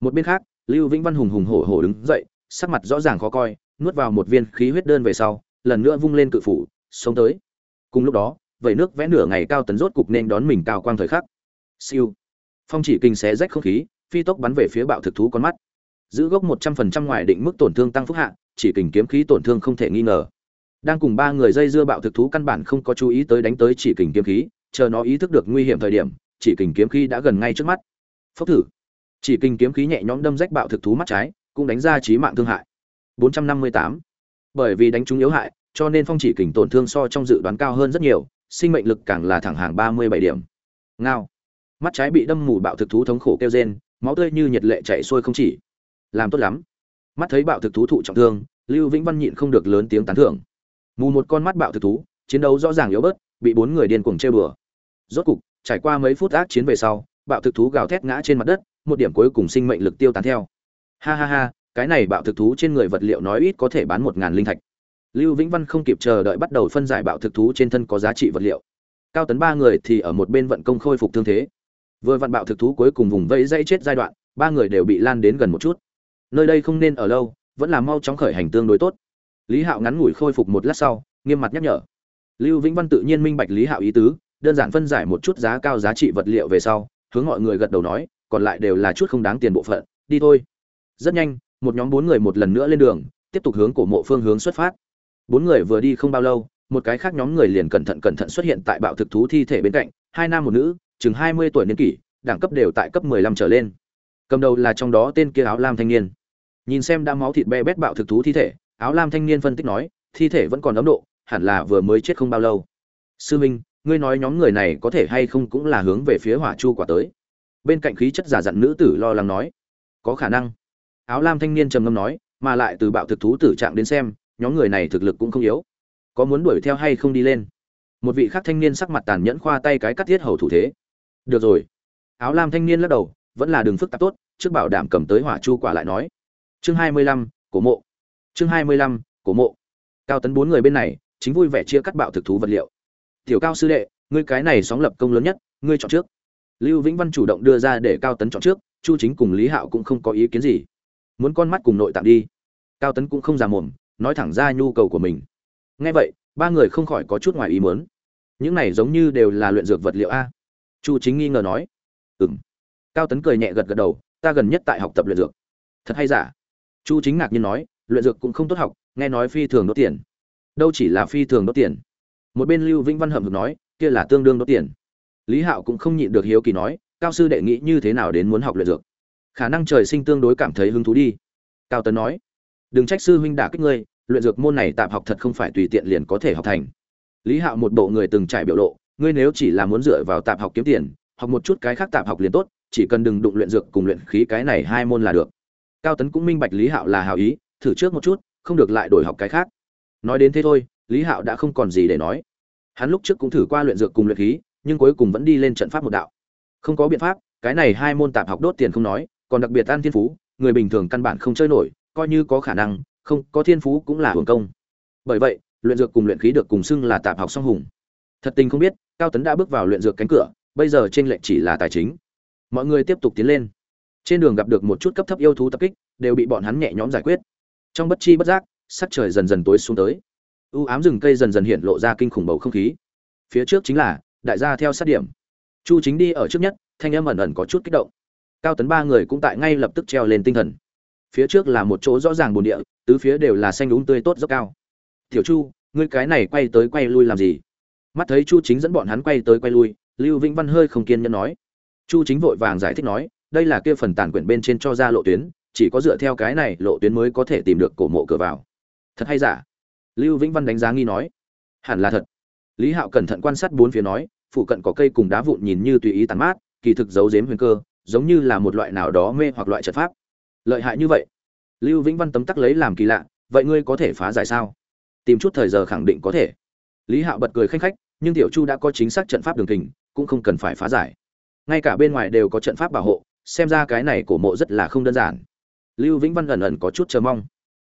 Một bên khác, lưu vĩnh văn hùng hùng hổ hổ đứng dậy, sắc mặt rõ ràng khó coi, nuốt vào một viên khí huyết đơn về sau, lần nữa vung lên cự phủ sống tới. Cùng lúc đó vẩy nước vẽ nửa ngày cao tấn rốt cục nên đón mình cao quang thời khắc. Siêu. Phong chỉ kinh xé rách không khí, phi tốc bắn về phía bạo thực thú con mắt giữ gốc một trăm phần trăm ngoài định mức tổn thương tăng phúc hạ, chỉ kình kiếm khí tổn thương không thể nghi ngờ. Đang cùng ba người dây dưa bạo thực thú căn bản không có chú ý tới đánh tới chỉ kình kiếm khí, chờ nó ý thức được nguy hiểm thời điểm, chỉ kình kiếm khí đã gần ngay trước mắt. Phốc thử. Chỉ kình kiếm khí nhẹ nhõm đâm rách bạo thực thú mắt trái, cũng đánh ra chí mạng thương hại. 458. bởi vì đánh trúng yếu hại, cho nên phong chỉ kình tổn thương so trong dự đoán cao hơn rất nhiều, sinh mệnh lực càng là thẳng hàng 37 điểm. Ngao. Mắt trái bị đâm mù bạo thực thú thống khổ kêu rên, máu tươi như nhiệt lệ chảy xuôi không chỉ làm tốt lắm. Mắt thấy bạo thực thú thụ trọng thương, lưu vĩnh văn nhịn không được lớn tiếng tán thưởng. Mù một con mắt bạo thực thú, chiến đấu rõ ràng yếu bớt, bị bốn người điên cuồng chơi bừa rốt cục, trải qua mấy phút ác chiến về sau, bạo thực thú gào thét ngã trên mặt đất, một điểm cuối cùng sinh mệnh lực tiêu tán theo. Ha ha ha, cái này bạo thực thú trên người vật liệu nói ít có thể bán một ngàn linh thạch. Lưu vĩnh văn không kịp chờ đợi bắt đầu phân giải bạo thực thú trên thân có giá trị vật liệu. Cao tấn ba người thì ở một bên vận công khôi phục thương thế. Vừa vận bạo thực thú cuối cùng vùng vẫy dây chết giai đoạn, ba người đều bị lan đến gần một chút nơi đây không nên ở lâu, vẫn là mau chóng khởi hành tương đối tốt. Lý hạo ngắn ngủi khôi phục một lát sau, nghiêm mặt nhắc nhở. Lưu vĩnh văn tự nhiên minh bạch lý hạo ý tứ, đơn giản phân giải một chút giá cao giá trị vật liệu về sau, hướng mọi người gật đầu nói, còn lại đều là chút không đáng tiền bộ phận, đi thôi. Rất nhanh, một nhóm bốn người một lần nữa lên đường, tiếp tục hướng cổ mộ phương hướng xuất phát. Bốn người vừa đi không bao lâu, một cái khác nhóm người liền cẩn thận cẩn thận xuất hiện tại bạo thực thú thi thể bên cạnh, hai nam một nữ, chừng hai mươi tuổi niên kỷ, đẳng cấp đều tại cấp mười lăm trở lên. Cầm đầu là trong đó tên kia áo lam thanh niên nhìn xem đã máu thịt be bét bạo thực thú thi thể, áo lam thanh niên phân tích nói, thi thể vẫn còn ấm độ, hẳn là vừa mới chết không bao lâu. Sư minh, ngươi nói nhóm người này có thể hay không cũng là hướng về phía hỏa chu quả tới. Bên cạnh khí chất giả dặn nữ tử lo lắng nói, có khả năng. Áo lam thanh niên trầm ngâm nói, mà lại từ bạo thực thú tử trạng đến xem, nhóm người này thực lực cũng không yếu. Có muốn đuổi theo hay không đi lên? Một vị khác thanh niên sắc mặt tàn nhẫn khoa tay cái cắt thiết hầu thủ thế. Được rồi. Áo lam thanh niên lắc đầu, vẫn là đường phức tạp tốt, trước bảo đảm cầm tới hỏa chu quả lại nói chương hai mươi lăm, cổ mộ. Chương hai mươi lăm, cổ mộ. Cao tấn bốn người bên này, chính vui vẻ chia cắt bạo thực thú vật liệu. Tiểu cao sư đệ, ngươi cái này sóng lập công lớn nhất, ngươi chọn trước. Lưu vĩnh văn chủ động đưa ra để cao tấn chọn trước, chu chính cùng lý hạo cũng không có ý kiến gì. Muốn con mắt cùng nội tạng đi. Cao tấn cũng không già mồm, nói thẳng ra nhu cầu của mình. Nghe vậy, ba người không khỏi có chút ngoài ý muốn. Những này giống như đều là luyện dược vật liệu a? Chu chính nghi ngờ nói. Ừm. cao tấn cười nhẹ gật gật đầu, ta gần nhất tại học tập luyện dược. Thật hay giả? Chu chính ngạc nhiên nói, luyện dược cũng không tốt học, nghe nói phi thường đốt tiền. Đâu chỉ là phi thường đốt tiền. Một bên lưu vĩnh văn hậm hực nói, kia là tương đương đốt tiền. Lý hạo cũng không nhịn được hiếu kỳ nói, cao sư đệ nghĩ như thế nào đến muốn học luyện dược? Khả năng trời sinh tương đối cảm thấy hứng thú đi. Cao tấn nói, đừng trách sư huynh đả kích ngươi, luyện dược môn này tạm học thật không phải tùy tiện liền có thể học thành. Lý hạo một bộ người từng trải biểu lộ, ngươi nếu chỉ là muốn dựa vào tạm học kiếm tiền, học một chút cái khác tạm học liền tốt, chỉ cần đừng đụng luyện dược cùng luyện khí cái này hai môn là được cao tấn cũng minh bạch lý hạo là hào ý, thử trước một chút, không được lại đổi học cái khác. Nói đến thế thôi, lý hạo đã không còn gì để nói. Hắn lúc trước cũng thử qua luyện dược cùng luyện khí, nhưng cuối cùng vẫn đi lên trận pháp một đạo. Không có biện pháp, cái này hai môn tạp học đốt tiền không nói, còn đặc biệt an thiên phú, người bình thường căn bản không chơi nổi, coi như có khả năng, không, có thiên phú cũng là hưởng công. Bởi vậy, luyện dược cùng luyện khí được cùng xưng là tạp học song hùng. Thật tình không biết, cao tấn đã bước vào luyện dược cánh cửa, bây giờ trên lệnh chỉ là tài chính. Mọi người tiếp tục tiến lên trên đường gặp được một chút cấp thấp yêu thú tập kích, đều bị bọn hắn nhẹ nhõm giải quyết. Trong bất chi bất giác, sắc trời dần dần tối xuống tới. U ám rừng cây dần dần hiện lộ ra kinh khủng bầu không khí. Phía trước chính là đại gia theo sát điểm. Chu chính đi ở trước nhất, thanh âm ẩn ẩn có chút kích động. Cao tấn ba người cũng tại ngay lập tức treo lên tinh thần. Phía trước là một chỗ rõ ràng bồn địa, tứ phía đều là xanh đúng tươi tốt dốc cao. Tiểu chu, ngươi cái này quay tới quay lui làm gì? Mắt thấy chu chính dẫn bọn hắn quay tới quay lui, lưu vĩnh văn hơi không kiên nhẫn nói. Chu chính vội vàng giải thích nói đây là kia phần tàn quyển bên trên cho ra lộ tuyến chỉ có dựa theo cái này lộ tuyến mới có thể tìm được cổ mộ cửa vào. Thật hay giả? Lưu vĩnh văn đánh giá nghi nói. Hẳn là thật. Lý hạo cẩn thận quan sát bốn phía nói phụ cận có cây cùng đá vụn nhìn như tùy ý tàn mát kỳ thực giấu giếm huyền cơ giống như là một loại nào đó mê hoặc loại trận pháp. Lợi hại như vậy. Lưu vĩnh văn tấm tắc lấy làm kỳ lạ vậy ngươi có thể phá giải sao? Tìm chút thời giờ khẳng định có thể. Lý hạo bật cười khanh khách nhưng tiểu chu đã có chính xác trận pháp đường tình, cũng không cần phải phá giải. Ngay cả bên ngoài đều có trận pháp bảo hộ xem ra cái này cổ mộ rất là không đơn giản. Lưu vĩnh văn ẩn ẩn có chút chờ mong.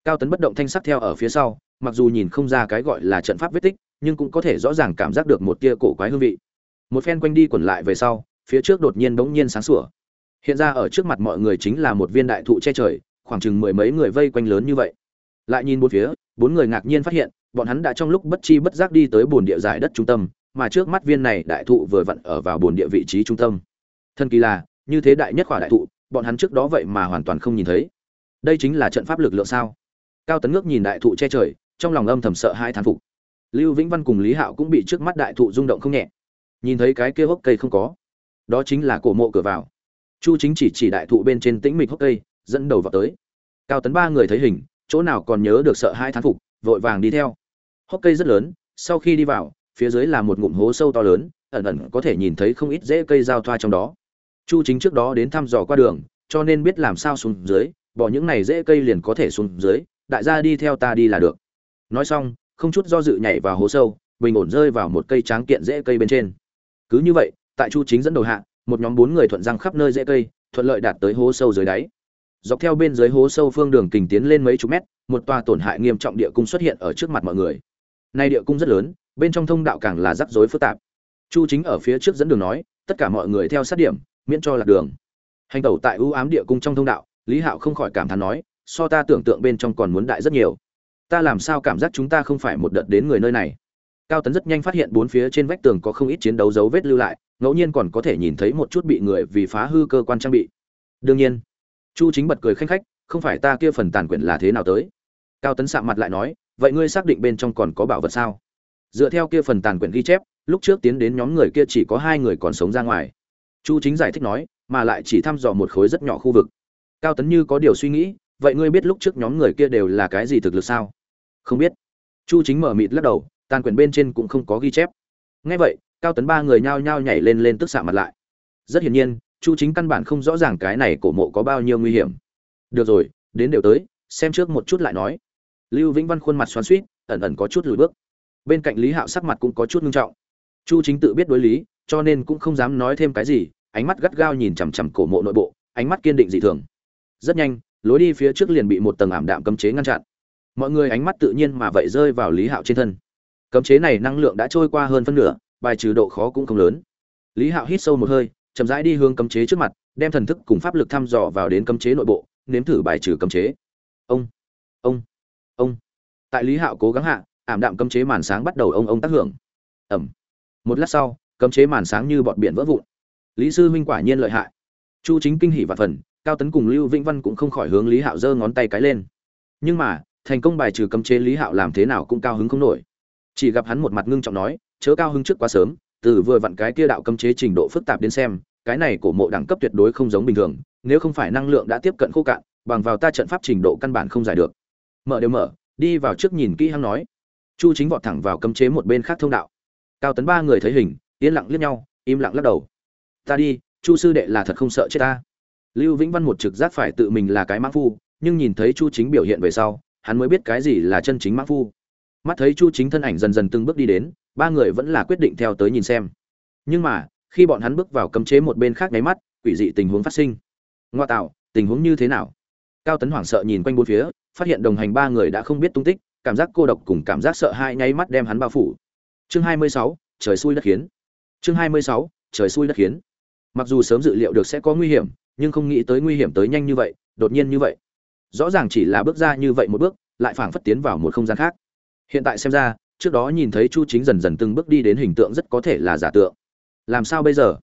Cao tấn bất động thanh sắc theo ở phía sau, mặc dù nhìn không ra cái gọi là trận pháp vết tích, nhưng cũng có thể rõ ràng cảm giác được một tia cổ quái hương vị. Một phen quanh đi quẩn lại về sau, phía trước đột nhiên bỗng nhiên sáng sủa. Hiện ra ở trước mặt mọi người chính là một viên đại thụ che trời, khoảng chừng mười mấy người vây quanh lớn như vậy. Lại nhìn bốn phía, bốn người ngạc nhiên phát hiện, bọn hắn đã trong lúc bất chi bất giác đi tới bồn địa giải đất trung tâm, mà trước mắt viên này đại thụ vừa vặn ở vào bồn địa vị trí trung tâm. Thân kỳ là như thế đại nhất khỏa đại thụ, bọn hắn trước đó vậy mà hoàn toàn không nhìn thấy. Đây chính là trận pháp lực lượng sao? Cao tấn ngước nhìn đại thụ che trời, trong lòng âm thầm sợ hai thán phục. Lưu vĩnh văn cùng lý hạo cũng bị trước mắt đại thụ rung động không nhẹ. Nhìn thấy cái kia hốc cây không có, đó chính là cổ mộ cửa vào. Chu chính chỉ chỉ đại thụ bên trên tĩnh mịch hốc cây, dẫn đầu vào tới. Cao tấn ba người thấy hình, chỗ nào còn nhớ được sợ hai thán phục, vội vàng đi theo. Hốc cây rất lớn, sau khi đi vào, phía dưới là một ngụm hố sâu to lớn, ẩn ẩn có thể nhìn thấy không ít rễ cây giao thoa trong đó chu chính trước đó đến thăm dò qua đường, cho nên biết làm sao xuống dưới, bỏ những này rễ cây liền có thể xuống dưới, đại gia đi theo ta đi là được. Nói xong, không chút do dự nhảy vào hố sâu, bình ổn rơi vào một cây tráng kiện rễ cây bên trên. Cứ như vậy, tại chu chính dẫn đầu hạ, một nhóm bốn người thuận răng khắp nơi dễ cây, thuận lợi đạt tới hố sâu dưới đáy. Dọc theo bên dưới hố sâu phương đường kình tiến lên mấy chục mét, một tòa tổn hại nghiêm trọng địa cung xuất hiện ở trước mặt mọi người. Nay địa cung rất lớn, bên trong thông đạo càng là rắc rối phức tạp. Chu chính ở phía trước dẫn đường nói, tất cả mọi người theo sát điểm miễn cho lạc đường. Hành tẩu tại ưu ám địa cung trong thông đạo, lý hạo không khỏi cảm thán nói, so ta tưởng tượng bên trong còn muốn đại rất nhiều. Ta làm sao cảm giác chúng ta không phải một đợt đến người nơi này? Cao tấn rất nhanh phát hiện bốn phía trên vách tường có không ít chiến đấu dấu vết lưu lại, ngẫu nhiên còn có thể nhìn thấy một chút bị người vì phá hư cơ quan trang bị. Đương nhiên, chu chính bật cười khanh khách, không phải ta kia phần tàn quyển là thế nào tới? Cao tấn sạm mặt lại nói, vậy ngươi xác định bên trong còn có bảo vật sao? Dựa theo kia phần tàn quyển ghi chép, lúc trước tiến đến nhóm người kia chỉ có hai người còn sống ra ngoài chu chính giải thích nói, mà lại chỉ thăm dò một khối rất nhỏ khu vực. Cao tấn như có điều suy nghĩ, vậy ngươi biết lúc trước nhóm người kia đều là cái gì thực lực sao? Không biết. Chu chính mở mịt lắc đầu, tàn quyển bên trên cũng không có ghi chép. Ngay vậy, cao tấn ba người nhao nhao nhảy lên lên tức xạ mặt lại. Rất hiển nhiên, chu chính căn bản không rõ ràng cái này cổ mộ có bao nhiêu nguy hiểm. Được rồi, đến đều tới, xem trước một chút lại nói. Lưu vĩnh văn khuôn mặt xoắn suýt ẩn ẩn có chút lùi bước. Bên cạnh lý hạo sắc mặt cũng có chút nghiêm trọng. Chu chính tự biết đối lý cho nên cũng không dám nói thêm cái gì, ánh mắt gắt gao nhìn chằm chằm cổ mộ nội bộ, ánh mắt kiên định dị thường. Rất nhanh, lối đi phía trước liền bị một tầng ảm đạm cấm chế ngăn chặn. Mọi người ánh mắt tự nhiên mà vậy rơi vào lý hạo trên thân. Cấm chế này năng lượng đã trôi qua hơn phân nửa, bài trừ độ khó cũng không lớn. Lý hạo hít sâu một hơi, chậm rãi đi hướng cấm chế trước mặt, đem thần thức cùng pháp lực thăm dò vào đến cấm chế nội bộ, nếm thử bài trừ cấm chế. Ông ông ông. Tại lý hạo cố gắng hạ, ảm đạm cấm chế màn sáng bắt đầu ông ông tác hưởng. Ẩm. Một lát sau cấm chế màn sáng như bọt biển vỡ vụn. Lý sư huynh quả nhiên lợi hại. Chu chính kinh hỉ và phần, cao tấn cùng lưu vĩnh văn cũng không khỏi hướng lý hạo giơ ngón tay cái lên. Nhưng mà, thành công bài trừ cấm chế lý hạo làm thế nào cũng cao hứng không nổi. Chỉ gặp hắn một mặt ngưng trọng nói, chớ cao hứng trước quá sớm, từ vừa vặn cái kia đạo cấm chế trình độ phức tạp đến xem, cái này của mộ đẳng cấp tuyệt đối không giống bình thường, nếu không phải năng lượng đã tiếp cận khô cạn, bằng vào ta trận pháp trình độ căn bản không giải được. Mở đều mở, đi vào trước nhìn kỹ hắn nói. Chu chính vọt thẳng vào cấm chế một bên khác thông đạo. Cao tấn ba người thấy hình yên lặng liếc nhau im lặng lắc đầu. Ta đi chu sư đệ là thật không sợ chết ta. Lưu vĩnh văn một trực giác phải tự mình là cái mã phu nhưng nhìn thấy chu chính biểu hiện về sau hắn mới biết cái gì là chân chính mã phu. Mắt thấy chu chính thân ảnh dần dần từng bước đi đến ba người vẫn là quyết định theo tới nhìn xem. Nhưng mà khi bọn hắn bước vào cấm chế một bên khác nháy mắt quỷ dị tình huống phát sinh. Ngoa tạo tình huống như thế nào? Cao tấn hoảng sợ nhìn quanh bốn phía phát hiện đồng hành ba người đã không biết tung tích cảm giác cô độc cùng cảm giác sợ hãi nháy mắt đem hắn bao phủ. Chương 26, trời xui đất khiến chương 26, trời xui đất khiến. Mặc dù sớm dự liệu được sẽ có nguy hiểm nhưng không nghĩ tới nguy hiểm tới nhanh như vậy đột nhiên như vậy. Rõ ràng chỉ là bước ra như vậy một bước lại phảng phất tiến vào một không gian khác. Hiện tại xem ra trước đó nhìn thấy chu chính dần dần từng bước đi đến hình tượng rất có thể là giả tượng. Làm sao bây giờ?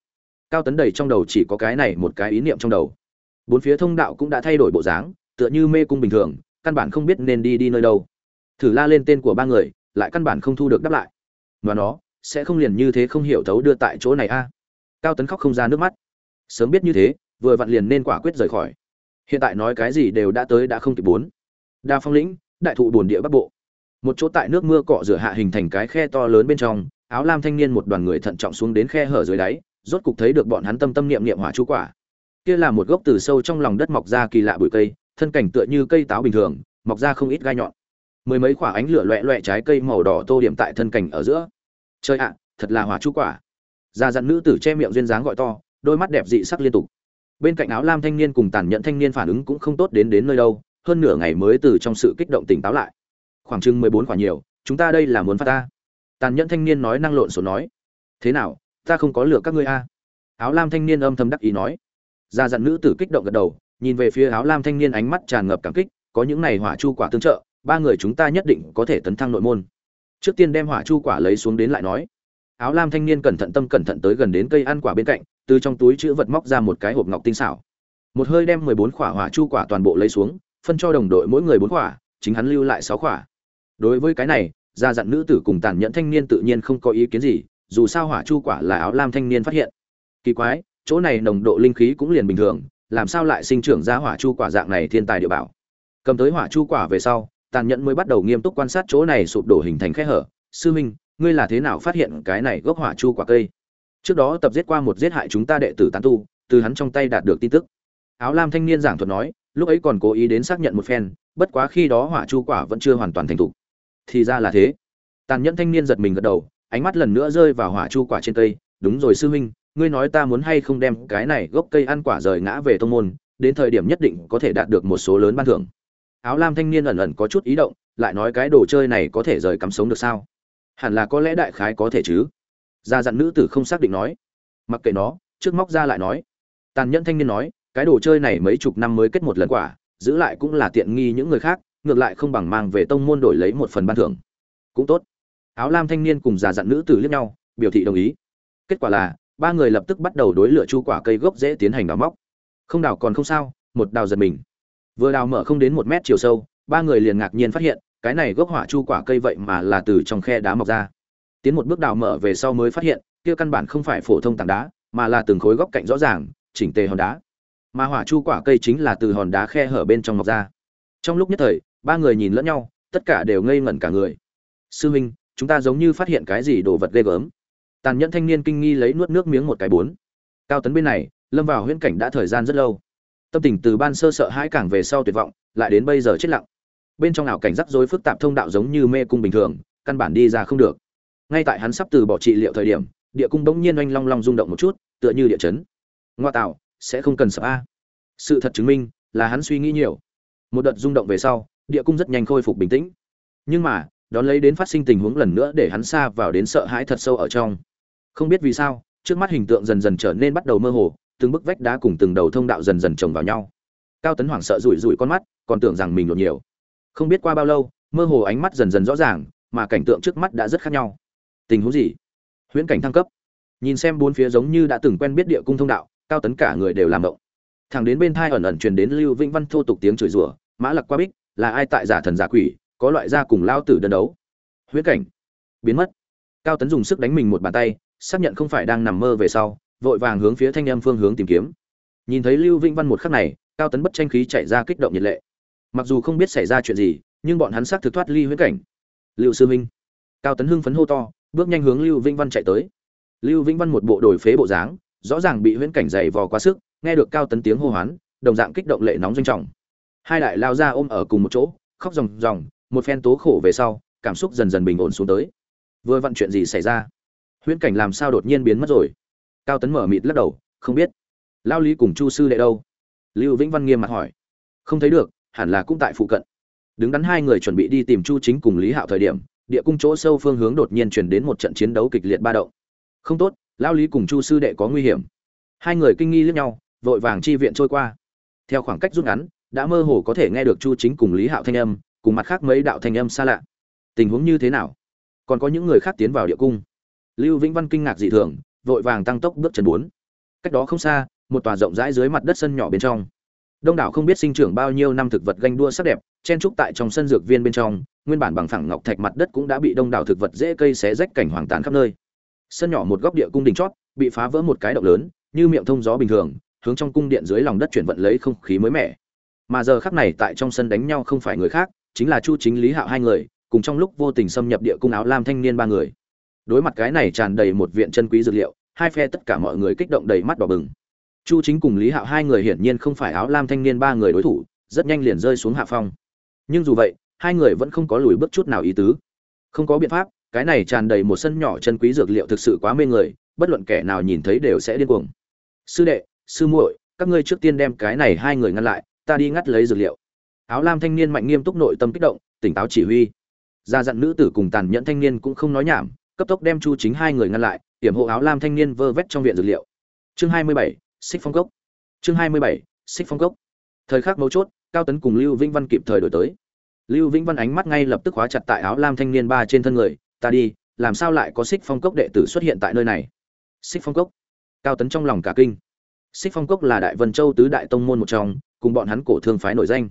Cao tấn đầy trong đầu chỉ có cái này một cái ý niệm trong đầu. Bốn phía thông đạo cũng đã thay đổi bộ dáng tựa như mê cung bình thường căn bản không biết nên đi đi nơi đâu. Thử la lên tên của ba người lại căn bản không thu được đáp lại. Và nó sẽ không liền như thế không hiểu thấu đưa tại chỗ này a. Cao tấn khóc không ra nước mắt. Sớm biết như thế, vừa vặn liền nên quả quyết rời khỏi. Hiện tại nói cái gì đều đã tới đã không kịp bốn. Đa phong lĩnh, đại thụ bồn địa bắc bộ. Một chỗ tại nước mưa cọ rửa hạ hình thành cái khe to lớn bên trong, áo lam thanh niên một đoàn người thận trọng xuống đến khe hở dưới đáy, rốt cục thấy được bọn hắn tâm tâm niệm niệm hỏa chú quả. Kia là một gốc từ sâu trong lòng đất mọc ra kỳ lạ bụi cây, thân cảnh tựa như cây táo bình thường, mọc ra không ít gai nhọn. Mười mấy quả ánh lửa loẹ loẹ trái cây màu đỏ tô điểm tại thân cảnh ở giữa trời ạ, thật là hỏa chú quả. Già dặn nữ tử che miệng duyên dáng gọi to, đôi mắt đẹp dị sắc liên tục. Bên cạnh áo lam thanh niên cùng tàn nhẫn thanh niên phản ứng cũng không tốt đến đến nơi đâu, hơn nửa ngày mới từ trong sự kích động tỉnh táo lại. Khoảng chừng mười bốn quả nhiều, chúng ta đây là muốn phát ta. Tàn nhẫn thanh niên nói năng lộn xộn nói. Thế nào, ta không có lựa các ngươi a à? áo lam thanh niên âm thầm đắc ý nói. Già dặn nữ tử kích động gật đầu, nhìn về phía áo lam thanh niên ánh mắt tràn ngập cảm kích, có những này hỏa chu quả tương trợ, ba người chúng ta nhất định có thể tấn thăng nội môn trước tiên đem hỏa chu quả lấy xuống đến lại nói. Áo lam thanh niên cẩn thận tâm cẩn thận tới gần đến cây ăn quả bên cạnh, từ trong túi chữ vật móc ra một cái hộp ngọc tinh xảo. Một hơi đem mười bốn quả hỏa chu quả toàn bộ lấy xuống, phân cho đồng đội mỗi người bốn quả chính hắn lưu lại sáu quả đối với cái này, gia dặn nữ tử cùng tàn nhẫn thanh niên tự nhiên không có ý kiến gì, dù sao hỏa chu quả là áo lam thanh niên phát hiện. Kỳ quái, chỗ này nồng độ linh khí cũng liền bình thường, làm sao lại sinh trưởng ra hỏa chu quả dạng này thiên tài địa bảo? Cầm tới hỏa chu quả về sau tàn nhẫn mới bắt đầu nghiêm túc quan sát chỗ này sụp đổ hình thành khe hở. Sư minh, ngươi là thế nào phát hiện cái này gốc hỏa chu quả cây? Trước đó tập giết qua một giết hại chúng ta đệ tử tán tu, từ hắn trong tay đạt được tin tức. Áo lam thanh niên giảng thuật nói, lúc ấy còn cố ý đến xác nhận một phen, bất quá khi đó hỏa chu quả vẫn chưa hoàn toàn thành thục. Thì ra là thế. Tàn nhẫn thanh niên giật mình gật đầu, ánh mắt lần nữa rơi vào hỏa chu quả trên cây. Đúng rồi sư huynh ngươi nói ta muốn hay không đem cái này gốc cây ăn quả rời ngã về tông môn, đến thời điểm nhất định có thể đạt được một số lớn ban thưởng áo lam thanh niên ẩn ẩn có chút ý động, lại nói cái đồ chơi này có thể rời cắm sống được sao? Hẳn là có lẽ đại khái có thể chứ. Gia dặn nữ tử không xác định nói. Mặc kệ nó, trước móc ra lại nói. Tàn nhẫn thanh niên nói, cái đồ chơi này mấy chục năm mới kết một lần quả, giữ lại cũng là tiện nghi những người khác, ngược lại không bằng mang về tông môn đổi lấy một phần ban thưởng. Cũng tốt. Áo lam thanh niên cùng già dặn nữ tử liếc nhau, biểu thị đồng ý. Kết quả là, ba người lập tức bắt đầu đối lựa chu quả cây gốc dễ tiến hành đào móc. Không đào còn không sao, một đào giật mình vừa đào mở không đến một mét chiều sâu, ba người liền ngạc nhiên phát hiện, cái này gốc hỏa chu quả cây vậy mà là từ trong khe đá mọc ra. Tiến một bước đào mở về sau mới phát hiện, kia căn bản không phải phổ thông tảng đá, mà là từng khối góc cạnh rõ ràng, chỉnh tề hòn đá. Mà hỏa chu quả cây chính là từ hòn đá khe hở bên trong mọc ra. Trong lúc nhất thời, ba người nhìn lẫn nhau, tất cả đều ngây ngẩn cả người. Sư huynh, chúng ta giống như phát hiện cái gì đồ vật ghê gớm. Tàn nhẫn thanh niên kinh nghi lấy nuốt nước miếng một cái bốn. Cao tấn bên này, lâm vào huyễn cảnh đã thời gian rất lâu tâm tình từ ban sơ sợ hãi càng về sau tuyệt vọng, lại đến bây giờ chết lặng. Bên trong ảo cảnh rắc rối phức tạp thông đạo giống như mê cung bình thường, căn bản đi ra không được. Ngay tại hắn sắp từ bỏ trị liệu thời điểm, địa cung bỗng nhiên oanh long long rung động một chút, tựa như địa chấn. Ngoa tạo, sẽ không cần sợ a. Sự thật chứng minh là hắn suy nghĩ nhiều. Một đợt rung động về sau, địa cung rất nhanh khôi phục bình tĩnh. Nhưng mà, đón lấy đến phát sinh tình huống lần nữa để hắn xa vào đến sợ hãi thật sâu ở trong. Không biết vì sao, trước mắt hình tượng dần dần trở nên bắt đầu mơ hồ từng bức vách đá cùng từng đầu thông đạo dần dần chồng vào nhau. Cao tấn hoảng sợ rủi rủi con mắt, còn tưởng rằng mình lột nhiều. Không biết qua bao lâu, mơ hồ ánh mắt dần dần rõ ràng, mà cảnh tượng trước mắt đã rất khác nhau. Tình huống gì? Huyễn cảnh thăng cấp. Nhìn xem bốn phía giống như đã từng quen biết địa cung thông đạo, cao tấn cả người đều làm động. Thẳng đến bên thai ẩn ẩn truyền đến lưu vĩnh văn thô tục tiếng chửi rủa, mã lặc qua bích, là ai tại giả thần giả quỷ, có loại ra cùng lao tử đơn đấu? Huyễn cảnh biến mất. Cao tấn dùng sức đánh mình một bàn tay, xác nhận không phải đang nằm mơ về sau vội vàng hướng phía thanh âm phương hướng tìm kiếm. Nhìn thấy lưu vĩnh văn một khắc này, cao tấn bất tranh khí chạy ra kích động nhiệt lệ. Mặc dù không biết xảy ra chuyện gì, nhưng bọn hắn xác thực thoát ly huyễn cảnh. Lưu sư minh. Cao tấn hưng phấn hô to, bước nhanh hướng lưu vĩnh văn chạy tới. Lưu vĩnh văn một bộ đổi phế bộ dáng, rõ ràng bị huyễn cảnh dày vò quá sức, nghe được cao tấn tiếng hô hoán, đồng dạng kích động lệ nóng doanh trọng. Hai đại lao ra ôm ở cùng một chỗ, khóc ròng ròng, một phen tố khổ về sau, cảm xúc dần dần bình ổn xuống tới. Vừa vặn chuyện gì xảy ra? Huyễn cảnh làm sao đột nhiên biến mất rồi? Cao tấn mở mịt lắc đầu, không biết. Lao lý cùng chu sư đệ đâu? Lưu vĩnh văn nghiêm mặt hỏi. Không thấy được, hẳn là cũng tại phụ cận. Đứng đắn hai người chuẩn bị đi tìm chu chính cùng lý hạo thời điểm, địa cung chỗ sâu phương hướng đột nhiên chuyển đến một trận chiến đấu kịch liệt ba động. Không tốt, lao lý cùng chu sư đệ có nguy hiểm. Hai người kinh nghi lẫn nhau, vội vàng chi viện trôi qua. Theo khoảng cách rút ngắn, đã mơ hồ có thể nghe được chu chính cùng lý hạo thanh âm, cùng mặt khác mấy đạo thanh âm xa lạ. Tình huống như thế nào? Còn có những người khác tiến vào địa cung? Lưu vĩnh văn kinh ngạc dị thường vội vàng tăng tốc bước chân bốn. Cách đó không xa, một tòa rộng rãi dưới mặt đất sân nhỏ bên trong. Đông đảo không biết sinh trưởng bao nhiêu năm thực vật ganh đua sắc đẹp, chen trúc tại trong sân dược viên bên trong, nguyên bản bằng phẳng ngọc thạch mặt đất cũng đã bị đông đảo thực vật dễ cây xé rách cảnh hoàng tàn khắp nơi. Sân nhỏ một góc địa cung đỉnh chót, bị phá vỡ một cái động lớn, như miệng thông gió bình thường, hướng trong cung điện dưới lòng đất chuyển vận lấy không khí mới mẻ. Mà giờ khắc này tại trong sân đánh nhau không phải người khác, chính là chu chính lý hạo hai người, cùng trong lúc vô tình xâm nhập địa cung áo lam thanh niên ba người đối mặt cái này tràn đầy một viện chân quý dược liệu, hai phe tất cả mọi người kích động đầy mắt đỏ bừng. Chu chính cùng lý hạo hai người hiển nhiên không phải áo lam thanh niên ba người đối thủ, rất nhanh liền rơi xuống hạ phong. Nhưng dù vậy, hai người vẫn không có lùi bước chút nào ý tứ. Không có biện pháp, cái này tràn đầy một sân nhỏ chân quý dược liệu thực sự quá mê người, bất luận kẻ nào nhìn thấy đều sẽ điên cuồng. Sư đệ, sư muội, các ngươi trước tiên đem cái này hai người ngăn lại, ta đi ngắt lấy dược liệu. Áo lam thanh niên mạnh nghiêm túc nội tâm kích động, tỉnh táo chỉ huy. Ra dặn nữ tử cùng tàn nhẫn thanh niên cũng không nói nhảm cấp tốc đem chu chính hai người ngăn lại hiểm hộ áo lam thanh niên vơ vét trong viện dược liệu. Chương hai mươi bảy, xích phong cốc. Chương hai mươi bảy, xích phong cốc. Thời khắc mấu chốt, cao tấn cùng lưu vĩnh văn kịp thời đổi tới. Lưu vĩnh văn ánh mắt ngay lập tức khóa chặt tại áo lam thanh niên ba trên thân người, ta đi, làm sao lại có xích phong cốc đệ tử xuất hiện tại nơi này? Xích phong cốc. Cao tấn trong lòng cả kinh. Xích phong cốc là đại vân châu tứ đại tông môn một trong, cùng bọn hắn cổ thương phái nổi danh.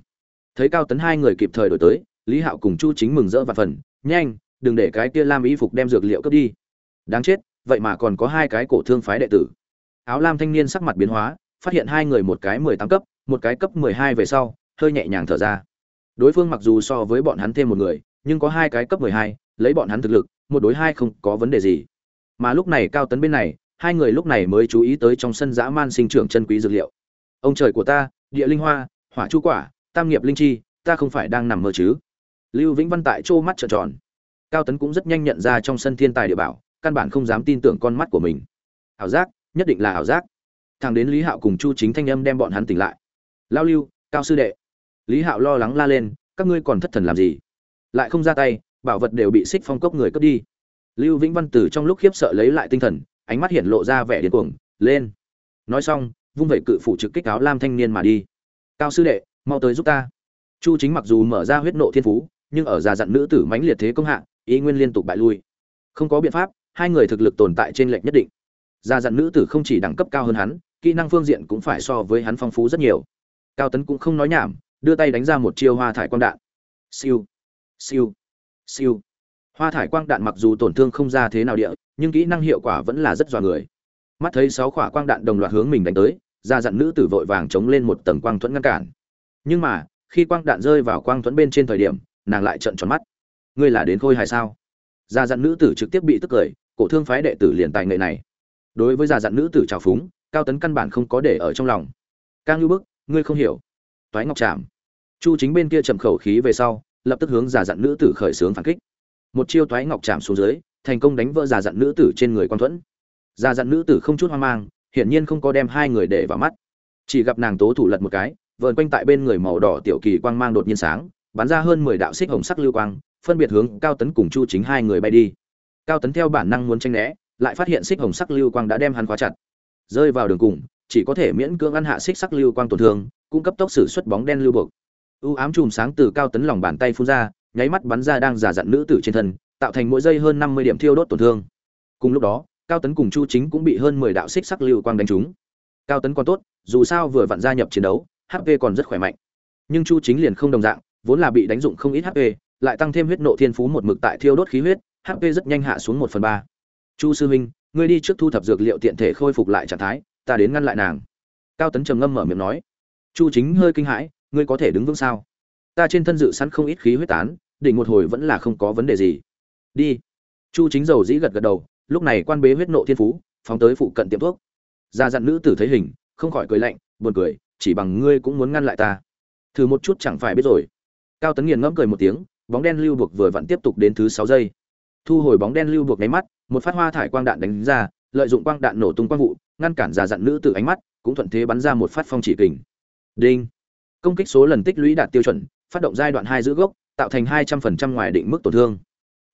Thấy cao tấn hai người kịp thời đổi tới, lý hạo cùng chu chính mừng rỡ và phần, nhanh đừng để cái kia lam y phục đem dược liệu cướp đi. Đáng chết, vậy mà còn có hai cái cổ thương phái đệ tử. Áo lam thanh niên sắc mặt biến hóa, phát hiện hai người một cái mười tám cấp, một cái cấp mười hai về sau, hơi nhẹ nhàng thở ra. Đối phương mặc dù so với bọn hắn thêm một người, nhưng có hai cái cấp mười hai, lấy bọn hắn thực lực, một đối hai không có vấn đề gì. Mà lúc này cao tấn bên này, hai người lúc này mới chú ý tới trong sân dã man sinh trưởng chân quý dược liệu. Ông trời của ta, địa linh hoa, hỏa chu quả, tam nghiệp linh chi, ta không phải đang nằm mơ chứ? Lưu vĩnh văn tại chỗ mắt trợn tròn cao tấn cũng rất nhanh nhận ra trong sân thiên tài địa bảo, căn bản không dám tin tưởng con mắt của mình. Ảo giác, nhất định là ảo giác. Thằng đến lý hạo cùng chu chính thanh âm đem bọn hắn tỉnh lại. Lao lưu, cao sư đệ. Lý hạo lo lắng la lên, các ngươi còn thất thần làm gì? Lại không ra tay, bảo vật đều bị xích phong cốc người cướp đi. Lưu vĩnh văn Tử trong lúc khiếp sợ lấy lại tinh thần, ánh mắt hiện lộ ra vẻ điên cuồng, lên. Nói xong, vung vẩy cự phủ trực kích áo lam thanh niên mà đi. Cao sư đệ, mau tới giúp ta. Chu chính mặc dù mở ra huyết nộ thiên phú, nhưng ở già dặn nữ tử mãnh liệt thế công hạ ý nguyên liên tục bại lui. Không có biện pháp, hai người thực lực tồn tại trên lệnh nhất định. Gia dặn nữ tử không chỉ đẳng cấp cao hơn hắn, kỹ năng phương diện cũng phải so với hắn phong phú rất nhiều. Cao tấn cũng không nói nhảm, đưa tay đánh ra một chiêu hoa thải quang đạn. Siêu siêu siêu. Hoa thải quang đạn mặc dù tổn thương không ra thế nào địa, nhưng kỹ năng hiệu quả vẫn là rất dọa người. Mắt thấy sáu quả quang đạn đồng loạt hướng mình đánh tới ra dặn nữ tử vội vàng chống lên một tầng quang thuẫn ngăn cản. Nhưng mà, khi quang đạn rơi vào quang thuẫn bên trên thời điểm, nàng lại trợn tròn mắt ngươi là đến khôi hài sao? Gia dặn nữ tử trực tiếp bị tức cười, cổ thương phái đệ tử liền tài nghệ này. Đối với gia dặn nữ tử trào phúng, cao tấn căn bản không có để ở trong lòng. Càng như bức, ngươi không hiểu. Toái ngọc trảm. Chu chính bên kia trầm khẩu khí về sau, lập tức hướng giả dặn nữ tử khởi xướng phản kích. Một chiêu toái ngọc trảm xuống dưới, thành công đánh vỡ giả dặn nữ tử trên người quan thuẫn. Giả dặn nữ tử không chút hoang mang, hiển nhiên không có đem hai người để vào mắt. Chỉ gặp nàng tố thủ lật một cái, vờn quanh tại bên người màu đỏ tiểu kỳ quang mang đột nhiên sáng, bắn ra hơn mười đạo xích hồng sắc lưu quang phân biệt hướng cao tấn cùng chu chính hai người bay đi. Cao tấn theo bản năng muốn tranh né, lại phát hiện xích hồng sắc lưu quang đã đem hắn khóa chặt. Rơi vào đường cùng, chỉ có thể miễn cưỡng ăn hạ xích sắc lưu quang tổn thương, cung cấp tốc sử xuất bóng đen lưu buộc. U ám chùm sáng từ cao tấn lòng bàn tay phun ra, nháy mắt bắn ra đang giả dặn nữ tử trên thân, tạo thành mỗi giây hơn năm mươi điểm thiêu đốt tổn thương. Cùng lúc đó, cao tấn cùng chu chính cũng bị hơn mười đạo xích sắc lưu quang đánh trúng. Cao tấn còn tốt, dù sao vừa vặn gia nhập chiến đấu hp còn rất khỏe mạnh. Nhưng chu chính liền không đồng dạng, vốn là bị đánh dụng không ít hp lại tăng thêm huyết nộ thiên phú một mực tại thiêu đốt khí huyết hp rất nhanh hạ xuống một phần ba. Chu sư huynh, ngươi đi trước thu thập dược liệu tiện thể khôi phục lại trạng thái, ta đến ngăn lại nàng. Cao tấn trầm ngâm mở miệng nói. Chu chính hơi kinh hãi, ngươi có thể đứng vững sao? Ta trên thân dự sẵn không ít khí huyết tán, đỉnh một hồi vẫn là không có vấn đề gì. Đi. Chu chính dầu dĩ gật gật đầu, lúc này quan bế huyết nộ thiên phú, phóng tới phụ cận tiệm thuốc. Ra dặn nữ tử thấy hình, không khỏi cười lạnh, buồn cười, chỉ bằng ngươi cũng muốn ngăn lại ta. Thử một chút chẳng phải biết rồi. Cao tấn nghiền ngẫm cười một tiếng bóng đen lưu buộc vừa vặn tiếp tục đến thứ sáu giây. Thu hồi bóng đen lưu buộc nháy mắt, một phát hoa thải quang đạn đánh ra, lợi dụng quang đạn nổ tung quang vụ, ngăn cản giả dặn nữ tử ánh mắt, cũng thuận thế bắn ra một phát phong chỉ kình. Đinh. Công kích số lần tích lũy đạt tiêu chuẩn, phát động giai đoạn hai giữ gốc, tạo thành hai trăm phần trăm ngoài định mức tổn thương.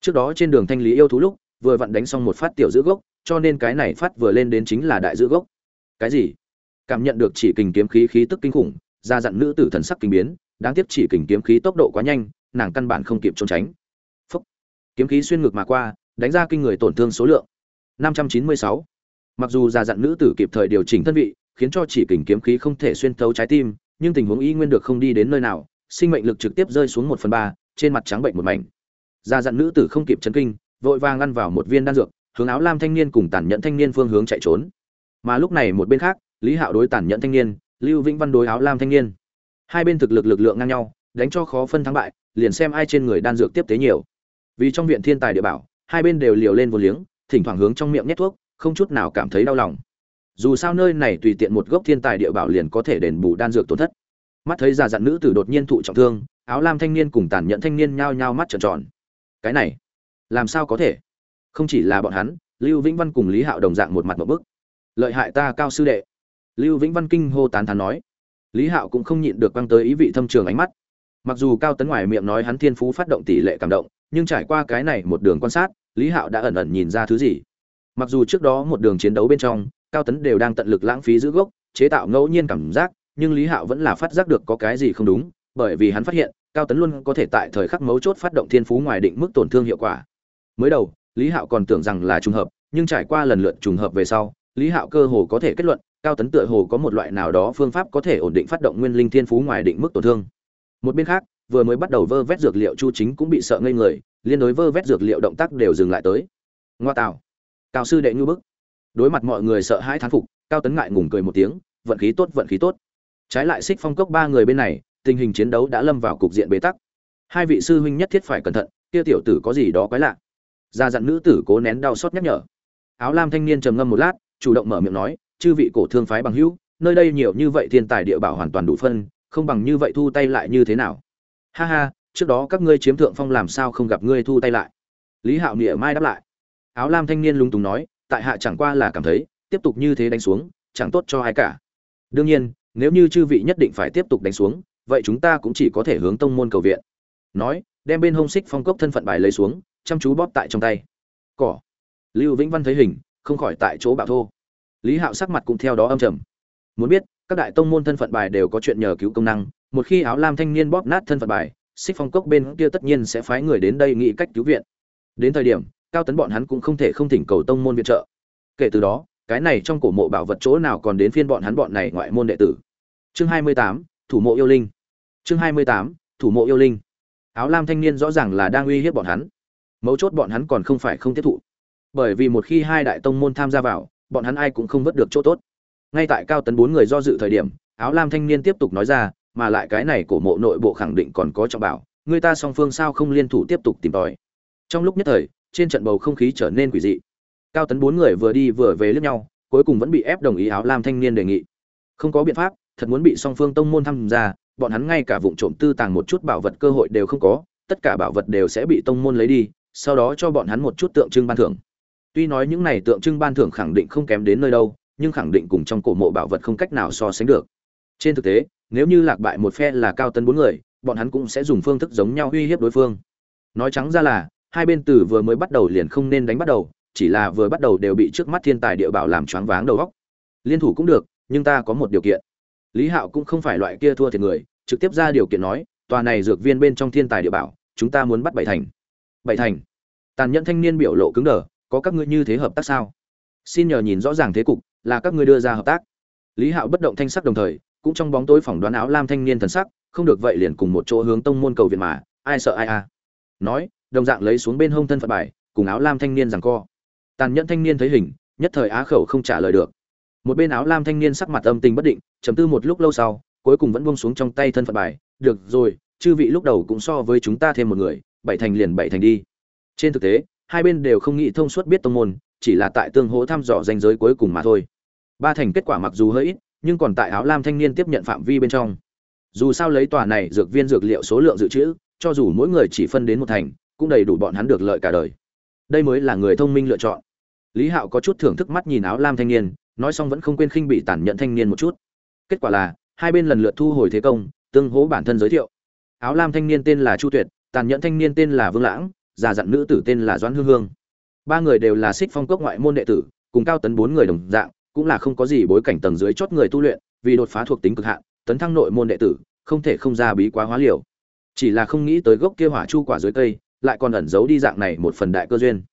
Trước đó trên đường thanh lý yêu thú lúc, vừa vặn đánh xong một phát tiểu giữ gốc, cho nên cái này phát vừa lên đến chính là đại giữ gốc. Cái gì? Cảm nhận được chỉ kình kiếm khí khí tức kinh khủng ra dặn nữ tử thần sắc kinh biến, đáng tiếc chỉ kình kiếm khí tốc độ quá nhanh nàng căn bản không kịp trốn tránh. Phúc. kiếm khí xuyên ngược mà qua, đánh ra kinh người tổn thương số lượng. 596. mặc dù già dặn nữ tử kịp thời điều chỉnh thân vị, khiến cho chỉ kình kiếm khí không thể xuyên thấu trái tim, nhưng tình huống y nguyên được không đi đến nơi nào, sinh mệnh lực trực tiếp rơi xuống một phần ba, trên mặt trắng bệnh một mảnh. Già dặn nữ tử không kịp chấn kinh, vội vàng ăn vào một viên đan dược, hướng áo lam thanh niên cùng tàn nhẫn thanh niên phương hướng chạy trốn. Mà lúc này một bên khác, lý hạo đối tàn nhẫn thanh niên, lưu vĩnh văn đối áo lam thanh niên. Hai bên thực lực lực lượng ngang nhau, đánh cho khó phân thắng bại liền xem ai trên người đan dược tiếp tế nhiều. Vì trong viện thiên tài địa bảo, hai bên đều liều lên vô liếng, thỉnh thoảng hướng trong miệng nhét thuốc, không chút nào cảm thấy đau lòng. Dù sao nơi này tùy tiện một gốc thiên tài địa bảo liền có thể đền bù đan dược tổn thất. Mắt thấy già dặn nữ tử đột nhiên thụ trọng thương, áo lam thanh niên cùng tàn nhẫn thanh niên nhao nhao mắt trợn tròn. Cái này, làm sao có thể? Không chỉ là bọn hắn, lưu vĩnh văn cùng lý hạo đồng dạng một mặt một bức. Lợi hại ta cao sư đệ. Lưu vĩnh văn kinh hô tán thán nói. Lý hạo cũng không nhịn được quăng tới ý vị thâm trường ánh mắt mặc dù cao tấn ngoài miệng nói hắn thiên phú phát động tỷ lệ cảm động, nhưng trải qua cái này một đường quan sát, lý hạo đã ẩn ẩn nhìn ra thứ gì. Mặc dù trước đó một đường chiến đấu bên trong, cao tấn đều đang tận lực lãng phí giữ gốc, chế tạo ngẫu nhiên cảm giác, nhưng lý hạo vẫn là phát giác được có cái gì không đúng, bởi vì hắn phát hiện, cao tấn luôn có thể tại thời khắc mấu chốt phát động thiên phú ngoài định mức tổn thương hiệu quả. Mới đầu, lý hạo còn tưởng rằng là trùng hợp, nhưng trải qua lần lượt trùng hợp về sau, lý hạo cơ hồ có thể kết luận, cao tấn tựa hồ có một loại nào đó phương pháp có thể ổn định phát động nguyên linh thiên phú ngoài định mức tổn thương một bên khác, vừa mới bắt đầu vơ vét dược liệu chu chính cũng bị sợ ngây người, liên đối vơ vét dược liệu động tác đều dừng lại tới. Ngoa tạo cao sư đệ ngư bức. Đối mặt mọi người sợ hãi thán phục, cao tấn ngại ngùng cười một tiếng, vận khí tốt, vận khí tốt. Trái lại xích phong cốc ba người bên này, tình hình chiến đấu đã lâm vào cục diện bế tắc. Hai vị sư huynh nhất thiết phải cẩn thận, kia tiểu tử có gì đó quái lạ. Ra dặn nữ tử cố nén đau xót nhắc nhở. Áo lam thanh niên trầm ngâm một lát, chủ động mở miệng nói, chư vị cổ thương phái bằng hữu, nơi đây nhiều như vậy thiên tài địa bảo hoàn toàn đủ phân không bằng như vậy thu tay lại như thế nào? Ha ha, trước đó các ngươi chiếm thượng phong làm sao không gặp ngươi thu tay lại? Lý hạo nghĩa mai đáp lại. Áo lam thanh niên lung túng nói, tại hạ chẳng qua là cảm thấy, tiếp tục như thế đánh xuống, chẳng tốt cho ai cả. Đương nhiên, nếu như chư vị nhất định phải tiếp tục đánh xuống, vậy chúng ta cũng chỉ có thể hướng tông môn cầu viện. Nói, đem bên hông xích phong cốc thân phận bài lấy xuống, chăm chú bóp tại trong tay. Cỏ. Lưu vĩnh văn thấy hình, không khỏi tại chỗ bạo thô. Lý hạo sắc mặt cũng theo đó âm trầm. Muốn biết các đại tông môn thân phận bài đều có chuyện nhờ cứu công năng, một khi áo lam thanh niên bóp nát thân phận bài, xích phong cốc bên kia tất nhiên sẽ phái người đến đây nghĩ cách cứu viện. Đến thời điểm, cao tấn bọn hắn cũng không thể không thỉnh cầu tông môn viện trợ. Kể từ đó, cái này trong cổ mộ bảo vật chỗ nào còn đến phiên bọn hắn bọn này ngoại môn đệ tử. Chương hai mươi tám, thủ mộ yêu linh. Chương hai mươi tám, thủ mộ yêu linh. Áo lam thanh niên rõ ràng là đang uy hiếp bọn hắn. Mấu chốt bọn hắn còn không phải không tiếp thụ. Bởi vì một khi hai đại tông môn tham gia vào, bọn hắn ai cũng không vớt được chỗ tốt ngay tại cao tấn bốn người do dự thời điểm, áo lam thanh niên tiếp tục nói ra, mà lại cái này cổ mộ nội bộ khẳng định còn có trọng bảo, người ta song phương sao không liên thủ tiếp tục tìm tòi. Trong lúc nhất thời, trên trận bầu không khí trở nên quỷ dị. Cao tấn bốn người vừa đi vừa về lướt nhau, cuối cùng vẫn bị ép đồng ý áo lam thanh niên đề nghị. Không có biện pháp, thật muốn bị song phương tông môn tham gia, bọn hắn ngay cả vụ trộm tư tàng một chút bảo vật cơ hội đều không có, tất cả bảo vật đều sẽ bị tông môn lấy đi, sau đó cho bọn hắn một chút tượng trưng ban thưởng. Tuy nói những này tượng trưng ban thưởng khẳng định không kém đến nơi đâu nhưng khẳng định cùng trong cổ mộ bảo vật không cách nào so sánh được. Trên thực tế, nếu như lạc bại một phe là cao tấn bốn người, bọn hắn cũng sẽ dùng phương thức giống nhau uy hiếp đối phương. Nói trắng ra là, hai bên từ vừa mới bắt đầu liền không nên đánh bắt đầu, chỉ là vừa bắt đầu đều bị trước mắt thiên tài địa bảo làm choáng váng đầu óc. Liên thủ cũng được, nhưng ta có một điều kiện. Lý hạo cũng không phải loại kia thua thiệt người, trực tiếp ra điều kiện nói, tòa này dược viên bên trong thiên tài địa bảo, chúng ta muốn bắt bảy thành. Bảy thành? Tàn nhẫn thanh niên biểu lộ cứng đờ, có các ngươi như thế hợp tác sao? Xin nhờ nhìn rõ ràng thế cục là các ngươi đưa ra hợp tác. Lý hạo bất động thanh sắc đồng thời, cũng trong bóng tối phỏng đoán áo lam thanh niên thần sắc, không được vậy liền cùng một chỗ hướng tông môn cầu viện mà, ai sợ ai à nói, đồng dạng lấy xuống bên hông thân phận bài, cùng áo lam thanh niên rằng co. Tàn nhẫn thanh niên thấy hình, nhất thời á khẩu không trả lời được. Một bên áo lam thanh niên sắc mặt âm tình bất định chấm tư một lúc lâu sau, cuối cùng vẫn buông xuống trong tay thân phận bài, được rồi, chư vị lúc đầu cũng so với chúng ta thêm một người, bảy thành liền bảy thành đi. Trên thực tế, hai bên đều không nghĩ thông suốt biết tông môn, chỉ là tại tương hỗ thăm dò danh giới cuối cùng mà thôi ba thành kết quả mặc dù hơi ít, nhưng còn tại áo lam thanh niên tiếp nhận phạm vi bên trong. Dù sao lấy tòa này dược viên dược liệu số lượng dự trữ, cho dù mỗi người chỉ phân đến một thành, cũng đầy đủ bọn hắn được lợi cả đời. Đây mới là người thông minh lựa chọn. Lý hạo có chút thưởng thức mắt nhìn áo lam thanh niên, nói xong vẫn không quên khinh bị tàn nhẫn thanh niên một chút. Kết quả là, hai bên lần lượt thu hồi thế công, tương hố bản thân giới thiệu. Áo lam thanh niên tên là chu tuyệt, tàn nhẫn thanh niên tên là vương lãng, già dặn nữ tử tên là doãn hương hương. Ba người đều là xích phong cốc ngoại môn đệ tử, cùng cao tấn bốn người đồng dạng cũng là không có gì bối cảnh tầng dưới chót người tu luyện, vì đột phá thuộc tính cực hạn, tấn thăng nội môn đệ tử, không thể không ra bí quá hóa liều. Chỉ là không nghĩ tới gốc kia hỏa chu quả dưới cây, lại còn ẩn giấu đi dạng này một phần đại cơ duyên.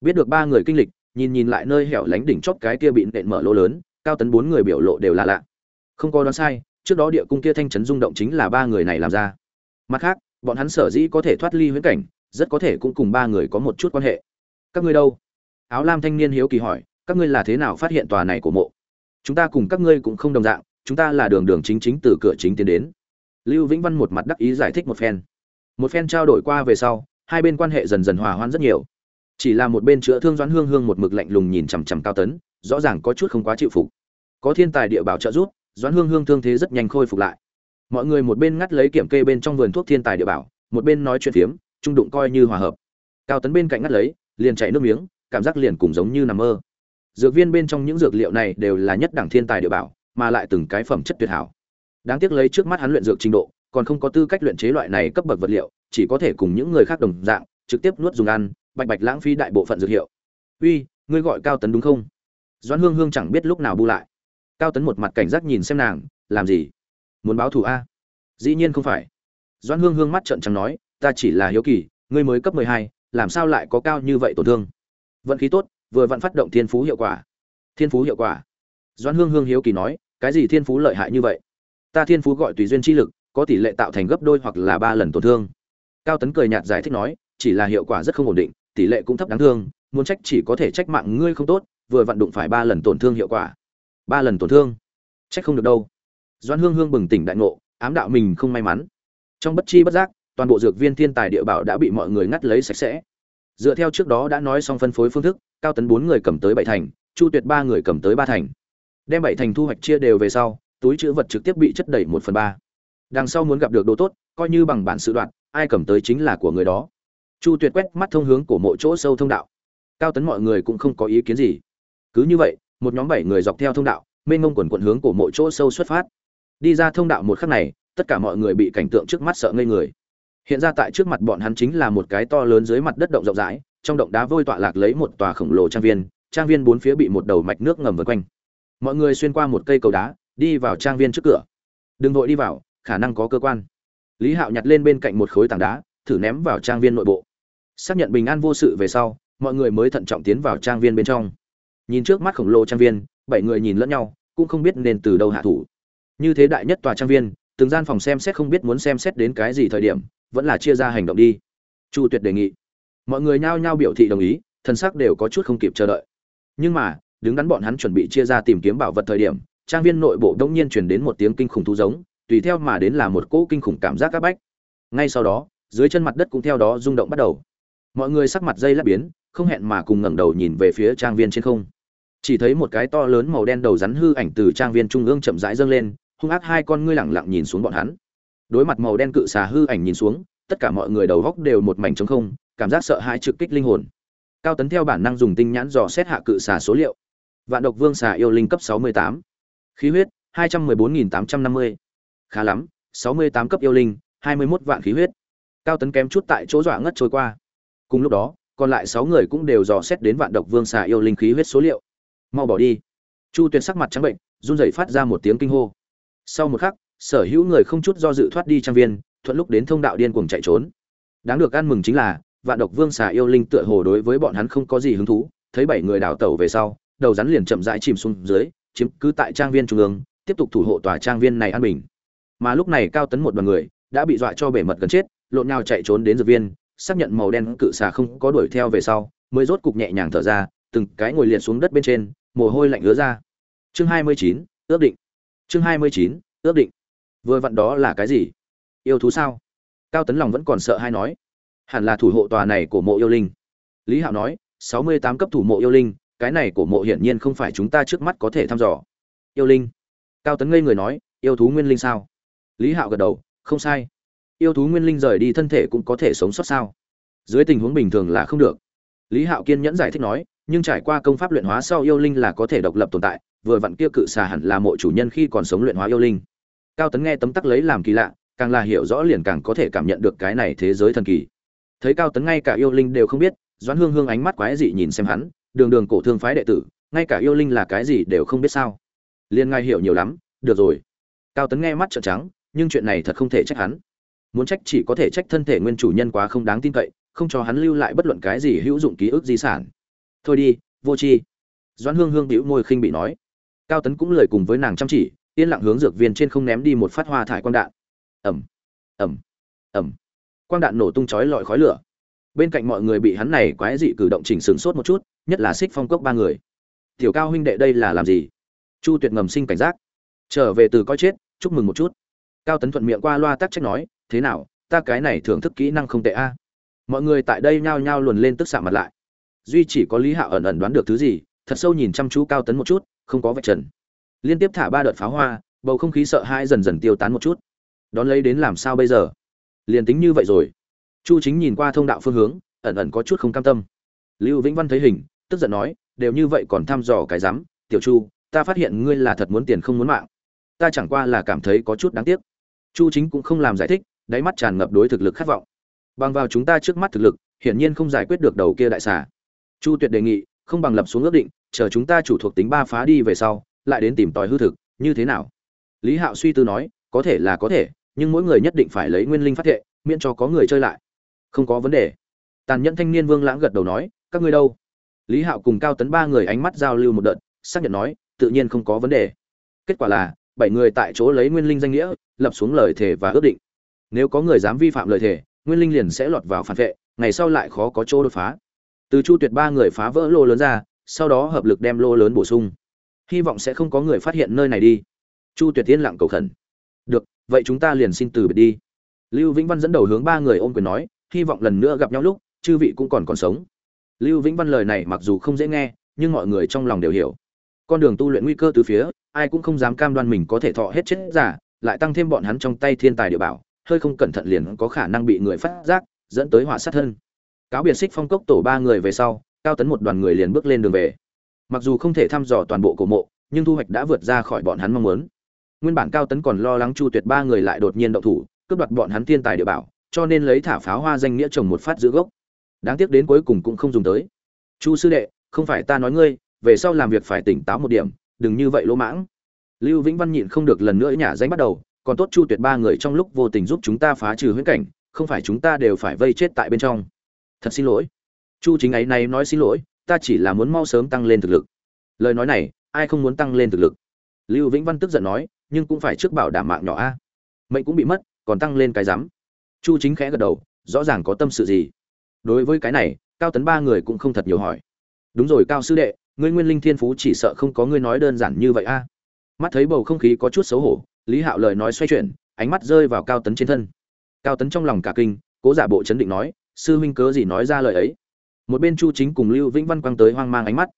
Biết được ba người kinh lịch, nhìn nhìn lại nơi hẻo lánh đỉnh chót cái kia bị nện mở lỗ lớn, cao tấn bốn người biểu lộ đều là lạ. Không có đoán sai, trước đó địa cung kia thanh chấn rung động chính là ba người này làm ra. Mặt khác, bọn hắn sở dĩ có thể thoát ly huyễn cảnh, rất có thể cũng cùng ba người có một chút quan hệ. Các ngươi đâu? Áo lam thanh niên hiếu kỳ hỏi các ngươi là thế nào phát hiện tòa này của mộ? Chúng ta cùng các ngươi cũng không đồng dạng, chúng ta là đường đường chính chính từ cửa chính tiến đến. Lưu vĩnh văn một mặt đắc ý giải thích một phen. Một phen trao đổi qua về sau, hai bên quan hệ dần dần hòa hoãn rất nhiều. Chỉ là một bên chữa thương doãn hương hương một mực lạnh lùng nhìn chằm chằm cao tấn, rõ ràng có chút không quá chịu phục. Có thiên tài địa bảo trợ giúp, doãn hương hương thương thế rất nhanh khôi phục lại. Mọi người một bên ngắt lấy kiểm kê bên trong vườn thuốc thiên tài địa bảo, một bên nói chuyện phiếm, trung đụng coi như hòa hợp. Cao tấn bên cạnh ngắt lấy, liền chạy nước miếng, cảm giác liền cùng giống như nằm mơ dược viên bên trong những dược liệu này đều là nhất đẳng thiên tài địa bảo, mà lại từng cái phẩm chất tuyệt hảo. Đáng tiếc lấy trước mắt hắn luyện dược trình độ, còn không có tư cách luyện chế loại này cấp bậc vật liệu, chỉ có thể cùng những người khác đồng dạng, trực tiếp nuốt dùng ăn, bạch bạch lãng phí đại bộ phận dược hiệu. Uy, ngươi gọi cao tấn đúng không? Doãn hương hương chẳng biết lúc nào bu lại. Cao tấn một mặt cảnh giác nhìn xem nàng, làm gì? Muốn báo thù a? Dĩ nhiên không phải. Doãn hương hương mắt trợn trắng nói, ta chỉ là hiếu kỳ, ngươi mới cấp mười hai, làm sao lại có cao như vậy tổn thương? Vận khí tốt vừa vặn phát động thiên phú hiệu quả. Thiên phú hiệu quả. Doãn hương hương hiếu kỳ nói, cái gì thiên phú lợi hại như vậy? Ta thiên phú gọi tùy duyên chi lực, có tỷ lệ tạo thành gấp đôi hoặc là ba lần tổn thương. Cao tấn cười nhạt giải thích nói, chỉ là hiệu quả rất không ổn định, tỷ lệ cũng thấp đáng thương, muốn trách chỉ có thể trách mạng ngươi không tốt, vừa vặn đụng phải ba lần tổn thương hiệu quả. Ba lần tổn thương? Trách không được đâu. Doãn hương hương bừng tỉnh đại ngộ, ám đạo mình không may mắn. Trong bất chi bất giác, toàn bộ dược viên thiên tài địa bảo đã bị mọi người ngắt lấy sạch sẽ dựa theo trước đó đã nói xong phân phối phương thức, cao tấn bốn người cầm tới bảy thành, chu tuyệt ba người cầm tới ba thành. Đem bảy thành thu hoạch chia đều về sau, túi chữ vật trực tiếp bị chất đẩy một phần ba. Đằng sau muốn gặp được đồ tốt, coi như bằng bản sự đoạn, ai cầm tới chính là của người đó. Chu tuyệt quét mắt thông hướng của mỗi chỗ sâu thông đạo. Cao tấn mọi người cũng không có ý kiến gì. Cứ như vậy, một nhóm bảy người dọc theo thông đạo, mênh mông quần quận hướng của mỗi chỗ sâu xuất phát. Đi ra thông đạo một khắc này, tất cả mọi người bị cảnh tượng trước mắt sợ ngây người hiện ra tại trước mặt bọn hắn chính là một cái to lớn dưới mặt đất động rộng rãi, trong động đá vôi tọa lạc lấy một tòa khổng lồ trang viên trang viên bốn phía bị một đầu mạch nước ngầm vượt quanh. Mọi người xuyên qua một cây cầu đá, đi vào trang viên trước cửa. Đừng vội đi vào, khả năng có cơ quan. Lý hạo nhặt lên bên cạnh một khối tảng đá, thử ném vào trang viên nội bộ. Xác nhận bình an vô sự về sau, mọi người mới thận trọng tiến vào trang viên bên trong. Nhìn trước mắt khổng lồ trang viên, bảy người nhìn lẫn nhau, cũng không biết nên từ đâu hạ thủ. Như thế đại nhất tòa trang viên, từng gian phòng xem xét không biết muốn xem xét đến cái gì thời điểm vẫn là chia ra hành động đi. Chu tuyệt đề nghị. Mọi người nhao nhao biểu thị đồng ý thân sắc đều có chút không kịp chờ đợi. Nhưng mà, đứng đắn bọn hắn chuẩn bị chia ra tìm kiếm bảo vật thời điểm, trang viên nội bộ đông nhiên truyền đến một tiếng kinh khủng thú giống, tùy theo mà đến là một cỗ kinh khủng cảm giác áp bách. Ngay sau đó, dưới chân mặt đất cũng theo đó rung động bắt đầu. Mọi người sắc mặt dây lắp biến, không hẹn mà cùng ngẩng đầu nhìn về phía trang viên trên không. Chỉ thấy một cái to lớn màu đen đầu rắn hư ảnh từ trang viên trung ương chậm rãi dâng lên, hung ác hai con ngươi lẳng lặng nhìn xuống bọn hắn đối mặt màu đen cự xà hư ảnh nhìn xuống, tất cả mọi người đầu góc đều một mảnh trống không, cảm giác sợ hãi trực kích linh hồn. Cao tấn theo bản năng dùng tinh nhãn dò xét hạ cự xà số liệu. Vạn độc vương xà yêu linh cấp 68. khí huyết 214.850. khá lắm 68 cấp yêu linh 21 vạn khí huyết. Cao tấn kém chút tại chỗ dọa ngất trôi qua. Cùng lúc đó, còn lại 6 người cũng đều dò xét đến vạn độc vương xà yêu linh khí huyết số liệu. Mau bỏ đi. Chu tuyệt sắc mặt trắng bệnh, run rẩy phát ra một tiếng kinh hô. Sau một khắc sở hữu người không chút do dự thoát đi trang viên, thuận lúc đến thông đạo điên cuồng chạy trốn. Đáng được ăn mừng chính là, vạn độc vương xà yêu linh tựa hồ đối với bọn hắn không có gì hứng thú, thấy bảy người đào tẩu về sau, đầu rắn liền chậm rãi chìm xuống dưới, chiếm cứ tại trang viên trung ương, tiếp tục thủ hộ tòa trang viên này an bình. Mà lúc này cao tấn một đoàn người, đã bị dọa cho bể mật gần chết, lộn nhau chạy trốn đến dược viên, xác nhận màu đen cự xà không có đuổi theo về sau, mới rốt cục nhẹ nhàng thở ra, từng cái ngồi liệt xuống đất bên trên, mồ hôi lạnh ứa ra. Chương hai mươi chín, ước định. Chương hai mươi chín, ước định vừa vặn đó là cái gì? Yêu thú sao? Cao tấn lòng vẫn còn sợ hay nói. Hẳn là thủ hộ tòa này của mộ yêu linh. Lý hạo nói, sáu mươi tám cấp thủ mộ yêu linh, cái này của mộ hiển nhiên không phải chúng ta trước mắt có thể thăm dò. Yêu linh. Cao tấn ngây người nói, yêu thú nguyên linh sao? Lý hạo gật đầu, không sai. Yêu thú nguyên linh rời đi thân thể cũng có thể sống sót sao? Dưới tình huống bình thường là không được. Lý hạo kiên nhẫn giải thích nói, nhưng trải qua công pháp luyện hóa sau yêu linh là có thể độc lập tồn tại, vừa vặn kia cự xà hẳn là mộ chủ nhân khi còn sống luyện hóa yêu linh cao tấn nghe tấm tắc lấy làm kỳ lạ, càng là hiểu rõ liền càng có thể cảm nhận được cái này thế giới thần kỳ. Thấy cao tấn ngay cả yêu linh đều không biết, doãn hương hương ánh mắt quái dị nhìn xem hắn, đường đường cổ thương phái đệ tử, ngay cả yêu linh là cái gì đều không biết sao. Liền ngay hiểu nhiều lắm, được rồi. Cao tấn nghe mắt trợn trắng, nhưng chuyện này thật không thể trách hắn. Muốn trách chỉ có thể trách thân thể nguyên chủ nhân quá không đáng tin cậy, không cho hắn lưu lại bất luận cái gì hữu dụng ký ức di sản. Thôi đi, vô tri. Doãn hương hương bĩu môi khinh bị nói. Cao tấn cũng lời cùng với nàng chăm chỉ yên lặng hướng dược viên trên không ném đi một phát hoa thải quang đạn. Ẩm ẩm ẩm quang đạn nổ tung chói lọi khói lửa. Bên cạnh mọi người bị hắn này quái dị cử động chỉnh sửng sốt một chút, nhất là xích phong cốc ba người. Tiểu cao huynh đệ đây là làm gì? Chu tuyệt ngầm sinh cảnh giác. Trở về từ coi chết, chúc mừng một chút. Cao tấn thuận miệng qua loa tắc trách nói, thế nào, ta cái này thưởng thức kỹ năng không tệ a. Mọi người tại đây nhao nhao luồn lên tức xạ mặt lại. Duy chỉ có lý hạo ẩn ẩn đoán được thứ gì, thật sâu nhìn chăm chú cao tấn một chút, không có vạch trần liên tiếp thả ba đợt pháo hoa, bầu không khí sợ hãi dần dần tiêu tán một chút. Đón lấy đến làm sao bây giờ? Liền tính như vậy rồi. Chu chính nhìn qua thông đạo phương hướng, ẩn ẩn có chút không cam tâm. Lưu vĩnh văn thấy hình, tức giận nói, đều như vậy còn thăm dò cái rắm, tiểu chu, ta phát hiện ngươi là thật muốn tiền không muốn mạng. Ta chẳng qua là cảm thấy có chút đáng tiếc. Chu chính cũng không làm giải thích, đáy mắt tràn ngập đối thực lực khát vọng. Bằng vào chúng ta trước mắt thực lực, hiển nhiên không giải quyết được đầu kia đại xà. Chu tuyệt đề nghị, không bằng lập xuống ước định, chờ chúng ta chủ thuộc tính ba phá đi về sau lại đến tìm tòi hư thực, như thế nào? Lý hạo suy tư nói, có thể là có thể, nhưng mỗi người nhất định phải lấy nguyên linh phát thệ, miễn cho có người chơi lại. Không có vấn đề. Tàn nhẫn thanh niên vương lãng gật đầu nói, các ngươi đâu? Lý hạo cùng cao tấn ba người ánh mắt giao lưu một đợt, xác nhận nói, tự nhiên không có vấn đề. Kết quả là, bảy người tại chỗ lấy nguyên linh danh nghĩa, lập xuống lời thề và ước định. Nếu có người dám vi phạm lời thề, nguyên linh liền sẽ lọt vào phản vệ, ngày sau lại khó có chỗ đột phá. Từ chu tuyệt ba người phá vỡ lô lớn ra, sau đó hợp lực đem lô lớn bổ sung hy vọng sẽ không có người phát hiện nơi này đi. Chu tuyệt tiên lặng cầu khẩn. Được, vậy chúng ta liền xin từ biệt đi. Lưu vĩnh văn dẫn đầu hướng ba người ôm quyền nói, hy vọng lần nữa gặp nhau lúc, chư vị cũng còn còn sống. Lưu vĩnh văn lời này mặc dù không dễ nghe, nhưng mọi người trong lòng đều hiểu. Con đường tu luyện nguy cơ từ phía, ai cũng không dám cam đoan mình có thể thọ hết chết giả, lại tăng thêm bọn hắn trong tay thiên tài địa bảo, hơi không cẩn thận liền có khả năng bị người phát giác, dẫn tới họa sát thân. Cáo biệt xích phong cốc tổ ba người về sau, cao tấn một đoàn người liền bước lên đường về mặc dù không thể thăm dò toàn bộ cổ mộ, nhưng thu hoạch đã vượt ra khỏi bọn hắn mong muốn. Nguyên bản cao tấn còn lo lắng chu tuyệt ba người lại đột nhiên động thủ, cướp đoạt bọn hắn thiên tài địa bảo, cho nên lấy thả pháo hoa danh nghĩa trồng một phát giữ gốc. Đáng tiếc đến cuối cùng cũng không dùng tới. Chu sư đệ, không phải ta nói ngươi, về sau làm việc phải tỉnh táo một điểm, đừng như vậy lỗ mãng. Lưu vĩnh văn nhịn không được lần nữa nhả danh bắt đầu, còn tốt chu tuyệt ba người trong lúc vô tình giúp chúng ta phá trừ huyễn cảnh, không phải chúng ta đều phải vây chết tại bên trong. Thật xin lỗi. Chu chính ấy này nói xin lỗi ta chỉ là muốn mau sớm tăng lên thực lực. Lời nói này, ai không muốn tăng lên thực lực? Lưu vĩnh văn tức giận nói, nhưng cũng phải trước bảo đảm mạng nhỏ a. Mệnh cũng bị mất, còn tăng lên cái rắm. Chu chính khẽ gật đầu, rõ ràng có tâm sự gì. Đối với cái này, cao tấn ba người cũng không thật nhiều hỏi. Đúng rồi cao sư đệ, ngươi nguyên linh thiên phú chỉ sợ không có ngươi nói đơn giản như vậy a. Mắt thấy bầu không khí có chút xấu hổ, lý hạo lời nói xoay chuyển, ánh mắt rơi vào cao tấn trên thân. Cao tấn trong lòng cả kinh, cố giả bộ chấn định nói, sư huynh cớ gì nói ra lời ấy? Một bên chu chính cùng lưu vĩnh văn quăng tới hoang mang ánh mắt.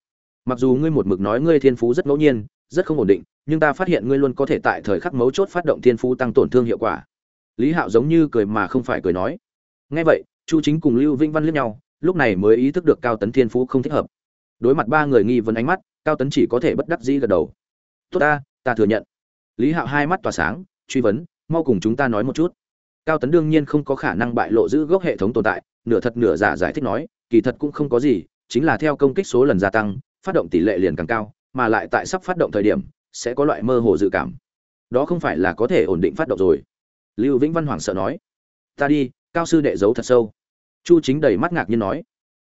Mặc dù ngươi một mực nói ngươi thiên phú rất ngẫu nhiên, rất không ổn định, nhưng ta phát hiện ngươi luôn có thể tại thời khắc mấu chốt phát động thiên phú tăng tổn thương hiệu quả. Lý hạo giống như cười mà không phải cười nói. Ngay vậy, chu chính cùng lưu vĩnh văn liếc nhau, lúc này mới ý thức được cao tấn thiên phú không thích hợp. Đối mặt ba người nghi vấn ánh mắt, cao tấn chỉ có thể bất đắc dĩ gật đầu. Tốt ta ta thừa nhận. Lý hạo hai mắt tỏa sáng, truy vấn, mau cùng chúng ta nói một chút. Cao tấn đương nhiên không có khả năng bại lộ giữ gốc hệ thống tồn tại, nửa thật nửa giả giải thích nói kỳ thật cũng không có gì, chính là theo công kích số lần gia tăng, phát động tỷ lệ liền càng cao, mà lại tại sắp phát động thời điểm, sẽ có loại mơ hồ dự cảm. Đó không phải là có thể ổn định phát động rồi. Lưu vĩnh văn hoàng sợ nói, ta đi, cao sư đệ giấu thật sâu. Chu chính đầy mắt ngạc nhiên nói,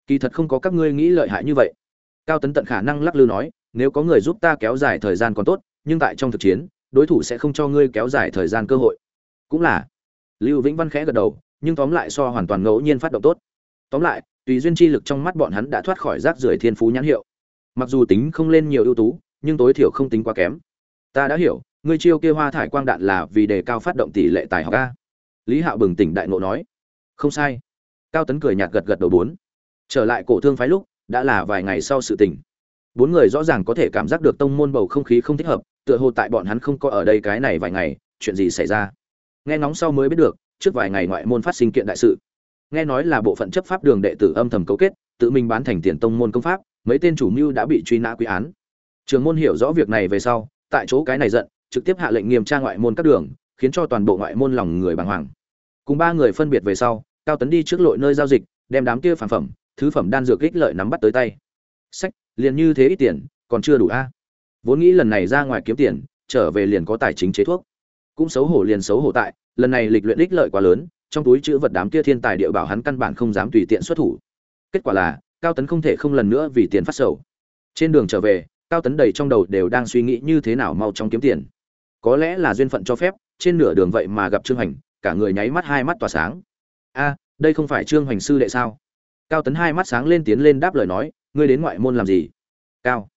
kỳ thật không có các ngươi nghĩ lợi hại như vậy. Cao tấn tận khả năng lắc lư nói, nếu có người giúp ta kéo dài thời gian còn tốt, nhưng tại trong thực chiến, đối thủ sẽ không cho ngươi kéo dài thời gian cơ hội. Cũng là, lưu vĩnh văn khẽ gật đầu, nhưng tóm lại so hoàn toàn ngẫu nhiên phát động tốt. Tóm lại tùy duyên chi lực trong mắt bọn hắn đã thoát khỏi rác rưởi thiên phú nhãn hiệu. Mặc dù tính không lên nhiều ưu tú, nhưng tối thiểu không tính quá kém. Ta đã hiểu, ngươi chiêu kia hoa thải quang đạn là vì đề cao phát động tỷ lệ tài học a. Lý hạo bừng tỉnh đại ngộ nói. Không sai. Cao tấn cười nhạt gật gật đầu bốn. Trở lại cổ thương phái lúc, đã là vài ngày sau sự tình. Bốn người rõ ràng có thể cảm giác được tông môn bầu không khí không thích hợp, tựa hồ tại bọn hắn không có ở đây cái này vài ngày, chuyện gì xảy ra? Nghe ngóng sau mới biết được, trước vài ngày ngoại môn phát sinh kiện đại sự nghe nói là bộ phận chấp pháp đường đệ tử âm thầm cấu kết, tự mình bán thành tiền tông môn công pháp, mấy tên chủ mưu đã bị truy nã quy án. Trường môn hiểu rõ việc này về sau, tại chỗ cái này giận, trực tiếp hạ lệnh nghiêm tra ngoại môn các đường, khiến cho toàn bộ ngoại môn lòng người bàng hoàng. Cùng ba người phân biệt về sau, cao tấn đi trước lội nơi giao dịch, đem đám kia phản phẩm, thứ phẩm đan dược ích lợi nắm bắt tới tay. Sách, liền như thế ít tiền, còn chưa đủ a. Vốn nghĩ lần này ra ngoài kiếm tiền, trở về liền có tài chính chế thuốc. Cũng xấu hổ liền xấu hổ tại, lần này lịch luyện ích lợi quá lớn trong túi chữ vật đám kia thiên tài địa bảo hắn căn bản không dám tùy tiện xuất thủ. Kết quả là, cao tấn không thể không lần nữa vì tiền phát sầu. Trên đường trở về, cao tấn đầy trong đầu đều đang suy nghĩ như thế nào mau chóng kiếm tiền. Có lẽ là duyên phận cho phép, trên nửa đường vậy mà gặp trương hành cả người nháy mắt hai mắt tỏa sáng. A, đây không phải trương hành sư đệ sao? Cao tấn hai mắt sáng lên tiến lên đáp lời nói, ngươi đến ngoại môn làm gì? Cao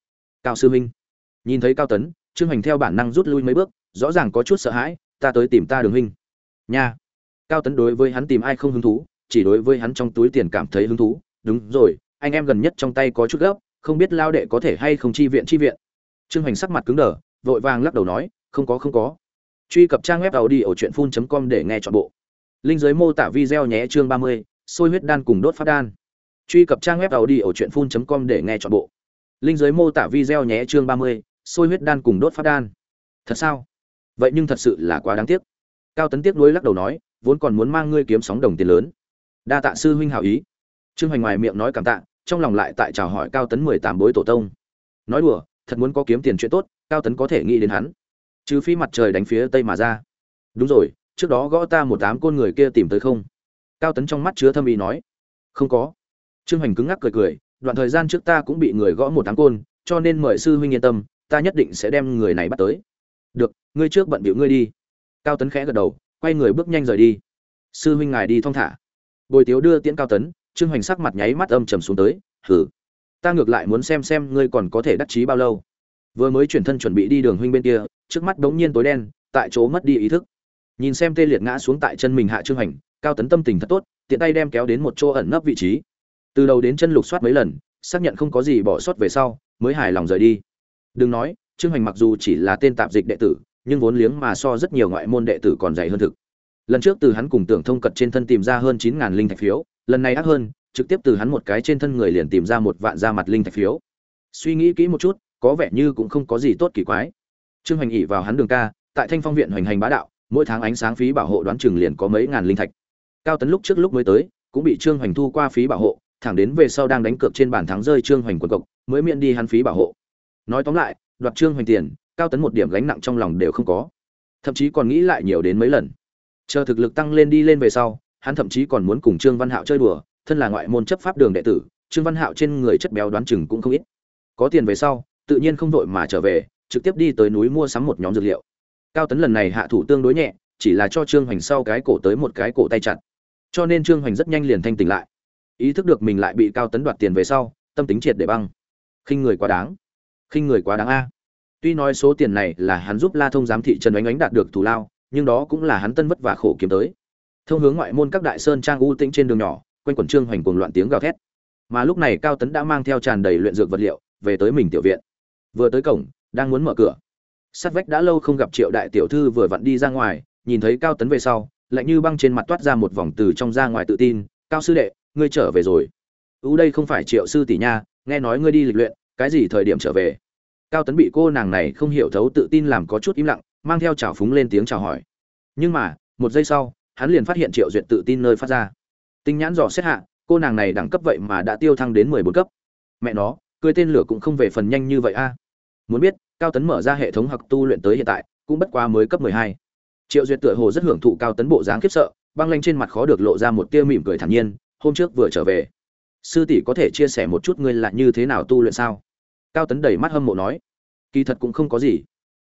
cao sư huynh nhìn thấy cao tấn, trương hành theo bản năng rút lui mấy bước, rõ ràng có chút sợ hãi, ta tới tìm ta đường huynh. Nha cao tấn đối với hắn tìm ai không hứng thú, chỉ đối với hắn trong túi tiền cảm thấy hứng thú. Đúng rồi, anh em gần nhất trong tay có chút gấp, không biết lao đệ có thể hay không chi viện chi viện. Trương hoành sắc mặt cứng đờ, vội vàng lắc đầu nói, không có không có. Truy cập trang web tàu đi ở truyện phun com để nghe chọn bộ. Linh giới mô tả video nhé, chương ba mươi sôi huyết đan cùng đốt phát đan. Truy cập trang web tàu đi ở truyện phun com để nghe chọn bộ. Linh giới mô tả video nhé, chương ba mươi sôi huyết đan cùng đốt phát đan. Thật sao? Vậy nhưng thật sự là quá đáng tiếc. Cao tấn tiếc nuối lắc đầu nói vốn còn muốn mang ngươi kiếm sóng đồng tiền lớn. Đa tạ sư huynh hảo ý. Trương hoành ngoài miệng nói cảm tạ, trong lòng lại tại chào hỏi cao tấn mười tám bối tổ tông. Nói đùa, thật muốn có kiếm tiền chuyện tốt, cao tấn có thể nghĩ đến hắn. Trừ phi mặt trời đánh phía tây mà ra. Đúng rồi, trước đó gõ ta một tám côn người kia tìm tới không? Cao tấn trong mắt chứa thâm ý nói. Không có. Trương hoành cứng ngắc cười cười, đoạn thời gian trước ta cũng bị người gõ một tám côn, cho nên mời sư huynh yên tâm, ta nhất định sẽ đem người này bắt tới. Được, ngươi trước bận bịu ngươi đi. Cao tấn khẽ gật đầu quay người bước nhanh rời đi. Sư huynh ngài đi thong thả. Bồi tiếu đưa tiễn cao tấn, trương hoành sắc mặt nháy mắt âm trầm xuống tới hử ta ngược lại muốn xem xem ngươi còn có thể đắc chí bao lâu. Vừa mới chuyển thân chuẩn bị đi đường huynh bên kia, trước mắt đống nhiên tối đen, tại chỗ mất đi ý thức. Nhìn xem tê liệt ngã xuống tại chân mình hạ trương hoành, cao tấn tâm tình thật tốt, tiện tay đem kéo đến một chỗ ẩn nấp vị trí. Từ đầu đến chân lục soát mấy lần, xác nhận không có gì bỏ sót về sau, mới hài lòng rời đi. Đừng nói, trương hoành mặc dù chỉ là tên tạp dịch đệ tử nhưng vốn liếng mà so rất nhiều ngoại môn đệ tử còn dày hơn thực. Lần trước từ hắn cùng tưởng thông cật trên thân tìm ra hơn chín ngàn linh thạch phiếu, lần này ác hơn, trực tiếp từ hắn một cái trên thân người liền tìm ra một vạn ra mặt linh thạch phiếu. Suy nghĩ kỹ một chút, có vẻ như cũng không có gì tốt kỳ quái. Trương hoành ỉ vào hắn đường ca, tại thanh phong viện hoành hành bá đạo, mỗi tháng ánh sáng phí bảo hộ đoán chừng liền có mấy ngàn linh thạch. Cao tấn lúc trước lúc mới tới, cũng bị trương hoành thu qua phí bảo hộ, thẳng đến về sau đang đánh cược trên bàn thắng rơi trương hoành quần cộc mới miễn đi hắn phí bảo hộ. Nói tóm lại, đoạt trương hoành tiền cao tấn một điểm gánh nặng trong lòng đều không có. Thậm chí còn nghĩ lại nhiều đến mấy lần. Chờ thực lực tăng lên đi lên về sau, hắn thậm chí còn muốn cùng trương văn hạo chơi đùa, thân là ngoại môn chấp pháp đường đệ tử, trương văn hạo trên người chất béo đoán chừng cũng không ít. Có tiền về sau, tự nhiên không vội mà trở về, trực tiếp đi tới núi mua sắm một nhóm dược liệu. Cao tấn lần này hạ thủ tương đối nhẹ, chỉ là cho trương hoành sau cái cổ tới một cái cổ tay chặt. Cho nên trương hoành rất nhanh liền thanh tỉnh lại. Ý thức được mình lại bị cao tấn đoạt tiền về sau, tâm tính triệt để băng. Khinh người quá đáng. Khinh người quá đáng a tuy nói số tiền này là hắn giúp la thông giám thị trần oánh oánh đạt được thù lao, nhưng đó cũng là hắn tân vất vả khổ kiếm tới. Thông hướng ngoại môn các đại sơn trang u tĩnh trên đường nhỏ, quanh quẩn trương hoành cuồng loạn tiếng gào thét. Mà lúc này cao tấn đã mang theo tràn đầy luyện dược vật liệu, về tới mình tiểu viện. Vừa tới cổng, đang muốn mở cửa. Sát vách đã lâu không gặp triệu đại tiểu thư vừa vặn đi ra ngoài, nhìn thấy cao tấn về sau, lạnh như băng trên mặt toát ra một vòng từ trong ra ngoài tự tin, cao sư đệ, ngươi trở về rồi. "Ú đây không phải triệu sư tỷ nha, nghe nói ngươi đi lịch luyện, cái gì thời điểm trở về? Cao tấn bị cô nàng này không hiểu thấu tự tin làm có chút im lặng, mang theo chảo phúng lên tiếng chào hỏi. Nhưng mà, một giây sau, hắn liền phát hiện triệu duyệt tự tin nơi phát ra. Tinh nhãn dò xét hạ, cô nàng này đẳng cấp vậy mà đã tiêu thăng đến mười bốn cấp. Mẹ nó, cười tên lửa cũng không về phần nhanh như vậy a. Muốn biết, cao tấn mở ra hệ thống học tu luyện tới hiện tại, cũng bất quá mới cấp mười hai. Triệu duyệt tựa hồ rất hưởng thụ cao tấn bộ dáng khiếp sợ, băng lanh trên mặt khó được lộ ra một tia mỉm cười thản nhiên, hôm trước vừa trở về. Sư tỷ có thể chia sẻ một chút ngươi là như thế nào tu luyện sao? Cao tấn đầy mắt hâm mộ nói, kỳ thật cũng không có gì.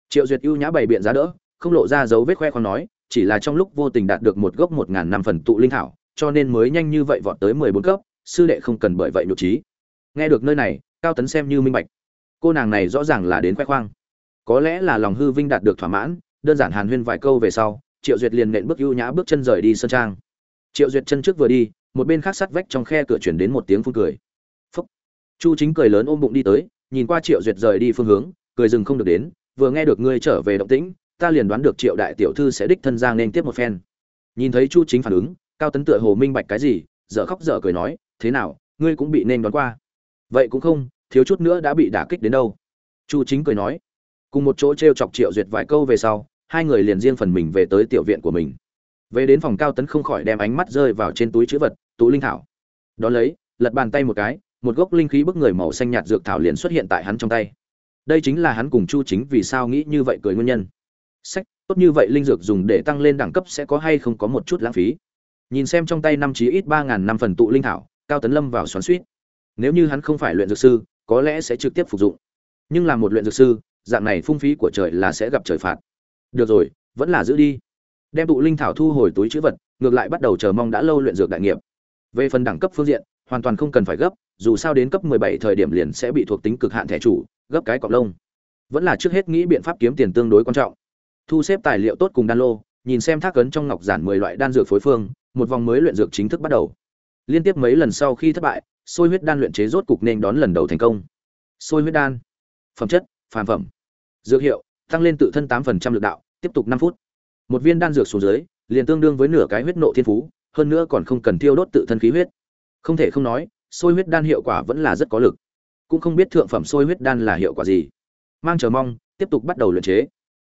Triệu duyệt ưu nhã bày biện giá đỡ, không lộ ra dấu vết khoe khoang nói, chỉ là trong lúc vô tình đạt được một gốc một ngàn năm phần tụ linh thảo, cho nên mới nhanh như vậy vọt tới mười bốn cấp, sư đệ không cần bởi vậy nhục trí. Nghe được nơi này, cao tấn xem như minh bạch. Cô nàng này rõ ràng là đến khoe khoang. Có lẽ là lòng hư vinh đạt được thỏa mãn, đơn giản hàn huyên vài câu về sau, triệu duyệt liền nện bước ưu nhã bước chân rời đi sân trang. Triệu duyệt chân trước vừa đi, một bên khác sắt vách trong khe cửa chuyển đến một tiếng phun cười. Phúc. Chu chính cười lớn ôm bụng đi tới nhìn qua triệu duyệt rời đi phương hướng, cười dừng không được đến, vừa nghe được ngươi trở về động tĩnh, ta liền đoán được triệu đại tiểu thư sẽ đích thân giang nên tiếp một phen. Nhìn thấy chu chính phản ứng, cao tấn tựa hồ minh bạch cái gì, dở khóc dở cười nói, thế nào, ngươi cũng bị nên đoán qua? Vậy cũng không, thiếu chút nữa đã bị đả kích đến đâu. Chu chính cười nói. Cùng một chỗ t r e o chọc triệu duyệt vài câu về sau, hai người liền riêng phần mình về tới tiểu viện của mình. Về đến phòng cao tấn không khỏi đem ánh mắt rơi vào trên túi chữ vật, tú linh thảo. Đó lấy, lật bàn tay một cái một gốc linh khí bức người màu xanh nhạt dược thảo liền xuất hiện tại hắn trong tay. Đây chính là hắn cùng chu chính vì sao nghĩ như vậy cười nguyên nhân. Sách, tốt như vậy linh dược dùng để tăng lên đẳng cấp sẽ có hay không có một chút lãng phí. Nhìn xem trong tay năm chí ít ba ngàn năm phần tụ linh thảo, cao tấn lâm vào xoắn suýt. Nếu như hắn không phải luyện dược sư, có lẽ sẽ trực tiếp phục dụng. Nhưng là một luyện dược sư, dạng này phung phí của trời là sẽ gặp trời phạt. Được rồi, vẫn là giữ đi. Đem tụ linh thảo thu hồi túi chữ vật, ngược lại bắt đầu chờ mong đã lâu luyện dược đại nghiệp. Về phần đẳng cấp phương diện, hoàn toàn không cần phải gấp dù sao đến cấp 17 thời điểm liền sẽ bị thuộc tính cực hạn thẻ chủ, gấp cái cọc lông. Vẫn là trước hết nghĩ biện pháp kiếm tiền tương đối quan trọng. Thu xếp tài liệu tốt cùng đan lô, nhìn xem thác ấn trong ngọc giản 10 loại đan dược phối phương, một vòng mới luyện dược chính thức bắt đầu. Liên tiếp mấy lần sau khi thất bại, sôi huyết đan luyện chế rốt cục nên đón lần đầu thành công. Sôi huyết đan. Phẩm chất, phàm phẩm. Dược hiệu, tăng lên tự thân 8% lực đạo, tiếp tục 5 phút. Một viên đan dược xuống dưới, liền tương đương với nửa cái huyết nộ thiên phú, hơn nữa còn không cần tiêu đốt tự thân khí huyết. Không thể không nói sôi huyết đan hiệu quả vẫn là rất có lực. Cũng không biết thượng phẩm sôi huyết đan là hiệu quả gì. Mang chờ mong, tiếp tục bắt đầu luyện chế.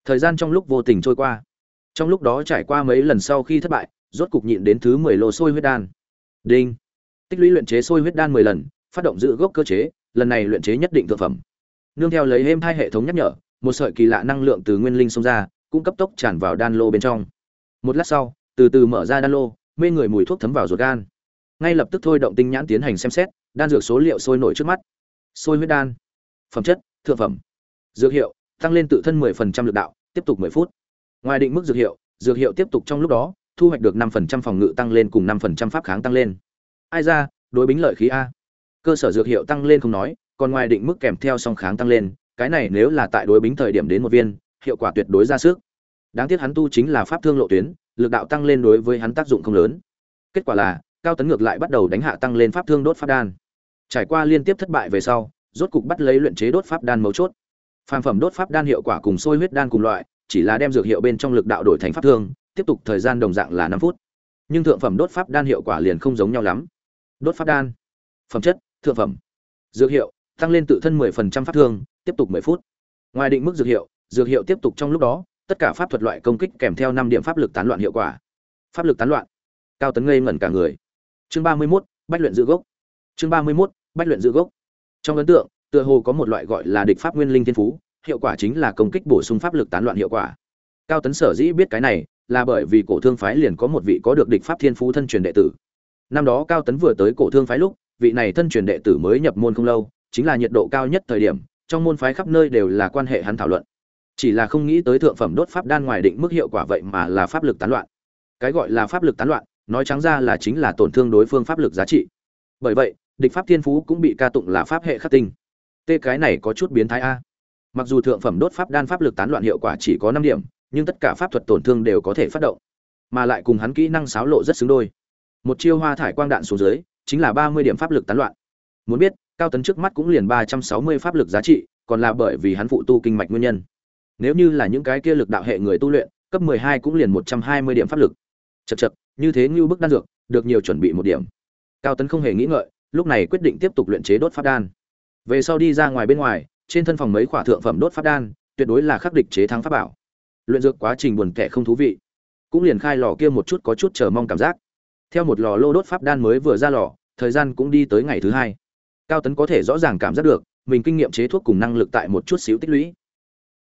Thời gian trong lúc vô tình trôi qua. Trong lúc đó trải qua mấy lần sau khi thất bại, rốt cục nhịn đến thứ mười lô sôi huyết đan. Đinh. Tích lũy luyện chế sôi huyết đan mười lần, phát động giữ gốc cơ chế, lần này luyện chế nhất định thượng phẩm. Nương theo lấy êm hai hệ thống nhắc nhở, một sợi kỳ lạ năng lượng từ nguyên linh xông ra, cũng cấp tốc tràn vào đan lô bên trong. Một lát sau, từ từ mở ra đan lô, mê người mùi thuốc thấm vào ruột gan ngay lập tức thôi động tinh nhãn tiến hành xem xét, đan dược số liệu sôi nổi trước mắt. Sôi huyết đan, phẩm chất, thượng phẩm. Dược hiệu, tăng lên tự thân 10% lực đạo, tiếp tục 10 phút. Ngoài định mức dược hiệu dược hiệu tiếp tục trong lúc đó, thu hoạch được 5% phòng ngự tăng lên cùng 5% pháp kháng tăng lên. Ai ra, đối bính lợi khí a. Cơ sở dược hiệu tăng lên không nói, còn ngoài định mức kèm theo song kháng tăng lên, cái này nếu là tại đối bính thời điểm đến một viên, hiệu quả tuyệt đối ra sức. Đáng tiếc hắn tu chính là pháp thương lộ tuyến, lực đạo tăng lên đối với hắn tác dụng không lớn. Kết quả là cao tấn ngược lại bắt đầu đánh hạ tăng lên pháp thương đốt pháp đan. Trải qua liên tiếp thất bại về sau, rốt cục bắt lấy luyện chế đốt pháp đan mấu chốt. Phàm phẩm đốt pháp đan hiệu quả cùng sôi huyết đan cùng loại, chỉ là đem dược hiệu bên trong lực đạo đổi thành pháp thương, tiếp tục thời gian đồng dạng là năm phút. Nhưng thượng phẩm đốt pháp đan hiệu quả liền không giống nhau lắm. Đốt pháp đan, phẩm chất, thượng phẩm. Dược hiệu, tăng lên tự thân 10% pháp thương, tiếp tục 10 phút. Ngoài định mức dược hiệu dược hiệu tiếp tục trong lúc đó, tất cả pháp thuật loại công kích kèm theo năm điểm pháp lực tán loạn hiệu quả. Pháp lực tán loạn, cao tấn ngây ngẩn cả người chương 31, bách luyện giữ gốc. Chương 31, bách luyện giữ gốc. Trong ấn tượng tựa hồ có một loại gọi là địch pháp nguyên linh thiên phú hiệu quả chính là công kích bổ sung pháp lực tán loạn hiệu quả. Cao tấn sở dĩ biết cái này là bởi vì cổ thương phái liền có một vị có được địch pháp thiên phú thân truyền đệ tử. Năm đó cao tấn vừa tới cổ thương phái lúc vị này thân truyền đệ tử mới nhập môn không lâu chính là nhiệt độ cao nhất thời điểm trong môn phái khắp nơi đều là quan hệ hắn thảo luận. Chỉ là không nghĩ tới thượng phẩm đốt pháp đan ngoài định mức hiệu quả vậy mà là pháp lực tán loạn. Cái gọi là pháp lực tán loạn nói trắng ra là chính là tổn thương đối phương pháp lực giá trị. Bởi vậy, địch pháp thiên phú cũng bị ca tụng là pháp hệ khắc tinh. Tê cái này có chút biến thái a. Mặc dù thượng phẩm đốt pháp đan pháp lực tán loạn hiệu quả chỉ có năm điểm, nhưng tất cả pháp thuật tổn thương đều có thể phát động. Mà lại cùng hắn kỹ năng xáo lộ rất xứng đôi. Một chiêu hoa thải quang đạn xuống dưới, chính là ba mươi điểm pháp lực tán loạn. Muốn biết, cao tấn trước mắt cũng liền ba trăm sáu mươi pháp lực giá trị, còn là bởi vì hắn phụ tu kinh mạch nguyên nhân. Nếu như là những cái kia lực đạo hệ người tu luyện, cấp mười hai cũng liền một trăm hai mươi điểm pháp lực chật chật, như thế như bức đan dược, được nhiều chuẩn bị một điểm. Cao tấn không hề nghĩ ngợi, lúc này quyết định tiếp tục luyện chế đốt pháp đan. Về sau đi ra ngoài bên ngoài, trên thân phòng mấy khỏa thượng phẩm đốt pháp đan, tuyệt đối là khắc địch chế thắng pháp bảo. Luyện dược quá trình buồn kẻ không thú vị. Cũng liền khai lò kia một chút có chút chờ mong cảm giác. Theo một lò lô đốt pháp đan mới vừa ra lò, thời gian cũng đi tới ngày thứ hai. Cao tấn có thể rõ ràng cảm giác được, mình kinh nghiệm chế thuốc cùng năng lực tại một chút xíu tích lũy.